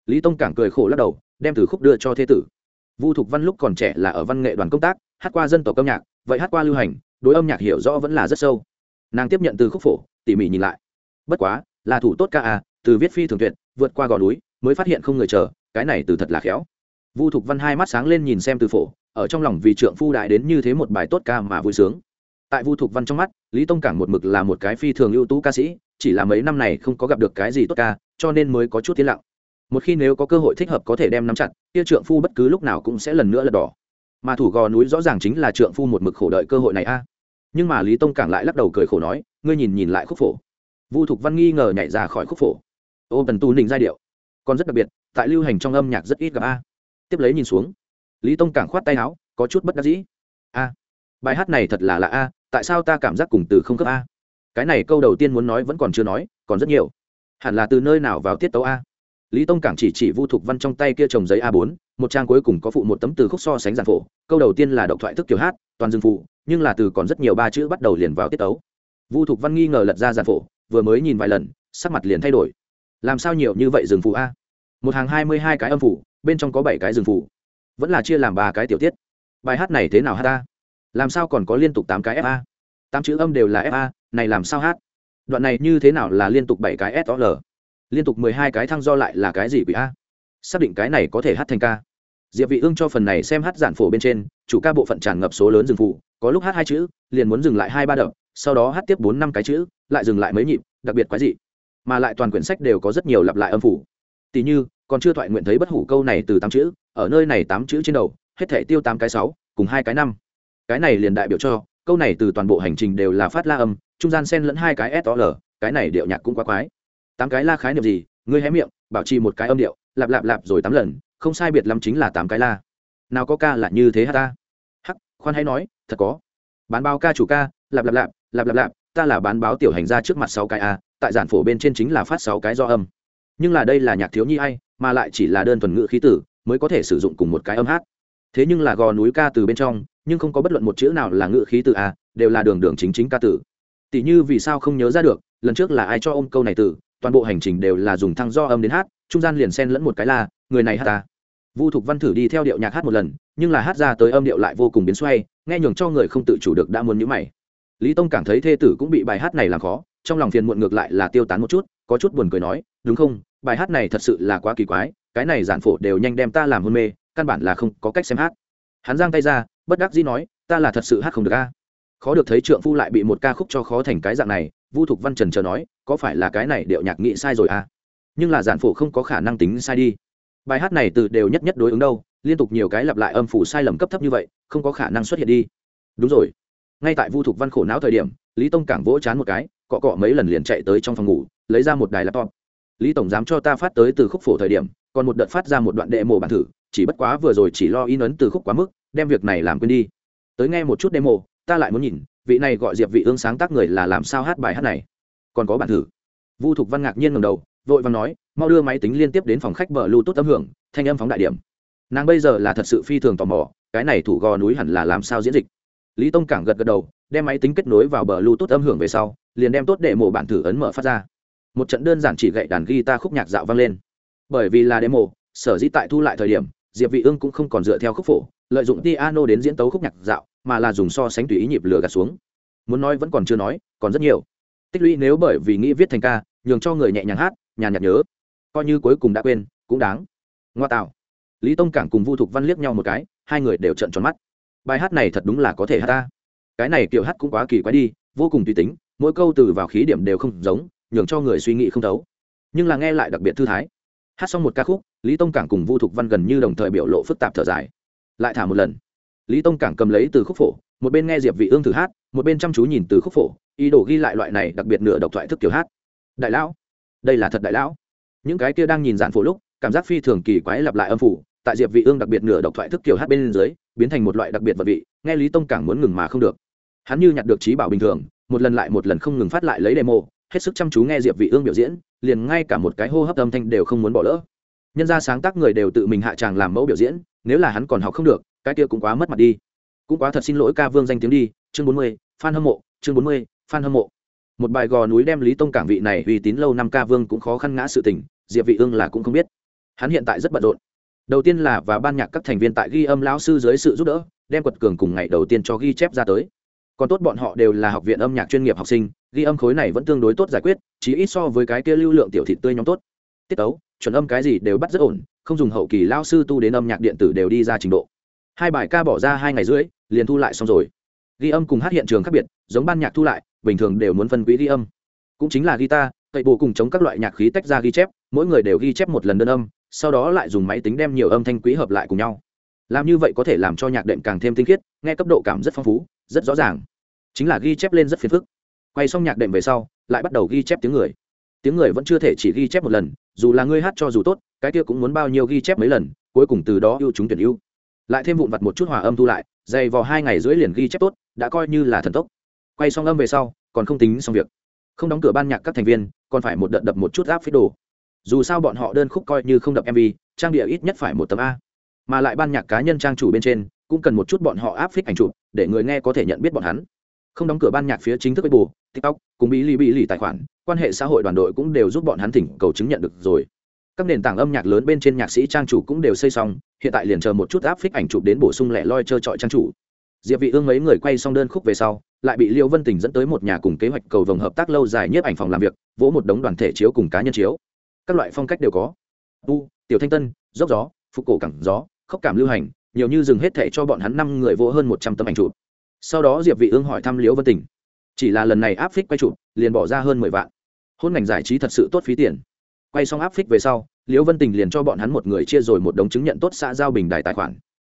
Lý tông cảng cười khổ lắc đầu, đem từ khúc đưa cho thê tử vu thục văn lúc còn trẻ là ở văn nghệ đoàn công tác, hát qua dân tộc âm nhạc, vậy hát qua lưu hành, đối âm nhạc hiểu rõ vẫn là rất sâu. Nàng tiếp nhận từ khúc phổ, tỉ mỉ nhìn lại. Bất quá, là thủ tốt ca à từ viết phi thường tuyệt, vượt qua gò núi, mới phát hiện không người chờ, cái này từ thật là khéo. Vu thục văn hai mắt sáng lên nhìn xem từ phổ, ở trong lòng vì trượng phu đại đến như thế một bài tốt ca mà vui sướng. Tại vu thục văn trong mắt, lý tông cảng một mực là một cái phi thường ưu tú ca sĩ, chỉ là mấy năm này không có gặp được cái gì tốt ca, cho nên mới có chút tiến lặng một khi nếu có cơ hội thích hợp có thể đem nắm chặt, kia trượng phu bất cứ lúc nào cũng sẽ lần nữa lật đỏ. Mà thủ gò núi rõ ràng chính là trượng phu một mực khổ đợi cơ hội này a. Nhưng mà lý tông cảng lại lắc đầu cười khổ nói, ngươi nhìn nhìn lại khúc phổ. Vu thục văn nghi ngờ nhảy ra khỏi khúc phổ. Ô, tần tu ninh giai điệu. Còn rất đặc biệt, tại lưu hành trong âm nhạc rất ít gặp a. Tiếp lấy nhìn xuống, lý tông cảng khoát tay áo, có chút bất đắc dĩ. A, bài hát này thật là lạ a, tại sao ta cảm giác cùng từ không cấp a? Cái này câu đầu tiên muốn nói vẫn còn chưa nói, còn rất nhiều. Hẳn là từ nơi nào vào tiết tấu a? Lý tông cảng chỉ chỉ vu thục văn trong tay kia trồng giấy a 4 một trang cuối cùng có phụ một tấm từ khúc so sánh giản phổ câu đầu tiên là độc thoại thức kiểu hát toàn dương phụ nhưng là từ còn rất nhiều ba chữ bắt đầu liền vào tiết tấu. Vu thục văn nghi ngờ lật ra giản phổ vừa mới nhìn vài lần sắc mặt liền thay đổi. Làm sao nhiều như vậy rừng phụ a? Một hàng hai mươi hai cái âm phụ, bên trong có bảy cái rừng phụ, vẫn là chia làm ba cái tiểu tiết. Bài hát này thế nào hát ta làm sao còn có liên tục tám cái fa tám chữ âm đều là fa này làm sao hát? Đoạn này như thế nào là liên tục bảy cái s l? Liên tục mười hai cái thăng do lại là cái gì quỷ a? Xác định cái này có thể hát thành ca. Diệp vị ương cho phần này xem hát giản phổ bên trên, chủ ca bộ phận tràn ngập số lớn dừng phụ, có lúc hát hai chữ, liền muốn dừng lại hai ba đợt sau đó hát tiếp bốn năm cái chữ, lại dừng lại mấy nhịp, đặc biệt quái dị. Mà lại toàn quyển sách đều có rất nhiều lặp lại âm phủ. Tỷ như, còn chưa thoại nguyện thấy bất hủ câu này từ tám chữ, ở nơi này tám chữ trên đầu, hết thể tiêu tám cái sáu, cùng hai cái năm. Cái này liền đại biểu cho, câu này từ toàn bộ hành trình đều là phát la âm, trung gian xen lẫn hai cái s l, cái này điệu nhạc cũng quá quái tám cái la khái niệm gì, ngươi hé miệng, bảo trì một cái âm điệu, lạp lạp lạp rồi tám lần, không sai biệt lắm chính là tám cái la. Nào có ca là như thế hả ta? Hắc, khoan hãy nói, thật có. Bán báo ca chủ ca, lạp lạp lạp lạp lạp lạp, ta là bán báo tiểu hành ra trước mặt sáu cái a, tại giản phổ bên trên chính là phát sáu cái do âm. Nhưng là đây là nhạc thiếu nhi ai, mà lại chỉ là đơn thuần ngữ khí tử, mới có thể sử dụng cùng một cái âm hát. Thế nhưng là gò núi ca từ bên trong, nhưng không có bất luận một chữ nào là ngữ khí từ a, đều là đường đường chính chính ca tử. Tỷ như vì sao không nhớ ra được, lần trước là ai cho ôm câu này từ toàn bộ hành trình đều là dùng thăng do âm đến hát, trung gian liền xen lẫn một cái là, người này hát ta. Vu thục văn thử đi theo điệu nhạc hát một lần, nhưng là hát ra tới âm điệu lại vô cùng biến xoay, nghe nhường cho người không tự chủ được đã muốn nhữ mày. Lý tông cảm thấy thê tử cũng bị bài hát này làm khó, trong lòng phiền muộn ngược lại là tiêu tán một chút, có chút buồn cười nói, đúng không? Bài hát này thật sự là quá kỳ quái, cái này giản phổ đều nhanh đem ta làm hôn mê, căn bản là không có cách xem hát. Hắn giang tay ra, bất đắc dĩ nói, ta là thật sự hát không được a. Khó được thấy trượng phu lại bị một ca khúc cho khó thành cái dạng này vu thục văn trần chờ nói, có phải là cái này điệu nhạc nghị sai rồi à? Nhưng là giản phổ không có khả năng tính sai đi. Bài hát này từ đều nhất nhất đối ứng đâu, liên tục nhiều cái lặp lại âm phủ sai lầm cấp thấp như vậy, không có khả năng xuất hiện đi. Đúng rồi. Ngay tại vu thục văn khổ não thời điểm, lý tông cảng vỗ chán một cái, cọ cọ mấy lần liền chạy tới trong phòng ngủ, lấy ra một đài laptop. Lý tổng dám cho ta phát tới từ khúc phổ thời điểm, còn một đợt phát ra một đoạn đệ mổ bản thử, chỉ bất quá vừa rồi chỉ lo in ấn từ khúc quá mức, đem việc này làm quên đi. Tới nghe một chút demo, ta lại muốn nhìn vị này gọi diệp vị ương sáng tác người là làm sao hát bài hát này? Còn có bản thử. Vu thục văn ngạc nhiên ngẩng đầu, vội vàng nói, mau đưa máy tính liên tiếp đến phòng khách bờ lưu tốt âm hưởng, thanh âm phóng đại điểm. Nàng bây giờ là thật sự phi thường tò mò, cái này thủ gò núi hẳn là làm sao diễn dịch. Lý tông cảng gật gật đầu, đem máy tính kết nối vào bờ lưu tốt âm hưởng về sau, liền đem tốt đệ mổ bản thử ấn mở phát ra. Một trận đơn giản chỉ gậy đàn guitar khúc nhạc dạo vang lên. Bởi vì là demo, sở dĩ tại thu lại thời điểm, diệp vị ương cũng không còn dựa theo khúc phổ, lợi dụng piano đến diễn tấu khúc nhạc dạo mà là dùng so sánh tùy ý nhịp lửa gạt xuống. Muốn nói vẫn còn chưa nói, còn rất nhiều. Tích lũy nếu bởi vì nghĩ viết thành ca, nhường cho người nhẹ nhàng hát, nhàn nhạt nhớ. Coi như cuối cùng đã quên, cũng đáng. Ngoa tạo. Lý tông cảng cùng vu thục văn liếc nhau một cái, hai người đều trợn tròn mắt. Bài hát này thật đúng là có thể hát ta. Cái này kiểu hát cũng quá kỳ quái đi, vô cùng tùy tính, mỗi câu từ vào khí điểm đều không giống, nhường cho người suy nghĩ không thấu. Nhưng là nghe lại đặc biệt thư thái. Hát xong một ca khúc, lý tông cảng cùng vu thục văn gần như đồng thời biểu lộ phức tạp thở dài. Lại thả một lần lý tông cảng cầm lấy từ khúc phổ, một bên nghe diệp vị ương thử hát, một bên chăm chú nhìn từ khúc phổ, ý đồ ghi lại loại này đặc biệt nửa độc thoại thức kiểu hát. Đại lão, đây là thật đại lão. Những cái kia đang nhìn giản phổ lúc, cảm giác phi thường kỳ quái lặp lại âm phủ, tại diệp vị ương đặc biệt nửa độc thoại thức kiểu hát bên dưới, biến thành một loại đặc biệt vật vị, nghe lý tông cảng muốn ngừng mà không được. Hắn như nhặt được trí bảo bình thường, một lần lại một lần không ngừng phát lại lấy demo, hết sức chăm chú nghe diệp vị ương biểu diễn, liền ngay cả một cái hô hấp âm thanh đều không muốn bỏ lỡ. Nhân gia sáng tác người đều tự mình hạ tràng làm mẫu biểu diễn, nếu là hắn còn học không được cái kia cũng quá mất mặt đi. Cũng quá thật xin lỗi ca vương danh tiếng đi, chương bốn mươi phan hâm mộ, chương bốn mươi phan hâm mộ. Một bài gò núi đem lý tông cảng vị này uy tín lâu năm ca vương cũng khó khăn ngã sự tình, diệp vị ương là cũng không biết. Hắn hiện tại rất bận rộn. Đầu tiên là và ban nhạc các thành viên tại ghi âm lão sư dưới sự giúp đỡ, đem quật cường cùng ngày đầu tiên cho ghi chép ra tới. Còn tốt bọn họ đều là học viện âm nhạc chuyên nghiệp học sinh, ghi âm khối này vẫn tương đối tốt giải quyết chỉ ít so với cái kia lưu lượng tiểu thị tươi nhóm tốt. Tiết tấu, chuẩn âm cái gì đều bắt rất ổn, không dùng hậu kỳ lao sư tu đến âm nhạc điện tử đều đi ra trình độ hai bài ca bỏ ra hai ngày rưỡi, liền thu lại xong rồi. Ghi âm cùng hát hiện trường khác biệt, giống ban nhạc thu lại, bình thường đều muốn phân quỹ ghi âm. Cũng chính là guitar cậy bồ cùng chống các loại nhạc khí tách ra ghi chép, mỗi người đều ghi chép một lần đơn âm, sau đó lại dùng máy tính đem nhiều âm thanh quỹ hợp lại cùng nhau. Làm như vậy có thể làm cho nhạc đệm càng thêm tinh khiết, nghe cấp độ cảm rất phong phú, rất rõ ràng. Chính là ghi chép lên rất phiền phức. Quay xong nhạc đệm về sau, lại bắt đầu ghi chép tiếng người. Tiếng người vẫn chưa thể chỉ ghi chép một lần, dù là ngươi hát cho dù tốt, cái kia cũng muốn bao nhiêu ghi chép mấy lần, cuối cùng từ đó ưu chúng tuyển ưu lại thêm vụn vặt một chút hòa âm thu lại, dày vào hai ngày rưỡi liền ghi chép tốt, đã coi như là thần tốc. Quay xong âm về sau, còn không tính xong việc. Không đóng cửa ban nhạc các thành viên, còn phải một đợt đập một chút áp phích đồ. Dù sao bọn họ đơn khúc coi như không đập mv trang địa ít nhất phải một tấm a. Mà lại ban nhạc cá nhân trang chủ bên trên, cũng cần một chút bọn họ áp phích ảnh chụp, để người nghe có thể nhận biết bọn hắn. Không đóng cửa ban nhạc phía chính thức với bù tiktok, cùng bí lì bí lì tài khoản, quan hệ xã hội đoàn đội cũng đều giúp bọn hắn thỉnh cầu chứng nhận được rồi các nền tảng âm nhạc lớn bên trên nhạc sĩ trang chủ cũng đều xây xong, hiện tại liền chờ một chút áp phích ảnh chụp đến bổ sung lẻ loi trơ trọi trang chủ. Diệp vị ương mấy người quay xong đơn khúc về sau, lại bị liêu vân tình dẫn tới một nhà cùng kế hoạch cầu vồng hợp tác lâu dài nhất ảnh phòng làm việc, vỗ một đống đoàn thể chiếu cùng cá nhân chiếu. Các loại phong cách đều có. U, tiểu thanh tân, dốc gió, phục cổ cẳng gió, khốc cảm lưu hành, nhiều như dừng hết thệ cho bọn hắn năm người vỗ hơn một trăm tấm ảnh chụp. Sau đó diệp vị ương hỏi thăm Liêu vân tình. Chỉ là lần này áp phích quay chụp, liền bỏ ra hơn mười vạn. Hôn ngành giải trí thật sự tốt phí tiền quay xong áp phích về sau, liễu vân tình liền cho bọn hắn một người chia rồi một đống chứng nhận tốt xã giao bình đài tài khoản.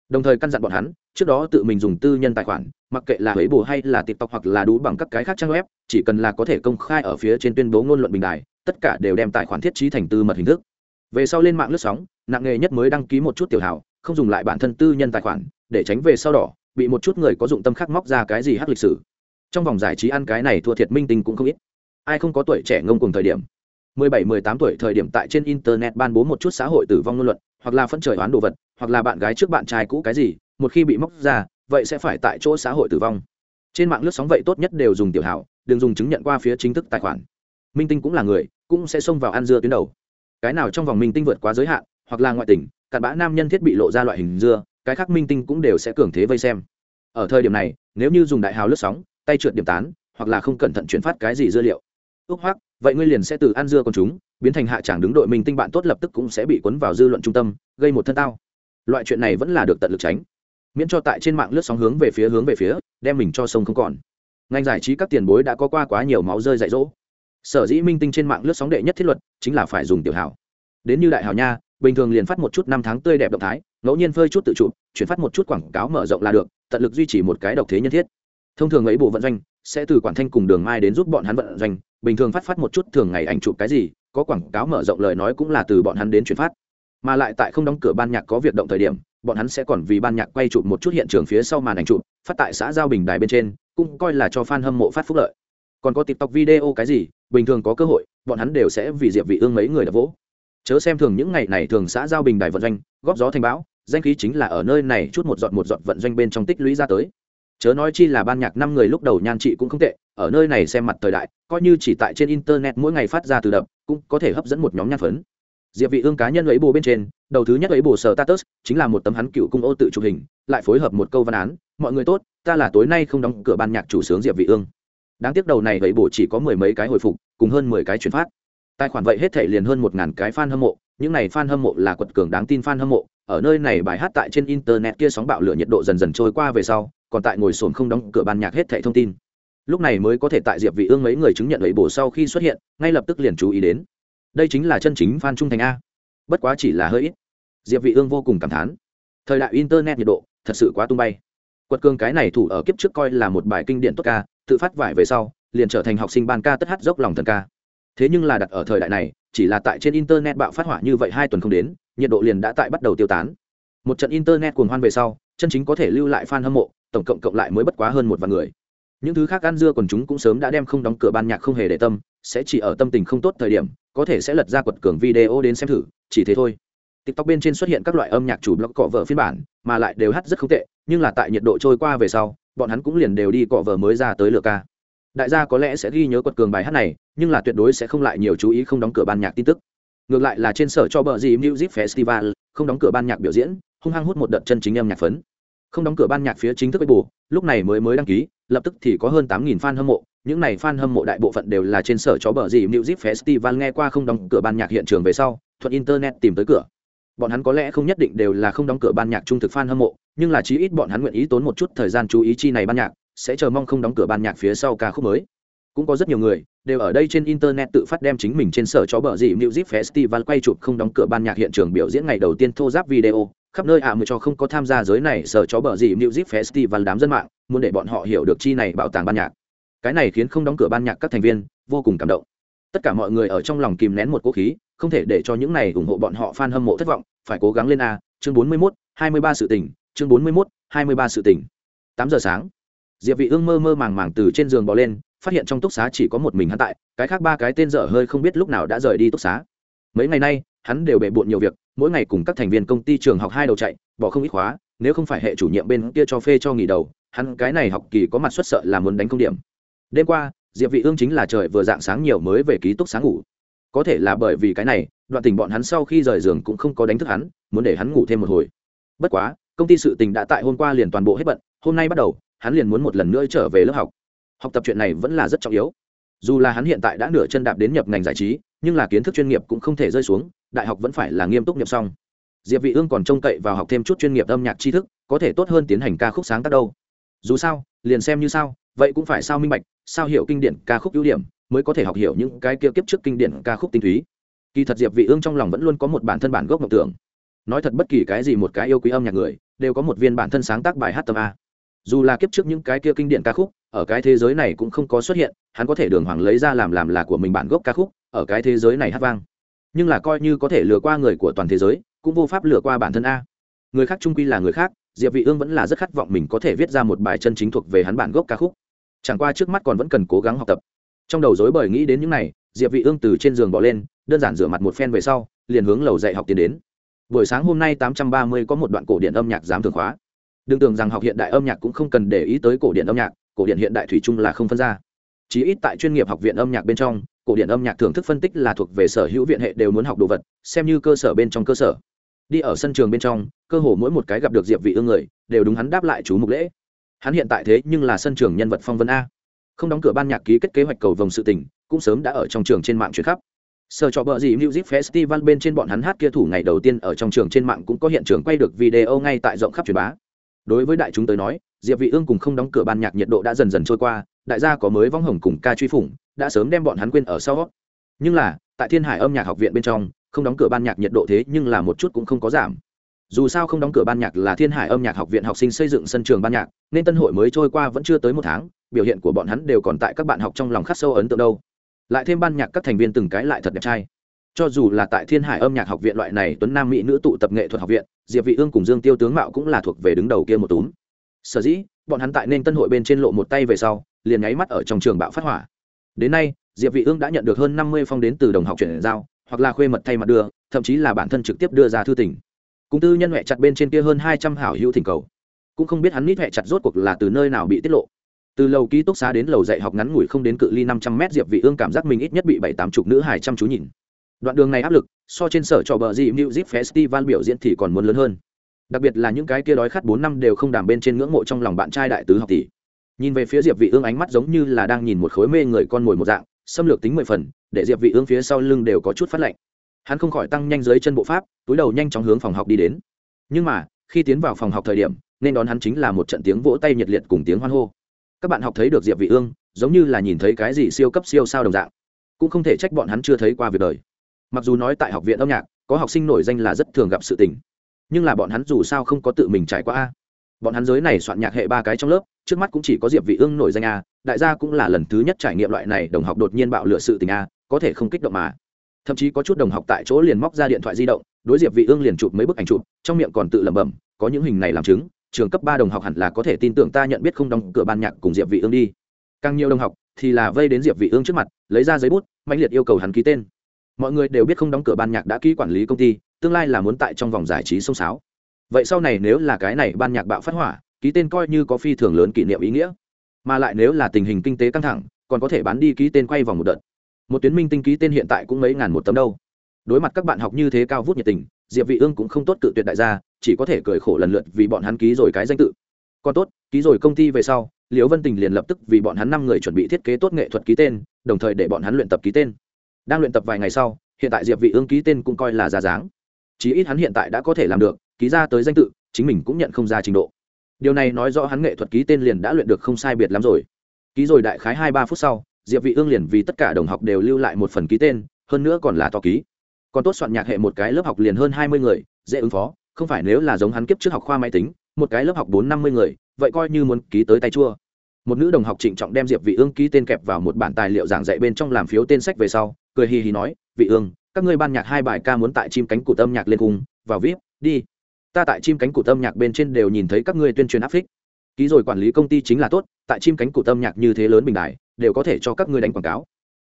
Đồng thời căn dặn bọn hắn, trước đó tự mình dùng tư nhân tài khoản, mặc kệ là huế bù hay là tiktok hoặc là đủ bằng các cái khác trang web, chỉ cần là có thể công khai ở phía trên tuyên bố ngôn luận bình đài, tất cả đều đem tài khoản thiết trí thành tư mật hình thức. Về sau lên mạng lướt sóng, nặng nghề nhất mới đăng ký một chút tiểu hảo không dùng lại bản thân tư nhân tài khoản, để tránh về sau đỏ, bị một chút người có dụng tâm khác móc ra cái gì hát lịch sử. Trong vòng giải trí ăn cái này thua thiệt minh tình cũng không ít. Ai không có tuổi trẻ ngông cùng thời điểm. 17-18 tuổi thời điểm tại trên internet ban bố một chút xã hội tử vong ngôn luận, hoặc là phân trời oán đồ vật, hoặc là bạn gái trước bạn trai cũ cái gì, một khi bị móc ra, vậy sẽ phải tại chỗ xã hội tử vong. Trên mạng lướt sóng vậy tốt nhất đều dùng tiểu hảo, đừng dùng chứng nhận qua phía chính thức tài khoản. Minh tinh cũng là người, cũng sẽ xông vào ăn dưa tuyến đầu. Cái nào trong vòng minh tinh vượt quá giới hạn, hoặc là ngoại tình, cặn bã nam nhân thiết bị lộ ra loại hình dưa, cái khác minh tinh cũng đều sẽ cường thế vây xem. Ở thời điểm này, nếu như dùng đại hào lướt sóng, tay trượt điểm tán, hoặc là không cẩn thận chuyển phát cái gì dữ liệu ước hoắc, vậy ngươi liền sẽ từ ăn dưa con chúng, biến thành hạ tràng đứng đội mình tinh bạn tốt lập tức cũng sẽ bị cuốn vào dư luận trung tâm, gây một thân tao. Loại chuyện này vẫn là được tận lực tránh. Miễn cho tại trên mạng lướt sóng hướng về phía hướng về phía, đem mình cho sông không còn. Ngành giải trí các tiền bối đã có qua quá nhiều máu rơi dạy dỗ. Sở dĩ minh tinh trên mạng lướt sóng đệ nhất thiết luật chính là phải dùng tiểu hảo. Đến như đại hảo nha, bình thường liền phát một chút năm tháng tươi đẹp động thái, ngẫu nhiên phơi chút tự chụp, chuyển phát một chút quảng cáo mở rộng là được, tận lực duy trì một cái độc thế nhân thiết thông thường ấy bộ vận doanh sẽ từ quản thanh cùng đường mai đến giúp bọn hắn vận doanh, bình thường phát phát một chút thường ngày ảnh chụp cái gì, có quảng cáo mở rộng lời nói cũng là từ bọn hắn đến chuyển phát. Mà lại tại không đóng cửa ban nhạc có việc động thời điểm, bọn hắn sẽ còn vì ban nhạc quay chụp một chút hiện trường phía sau màn ảnh chụp, phát tại xã giao bình đài bên trên, cũng coi là cho fan hâm mộ phát phúc lợi. Còn có tiktok video cái gì, bình thường có cơ hội, bọn hắn đều sẽ vì diệp vị ương mấy người đã vỗ. Chớ xem thường những ngày này thường xã giao bình đài vận doanh, góp gió thành bão, danh khí chính là ở nơi này chút một giọt một giọt vận doanh bên trong tích lũy ra tới chớ nói chi là ban nhạc năm người lúc đầu nhan trị cũng không tệ, ở nơi này xem mặt thời đại, coi như chỉ tại trên internet mỗi ngày phát ra từ đập, cũng có thể hấp dẫn một nhóm nhan phấn. Diệp vị ương cá nhân ấy bù bên trên, đầu thứ nhất ấy bù sở status, chính là một tấm hắn cựu cung ô tự chụp hình, lại phối hợp một câu văn án, mọi người tốt, ta là tối nay không đóng cửa ban nhạc chủ sướng diệp vị ương. Đáng tiếc đầu này ấy bù chỉ có mười mấy cái hồi phục, cùng hơn mười cái chuyển phát. Tài khoản vậy hết thể liền hơn một ngàn cái fan hâm mộ, những này fan hâm mộ là quật cường đáng tin fan hâm mộ, ở nơi này bài hát tại trên internet kia sóng bạo lửa nhiệt độ dần dần trôi qua về sau còn tại ngồi sồn không đóng cửa ban nhạc hết thảy thông tin. Lúc này mới có thể tại diệp vị ương mấy người chứng nhận ấy bổ sau khi xuất hiện, ngay lập tức liền chú ý đến. Đây chính là chân chính fan trung thành a. Bất quá chỉ là hơi ít. Diệp vị ương vô cùng cảm thán. Thời đại internet nhiệt độ, thật sự quá tung bay. Quật cường cái này thủ ở kiếp trước coi là một bài kinh điển tốt ca, tự phát vải về sau, liền trở thành học sinh ban ca tất hát dốc lòng thần ca. Thế nhưng là đặt ở thời đại này, chỉ là tại trên internet bạo phát hỏa như vậy hai tuần không đến, nhiệt độ liền đã tại bắt đầu tiêu tán. Một trận internet cuồng hoan về sau, chân chính có thể lưu lại fan hâm mộ tổng cộng cộng lại mới bất quá hơn một vạn người. Những thứ khác ăn dưa còn chúng cũng sớm đã đem không đóng cửa ban nhạc không hề để tâm, sẽ chỉ ở tâm tình không tốt thời điểm, có thể sẽ lật ra quật cường video đến xem thử, chỉ thế thôi. Tiktok bên trên xuất hiện các loại âm nhạc chủ blog cọ vợ phiên bản, mà lại đều hát rất không tệ, nhưng là tại nhiệt độ trôi qua về sau, bọn hắn cũng liền đều đi cọ vợ mới ra tới lựa ca. Đại gia có lẽ sẽ ghi nhớ quật cường bài hát này, nhưng là tuyệt đối sẽ không lại nhiều chú ý không đóng cửa ban nhạc tin tức. Ngược lại là trên sở cho bờ gì music festival, không đóng cửa ban nhạc biểu diễn, hung hăng hút một đợt chân chính âm nhạc phấn không đóng cửa ban nhạc phía chính thức với bù lúc này mới mới đăng ký, lập tức thì có hơn tám nghìn fan hâm mộ. Những này fan hâm mộ đại bộ phận đều là trên sở chó bờ gì music festival nghe qua không đóng cửa ban nhạc hiện trường về sau, thuận internet tìm tới cửa. Bọn hắn có lẽ không nhất định đều là không đóng cửa ban nhạc trung thực fan hâm mộ, nhưng là chí ít bọn hắn nguyện ý tốn một chút thời gian chú ý chi này ban nhạc, sẽ chờ mong không đóng cửa ban nhạc phía sau ca khúc mới. Cũng có rất nhiều người đều ở đây trên internet tự phát đem chính mình trên sở chó bờ gì music festival quay chụp không đóng cửa ban nhạc hiện trường biểu diễn ngày đầu tiên thô giáp video khắp nơi ạ à mới cho không có tham gia giới này sở chó bờ gì music festival đám dân mạng muốn để bọn họ hiểu được chi này bảo tàng ban nhạc. Cái này khiến không đóng cửa ban nhạc các thành viên vô cùng cảm động. Tất cả mọi người ở trong lòng kìm nén một cố khí không thể để cho những này ủng hộ bọn họ fan hâm mộ thất vọng phải cố gắng lên a chương 41, 23 sự tình chương 41, 23 sự tình. Tám giờ sáng diệp vị ương mơ mơ màng màng từ trên giường bò lên phát hiện trong túc xá chỉ có một mình hắn tại cái khác ba cái tên dở hơi không biết lúc nào đã rời đi túc xá. Mấy ngày nay hắn đều bề bộn nhiều việc mỗi ngày cùng các thành viên công ty trường học hai đầu chạy, bỏ không ít khóa, nếu không phải hệ chủ nhiệm bên kia cho phê cho nghỉ đầu, hắn cái này học kỳ có mặt xuất sợ là muốn đánh công điểm. Đêm qua, diệp vị ương chính là trời vừa dạng sáng nhiều mới về ký túc sáng ngủ. Có thể là bởi vì cái này, đoạn tình bọn hắn sau khi rời giường cũng không có đánh thức hắn, muốn để hắn ngủ thêm một hồi. Bất quá, công ty sự tình đã tại hôm qua liền toàn bộ hết bận, hôm nay bắt đầu, hắn liền muốn một lần nữa trở về lớp học. Học tập chuyện này vẫn là rất trọng yếu dù là hắn hiện tại đã nửa chân đạp đến nhập ngành giải trí, nhưng là kiến thức chuyên nghiệp cũng không thể rơi xuống, đại học vẫn phải là nghiêm túc nhập xong. Diệp vị ương còn trông cậy vào học thêm chút chuyên nghiệp âm nhạc tri thức, có thể tốt hơn tiến hành ca khúc sáng tác đâu. Dù sao, liền xem như sao, vậy cũng phải sao minh bạch, sao hiểu kinh điển ca khúc ưu điểm, mới có thể học hiểu những cái kia kiếp trước kinh điển ca khúc tinh túy. Kỳ thật diệp vị ương trong lòng vẫn luôn có một bản thân bản gốc ngọc tưởng. Nói thật bất kỳ cái gì một cái yêu quý âm nhạc người, đều có một viên bản thân sáng tác bài hát tâm a. Dù là kiếp trước những cái kia kinh điển ca khúc ở cái thế giới này cũng không có xuất hiện, hắn có thể đường hoàng lấy ra làm làm là của mình bản gốc ca khúc, ở cái thế giới này hát vang. Nhưng là coi như có thể lừa qua người của toàn thế giới, cũng vô pháp lừa qua bản thân a. Người khác trung quy là người khác, diệp vị ương vẫn là rất khát vọng mình có thể viết ra một bài chân chính thuộc về hắn bản gốc ca khúc. Chẳng qua trước mắt còn vẫn cần cố gắng học tập. Trong đầu rối bời nghĩ đến những này, diệp vị ương từ trên giường bỏ lên, đơn giản rửa mặt một phen về sau, liền hướng lầu dạy học tiến đến. Buổi sáng hôm nay 830 có một đoạn cổ điển âm nhạc giám thường khóa. Đừng tưởng rằng học hiện đại âm nhạc cũng không cần để ý tới cổ điển âm nhạc cổ điển hiện đại thủy chung là không phân ra. Chí ít tại chuyên nghiệp học viện âm nhạc bên trong cổ điển âm nhạc thưởng thức phân tích là thuộc về sở hữu viện hệ đều muốn học đồ vật xem như cơ sở bên trong cơ sở. Đi ở sân trường bên trong cơ hồ mỗi một cái gặp được diệp vị ương người đều đúng hắn đáp lại chú mục lễ. Hắn hiện tại thế nhưng là sân trường nhân vật phong vân a. Không đóng cửa ban nhạc ký kết kế hoạch cầu vồng sự tình cũng sớm đã ở trong trường trên mạng truyền khắp. Sở trò bợ gì Music Festival bên trên bọn hắn hát kia thủ ngày đầu tiên ở trong trường trên mạng cũng có hiện trường quay được video ngay tại rộng khắp truyền bá. Đối với đại chúng tới nói, Diệp Vị Ương cùng không đóng cửa ban nhạc nhiệt độ đã dần dần trôi qua, đại gia có mới vong hồng cùng ca truy phủng, đã sớm đem bọn hắn quên ở sau. Nhưng là, tại Thiên Hải âm nhạc học viện bên trong, không đóng cửa ban nhạc nhiệt độ thế nhưng là một chút cũng không có giảm. Dù sao không đóng cửa ban nhạc là Thiên Hải âm nhạc học viện học sinh xây dựng sân trường ban nhạc, nên tân hội mới trôi qua vẫn chưa tới một tháng, biểu hiện của bọn hắn đều còn tại các bạn học trong lòng khắc sâu ấn tượng đâu. Lại thêm ban nhạc các thành viên từng cái lại thật đẹp trai cho dù là tại thiên hải âm nhạc học viện loại này tuấn nam mỹ nữ tụ tập nghệ thuật học viện diệp vị ương cùng dương tiêu tướng mạo cũng là thuộc về đứng đầu kia một túm sở dĩ, bọn hắn tại nên tân hội bên trên lộ một tay về sau, liền nháy mắt ở trong trường bạo phát hỏa. Đến nay, diệp vị ương đã nhận được hơn 50 phong đến từ đồng học chuyển giao, hoặc là khuê mật thay mặt đưa, thậm chí là bản thân trực tiếp đưa ra thư tình. Cung tư nhân huệ chặt bên trên kia hơn 200 hảo hữu thỉnh cầu. Cũng không biết hắn nít huệ chặt rốt cuộc là từ nơi nào bị tiết lộ. Từ lầu ký túc xá đến lầu dạy học ngắn ngủi không đến cự ly 500 mét, diệp vị ương cảm giác mình ít nhất bị bảy tám chục nữ hài chăm chú nhìn. Đoạn đường này áp lực, so trên sở trò bờ gì music festival biểu diễn thì còn muốn lớn hơn đặc biệt là những cái kia đói khát bốn năm đều không đảm bên trên ngưỡng mộ trong lòng bạn trai đại tứ học tỷ. Nhìn về phía diệp vị ương ánh mắt giống như là đang nhìn một khối mê người con mồi một dạng, xâm lược tính mười phần, để diệp vị ương phía sau lưng đều có chút phát lạnh. Hắn không khỏi tăng nhanh dưới chân bộ pháp, túi đầu nhanh chóng hướng phòng học đi đến. Nhưng mà, khi tiến vào phòng học thời điểm, nên đón hắn chính là một trận tiếng vỗ tay nhiệt liệt cùng tiếng hoan hô. Các bạn học thấy được diệp vị ương, giống như là nhìn thấy cái gì siêu cấp siêu sao đồng dạng. Cũng không thể trách bọn hắn chưa thấy qua việc đời. Mặc dù nói tại học viện âm nhạc, có học sinh nổi danh là rất thường gặp sự tình nhưng là bọn hắn dù sao không có tự mình trải qua a. Bọn hắn giới này soạn nhạc hệ ba cái trong lớp, trước mắt cũng chỉ có diệp vị ương nổi danh a, đại gia cũng là lần thứ nhất trải nghiệm loại này đồng học đột nhiên bạo lửa sự tình a, có thể không kích động mà. Thậm chí có chút đồng học tại chỗ liền móc ra điện thoại di động, đối diệp vị ương liền chụp mấy bức ảnh chụp, trong miệng còn tự lẩm bẩm, có những hình này làm chứng, trường cấp ba đồng học hẳn là có thể tin tưởng ta nhận biết không đóng cửa ban nhạc cùng diệp vị ương đi. Càng nhiều đồng học thì là vây đến diệp vị ương trước mặt, lấy ra giấy bút mạnh liệt yêu cầu hắn ký tên. Mọi người đều biết không đóng cửa ban nhạc đã ký quản lý công ty tương lai là muốn tại trong vòng giải trí sông sáo. Vậy sau này nếu là cái này ban nhạc bạo phát hỏa, ký tên coi như có phi thường lớn kỷ niệm ý nghĩa. Mà lại nếu là tình hình kinh tế căng thẳng, còn có thể bán đi ký tên quay vòng một đợt. Một tuyến minh tinh ký tên hiện tại cũng mấy ngàn một tấm đâu. Đối mặt các bạn học như thế cao vút nhiệt tình, diệp vị ương cũng không tốt cự tuyệt đại gia, chỉ có thể cười khổ lần lượt vì bọn hắn ký rồi cái danh tự. Còn tốt, ký rồi công ty về sau, liễu vân tình liền lập tức vì bọn hắn năm người chuẩn bị thiết kế tốt nghệ thuật ký tên, đồng thời để bọn hắn luyện tập ký tên. Đang luyện tập vài ngày sau, hiện tại diệp vị ương ký tên cũng coi là ra dáng chí ít hắn hiện tại đã có thể làm được, ký ra tới danh tự, chính mình cũng nhận không ra trình độ. Điều này nói rõ hắn nghệ thuật ký tên liền đã luyện được không sai biệt lắm rồi. Ký rồi đại khái hai ba phút sau, diệp vị ương liền vì tất cả đồng học đều lưu lại một phần ký tên, hơn nữa còn là to ký. Còn tốt soạn nhạc hệ một cái lớp học liền hơn hai mươi người, dễ ứng phó, không phải nếu là giống hắn kiếp trước học khoa máy tính, một cái lớp học bốn năm mươi người, vậy coi như muốn ký tới tay chua. Một nữ đồng học trịnh trọng đem diệp vị ương ký tên kẹp vào một bản tài liệu giảng dạy bên trong làm phiếu tên sách về sau, cười hì hì nói, vị ương các ngươi ban nhạc hai bài ca muốn tại chim cánh cụt âm nhạc lên cùng, vào vip, đi. Ta tại chim cánh cụt âm nhạc bên trên đều nhìn thấy các ngươi tuyên truyền áp phích. Ký rồi quản lý công ty chính là tốt, tại chim cánh cụt âm nhạc như thế lớn bình đại đều có thể cho các ngươi đánh quảng cáo.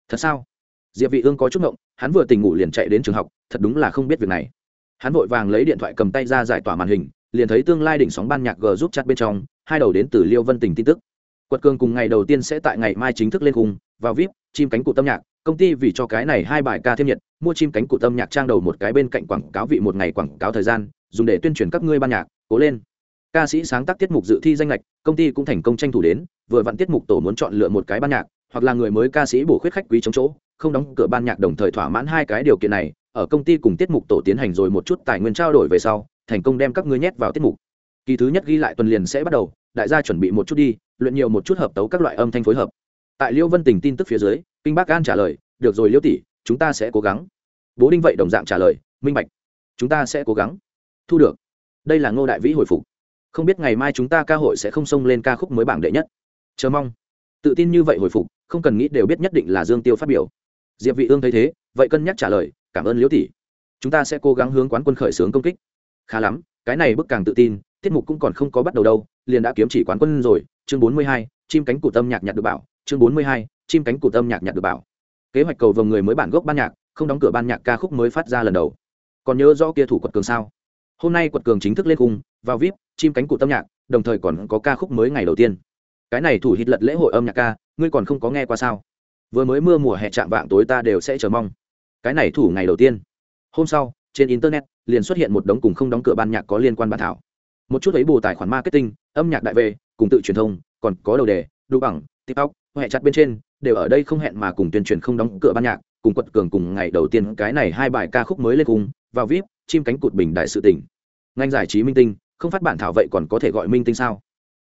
Thật sao? Diệp vị ương có chút ngộng, hắn vừa tỉnh ngủ liền chạy đến trường học, thật đúng là không biết việc này. Hắn vội vàng lấy điện thoại cầm tay ra giải tỏa màn hình, liền thấy tương lai đỉnh sóng ban nhạc g giúp chặt bên trong, hai đầu đến từ liêu vân tình tin tức. Quật cường cùng ngày đầu tiên sẽ tại ngày mai chính thức lên cùng, vào vip, chim cánh cụt âm nhạc công ty vì cho cái này hai bài ca thêm nhiệt, mua chim cánh cụt âm nhạc trang đầu một cái bên cạnh quảng cáo vị một ngày quảng cáo thời gian, dùng để tuyên truyền các ngươi ban nhạc, cố lên. Ca sĩ sáng tác tiết mục dự thi danh lệch, công ty cũng thành công tranh thủ đến, vừa vặn tiết mục tổ muốn chọn lựa một cái ban nhạc, hoặc là người mới ca sĩ bổ khuyết khách quý chống chỗ, không đóng cửa ban nhạc đồng thời thỏa mãn hai cái điều kiện này, ở công ty cùng tiết mục tổ tiến hành rồi một chút tài nguyên trao đổi về sau, thành công đem các ngươi nhét vào tiết mục. Kỳ thứ nhất ghi lại tuần liền sẽ bắt đầu, đại gia chuẩn bị một chút đi, luyện nhiều một chút hợp tấu các loại âm thanh phối hợp. Tại liễu vân tình tin tức phía dưới kinh bác an trả lời được rồi liễu tỷ chúng ta sẽ cố gắng. Bố đinh vậy đồng dạng trả lời minh bạch chúng ta sẽ cố gắng. Thu được. Đây là ngô đại vĩ hồi phục. Không biết ngày mai chúng ta ca hội sẽ không xông lên ca khúc mới bảng đệ nhất. Chờ mong. Tự tin như vậy hồi phục không cần nghĩ đều biết nhất định là dương tiêu phát biểu. Diệp vị ương thấy thế vậy cân nhắc trả lời cảm ơn liễu tỷ. Chúng ta sẽ cố gắng hướng quán quân khởi sướng công kích. Khá lắm cái này bức càng tự tin tiết mục cũng còn không có bắt đầu đâu liền đã kiếm chỉ quán quân rồi. Chương 42, chim cánh cụt tâm nhạc nhạc được bảo. Chương 42, chim cánh cụt âm nhạc nhạc được bảo. Kế hoạch cầu vồng người mới bản gốc ban nhạc, không đóng cửa ban nhạc ca khúc mới phát ra lần đầu. Còn nhớ rõ kia thủ quật cường sao? Hôm nay quật cường chính thức lên cung, vào vip, chim cánh cụt âm nhạc, đồng thời còn có ca khúc mới ngày đầu tiên. Cái này thủ hít lật lễ hội âm nhạc ca, ngươi còn không có nghe qua sao? Vừa mới mưa mùa hè chạm vạng tối ta đều sẽ chờ mong. Cái này thủ ngày đầu tiên. Hôm sau, trên internet, liền xuất hiện một đống cùng không đóng cửa ban nhạc có liên quan bản thảo. Một chút ấy bù tài khoản marketing, âm nhạc đại về, cùng tự truyền thông, còn có đầu đề đủ bằng tiktok hệ chặt bên trên, đều ở đây không hẹn mà cùng tuyên truyền không đóng cửa ban nhạc, cùng quật cường cùng ngày đầu tiên cái này hai bài ca khúc mới lên cùng, vào vip, chim cánh cụt bình đại sự tỉnh ngành giải trí minh tinh, không phát bản thảo vậy còn có thể gọi minh tinh sao?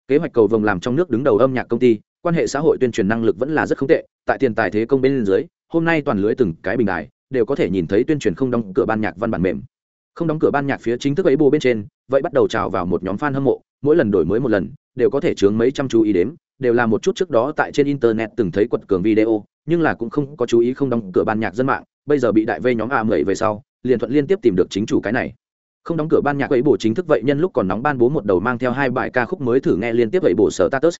Kế hoạch cầu vồng làm trong nước đứng đầu âm nhạc công ty, quan hệ xã hội tuyên truyền năng lực vẫn là rất không tệ, tại tiền tài thế công bên dưới, hôm nay toàn lưới từng cái bình đài, đều có thể nhìn thấy tuyên truyền không đóng cửa ban nhạc văn bản mềm. Không đóng cửa ban nhạc phía chính thức ấy bù bên trên, vậy bắt đầu trào vào một nhóm fan hâm mộ, mỗi lần đổi mới một lần, đều có thể chướng mấy trăm chú ý đếm đều là một chút trước đó tại trên internet từng thấy quật cường video, nhưng là cũng không có chú ý không đóng cửa ban nhạc dân mạng, bây giờ bị đại vây nhóm a mười về sau, liền thuận liên tiếp tìm được chính chủ cái này. Không đóng cửa ban nhạc ấy bổ chính thức vậy nhân lúc còn nóng ban bố một đầu mang theo hai bài ca khúc mới thử nghe liên tiếp vậy bổ sở status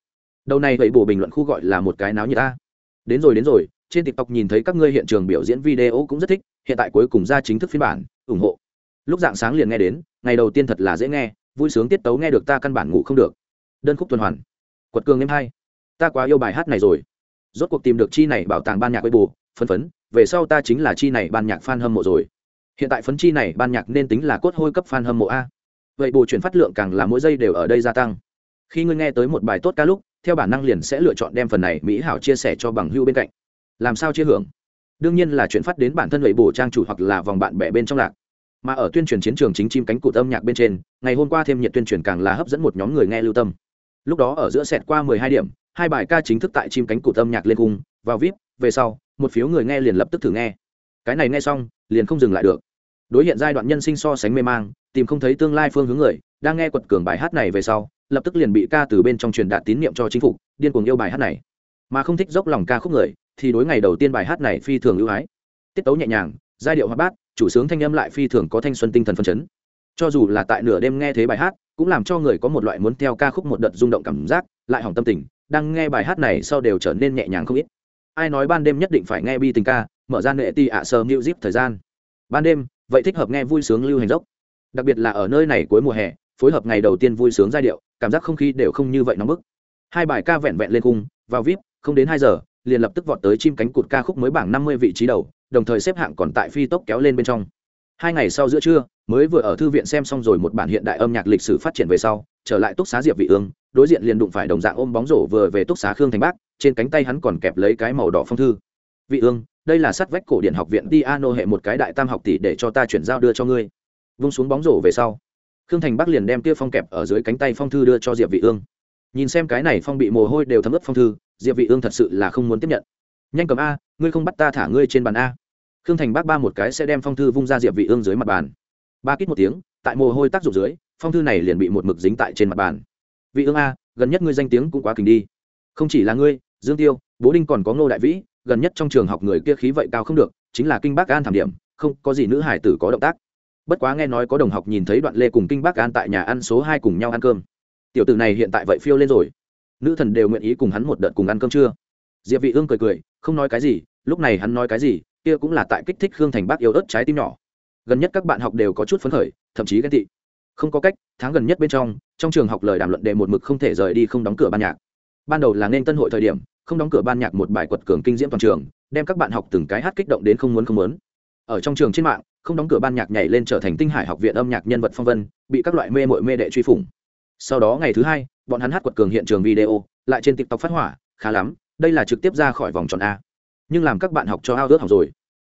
đầu này vậy bổ bình luận khu gọi là một cái náo như ta đến rồi đến rồi, trên tiktok nhìn thấy các ngươi hiện trường biểu diễn video cũng rất thích, hiện tại cuối cùng ra chính thức phiên bản, ủng hộ. Lúc dạng sáng liền nghe đến, ngày đầu tiên thật là dễ nghe, vui sướng tiết tấu nghe được ta căn bản ngủ không được. Đơn khúc tuần hoàn quật cường em hai. Ta quá yêu bài hát này rồi. Rốt cuộc tìm được chi này bảo tàng ban nhạc với bù phấn phấn, về sau ta chính là chi này ban nhạc fan hâm mộ rồi. Hiện tại phấn chi này ban nhạc nên tính là cốt hôi cấp fan hâm mộ a. Vậy bù chuyển phát lượng càng là mỗi giây đều ở đây gia tăng. Khi ngươi nghe tới một bài tốt ca lúc, theo bản năng liền sẽ lựa chọn đem phần này mỹ hảo chia sẻ cho bằng hưu bên cạnh. Làm sao chia hưởng? Đương nhiên là chuyển phát đến bản thân vậy bù trang chủ hoặc là vòng bạn bè bên trong lạc. Mà ở tuyên truyền chiến trường chính chim cánh cụt âm nhạc bên trên, ngày hôm qua thêm nhiệt tuyên truyền càng là hấp dẫn một nhóm người nghe lưu tâm lúc đó ở giữa sẹt qua mười hai điểm, hai bài ca chính thức tại chim cánh cụt âm nhạc lên cung, vào vip, về sau, một phiếu người nghe liền lập tức thử nghe. Cái này nghe xong, liền không dừng lại được. Đối hiện giai đoạn nhân sinh so sánh mê mang, tìm không thấy tương lai phương hướng người, đang nghe quật cường bài hát này về sau, lập tức liền bị ca từ bên trong truyền đạt tín nhiệm cho chính phủ điên cuồng yêu bài hát này. Mà không thích dốc lòng ca khúc người, thì đối ngày đầu tiên bài hát này phi thường ưu ái. Tiết tấu nhẹ nhàng, giai điệu hoa bát, chủ sướng thanh âm lại phi thường có thanh xuân tinh thần phân chấn cho dù là tại nửa đêm nghe thấy bài hát, cũng làm cho người có một loại muốn theo ca khúc một đợt rung động cảm giác, lại hỏng tâm tình, đang nghe bài hát này sau đều trở nên nhẹ nhàng không ít. Ai nói ban đêm nhất định phải nghe bi tình ca, mở ra nệ ti ạ sơ music thời gian. Ban đêm, vậy thích hợp nghe vui sướng lưu hành dốc. Đặc biệt là ở nơi này cuối mùa hè, phối hợp ngày đầu tiên vui sướng giai điệu, cảm giác không khí đều không như vậy nóng bức. Hai bài ca vẹn vẹn lên cung vào vip, không đến hai giờ, liền lập tức vọt tới chim cánh cụt ca khúc mới bảng năm mươi vị trí đầu, đồng thời xếp hạng còn tại phi tốc kéo lên bên trong. Hai ngày sau giữa trưa mới vừa ở thư viện xem xong rồi một bản hiện đại âm nhạc lịch sử phát triển về sau, trở lại túc xá diệp vị ương, đối diện liền đụng phải đồng dạng ôm bóng rổ vừa về túc xá khương thành bắc trên cánh tay hắn còn kẹp lấy cái màu đỏ phong thư. Vị ương, đây là sắt vách cổ điển học viện Diano hệ một cái đại tam học tỷ để cho ta chuyển giao đưa cho ngươi. Vung xuống bóng rổ về sau, khương thành bắc liền đem kia phong kẹp ở dưới cánh tay phong thư đưa cho diệp vị ương. Nhìn xem cái này phong bị mồ hôi đều thấm ướt phong thư, diệp vị ương thật sự là không muốn tiếp nhận. Nhanh cầm a, ngươi không bắt ta thả ngươi trên bàn a. Khương thành bác ba một cái sẽ đem phong thư vung ra diệp vị ương dưới mặt bàn ba kít một tiếng, tại mồ hôi tác dụng dưới, phong thư này liền bị một mực dính tại trên mặt bàn. Vị ương a, gần nhất ngươi danh tiếng cũng quá kình đi. Không chỉ là ngươi, dương tiêu, bố đinh còn có ngô đại vĩ, gần nhất trong trường học người kia khí vậy cao không được, chính là kinh bác an thảm điểm, không, có gì nữ hải tử có động tác. Bất quá nghe nói có đồng học nhìn thấy đoạn lê cùng kinh bác an tại nhà ăn số hai cùng nhau ăn cơm. Tiểu tử này hiện tại vậy phiêu lên rồi. Nữ thần đều nguyện ý cùng hắn một đợt cùng ăn cơm chưa diệp vị ương cười cười, không nói cái gì, lúc này hắn nói cái gì, kia cũng là tại kích thích khương thành bác yêu ớt trái tim nhỏ gần nhất các bạn học đều có chút phấn khởi, thậm chí ghen tị. Không có cách, tháng gần nhất bên trong trong trường học lời đàm luận đề một mực không thể rời đi không đóng cửa ban nhạc. Ban đầu là nên tân hội thời điểm, không đóng cửa ban nhạc một bài quật cường kinh diễm toàn trường, đem các bạn học từng cái hát kích động đến không muốn không muốn. Ở trong trường trên mạng, không đóng cửa ban nhạc nhảy lên trở thành tinh hải học viện âm nhạc nhân vật phong vân, bị các loại mê mội mê đệ truy phủng. Sau đó ngày thứ hai, bọn hắn hát quật cường hiện trường video, lại trên tiktok phát hỏa, khá lắm, đây là trực tiếp ra khỏi vòng tròn a. Nhưng làm các bạn học cho ao ước học rồi.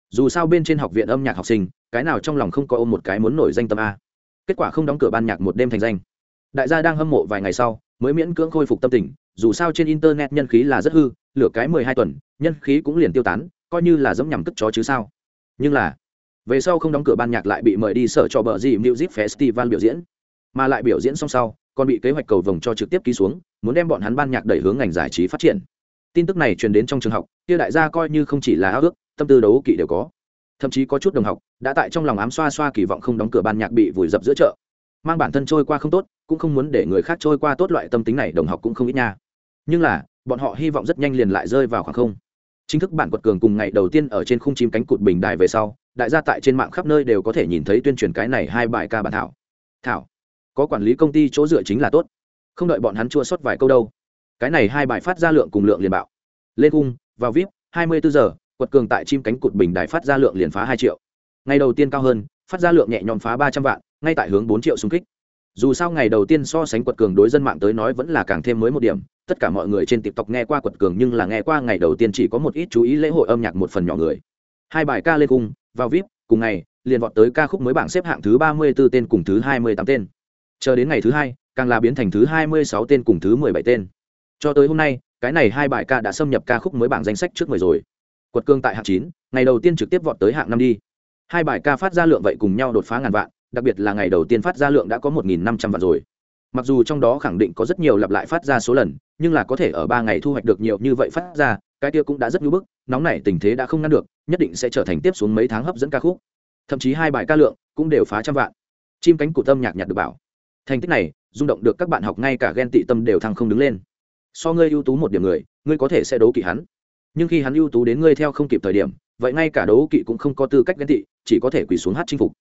Dù sao bên trên học viện âm nhạc học sinh cái nào trong lòng không có ôm một cái muốn nổi danh tâm a. Kết quả không đóng cửa ban nhạc một đêm thành danh. Đại gia đang hâm mộ vài ngày sau, mới miễn cưỡng khôi phục tâm tình, dù sao trên internet nhân khí là rất hư, lửa cái mười hai tuần, nhân khí cũng liền tiêu tán, coi như là giống nhằm cất chó chứ sao. Nhưng là, về sau không đóng cửa ban nhạc lại bị mời đi sở cho bờ gì music festival biểu diễn. Mà lại biểu diễn xong sau, còn bị kế hoạch cầu vồng cho trực tiếp ký xuống, muốn đem bọn hắn ban nhạc đẩy hướng ngành giải trí phát triển. Tin tức này truyền đến trong trường học, kia đại gia coi như không chỉ là ao ước, tâm tư đấu kỵ đều có thậm chí có chút đồng học đã tại trong lòng ám xoa xoa kỳ vọng không đóng cửa ban nhạc bị vùi dập giữa chợ. Mang bản thân trôi qua không tốt, cũng không muốn để người khác trôi qua tốt loại tâm tính này, đồng học cũng không ít nha. Nhưng là, bọn họ hy vọng rất nhanh liền lại rơi vào khoảng không. Chính thức bản quật cường cùng ngày đầu tiên ở trên khung chim cánh cụt bình đài về sau, đại gia tại trên mạng khắp nơi đều có thể nhìn thấy tuyên truyền cái này hai bài ca bản thảo. Thảo, có quản lý công ty chỗ dựa chính là tốt. Không đợi bọn hắn chua sót vài câu đâu. Cái này hai bài phát ra lượng cùng lượng liền bạo. Lên cung vào vip, hai mươi bốn giờ quật cường tại chim cánh cụt bình đài phát ra lượng liền phá hai triệu. Ngày đầu tiên cao hơn, phát ra lượng nhẹ nhõm phá ba trăm vạn, ngay tại hướng bốn triệu xung kích. Dù sao ngày đầu tiên so sánh quật cường đối dân mạng tới nói vẫn là càng thêm mới một điểm, tất cả mọi người trên tiktok nghe qua quật cường nhưng là nghe qua ngày đầu tiên chỉ có một ít chú ý lễ hội âm nhạc một phần nhỏ người. Hai bài ca lên cung, vào vip, cùng ngày, liền vọt tới ca khúc mới bảng xếp hạng thứ ba mươi 34 tên cùng thứ hai mươi tám tên. Chờ đến ngày thứ hai, càng là biến thành thứ hai mươi sáu tên cùng thứ mười bảy tên. Cho tới hôm nay, cái này hai bài ca đã xâm nhập ca khúc mới bảng danh sách trước mười rồi quật cương tại hạng chín, ngày đầu tiên trực tiếp vọt tới hạng năm đi. Hai bài ca phát ra lượng vậy cùng nhau đột phá ngàn vạn, đặc biệt là ngày đầu tiên phát ra lượng đã có một nghìn năm trăm vạn rồi. Mặc dù trong đó khẳng định có rất nhiều lặp lại phát ra số lần, nhưng là có thể ở ba ngày thu hoạch được nhiều như vậy phát ra, cái kia cũng đã rất ngưỡng bức, nóng này tình thế đã không ngăn được, nhất định sẽ trở thành tiếp xuống mấy tháng hấp dẫn ca khúc. Thậm chí hai bài ca lượng cũng đều phá trăm vạn. Chim cánh cụ tâm nhạc nhạc được bảo. Thành tích này, rung động được các bạn học ngay cả ghen tị tâm đều thăng không đứng lên. So ngươi ưu tú một điểm người, ngươi có thể sẽ đấu kỵ hắn nhưng khi hắn ưu tú đến ngươi theo không kịp thời điểm, vậy ngay cả đấu kỵ cũng không có tư cách ghen tị, chỉ có thể quỳ xuống hát chinh phục.